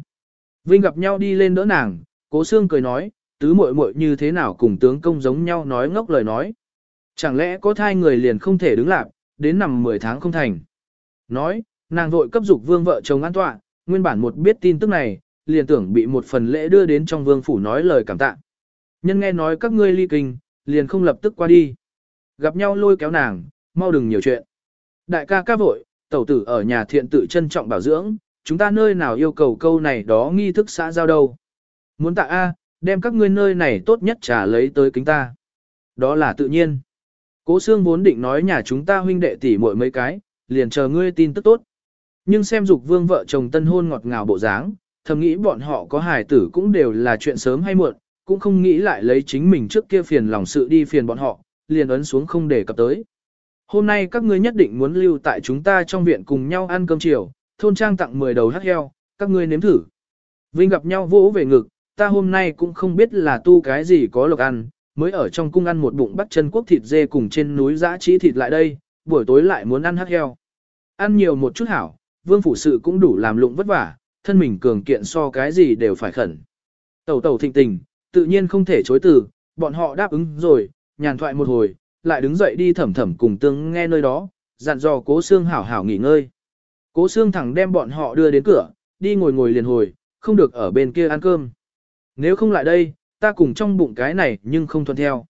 Vinh gặp nhau đi lên đỡ nàng, Cố xương cười nói, tứ muội muội như thế nào cùng tướng công giống nhau nói ngốc lời nói. Chẳng lẽ có thai người liền không thể đứng lạc, đến nằm 10 tháng không thành. Nói, nàng vội cấp dục vương vợ chồng an tọa, nguyên bản một biết tin tức này, liền tưởng bị một phần lễ đưa đến trong vương phủ nói lời cảm tạ. Nhân nghe nói các ngươi ly kinh, liền không lập tức qua đi. Gặp nhau lôi kéo nàng, mau đừng nhiều chuyện. Đại ca ca vội, tẩu tử ở nhà thiện tự trân trọng bảo dưỡng, chúng ta nơi nào yêu cầu câu này đó nghi thức xã giao đâu. Muốn tạ A, đem các ngươi nơi này tốt nhất trả lấy tới kính ta. Đó là tự nhiên. Cố xương vốn định nói nhà chúng ta huynh đệ tỷ muội mấy cái, liền chờ ngươi tin tức tốt. Nhưng xem dục vương vợ chồng tân hôn ngọt ngào bộ dáng, thầm nghĩ bọn họ có hài tử cũng đều là chuyện sớm hay muộn, cũng không nghĩ lại lấy chính mình trước kia phiền lòng sự đi phiền bọn họ, liền ấn xuống không để cập tới. Hôm nay các ngươi nhất định muốn lưu tại chúng ta trong viện cùng nhau ăn cơm chiều, thôn trang tặng 10 đầu hắc heo, các ngươi nếm thử. Vinh gặp nhau vỗ về ngực, ta hôm nay cũng không biết là tu cái gì có lộc ăn, mới ở trong cung ăn một bụng bắt chân quốc thịt dê cùng trên núi giã trí thịt lại đây, buổi tối lại muốn ăn hắc heo. Ăn nhiều một chút hảo, vương phủ sự cũng đủ làm lụng vất vả, thân mình cường kiện so cái gì đều phải khẩn. Tẩu tẩu thịnh tình, tự nhiên không thể chối từ, bọn họ đáp ứng rồi, nhàn thoại một hồi, lại đứng dậy đi thẩm thẩm cùng tương nghe nơi đó, dặn dò cố xương hảo hảo nghỉ ngơi. Cố xương thẳng đem bọn họ đưa đến cửa, đi ngồi ngồi liền hồi, không được ở bên kia ăn cơm. Nếu không lại đây, ta cùng trong bụng cái này nhưng không thuận theo.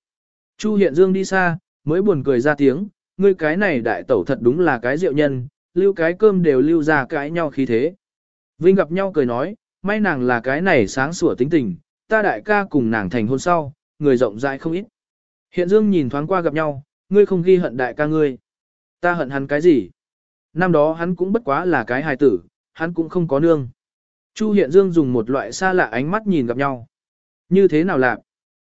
Chu Hiện Dương đi xa, mới buồn cười ra tiếng, ngươi cái này đại tẩu thật đúng là cái rượu nhân, lưu cái cơm đều lưu ra cái nhau khí thế. Vinh gặp nhau cười nói, may nàng là cái này sáng sủa tính tình, ta đại ca cùng nàng thành hôn sau, người rộng rãi không ít. Hiện Dương nhìn thoáng qua gặp nhau, ngươi không ghi hận đại ca ngươi. Ta hận hắn cái gì? Năm đó hắn cũng bất quá là cái hài tử, hắn cũng không có nương. Chu Hiện Dương dùng một loại xa lạ ánh mắt nhìn gặp nhau. Như thế nào lạ?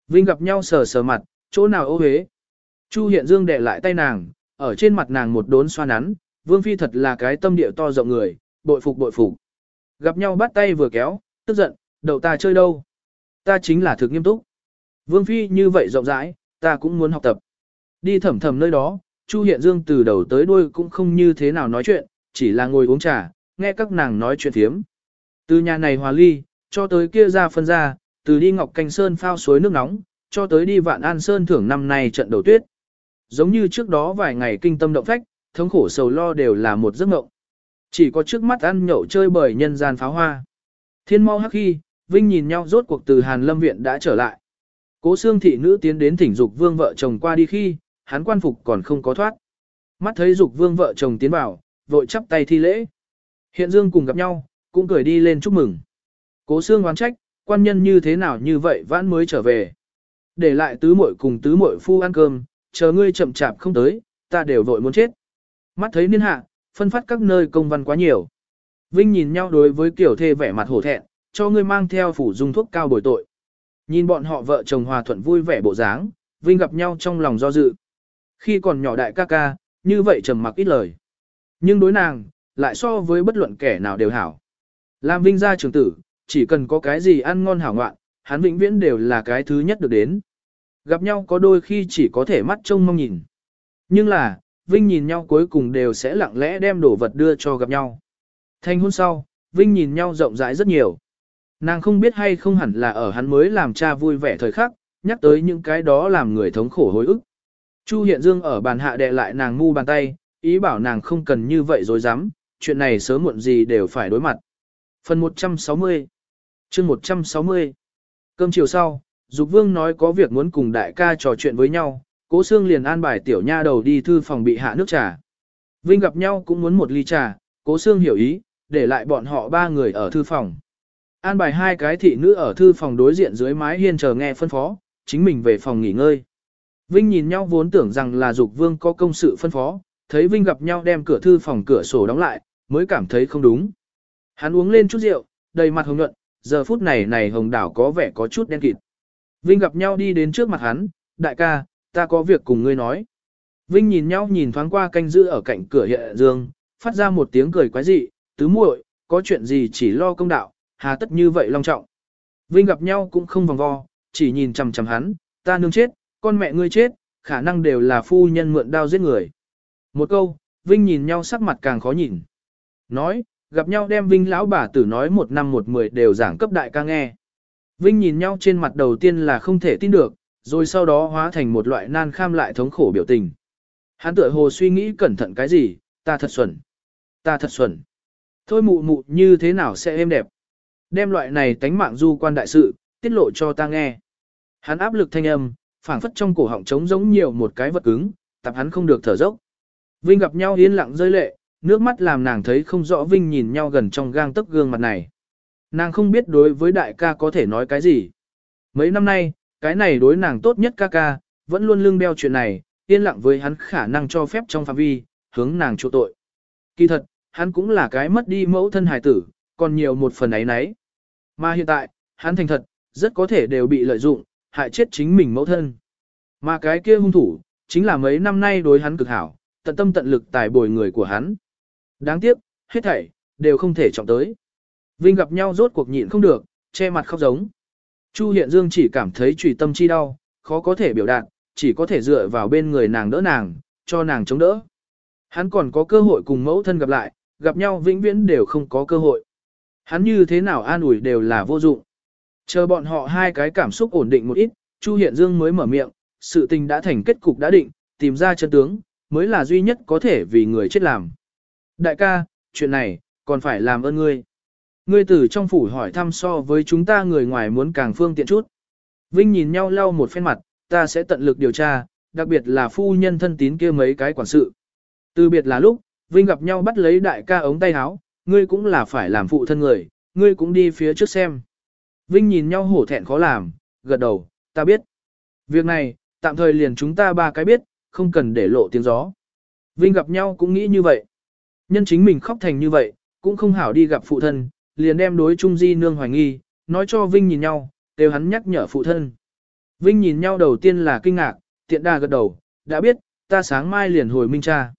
Vinh gặp nhau sờ sờ mặt, chỗ nào ô hế. Chu Hiện Dương đè lại tay nàng, ở trên mặt nàng một đốn xoa nắn, Vương Phi thật là cái tâm địa to rộng người, bội phục bội phục. Gặp nhau bắt tay vừa kéo, tức giận, đầu ta chơi đâu? Ta chính là thực nghiêm túc. Vương Phi như vậy rộng rãi, ta cũng muốn học tập. Đi thẩm thầm nơi đó, Chu Hiện Dương từ đầu tới đuôi cũng không như thế nào nói chuyện, chỉ là ngồi uống trà, nghe các nàng nói chuyện thiếm. Từ nhà này hòa ly, cho tới kia ra phân ra, từ đi Ngọc Canh Sơn phao suối nước nóng, cho tới đi Vạn An Sơn thưởng năm nay trận đầu tuyết. Giống như trước đó vài ngày kinh tâm động phách, thống khổ sầu lo đều là một giấc mộng. Chỉ có trước mắt ăn nhậu chơi bời nhân gian pháo hoa. Thiên mau hắc khi, Vinh nhìn nhau rốt cuộc từ Hàn Lâm Viện đã trở lại. Cố xương thị nữ tiến đến thỉnh dục vương vợ chồng qua đi khi, hắn quan phục còn không có thoát. Mắt thấy dục vương vợ chồng tiến vào, vội chắp tay thi lễ. Hiện dương cùng gặp nhau, cũng cười đi lên chúc mừng. Cố xương oán trách, quan nhân như thế nào như vậy vãn mới trở về. Để lại tứ muội cùng tứ muội phu ăn cơm, chờ ngươi chậm chạp không tới, ta đều vội muốn chết. Mắt thấy niên hạ, phân phát các nơi công văn quá nhiều. Vinh nhìn nhau đối với kiểu thê vẻ mặt hổ thẹn, cho ngươi mang theo phủ dung thuốc cao bồi tội. Nhìn bọn họ vợ chồng hòa thuận vui vẻ bộ dáng, Vinh gặp nhau trong lòng do dự. Khi còn nhỏ đại ca ca, như vậy trầm mặc ít lời. Nhưng đối nàng, lại so với bất luận kẻ nào đều hảo. Làm Vinh gia trưởng tử, chỉ cần có cái gì ăn ngon hảo ngoạn, hắn vĩnh viễn đều là cái thứ nhất được đến. Gặp nhau có đôi khi chỉ có thể mắt trông mong nhìn. Nhưng là, Vinh nhìn nhau cuối cùng đều sẽ lặng lẽ đem đồ vật đưa cho gặp nhau. Thành hôn sau, Vinh nhìn nhau rộng rãi rất nhiều. Nàng không biết hay không hẳn là ở hắn mới làm cha vui vẻ thời khắc, nhắc tới những cái đó làm người thống khổ hối ức. Chu Hiện Dương ở bàn hạ đè lại nàng ngu bàn tay, ý bảo nàng không cần như vậy dối dám, chuyện này sớm muộn gì đều phải đối mặt. Phần 160 chương 160 Cơm chiều sau, Dục Vương nói có việc muốn cùng đại ca trò chuyện với nhau, Cố Sương liền an bài tiểu nha đầu đi thư phòng bị hạ nước trà. Vinh gặp nhau cũng muốn một ly trà, Cố Sương hiểu ý, để lại bọn họ ba người ở thư phòng. An bài hai cái thị nữ ở thư phòng đối diện dưới mái hiên chờ nghe phân phó, chính mình về phòng nghỉ ngơi. Vinh nhìn nhau vốn tưởng rằng là Dục Vương có công sự phân phó, thấy Vinh gặp nhau đem cửa thư phòng cửa sổ đóng lại, mới cảm thấy không đúng. Hắn uống lên chút rượu, đầy mặt hồng nhuận, giờ phút này này hồng đảo có vẻ có chút đen kịt. Vinh gặp nhau đi đến trước mặt hắn, đại ca, ta có việc cùng ngươi nói. Vinh nhìn nhau nhìn thoáng qua canh giữ ở cạnh cửa hiện dương, phát ra một tiếng cười quái dị, tứ muội, có chuyện gì chỉ lo công đạo, hà tất như vậy long trọng. Vinh gặp nhau cũng không vòng vo, chỉ nhìn chằm chằm hắn, ta nương chết, con mẹ ngươi chết, khả năng đều là phu nhân mượn đao giết người. Một câu, Vinh nhìn nhau sắc mặt càng khó nhìn. Nói, gặp nhau đem Vinh lão bà tử nói một năm một mười đều giảng cấp đại ca nghe. Vinh nhìn nhau trên mặt đầu tiên là không thể tin được, rồi sau đó hóa thành một loại nan kham lại thống khổ biểu tình. Hắn tựa hồ suy nghĩ cẩn thận cái gì, ta thật xuẩn. Ta thật xuẩn. Thôi mụ mụ như thế nào sẽ êm đẹp. Đem loại này tánh mạng du quan đại sự, tiết lộ cho ta nghe. Hắn áp lực thanh âm, phảng phất trong cổ họng trống giống nhiều một cái vật cứng, tập hắn không được thở dốc. Vinh gặp nhau yên lặng rơi lệ, nước mắt làm nàng thấy không rõ Vinh nhìn nhau gần trong gang tấc gương mặt này. Nàng không biết đối với đại ca có thể nói cái gì. Mấy năm nay, cái này đối nàng tốt nhất ca ca, vẫn luôn lưng đeo chuyện này, yên lặng với hắn khả năng cho phép trong phạm vi, hướng nàng chỗ tội. Kỳ thật, hắn cũng là cái mất đi mẫu thân hài tử, còn nhiều một phần ấy nấy. Mà hiện tại, hắn thành thật, rất có thể đều bị lợi dụng, hại chết chính mình mẫu thân. Mà cái kia hung thủ, chính là mấy năm nay đối hắn cực hảo, tận tâm tận lực tài bồi người của hắn. Đáng tiếc, hết thảy, đều không thể trọng tới. Vinh gặp nhau rốt cuộc nhịn không được, che mặt khóc giống. Chu Hiện Dương chỉ cảm thấy trùy tâm chi đau, khó có thể biểu đạt, chỉ có thể dựa vào bên người nàng đỡ nàng, cho nàng chống đỡ. Hắn còn có cơ hội cùng mẫu thân gặp lại, gặp nhau vĩnh viễn đều không có cơ hội. Hắn như thế nào an ủi đều là vô dụng. Chờ bọn họ hai cái cảm xúc ổn định một ít, Chu Hiện Dương mới mở miệng, sự tình đã thành kết cục đã định, tìm ra chân tướng, mới là duy nhất có thể vì người chết làm. Đại ca, chuyện này, còn phải làm ơn ngươi. Ngươi tử trong phủ hỏi thăm so với chúng ta người ngoài muốn càng phương tiện chút. Vinh nhìn nhau lau một phen mặt, ta sẽ tận lực điều tra, đặc biệt là phu nhân thân tín kia mấy cái quản sự. Từ biệt là lúc, Vinh gặp nhau bắt lấy đại ca ống tay áo, ngươi cũng là phải làm phụ thân người, ngươi cũng đi phía trước xem. Vinh nhìn nhau hổ thẹn khó làm, gật đầu, ta biết. Việc này, tạm thời liền chúng ta ba cái biết, không cần để lộ tiếng gió. Vinh gặp nhau cũng nghĩ như vậy. Nhân chính mình khóc thành như vậy, cũng không hảo đi gặp phụ thân, liền đem đối Trung Di nương hoài nghi, nói cho Vinh nhìn nhau, đều hắn nhắc nhở phụ thân. Vinh nhìn nhau đầu tiên là kinh ngạc, tiện đà gật đầu, đã biết, ta sáng mai liền hồi minh cha.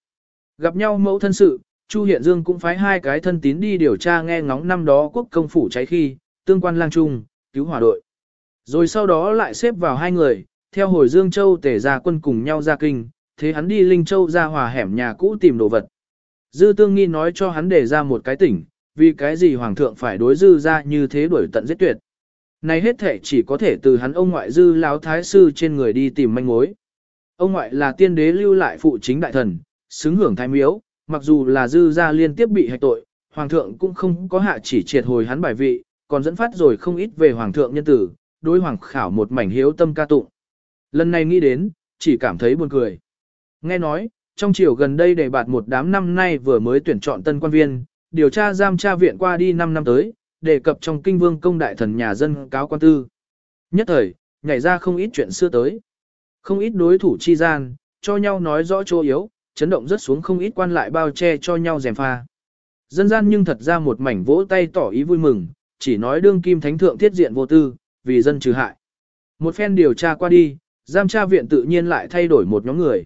Gặp nhau mẫu thân sự, Chu Hiện Dương cũng phái hai cái thân tín đi điều tra nghe ngóng năm đó quốc công phủ cháy khi, tương quan lang trung, cứu hỏa đội. Rồi sau đó lại xếp vào hai người, theo hồi Dương Châu tể ra quân cùng nhau ra kinh, thế hắn đi Linh Châu ra hòa hẻm nhà cũ tìm đồ vật. Dư tương nghi nói cho hắn để ra một cái tỉnh, vì cái gì hoàng thượng phải đối dư ra như thế đuổi tận giết tuyệt. Này hết thể chỉ có thể từ hắn ông ngoại dư lão thái sư trên người đi tìm manh mối. Ông ngoại là tiên đế lưu lại phụ chính đại thần, xứng hưởng thái miếu, mặc dù là dư ra liên tiếp bị hạch tội, hoàng thượng cũng không có hạ chỉ triệt hồi hắn bài vị, còn dẫn phát rồi không ít về hoàng thượng nhân tử, đối hoàng khảo một mảnh hiếu tâm ca tụng. Lần này nghĩ đến, chỉ cảm thấy buồn cười. Nghe nói, trong chiều gần đây đề bạt một đám năm nay vừa mới tuyển chọn tân quan viên, điều tra giam tra viện qua đi 5 năm tới, đề cập trong kinh vương công đại thần nhà dân cáo quan tư. Nhất thời, nhảy ra không ít chuyện xưa tới. Không ít đối thủ chi gian, cho nhau nói rõ chỗ yếu, chấn động rất xuống không ít quan lại bao che cho nhau dèm pha. Dân gian nhưng thật ra một mảnh vỗ tay tỏ ý vui mừng, chỉ nói đương kim thánh thượng thiết diện vô tư, vì dân trừ hại. Một phen điều tra qua đi, giam tra viện tự nhiên lại thay đổi một nhóm người.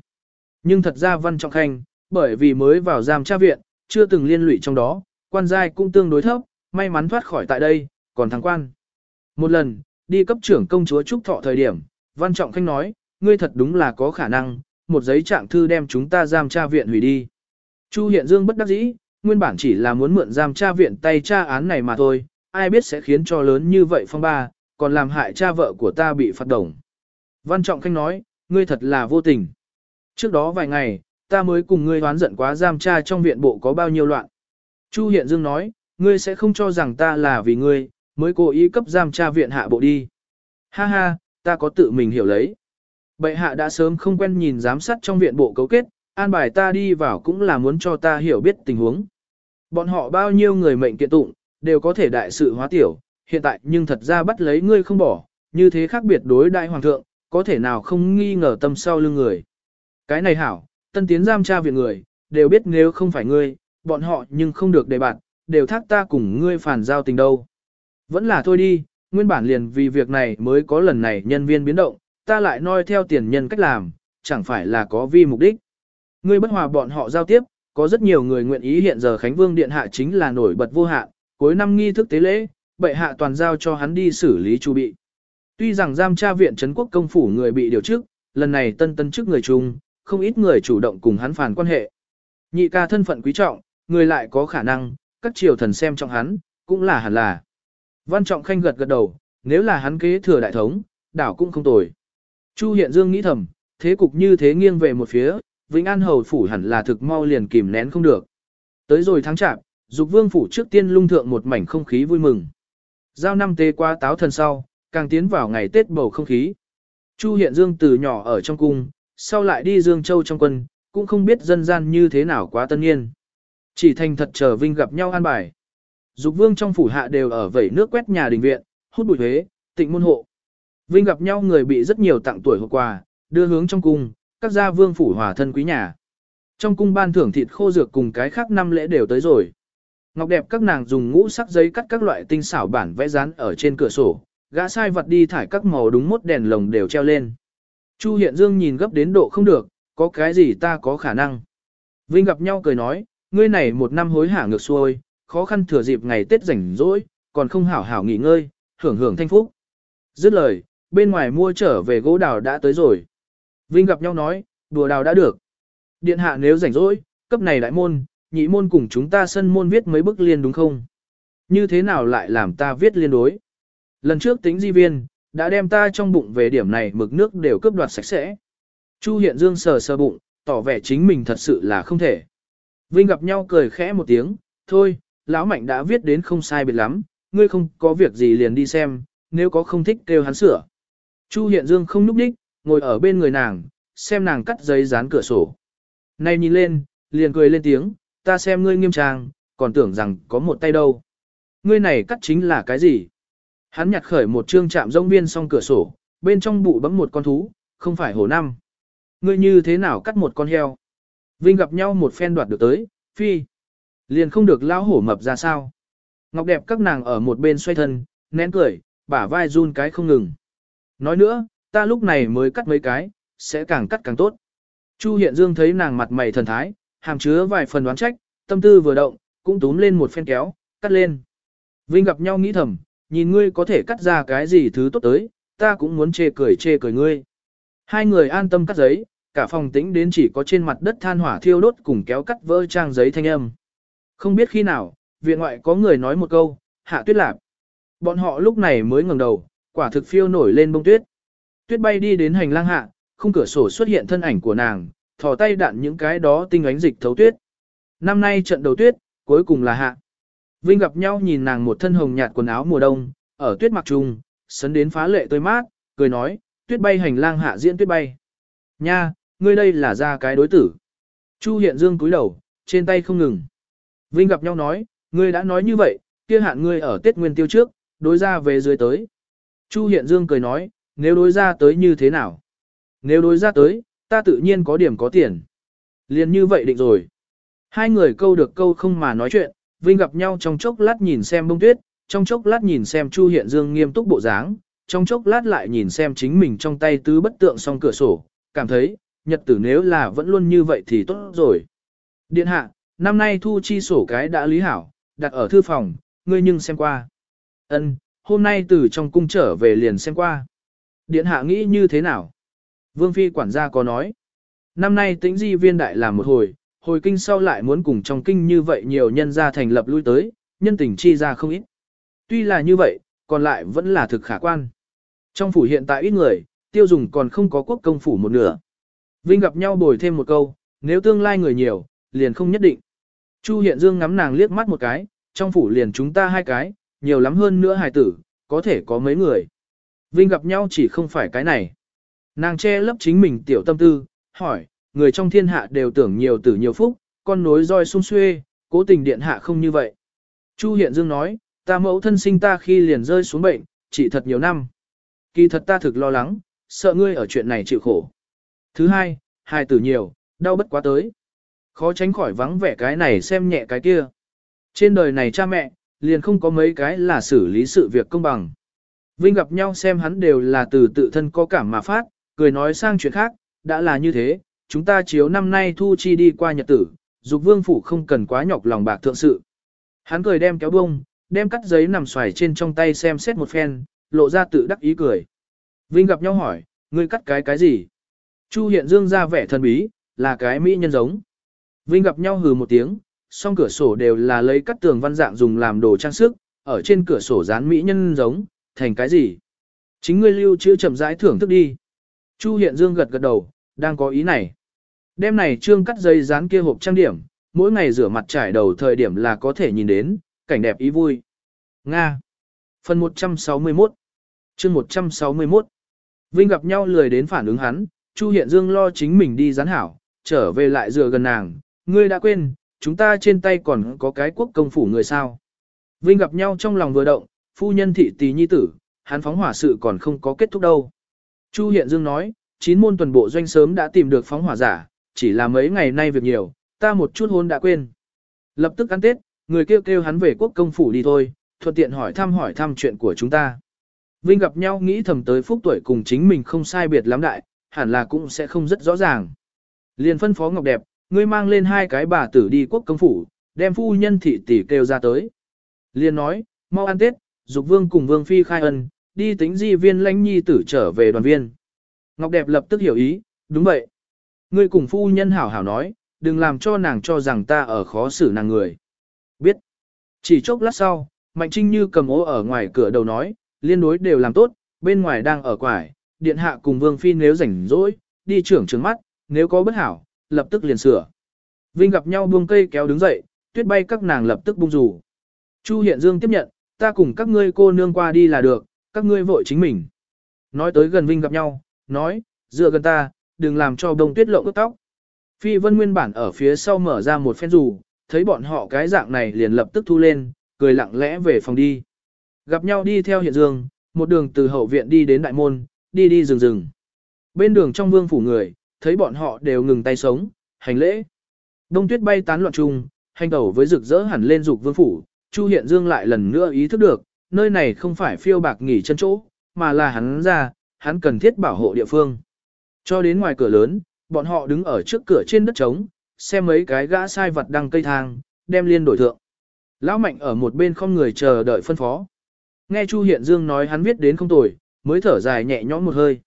Nhưng thật ra Văn Trọng Khanh, bởi vì mới vào giam tra viện, chưa từng liên lụy trong đó, quan giai cũng tương đối thấp, may mắn thoát khỏi tại đây, còn thắng quan. Một lần, đi cấp trưởng công chúa Trúc Thọ thời điểm, Văn Trọng Khanh nói, ngươi thật đúng là có khả năng, một giấy trạng thư đem chúng ta giam tra viện hủy đi. Chu Hiện Dương bất đắc dĩ, nguyên bản chỉ là muốn mượn giam tra viện tay tra án này mà thôi, ai biết sẽ khiến cho lớn như vậy phong ba, còn làm hại cha vợ của ta bị phạt đồng. Văn Trọng Khanh nói, ngươi thật là vô tình. Trước đó vài ngày, ta mới cùng ngươi hoán giận quá giam tra trong viện bộ có bao nhiêu loạn. Chu Hiện Dương nói, ngươi sẽ không cho rằng ta là vì ngươi, mới cố ý cấp giam tra viện hạ bộ đi. Ha ha, ta có tự mình hiểu lấy. Bệ hạ đã sớm không quen nhìn giám sát trong viện bộ cấu kết, an bài ta đi vào cũng là muốn cho ta hiểu biết tình huống. Bọn họ bao nhiêu người mệnh kiện tụng, đều có thể đại sự hóa tiểu, hiện tại nhưng thật ra bắt lấy ngươi không bỏ, như thế khác biệt đối đại hoàng thượng, có thể nào không nghi ngờ tâm sau lưng người. Cái này hảo, tân tiến giam tra viện người, đều biết nếu không phải ngươi, bọn họ nhưng không được đề bạt, đều thác ta cùng ngươi phản giao tình đâu. Vẫn là thôi đi, nguyên bản liền vì việc này mới có lần này nhân viên biến động, ta lại noi theo tiền nhân cách làm, chẳng phải là có vi mục đích. Ngươi bất hòa bọn họ giao tiếp, có rất nhiều người nguyện ý hiện giờ Khánh Vương Điện Hạ chính là nổi bật vô hạn, cuối năm nghi thức tế lễ, bệ hạ toàn giao cho hắn đi xử lý chu bị. Tuy rằng giam tra viện Trấn quốc công phủ người bị điều chức, lần này tân tân chức người chung, không ít người chủ động cùng hắn phản quan hệ. Nhị ca thân phận quý trọng, người lại có khả năng, các triều thần xem trọng hắn, cũng là hẳn là. Văn Trọng Khanh gật gật đầu, nếu là hắn kế thừa đại thống, đảo cũng không tồi. Chu Hiện Dương nghĩ thầm, thế cục như thế nghiêng về một phía, Vĩnh An Hầu Phủ hẳn là thực mau liền kìm nén không được. Tới rồi tháng chạp, Dục Vương Phủ trước tiên lung thượng một mảnh không khí vui mừng. Giao năm tê qua táo thần sau, càng tiến vào ngày Tết bầu không khí. Chu Hiện Dương từ nhỏ ở trong cung, sau lại đi Dương Châu trong quân, cũng không biết dân gian như thế nào quá tân nhiên. Chỉ thành thật chờ Vinh gặp nhau an bài. Dục Vương trong phủ hạ đều ở vẩy nước quét nhà đình viện, hút bụi huế, tịnh môn hộ. Vinh gặp nhau người bị rất nhiều tặng tuổi hộp quà, đưa hướng trong cung, các gia vương phủ hòa thân quý nhà. Trong cung ban thưởng thịt khô dược cùng cái khác năm lễ đều tới rồi. Ngọc đẹp các nàng dùng ngũ sắc giấy cắt các loại tinh xảo bản vẽ dán ở trên cửa sổ, gã sai vật đi thải các màu đúng mốt đèn lồng đều treo lên. Chu Hiện Dương nhìn gấp đến độ không được, có cái gì ta có khả năng. Vinh gặp nhau cười nói, ngươi này một năm hối hả ngược xuôi, khó khăn thừa dịp ngày Tết rảnh rỗi, còn không hảo hảo nghỉ ngơi, hưởng hưởng thanh phúc. Dứt lời, bên ngoài mua trở về gỗ đào đã tới rồi. Vinh gặp nhau nói, đùa đào đã được. Điện hạ nếu rảnh rỗi, cấp này đại môn, nhị môn cùng chúng ta sân môn viết mấy bức liên đúng không? Như thế nào lại làm ta viết liên đối? Lần trước tính di viên, đã đem ta trong bụng về điểm này mực nước đều cướp đoạt sạch sẽ. Chu Hiện Dương sờ sờ bụng, tỏ vẻ chính mình thật sự là không thể. Vinh gặp nhau cười khẽ một tiếng, thôi, lão mạnh đã viết đến không sai biệt lắm, ngươi không có việc gì liền đi xem, nếu có không thích kêu hắn sửa. Chu Hiện Dương không núp đích, ngồi ở bên người nàng, xem nàng cắt giấy dán cửa sổ. Này nhìn lên, liền cười lên tiếng, ta xem ngươi nghiêm trang, còn tưởng rằng có một tay đâu. Ngươi này cắt chính là cái gì? Hắn nhặt khởi một trương chạm rông viên song cửa sổ, bên trong bụ bấm một con thú, không phải hổ năm. Ngươi như thế nào cắt một con heo? Vinh gặp nhau một phen đoạt được tới, phi. Liền không được lao hổ mập ra sao. Ngọc đẹp các nàng ở một bên xoay thân, nén cười, bả vai run cái không ngừng. Nói nữa, ta lúc này mới cắt mấy cái, sẽ càng cắt càng tốt. Chu Hiện Dương thấy nàng mặt mày thần thái, hàm chứa vài phần đoán trách, tâm tư vừa động, cũng túm lên một phen kéo, cắt lên. Vinh gặp nhau nghĩ thầm, nhìn ngươi có thể cắt ra cái gì thứ tốt tới, ta cũng muốn chê cười chê cười ngươi. Hai người an tâm cắt giấy, cả phòng tĩnh đến chỉ có trên mặt đất than hỏa thiêu đốt cùng kéo cắt vỡ trang giấy thanh âm. Không biết khi nào, viện ngoại có người nói một câu, hạ tuyết lạp. Bọn họ lúc này mới ngẩng đầu, quả thực phiêu nổi lên bông tuyết. Tuyết bay đi đến hành lang hạ, khung cửa sổ xuất hiện thân ảnh của nàng, thò tay đạn những cái đó tinh ánh dịch thấu tuyết. Năm nay trận đầu tuyết, cuối cùng là hạ. Vinh gặp nhau nhìn nàng một thân hồng nhạt quần áo mùa đông, ở tuyết mặc trùng, sấn đến phá lệ tươi mát, cười nói, tuyết bay hành lang hạ diễn tuyết bay. Nha, ngươi đây là ra cái đối tử. Chu hiện dương cúi đầu, trên tay không ngừng. Vinh gặp nhau nói, ngươi đã nói như vậy, kia hạn ngươi ở Tết Nguyên Tiêu trước, đối ra về dưới tới. Chu Hiện Dương cười nói, nếu đối ra tới như thế nào? Nếu đối ra tới, ta tự nhiên có điểm có tiền. Liền như vậy định rồi. Hai người câu được câu không mà nói chuyện, Vinh gặp nhau trong chốc lát nhìn xem bông tuyết, trong chốc lát nhìn xem Chu Hiện Dương nghiêm túc bộ dáng, trong chốc lát lại nhìn xem chính mình trong tay tứ bất tượng song cửa sổ, cảm thấy, nhật tử nếu là vẫn luôn như vậy thì tốt rồi. Điện hạ, năm nay thu chi sổ cái đã lý hảo, đặt ở thư phòng, ngươi nhưng xem qua. Ân, hôm nay từ trong cung trở về liền xem qua. Điện hạ nghĩ như thế nào? Vương Phi quản gia có nói. Năm nay tĩnh di viên đại làm một hồi, hồi kinh sau lại muốn cùng trong kinh như vậy nhiều nhân gia thành lập lui tới, nhân tình chi ra không ít. Tuy là như vậy, còn lại vẫn là thực khả quan. Trong phủ hiện tại ít người, tiêu dùng còn không có quốc công phủ một nửa. Vinh gặp nhau bồi thêm một câu, nếu tương lai người nhiều, liền không nhất định. Chu Hiện Dương ngắm nàng liếc mắt một cái, trong phủ liền chúng ta hai cái, nhiều lắm hơn nữa hài tử, có thể có mấy người. Vinh gặp nhau chỉ không phải cái này. Nàng che lấp chính mình tiểu tâm tư, hỏi, người trong thiên hạ đều tưởng nhiều tử nhiều phúc, con nối roi sung xuê, cố tình điện hạ không như vậy. Chu Hiện Dương nói, ta mẫu thân sinh ta khi liền rơi xuống bệnh, chỉ thật nhiều năm. Kỳ thật ta thực lo lắng, sợ ngươi ở chuyện này chịu khổ. Thứ hai, hài tử nhiều, đau bất quá tới. Khó tránh khỏi vắng vẻ cái này xem nhẹ cái kia. Trên đời này cha mẹ, liền không có mấy cái là xử lý sự việc công bằng. Vinh gặp nhau xem hắn đều là từ tự thân có cảm mà phát, cười nói sang chuyện khác, đã là như thế, chúng ta chiếu năm nay thu chi đi qua nhật tử, dục vương phủ không cần quá nhọc lòng bạc thượng sự. Hắn cười đem kéo bông, đem cắt giấy nằm xoài trên trong tay xem xét một phen, lộ ra tự đắc ý cười. Vinh gặp nhau hỏi, ngươi cắt cái cái gì? Chu hiện dương ra vẻ thần bí, là cái mỹ nhân giống. Vinh gặp nhau hừ một tiếng, song cửa sổ đều là lấy cắt tường văn dạng dùng làm đồ trang sức, ở trên cửa sổ dán mỹ nhân giống, thành cái gì? Chính ngươi lưu chữ chậm rãi thưởng thức đi. Chu Hiện Dương gật gật đầu, đang có ý này. Đêm này trương cắt dây dán kia hộp trang điểm, mỗi ngày rửa mặt trải đầu thời điểm là có thể nhìn đến, cảnh đẹp ý vui. Nga. Phần 161 chương 161 Vinh gặp nhau lười đến phản ứng hắn, Chu Hiện Dương lo chính mình đi gián hảo, trở về lại dựa gần nàng, ngươi đã quên, chúng ta trên tay còn có cái quốc công phủ người sao. Vinh gặp nhau trong lòng vừa động, phu nhân thị tỷ nhi tử, hắn phóng hỏa sự còn không có kết thúc đâu. Chu Hiện Dương nói, chín môn tuần bộ doanh sớm đã tìm được phóng hỏa giả, chỉ là mấy ngày nay việc nhiều, ta một chút hôn đã quên. Lập tức ăn Tết, người kêu kêu hắn về quốc công phủ đi thôi, thuận tiện hỏi thăm hỏi thăm chuyện của chúng ta. Vinh gặp nhau nghĩ thầm tới phúc tuổi cùng chính mình không sai biệt lắm đại, hẳn là cũng sẽ không rất rõ ràng. Liền phân phó Ngọc Đẹp, ngươi mang lên hai cái bà tử đi quốc công phủ, đem phu nhân thị tỷ kêu ra tới. Liên nói, mau ăn Tết, dục vương cùng vương phi khai ân, đi tính di viên lãnh nhi tử trở về đoàn viên. Ngọc Đẹp lập tức hiểu ý, đúng vậy. Ngươi cùng phu nhân hảo hảo nói, đừng làm cho nàng cho rằng ta ở khó xử nàng người. Biết. Chỉ chốc lát sau, Mạnh Trinh Như cầm ố ở ngoài cửa đầu nói, liên đối đều làm tốt, bên ngoài đang ở quải, điện hạ cùng vương phi nếu rảnh rỗi, đi trưởng trường mắt, nếu có bất hảo, lập tức liền sửa. Vinh gặp nhau buông cây kéo đứng dậy, tuyết bay các nàng lập tức bung rủ. Chu Hiện Dương tiếp nhận, ta cùng các ngươi cô nương qua đi là được, các ngươi vội chính mình. Nói tới gần Vinh gặp nhau, nói, dựa gần ta, đừng làm cho đông tuyết lộng ướt tóc. Phi Vân nguyên bản ở phía sau mở ra một phen rủ, thấy bọn họ cái dạng này liền lập tức thu lên, cười lặng lẽ về phòng đi. Gặp nhau đi theo Hiện Dương, một đường từ hậu viện đi đến đại môn, đi đi rừng rừng. Bên đường trong vương phủ người, thấy bọn họ đều ngừng tay sống, hành lễ. Đông tuyết bay tán loạn trùng, hành tẩu với rực rỡ hẳn lên dục vương phủ, Chu Hiện Dương lại lần nữa ý thức được, nơi này không phải phiêu bạc nghỉ chân chỗ, mà là hắn ra, hắn cần thiết bảo hộ địa phương. Cho đến ngoài cửa lớn, bọn họ đứng ở trước cửa trên đất trống, xem mấy cái gã sai vật đăng cây thang, đem liên đổi thượng. Lão Mạnh ở một bên không người chờ đợi phân phó. Nghe Chu Hiện Dương nói hắn viết đến không tồi, mới thở dài nhẹ nhõm một hơi.